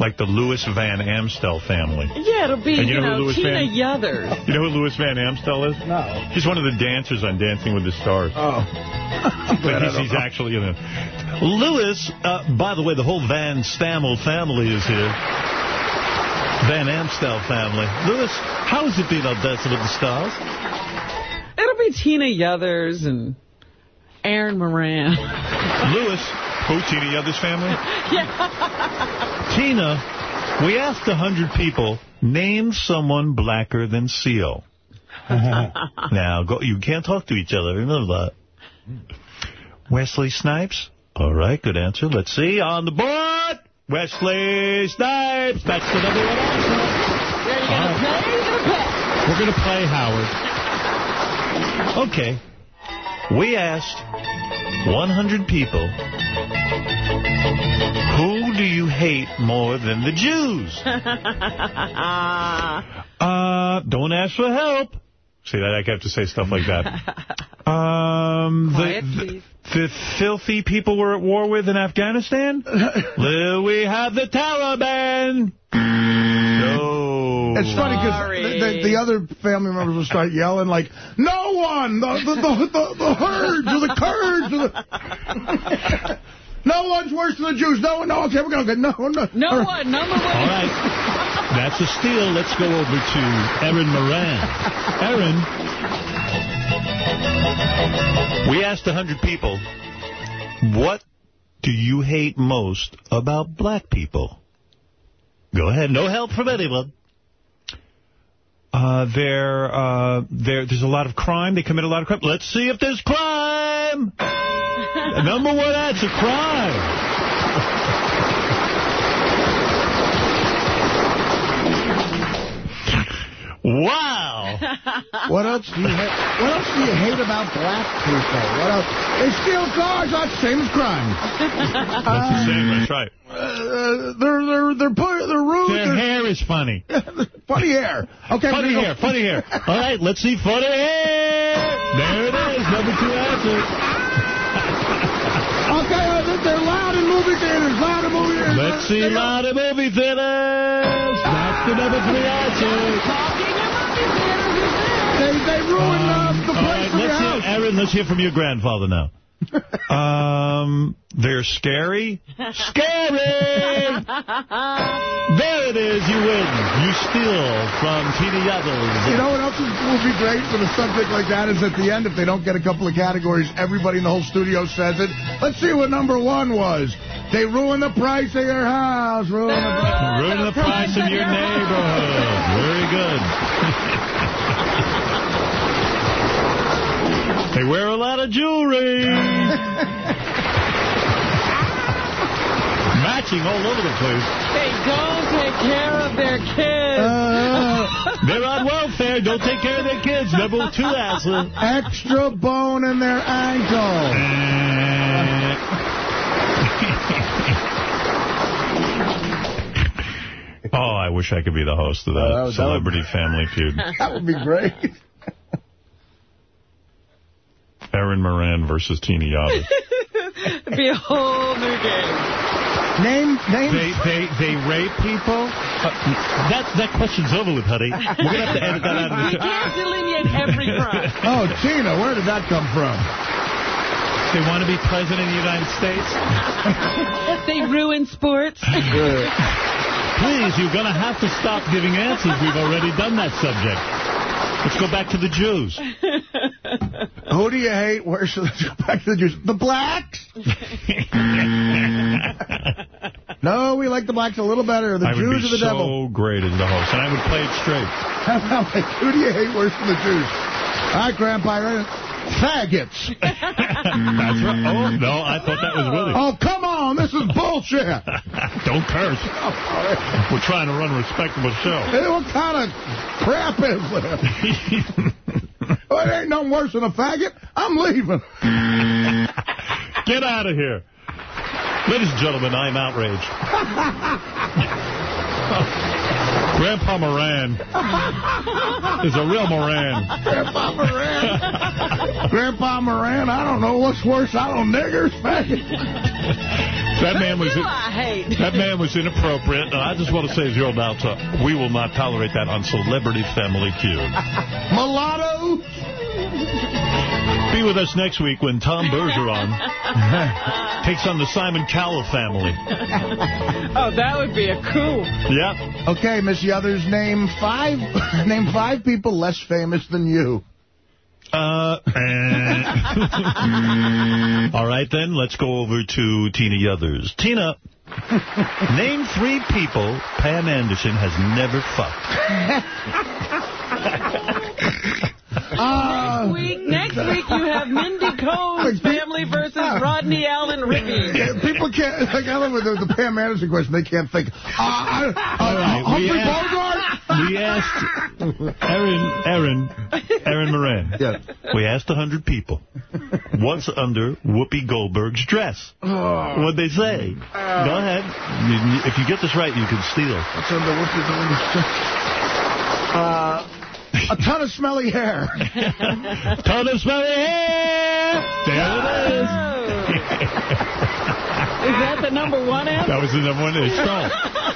like the Louis Van Amstel family. Yeah, it'll be, And you, you know know, who Louis Tina Van- Yothers. You know who Louis Van Amstel is? No. He's one of the dancers on Dancing with the Stars. Oh. But he's, he's actually, you know. Louis, uh, by the way, the whole Van Stammel family is here. Van Amstel family. Louis, how is it being on Dancing with the Stars? It'll be Tina Yothers and Erin Moran. Louis, who, Tina Yothers family? yeah. Tina, we asked a 100 people, name someone blacker than Seal. now, go, you can't talk to each other. Remember that. Wesley Snipes? All right, good answer. Let's see. On the board, Wesley Snipes. That's the number one answer. You gonna All play? You gonna play? We're going to play Howard. Okay. We asked 100 people, who do you hate more than the Jews? Uh, don't ask for help. See, that I have to say stuff like that. Um, Quiet, the, the, the filthy people we're at war with in Afghanistan? There we have the Taliban. No. It's funny because the, the, the other family members will start yelling like, "No one, the the the, the, the herds or the Kurds or the." No one's worse than the Jews. No one. No. Okay, we're gonna go. No, no. No one, number one. All right. That's a steal. Let's go over to Erin Moran. Erin, we asked 100 people, what do you hate most about black people? Go ahead. No help from anyone. Uh, there, uh, there, there's a lot of crime. They commit a lot of crime. Let's see if there's crime. Number one that's a crime. Wow. What else do you hate? What else do you hate about black people? What else? They steal cars. That's the same as crime. That's the same. That's right. Uh, they're they're they're pu- they're rude. Their they're hair is funny. funny hair. Okay, Funny hair, funny hair. All right, let's see funny hair. There it is, number two answer. Okay, they're- loud in movie theaters. Loud in movie theaters. Let's see loud at movie theaters. That's the number three answer. They they ruin uh, the place right, let's hear. Erin, let's hear from your grandfather now. Um, they're scary. Scary! There it is, you win. You steal from Tina Yothers. You know what else is, would be great for the subject like that is at the end, if they don't get a couple of categories, everybody in the whole studio says it. Let's see what number one was. They ruin the price of your house. Ruined the. Ruin the price of your neighborhood. Very good. They wear a lot of jewelry. Matching all over the place. They don't take care of their kids. Uh, they're on welfare. Don't take care of their kids. Number two answer. Extra bone in their ankle. Eh. Oh, I wish I could be the host of that, Oh, that would- that would- Celebrity Family Feud. That would be great. Erin Moran versus Tina Yothers. It'd be a whole new game. Name, name. They they they rape people. Uh, that that question's over with, honey. We're gonna have to edit that out of the You show. can't delineate every crime. Oh, Tina, where did that come from? They want to be president of the United States. they ruin sports. Please, you're gonna have to stop giving answers. We've already done that subject. Let's go back to the Jews. Who do you hate? worse? let's go back to the Jews? The blacks? no, we like the blacks a little better. The I would Jews be are the so devil. great as the host, and I would play it straight. Who do you hate worse than the Jews? All right, Grandpa. Right? Faggots. That's right. Oh, no, I thought that was Willie. Oh, come on. This is bullshit. Don't curse. We're trying to run a respectable show. Hey, what kind of crap is this? oh, it ain't no worse than a faggot. I'm leaving. Get out of here. Ladies and gentlemen, I'm outraged. Grandpa Moran is a real Moran. Grandpa Moran. Grandpa Moran, I don't know what's worse. I don't niggers. That man was I hate. that man was inappropriate. And I just want to say, Zero Balta, we will not tolerate that on Celebrity Family Feud. Mulatto. Be with us next week when Tom Bergeron takes on the Simon Cowell family. Oh, that would be a coup. Yep. Okay, Miss Yothers, name five name five people less famous than you. Uh, eh. All right, then, let's go over to Tina Yothers. Tina, name three people Pam Anderson has never fucked. Uh, next week, next week you have Mindy Cohn's family versus Rodney Allen Rippy. Yeah, people can't, like, I love the, the Pam Anderson question, they can't think. Uh, uh, uh, right, we Humphrey asked- Bogart? We asked Erin, Erin, Erin Moran. Yeah. We asked 100 people, what's under Whoopi Goldberg's dress? Oh. What'd they say? Go ahead. You- If you get this right, you can steal. What's under Whoopi Goldberg's dress? Uh, a ton of smelly hair. a Ton of smelly hair! There it is. Is that the number one answer? That was the number one. It's strong.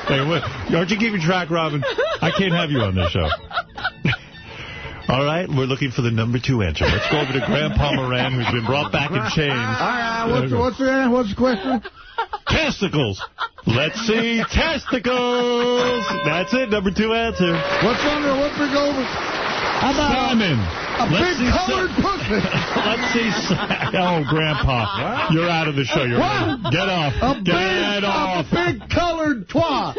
Hey, what, aren't you keeping track, Robin? I can't have you on this show. All right, we're looking for the number two answer. Let's go over to Grandpa Moran, who's been brought back in chains. All right, what's, what's, the, what's the question? Testicles. Let's see testicles. That's it, number two answer. What's under Whoopi Goldberg? How about Simon. a Let's big see colored Si- pussy? Let's see. Si- Oh, Grandpa, you're out of the show. You're What? Get off. A Get big, off. a big colored twat.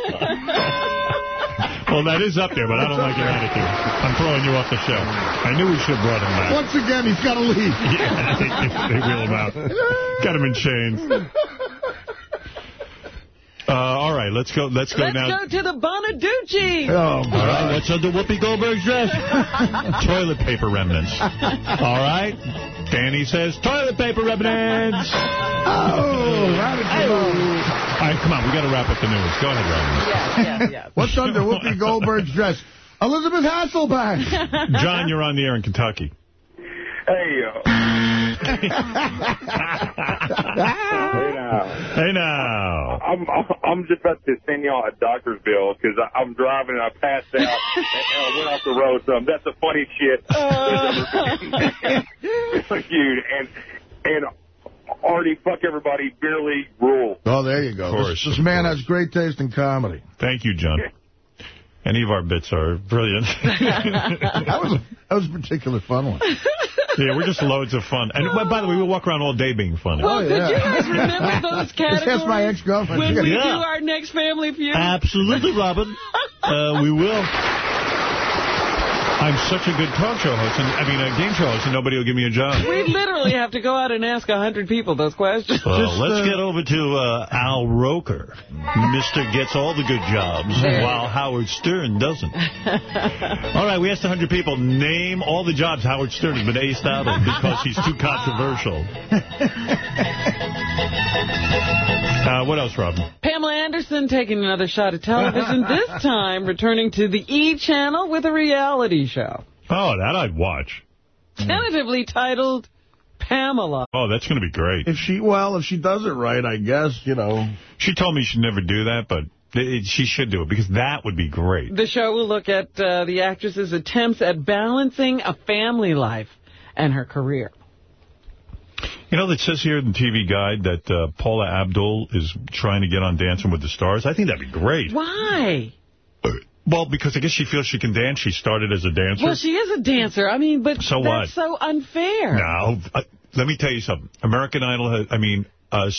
Well, that is up there, but I don't like your attitude. I'm throwing you off the show. I knew we should have brought him back. Once again, he's got to leave. Yeah, they, they wheel him out. Got him in chains. Uh, all right, let's go. Let's go now. Let's go to the Bonaducci. Oh, All right, what's under Whoopi Goldberg's dress? toilet paper remnants. All right. Danny says toilet paper remnants. Oh, how did you know? All right, come on. We got to wrap up the news. Go ahead, Robin. Yeah, yeah, yeah. What's under Whoopi Goldberg's dress? Elisabeth Hasselbeck. John, you're on the air in Kentucky. Hey, uh, hey now. Hey now. I'm I'm just about to send y'all a doctor's bill because I'm driving and I passed out and, and I went off the road. So that's the funny shit there's ever been. Dude, and and already fuck everybody beer league rule. Oh, there you go. Of course, this this of man course. has great taste in comedy. Thank you, John. Any of our bits are brilliant. That was a, that was a particularly fun one. yeah, we're just loads of fun. And by- by the way, we walk around all day being funny. Well, Oh, did yeah. you guys remember those Just categories? ask my ex-girlfriend. When She we got- do our next Family Feud? Absolutely, Robin. Uh, we will. I'm such a good talk show host, and I mean a game show host, and nobody will give me a job. We literally have to go out and ask a 100 people those questions. Well, Just, let's uh, get over to uh, Al Roker. Mr. gets all the good jobs, There. while Howard Stern doesn't. All right, we asked 100 people, name all the jobs Howard Stern has been aced out of because he's too controversial. Uh, what else, Robin? Pamela Anderson taking another shot at television, this time returning to the E! channel with a reality show. Oh, that I'd watch. Tentatively titled Pamela. Oh, that's going to be great. If she, well, if she does it right, I guess, you know. She told me she'd never do that, but it, she should do it because that would be great. The show will look at uh, the actress's attempts at balancing a family life and her career. You know, it says here in the TV guide that uh, Paula Abdul is trying to get on Dancing with the Stars. I think that'd be great. Why? Well, because I guess she feels she can dance. She started as a dancer. Well, she is a dancer. I mean, but So that's what? so unfair. Now, uh, let me tell you something. American Idol, has, I mean, uh,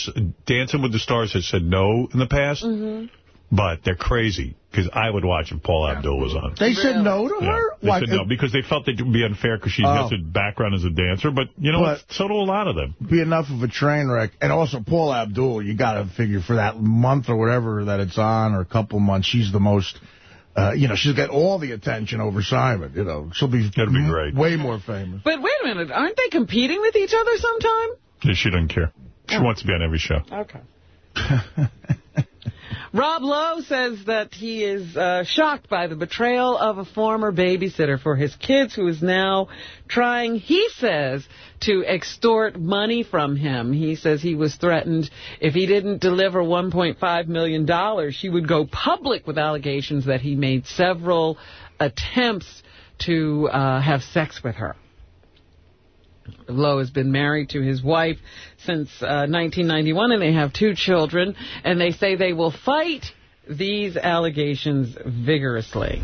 Dancing with the Stars has said no in the past, Mhm. but they're crazy because I would watch if Paul Abdul was on. They said no to Yeah, her? they Why- said no because they felt it would be unfair because she Oh. has a background as a dancer. But, you know, But- so do a lot of them. Be enough of a train wreck. And also, Paul Abdul, you got to figure for that month or whatever that it's on, or a couple months, she's the most, uh, you know, she's got all the attention over Simon. You know, she'll be, That'd be great. way more famous. But wait a minute, aren't they competing with each other sometime? Yeah, She doesn't care. She Oh. wants to be on every show. Okay. Rob Lowe says that he is uh, shocked by the betrayal of a former babysitter for his kids who is now trying, he says, to extort money from him. He says he was threatened if he didn't deliver $1.5 million, dollars, she would go public with allegations that he made several attempts to uh, have sex with her. Lowe has been married to his wife since uh, 1991, and they have two children, and they say they will fight these allegations vigorously.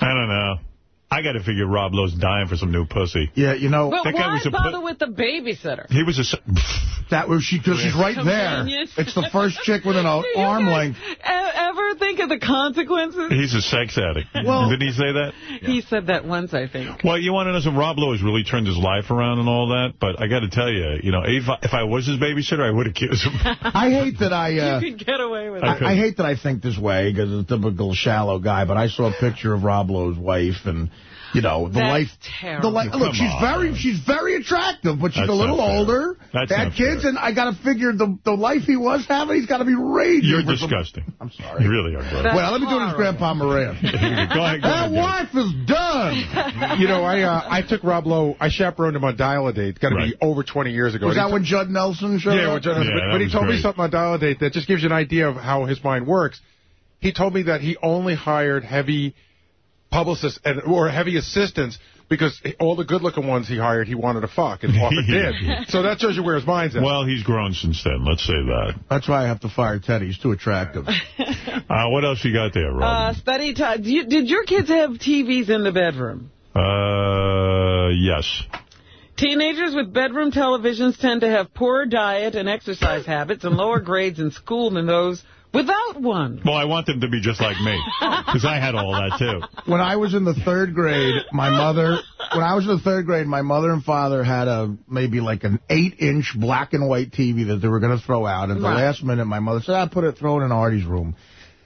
I don't know. I got to figure Rob Lowe's dying for some new pussy. Yeah, you know. But that guy was a bother pu- with the babysitter? He was a... That was she because she's right there. It's the first chick within an arm length. e- ever think of the consequences? He's a sex addict. Well- Didn't he say that? He said that once, I think. Well, you want to know some? Rob Lowe has really turned his life around and all that, but I got to tell you, you know, if I, if I was his babysitter, I would accuse him. I hate that I. Uh, you could get away with it. I, I hate that I think this way because it's a typical shallow guy, but I saw a picture of Rob Lowe's wife and, you know, the That's life. terrible. The life. Come Look, she's on. very, she's very attractive, but she's That's a little not fair. older. That's had not kids, fair. and I got to figure the the life he was having, he's got to be raging. You're for some- disgusting. I'm sorry. You really are, brother. well, let me do this, Grandpa Moran. Go ahead. Go That ahead. wife is done. You know, I uh, I took Rob Lowe, I chaperoned him on Dial-A-Date. It's got to Right. be over 20 years ago. Was that when Judd Nelson showed Yeah, up? when John- Yeah, but, but he was told me something on Dial-A-Date that just gives you an idea of how his mind works. He told me that he only hired heavy publicists and or heavy assistants because all the good-looking ones he hired, he wanted to fuck and often Yeah. did. So that shows you where his mind's at. Well, he's grown since then. Let's say that. That's why I have to fire Teddy. He's too attractive. Uh, what else you got there, Uh, Rob? study time. Did, you, did your kids have TVs in the bedroom? Uh, yes. Teenagers with bedroom televisions tend to have poorer diet and exercise habits and lower grades in school than those without one. Well, I want them to be just like me, because I had all that, too. when I was in the third grade, my mother, when I was in the third grade, my mother and father had a maybe like an eight-inch black and white TV that they were going to throw out. At the Right. last minute, my mother said, "I put it, throw it in Artie's room."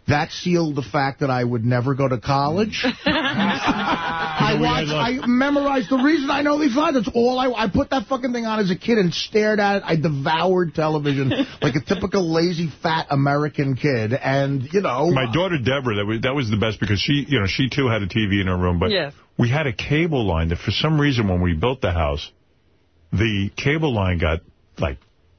That sealed the fact that I would never go to college. I You know, we watched, I memorized the reason I know these lines. That's all I, I put that fucking thing on as a kid and stared at it. I devoured television like a typical lazy, fat American kid. And, you know. My daughter Deborah, that was that was the best because she, you know, she too had a TV in her room, but Yes. we had a cable line that for some reason when we built the house, the cable line got like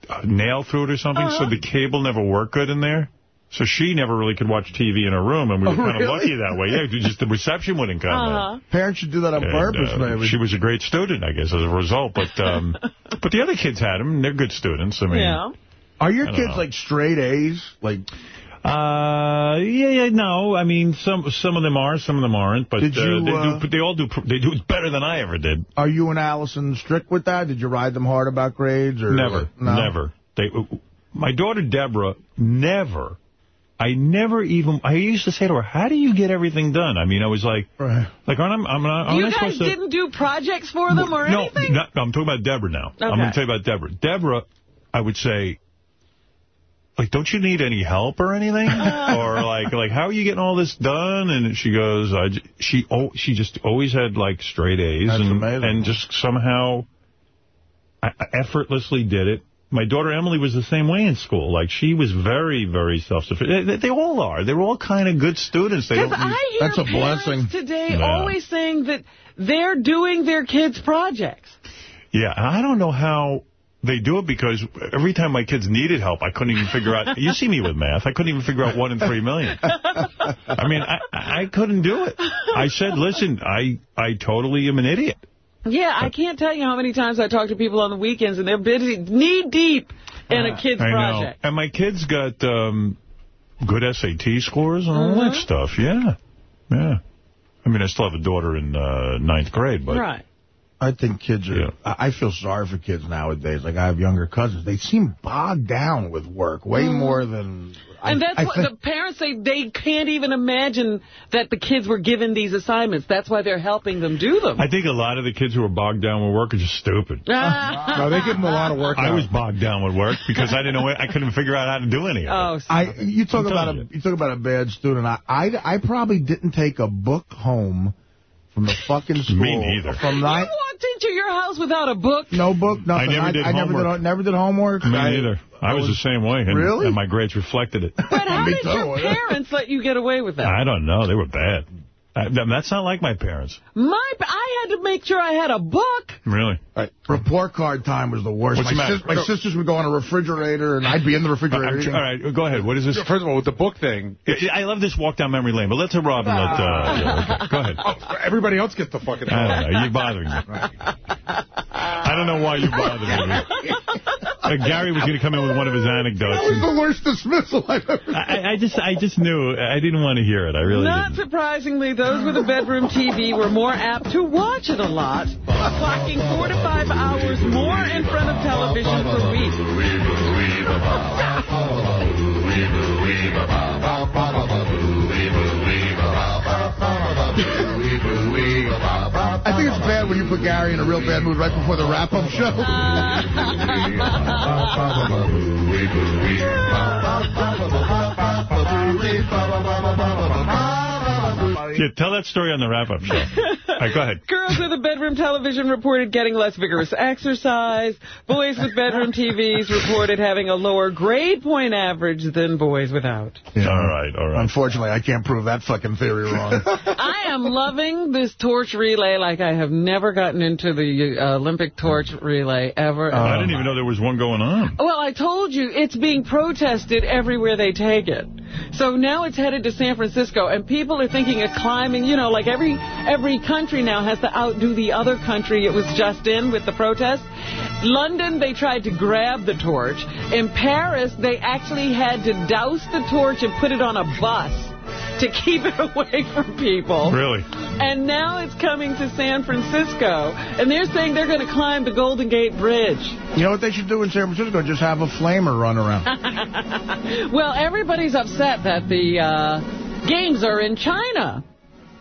a nail through it or something, Uh-huh. so the cable never worked good in there. So she never really could watch TV in her room, and we were Oh, kind of really? lucky that way. Yeah, just the reception wouldn't come. Uh-huh. Parents should do that on And, purpose, uh, maybe. She was a great student, I guess, as a result. But um, but the other kids had them. and They're good students. I mean, Yeah. Are your kids know. like straight A's? Like, Uh, yeah, yeah, no. I mean, some some of them are, some of them aren't. But Did you, uh, they uh, do. They all do. They do better than I ever did. are you and Allison strict with that? Did you ride them hard about grades? or Never, no? never. They. My daughter Deborah never. I never even. I used to say to her, "How do you get everything done?" I mean, I was like, Right. like, aren't I, I'm not. aren't You I guys supposed to? didn't do projects for them or no, anything? no, no, I'm talking about Deborah now. I'm going to tell you about Deborah. Deborah, I would say, like, don't you need any help or anything? or like, like, how are you getting all this done? And she goes, I, j- she, oh, she just always had like straight A's That's and amazing. and just somehow I, I effortlessly did it. My daughter Emily was the same way in school. Like, she was very, very self-sufficient. They, they all are. They're all kind of good students. They Because don't. I hear That's a parents blessing. today Yeah. always saying that they're doing their kids' projects. Yeah, I don't know how they do it because every time my kids needed help, I couldn't even figure out. You see me with math. I couldn't even figure out one in three million. I mean, I, I couldn't do it. I said, listen, I, I totally am an idiot. Yeah, I can't tell you how many times I talk to people on the weekends and they're busy, knee-deep in a kid's I know. project. And my kids got um, good SAT scores and all Mhm. that stuff. Yeah. Yeah. I mean, I still have a daughter in uh, ninth grade, but right. I think kids are. I I feel sorry for kids nowadays. Like I have younger cousins. They seem bogged down with work way Mhm. more than. And I, that's I what the parents say they can't even imagine that the kids were given these assignments. That's why they're helping them do them. I think a lot of the kids who are bogged down with work are just stupid. No, they give them a lot of work. I now. was bogged down with work because I didn't know I couldn't figure out how to do any of it. Oh, I you talk I'm about a telling you talk about a bad student. I, I I probably didn't take a book home from the fucking school. Me neither. From You nine, walked into your house without a book? no book, nothing. I never did I never homework. did, never did homework. Me I- neither. I was the same way. And, Really? And my grades reflected it. But how did your parents let you get away with that? I don't know. They were bad. I, that's not like my parents. My, I had to make sure I had a book. Really? Report card time was the worst. What's my, the matter? sis- my sisters would go on a refrigerator, and I'd be in the refrigerator. I'm tr- eating. all right, go ahead. What is this? First of all, with the book thing, I love this walk down memory lane, but let's have Robin let... Uh, yeah, okay. Go ahead. oh, everybody else gets the fucking. I don't know. You're bothering me. I don't know why you're bothering me. Uh, Gary was going to come in with one of his anecdotes. That was the worst dismissal I've ever I, I just I just knew. I didn't want to hear it. I really Not didn't. surprisingly, those with a bedroom TV were more apt to watch it a lot, clocking four to five hours more in front of television per week. I think it's bad when you put Gary in a real bad mood right before the wrap-up show. Yeah, tell that story on the wrap-up show. All right, go ahead. Girls with a bedroom television reported getting less vigorous exercise. Boys with bedroom TVs reported having a lower grade point average than boys without. All right, all right. Unfortunately, I can't prove that fucking theory wrong. I am loving this torch relay like I have never gotten into the uh, Olympic torch relay ever. I didn't even know there was one going on. Well, I told you, it's being protested everywhere they take it. So now it's headed to San Francisco, and people are thinking of climbing, you know, like every every country now has to outdo the other country it was just in with the protest. London, they tried to grab the torch. In Paris, they actually had to douse the torch and put it on a bus to keep it away from people. Really? And now it's coming to San Francisco, and they're saying they're going to climb the Golden Gate Bridge. You know what they should do in San Francisco? Just have a flamer run around. well, everybody's upset that the uh, games are in China,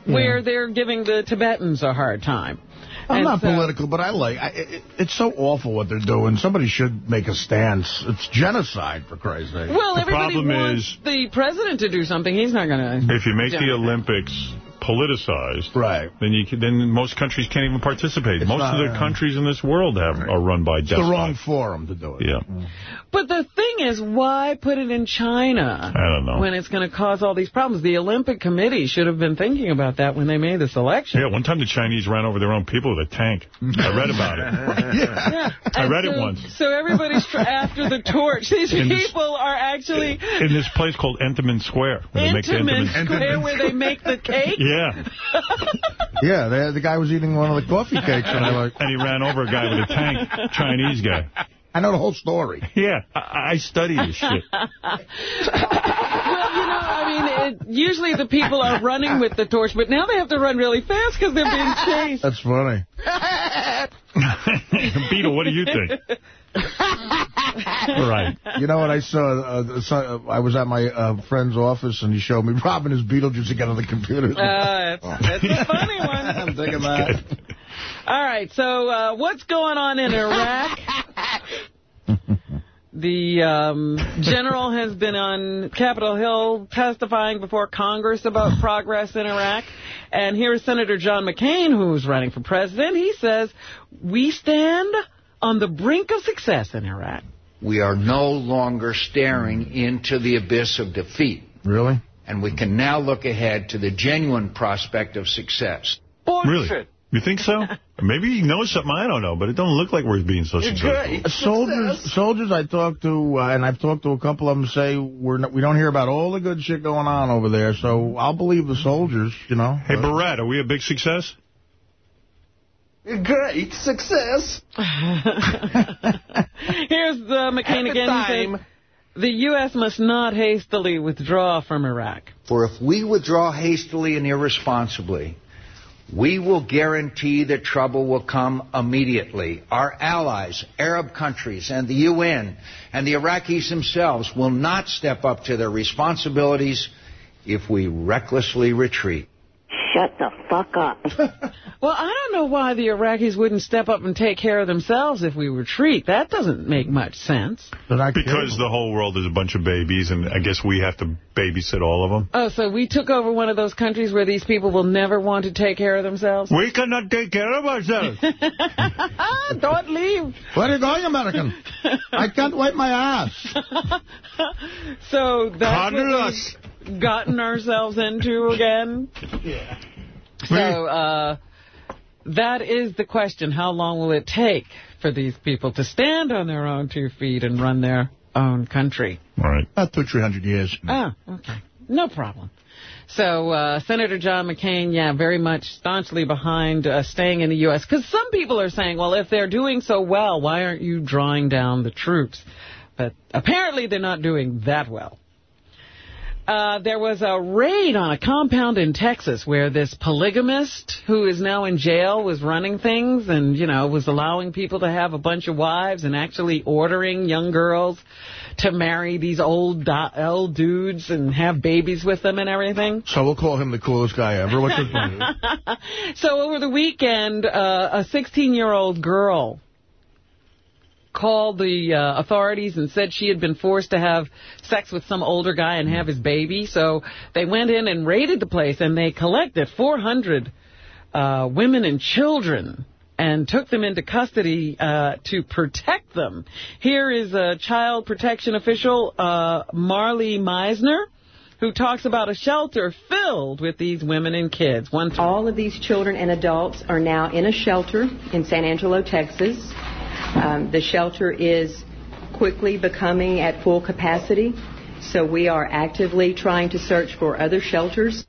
where they're giving the Tibetans a hard time. I'm And not so- political, but I like. I, it, it's so awful what they're doing. Somebody should make a stance. It's genocide, for Christ's sake. Well, The everybody problem wants is- the president to do something. He's not going to. If you make the Olympics politicized, right. then you can, then most countries can't even participate. It's most not, of the uh, countries in this world have are run by It's the wrong forum to do it. Yeah. But the thing is, why put it in China? I don't know. When it's going to cause all these problems. The Olympic Committee should have been thinking about that when they made the selection. Yeah, one time the Chinese ran over their own people with a tank. I read about it. Yeah. I And read it so- once. So everybody's after the torch. These In this- people are actually In this place called Entenmann Square. where they make the Entenmann- Square where they make the cake. Yeah. Yeah, they, the guy was eating one of the coffee cakes, and I like. And he ran over a guy with a tank, Chinese guy. I know the whole story. Yeah, I, I study this shit. well, you know, I mean, it, usually the people are running with the torch, but now they have to run really fast because they're being chased. That's funny. Beetle, what do you think? Right. You know what I saw? Uh, saw I was at my uh, friend's office, and he showed me Robin is Beetlejuice again on the computer. Uh, that's, that's a funny one. I'm thinking that. All right, so uh, what's going on in Iraq? The um, general has been on Capitol Hill testifying before Congress about progress in Iraq. And here's Senator John McCain, who's running for president. He says, we stand on the brink of success in Iraq. We are no longer staring into the abyss of defeat. Really? And we can now look ahead to the genuine prospect of success. Really? You think so? Maybe he knows something I don't know, but it don't look like we're being so successful. Soldiers, soldiers I talked to, uh, and I've talked to a couple of them, say we're not, we don't hear about all the good shit going on over there. So I'll believe the soldiers, you know. Hey, Barrett, are we a big success? Great success. Here's uh, McCain again. He the U.S. must not hastily withdraw from Iraq. For if we withdraw hastily and irresponsibly, we will guarantee that trouble will come immediately. Our allies, Arab countries, and the UN, and the Iraqis themselves will not step up to their responsibilities if we recklessly retreat. Shut the fuck up. Well, I don't know why the Iraqis wouldn't step up and take care of themselves if we retreat. That doesn't make much sense. Because the whole world is a bunch of babies, and I guess we have to babysit all of them. Oh, so we took over one of those countries where these people will never want to take care of themselves? We cannot take care of ourselves. Don't leave. Where are you going, American? I can't wipe my ass. So that's Pardon what us. We've gotten ourselves into again. Yeah. So uh, that is the question. How long will it take for these people to stand on their own two feet and run their own country? Right. About two, three hundred years. Ah, okay. No problem. So uh, Senator John McCain, yeah, very much staunchly behind uh, staying in the U.S. Because some people are saying, well, if they're doing so well, why aren't you drawing down the troops? But apparently they're not doing that well. Uh, there was a raid on a compound in Texas where this polygamist who is now in jail was running things and, you know, was allowing people to have a bunch of wives and actually ordering young girls to marry these old, old dudes and have babies with them and everything. So we'll call him the coolest guy ever. What's his name? So over the weekend, uh, a 16-year-old girl called the uh, authorities and said she had been forced to have sex with some older guy and have his baby. So they went in and raided the place, and they collected 400 uh, women and children and took them into custody uh, to protect them. Here is a child protection official, uh, Marleigh Meisner, who talks about a shelter filled with these women and kids. One All of these children and adults are now in a shelter in San Angelo, Texas. Um, the shelter is quickly becoming at full capacity, so we are actively trying to search for other shelters.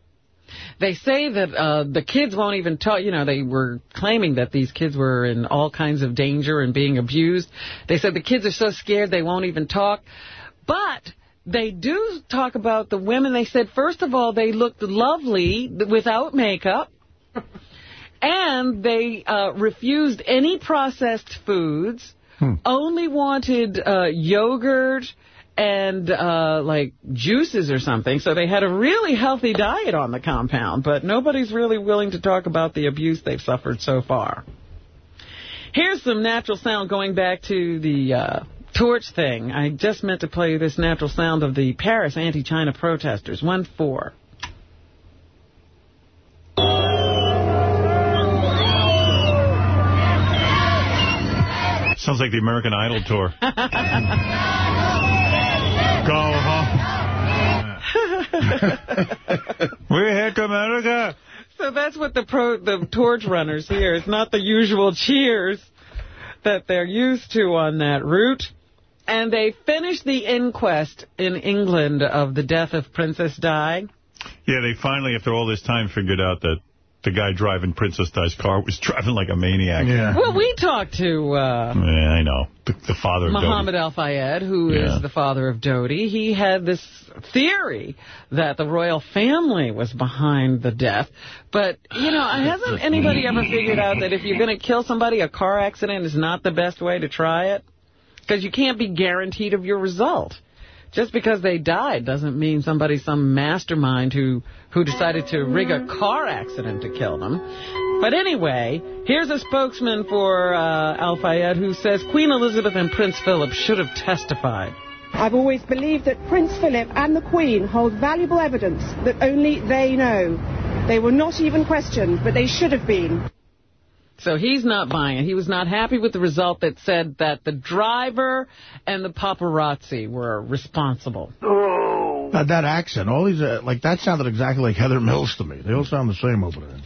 They say that uh, the kids won't even talk. You know, they were claiming that these kids were in all kinds of danger and being abused. They said the kids are so scared they won't even talk. But they do talk about the women. They said, first of all, they looked lovely without makeup. And they uh, refused any processed foods, only wanted uh, yogurt and uh, like juices or something. So they had a really healthy diet on the compound, but nobody's really willing to talk about the abuse they've suffered so far. Here's some natural sound going back to the uh, torch thing. I just meant to play this natural sound of the Paris anti-China protesters. 1-4. Sounds like the American Idol tour. Go home. we hate America. So that's what the pro the torch runners hear. It's not the usual cheers that they're used to on that route. And they finished the inquest in England of the death of Princess Di. Yeah, they finally, after all this time, figured out that the guy driving Princess Di's car was driving like a maniac. Yeah, Well, we talked to uh, I know. The, the father of Muhammad Al-Fayed, who is Yeah. the father of Dodi. He had this theory that the royal family was behind the death. But, you know, hasn't anybody ever figured out that if you're going to kill somebody, a car accident is not the best way to try it? Because you can't be guaranteed of your result. Just because they died doesn't mean somebody's some mastermind who, who decided to rig a car accident to kill them. But anyway, here's a spokesman for uh, Al Fayed who says Queen Elizabeth and Prince Philip should have testified. I've always believed that Prince Philip and the Queen hold valuable evidence that only they know. They were not even questioned, but they should have been. So he's not buying it. He was not happy with the result that said that the driver and the paparazzi were responsible. That, that accent, all these, uh, like, that sounded exactly like Heather Mills to me. They all sound the same over there.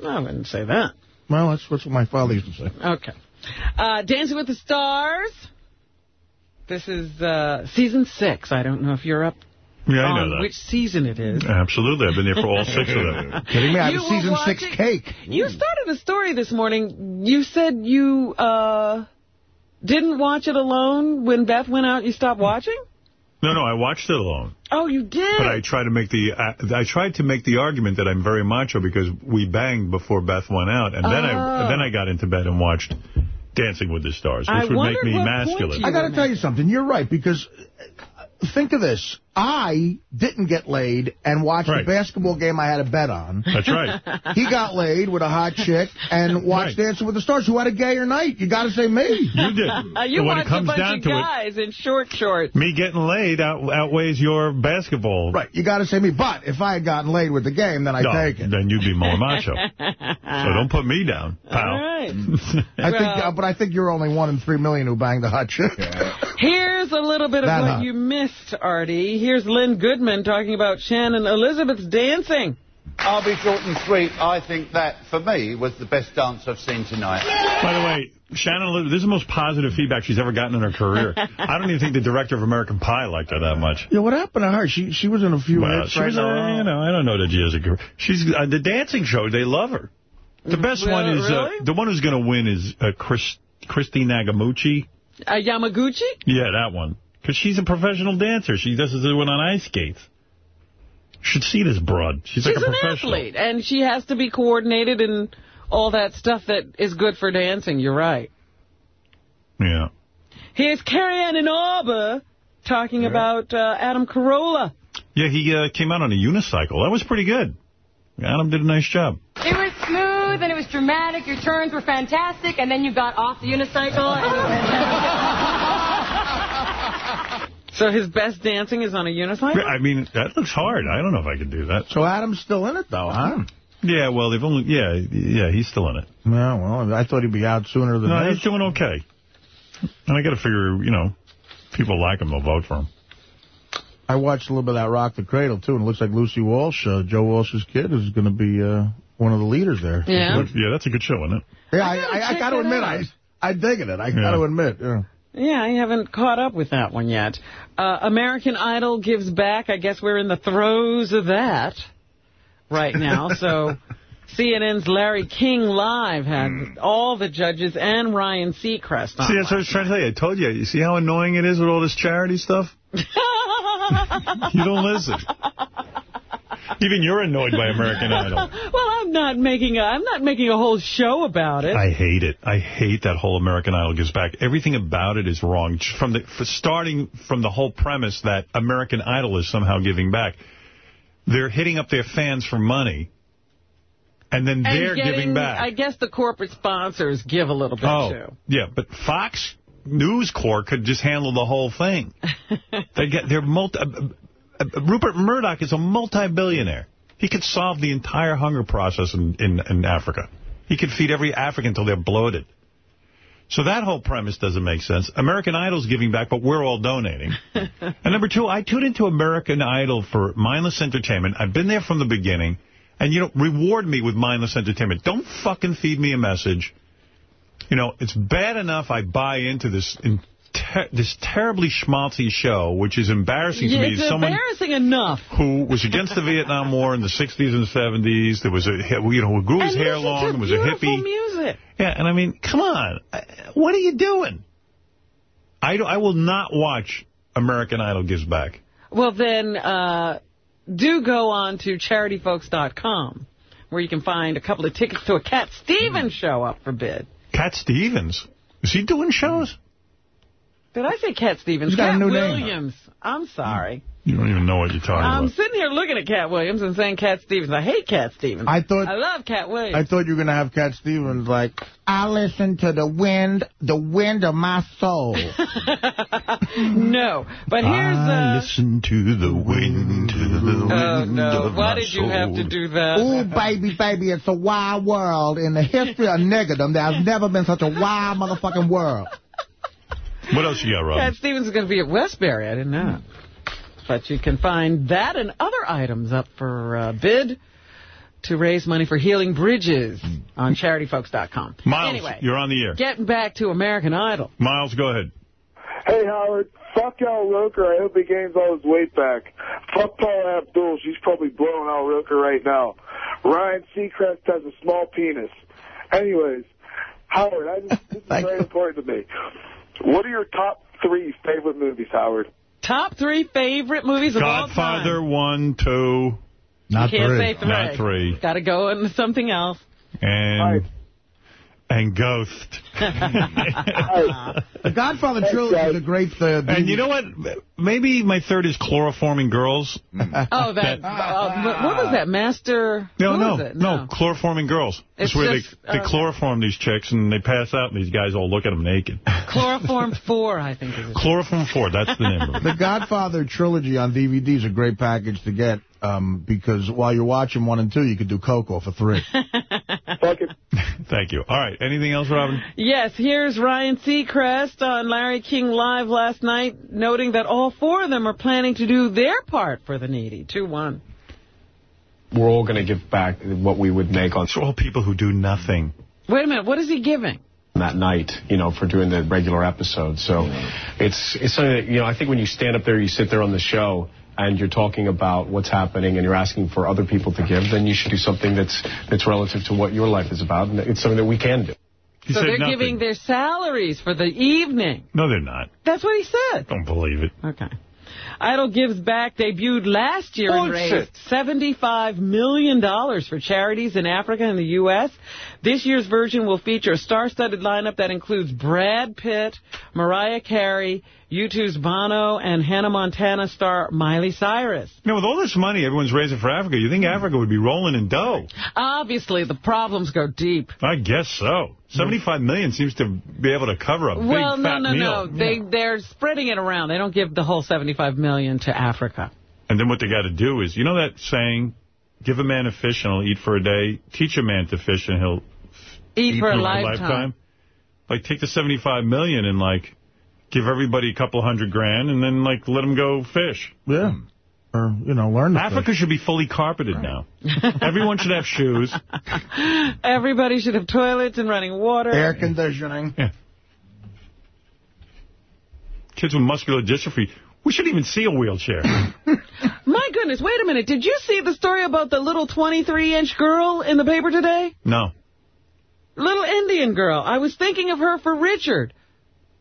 No, I wouldn't say that. Well, that's, that's what my father used to say. Okay. Uh, Dancing with the Stars. This is uh, season six. I don't know if you're up Yeah, I know that. which season it is. Absolutely. I've been there for all six of them. Kidding me? I have You a were season six cake. You started a story this morning. You said you uh, didn't watch it alone when Beth went out. You stopped watching? No, no, I watched it alone. Oh, you did? But I tried to make the uh, I tried to make the argument that I'm very macho because we banged before Beth went out, and then I Oh. and then I got into bed and watched Dancing with the Stars, which I would make me masculine. I got to tell you something. You're right, because think of this. I didn't get laid and watched Right. the basketball game I had a bet on. That's right. He got laid with a hot chick and watched Dancing with the Stars, who had a gayer night. You got to say me. You did. Uh, you when watch it comes a bunch down of to it, guys in short shorts. me getting laid out, outweighs your basketball. Right, you got to say me. But if I had gotten laid with the game, then I No, take it. then you'd be more macho. so don't put me down, pal. All right. I think, uh, but I think you're only one in three million who banged a hot chick. Here's a little bit of That what hot. you missed, Artie. Here's Len Goodman talking about Shannon Elizabeth's dancing. I'll be short and sweet. I think that, for me, was the best dance I've seen tonight. By the way, Shannon, Elizabeth, this is the most positive feedback she's ever gotten in her career. I don't even think the director of American Pie liked her that much. Yeah, what happened to her? She she was in a few Well, hits she right was, in uh, you know, I don't know that she has a career. She's uh, the dancing show. They love her. The best Well, one is uh, the one who's going to win is uh, Chris, Christy Nagamuchi. Uh, Yamaguchi? Yeah, that one. Because she's a professional dancer. She does the one on ice skates. Should see this broad. She's, She's like a an professional. athlete, and she has to be coordinated and all that stuff that is good for dancing. You're right. Yeah. Here's Carrie Ann Inaba talking about uh, Adam Carolla. Yeah, he uh, came out on a unicycle. That was pretty good. Adam did a nice job. It was smooth and it was dramatic. Your turns were fantastic, and then you got off the unicycle. And So his best dancing is on a unicycle? I mean, that looks hard. I don't know if I could do that. So Adam's still in it, though, huh? Yeah, well, they've only, yeah, yeah, he's still in it. Yeah, well, I thought he'd be out sooner than No, this. he's doing okay. And I got to figure, you know, people like him, they'll vote for him. I watched a little bit of that Rock the Cradle, too, and it looks like Lucy Walsh, uh, Joe Walsh's kid, is going to be uh, one of the leaders there. Yeah. Yeah, that's a good show, isn't it? Yeah, I, gotta I, I got to admit, out. I, I dig it. I Yeah. got to admit. Yeah. Yeah, I haven't caught up with that one yet. Uh, American Idol gives back. I guess we're in the throes of that right now. So CNN's Larry King Live had all the judges and Ryan Seacrest on. See, that's what I was trying to tell you. I told you. You see how annoying it is with all this charity stuff? You don't listen. Even you're annoyed by American Idol. well, I'm not making a I'm not making a whole show about it. I hate it. I hate that whole American Idol gives back. Everything about it is wrong. From the for starting from the whole premise that American Idol is somehow giving back. They're hitting up their fans for money, and then And they're getting- giving back. I guess the corporate sponsors give a little bit oh, too. yeah, but Fox News Corp could just handle the whole thing. they get they're multi. Uh, Rupert Murdoch is a multi-billionaire. He could solve the entire hunger process in, in, in Africa. He could feed every African until they're bloated. So that whole premise doesn't make sense. American Idol's giving back, but we're all donating. and number two, I tuned into American Idol for mindless entertainment. I've been there from the beginning. And, you know, reward me with mindless entertainment. Don't fucking feed me a message. You know, it's bad enough I buy into this in ter this terribly schmaltzy show, which is embarrassing to me. it's Someone embarrassing enough. who was against the Vietnam War in the 60s and 70s. There was a, you know, who grew his and hair long, was a hippie. music. Yeah, and I mean, come on. What are you doing? I, do- I will not watch American Idol Gives Back. Well, then uh, do go on to charityfolks.com where you can find a couple of tickets to a Cat Stevens show up for bid. Cat Stevens. Is he doing shows? Did I say Cat Stevens? He's got a Cat new name. Williams. I'm sorry. You don't even know what you're talking about. I'm sitting here looking at Cat Williams and saying Cat Stevens. I hate Cat Stevens. I thought- I love Cat Williams. I thought you were going to have Cat Stevens like, I listen to the wind, the wind of my soul. no. But here's... I Uh, listen to the wind, to the wind oh, no. Why did you have to do that? Ooh, baby, baby, it's a wild world. In the history of niggerdom, there's never been such a wild motherfucking world. What else you got, Rob? Cat Stevens is going to be at Westbury. I didn't know. But you can find that and other items up for uh, bid to raise money for Healing Bridges on charityfolks.com. Miles, anyway, you're on the air. getting back to American Idol. Miles, go ahead. Hey, Howard. Fuck Al Roker. I hope he gains all his weight back. Fuck Paula Abdul. She's probably blowing Al Roker right now. Ryan Seacrest has a small penis. Anyways, Howard, I just, this is very important to me. What are your top three favorite movies, Howard? Top three favorite movies of all time. Godfather, one, two. you can't say three. Not three. Got to go into something else. And and Ghost. The Godfather trilogy is a great... Uh, And you know what? Maybe my third is Chloroforming Girls. Oh, that, uh, what what was that, Master? No, who no, no, Chloroforming Girls. It's It's where just, they, they uh, chloroform these chicks and they pass out and these guys all look at them naked. Chloroform 4, I think is it. Chloroform 4, that's the name of it. The Godfather trilogy on DVD is a great package to get um, because while you're watching one and two, you could do Coco for three. Thank you. All right, anything else, Robin? Yes, here's Ryan Seacrest on Larry King Live last night, noting that all four of them are planning to do their part for the needy. 2-1. We're all going to give back what we would make on It's all people who do nothing. Wait a minute, what is he giving? that night, you know, for doing the regular episode. So it's it's something that, you know, I think when you stand up there, you sit there on the show, and you're talking about what's happening and you're asking for other people to give, then you should do something that's that's relative to what your life is about, and it's something that we can do. So they're giving their salaries for the evening. No, they're not. That's what he said. Don't believe it. Okay. Idol Gives Back debuted last year and raised $75 million for charities in Africa and the U.S. This year's version will feature a star-studded lineup that includes Brad Pitt, Mariah Carey, U2's Bono, and Hannah Montana star Miley Cyrus. Know, with all this money everyone's raising for Africa, you think Africa would be rolling in dough. Obviously, the problems go deep. I guess so. 75 million seems to be able to cover a big well, no, fat no, meal. no. They, they're spreading it around. They don't give the whole 75 million to Africa. And then what they got to do is, you know that saying, give a man a fish and he'll eat for a day, teach a man to fish and he'll Eat, for a for lifetime. Like, take the 75 million and, like, give everybody a couple hundred grand and then, like, let them go fish. Yeah. Hmm. Or, you know, learn to Africa should be fully carpeted now. Everyone should have shoes. Everybody should have toilets and running water. Air conditioning. Yeah. Kids with muscular dystrophy. We shouldn't even see a wheelchair. My goodness, wait a minute. Did you see the story about the little 23-inch girl in the paper today? no. Little Indian girl. I was thinking of her for Richard.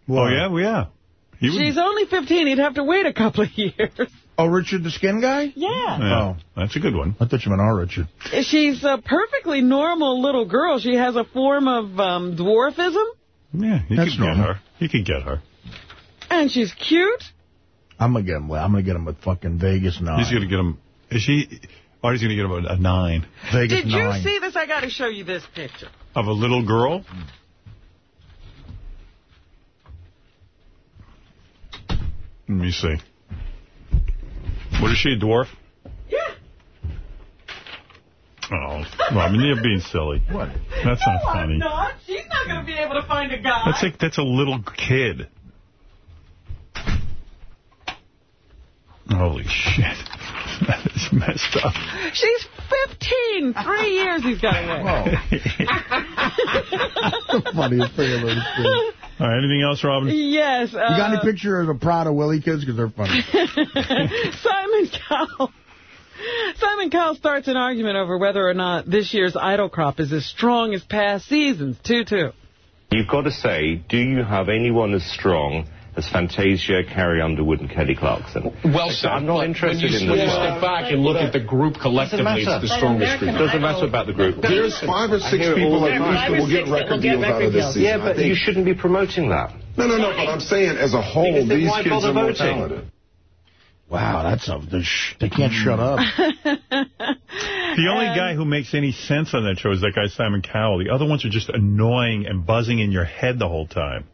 Oh, yeah? Well, yeah. He would- She's only 15. He'd have to wait a couple of years. Oh, Richard the skin guy? Yeah. Yeah, that's a good one. I thought you meant our Richard. She's a perfectly normal little girl. She has a form of um, dwarfism, Yeah, you That's could get normal. her. You could get her. and she's cute. I'm gonna get him. I'm gonna get him with fucking Vegas nine. He's going to get him. Is she? Artie's going to get him a, a nine. Vegas Did you nine. see this? I got to show you this picture. Of a little girl? Let me see. What is she, a dwarf? Yeah. Oh, Robin, you're being silly. What? That's not funny. I'm not. She's not going to be able to find a guy. That's like that's a little kid. Holy shit. That is messed up. She's 15. Three years he's got away. Funniest thing I've ever seen. All right, anything else, Robin? Yes. Uh, You got any pictures of the Prader-Willi kids? Because they're funny. Simon Cowell. Simon Cowell starts an argument over whether or not this year's idol crop is as strong as past seasons. 2-2. You've got to say, do you have anyone as strong as Fantasia, Carrie Underwood, and Kelly Clarkson? Well said. I'm not but interested when you, in when the you step back and look at the group collectively, it's the strongest group. Doesn't matter about the group. There's five or six hear it all people the at time. least that will get record deals out of this season. Yeah, but you shouldn't be promoting that. No, no, no, but I'm saying as a whole, these kids are more talented. Wow, that's a... the sh- They can't shut up. The only guy who makes any sense on that show is that guy Simon Cowell. The other ones are just annoying and buzzing in your head the whole time.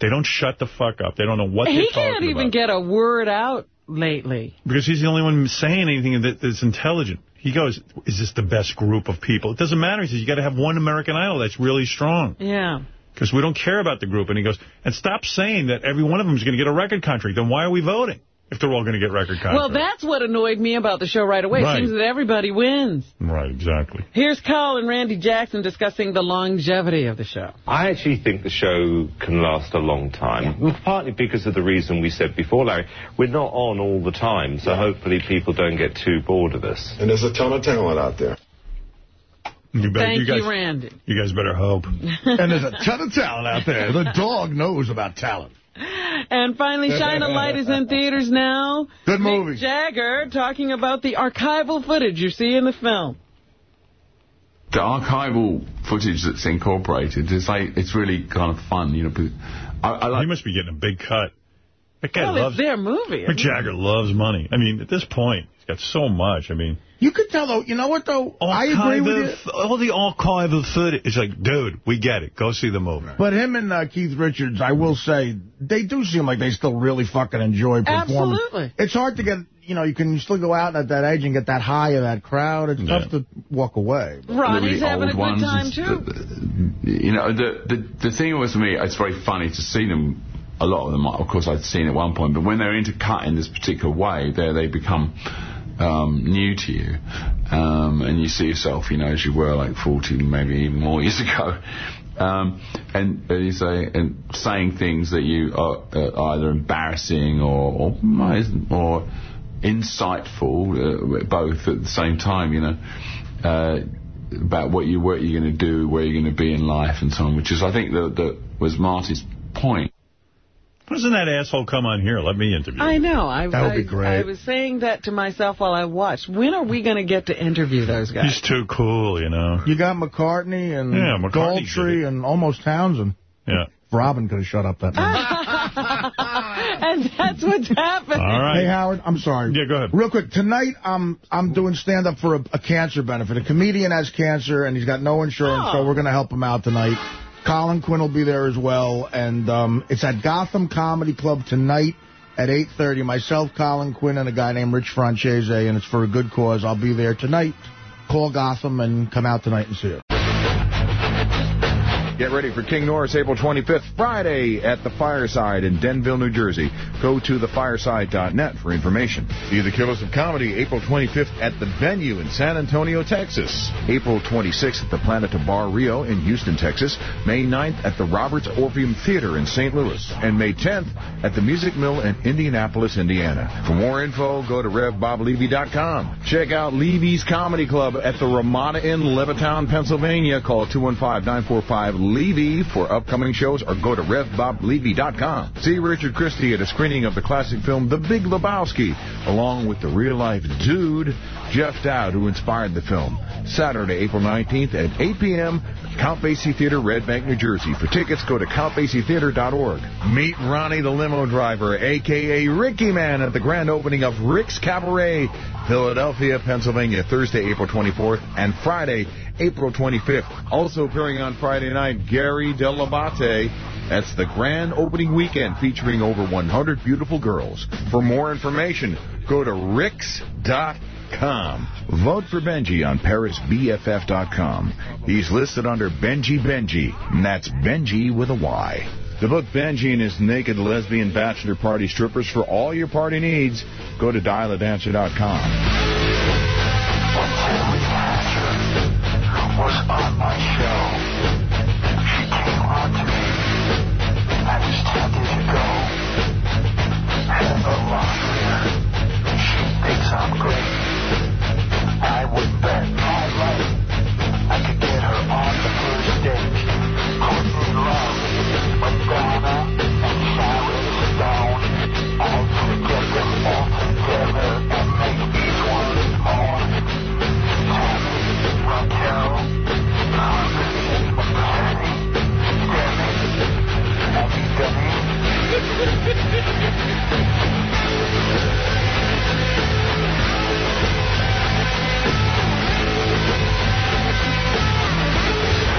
They don't shut the fuck up. They don't know what they're He can't even about. get a word out lately. Because he's the only one saying anything that, that's intelligent. He goes, is this the best group of people? It doesn't matter. He says, you got to have one American Idol that's really strong. Yeah. Because we don't care about the group. And he goes, and stop saying that every one of them is going to get a record contract. Then why are we voting if they're all going to get record contracts? Well, that's what annoyed me about the show right away. Right. It seems that everybody wins. Right, exactly. Here's Cowell and Randy Jackson discussing the longevity of the show. I actually think the show can last a long time, partly because of the reason we said before, Larry. We're not on all the time, so hopefully people don't get too bored of us. And there's a ton of talent out there. You, bet- Thank you you, Randy. You guys better hope. and there's a ton of talent out there. The dog knows about talent. And finally, Shine a Light is in theaters now. Good movie. Mick movie. Jagger talking about the archival footage you see in the film. the archival footage that's incorporated is like it's really kind of fun. You know, but I, I like. He must be getting a big cut. That guy Well, loves. it's their movie. Mick Jagger loves money. I mean, at this point, he's got so much. I mean, You could tell, though, you know what, though? I agree with you. all the archival footage. It's like, dude, we get it. Go see the movie. But him and uh, Keith Richards, I will say, they do seem like they still really fucking enjoy performing. Absolutely. It's hard to get, you know, you can still go out at that age and get that high of that crowd. It's tough to walk away. Ronnie's the having a good ones time, and too. You know, the, the the thing was for me, it's very funny to see them. A lot of them, of course, I'd seen at one point, but when they're intercut in this particular way, they they become um, new to you, um, and you see yourself, you know, as you were like 40, maybe even more years ago. Um, and, and you say and saying things that you are uh, either embarrassing or or, or insightful, uh, both at the same time. You know, uh, about what you what you're going to do, where you're going to be in life, and so on. Which is, I think, that that was Marty's point. Why doesn't that asshole come on here? Let me interview him. I know. I, That would I, be great. I was saying that to myself while I watched. When are we going to get to interview those guys? He's too cool, you know. You got McCartney and Yeah, McCartney did and almost Townshend. Yeah. Robin could have shut up that night. and that's what's happening. All right. Hey, Howard, I'm sorry. Yeah, go ahead. Real quick, tonight I'm I'm doing stand-up for a, a cancer benefit. A comedian has cancer, and he's got no insurance, Oh. so we're going to help him out tonight. Colin Quinn will be there as well, and um, it's at Gotham Comedy Club tonight at 8.30. Myself, Colin Quinn, and a guy named Rich Francese, and it's for a good cause. I'll be there tonight. Call Gotham and come out tonight and see it. Get ready for King Norris April 25th, Friday at the Fireside in Denville, New Jersey. Go to thefireside.net for information. See the Killers of Comedy April 25th at the venue in San Antonio, Texas. April 26th at the Planeta Bar Rio in Houston, Texas. May 9th at the Roberts Orpheum Theater in St. Louis. And May 10th at the Music Mill in Indianapolis, Indiana. For more info, go to RevBobLevy.com. Check out Levy's Comedy Club at the Ramada Inn, Levittown, Pennsylvania. Call 215-945-LEVY for upcoming shows or go to RevBobLevy.com. See Richard Christie at a screening of the classic film The Big Lebowski, along with the real-life dude, Jeff Dowd, who inspired the film. Saturday, April 19th at 8 p.m. Count Basie Theater, Red Bank, New Jersey. For tickets, go to CountBasieTheater.org. Meet Ronnie the limo driver, a.k.a. Ricky Man, at the grand opening of Rick's Cabaret, Philadelphia, Pennsylvania, Thursday, April 24th, and Friday, April 25th. Also appearing on Friday night, Gary Dell'Abate. That's the grand opening weekend featuring over 100 beautiful girls. For more information, go to ricks.com. Vote for Benji on ParisBFF.com. He's listed under Benji Benji, and that's Benji with a Y. The book Benji and his naked lesbian bachelor party strippers for all your party needs. Go to dialadancer.com was on my show. She came on to me. I was tempted to go. And a laugh with her. She thinks I'm great.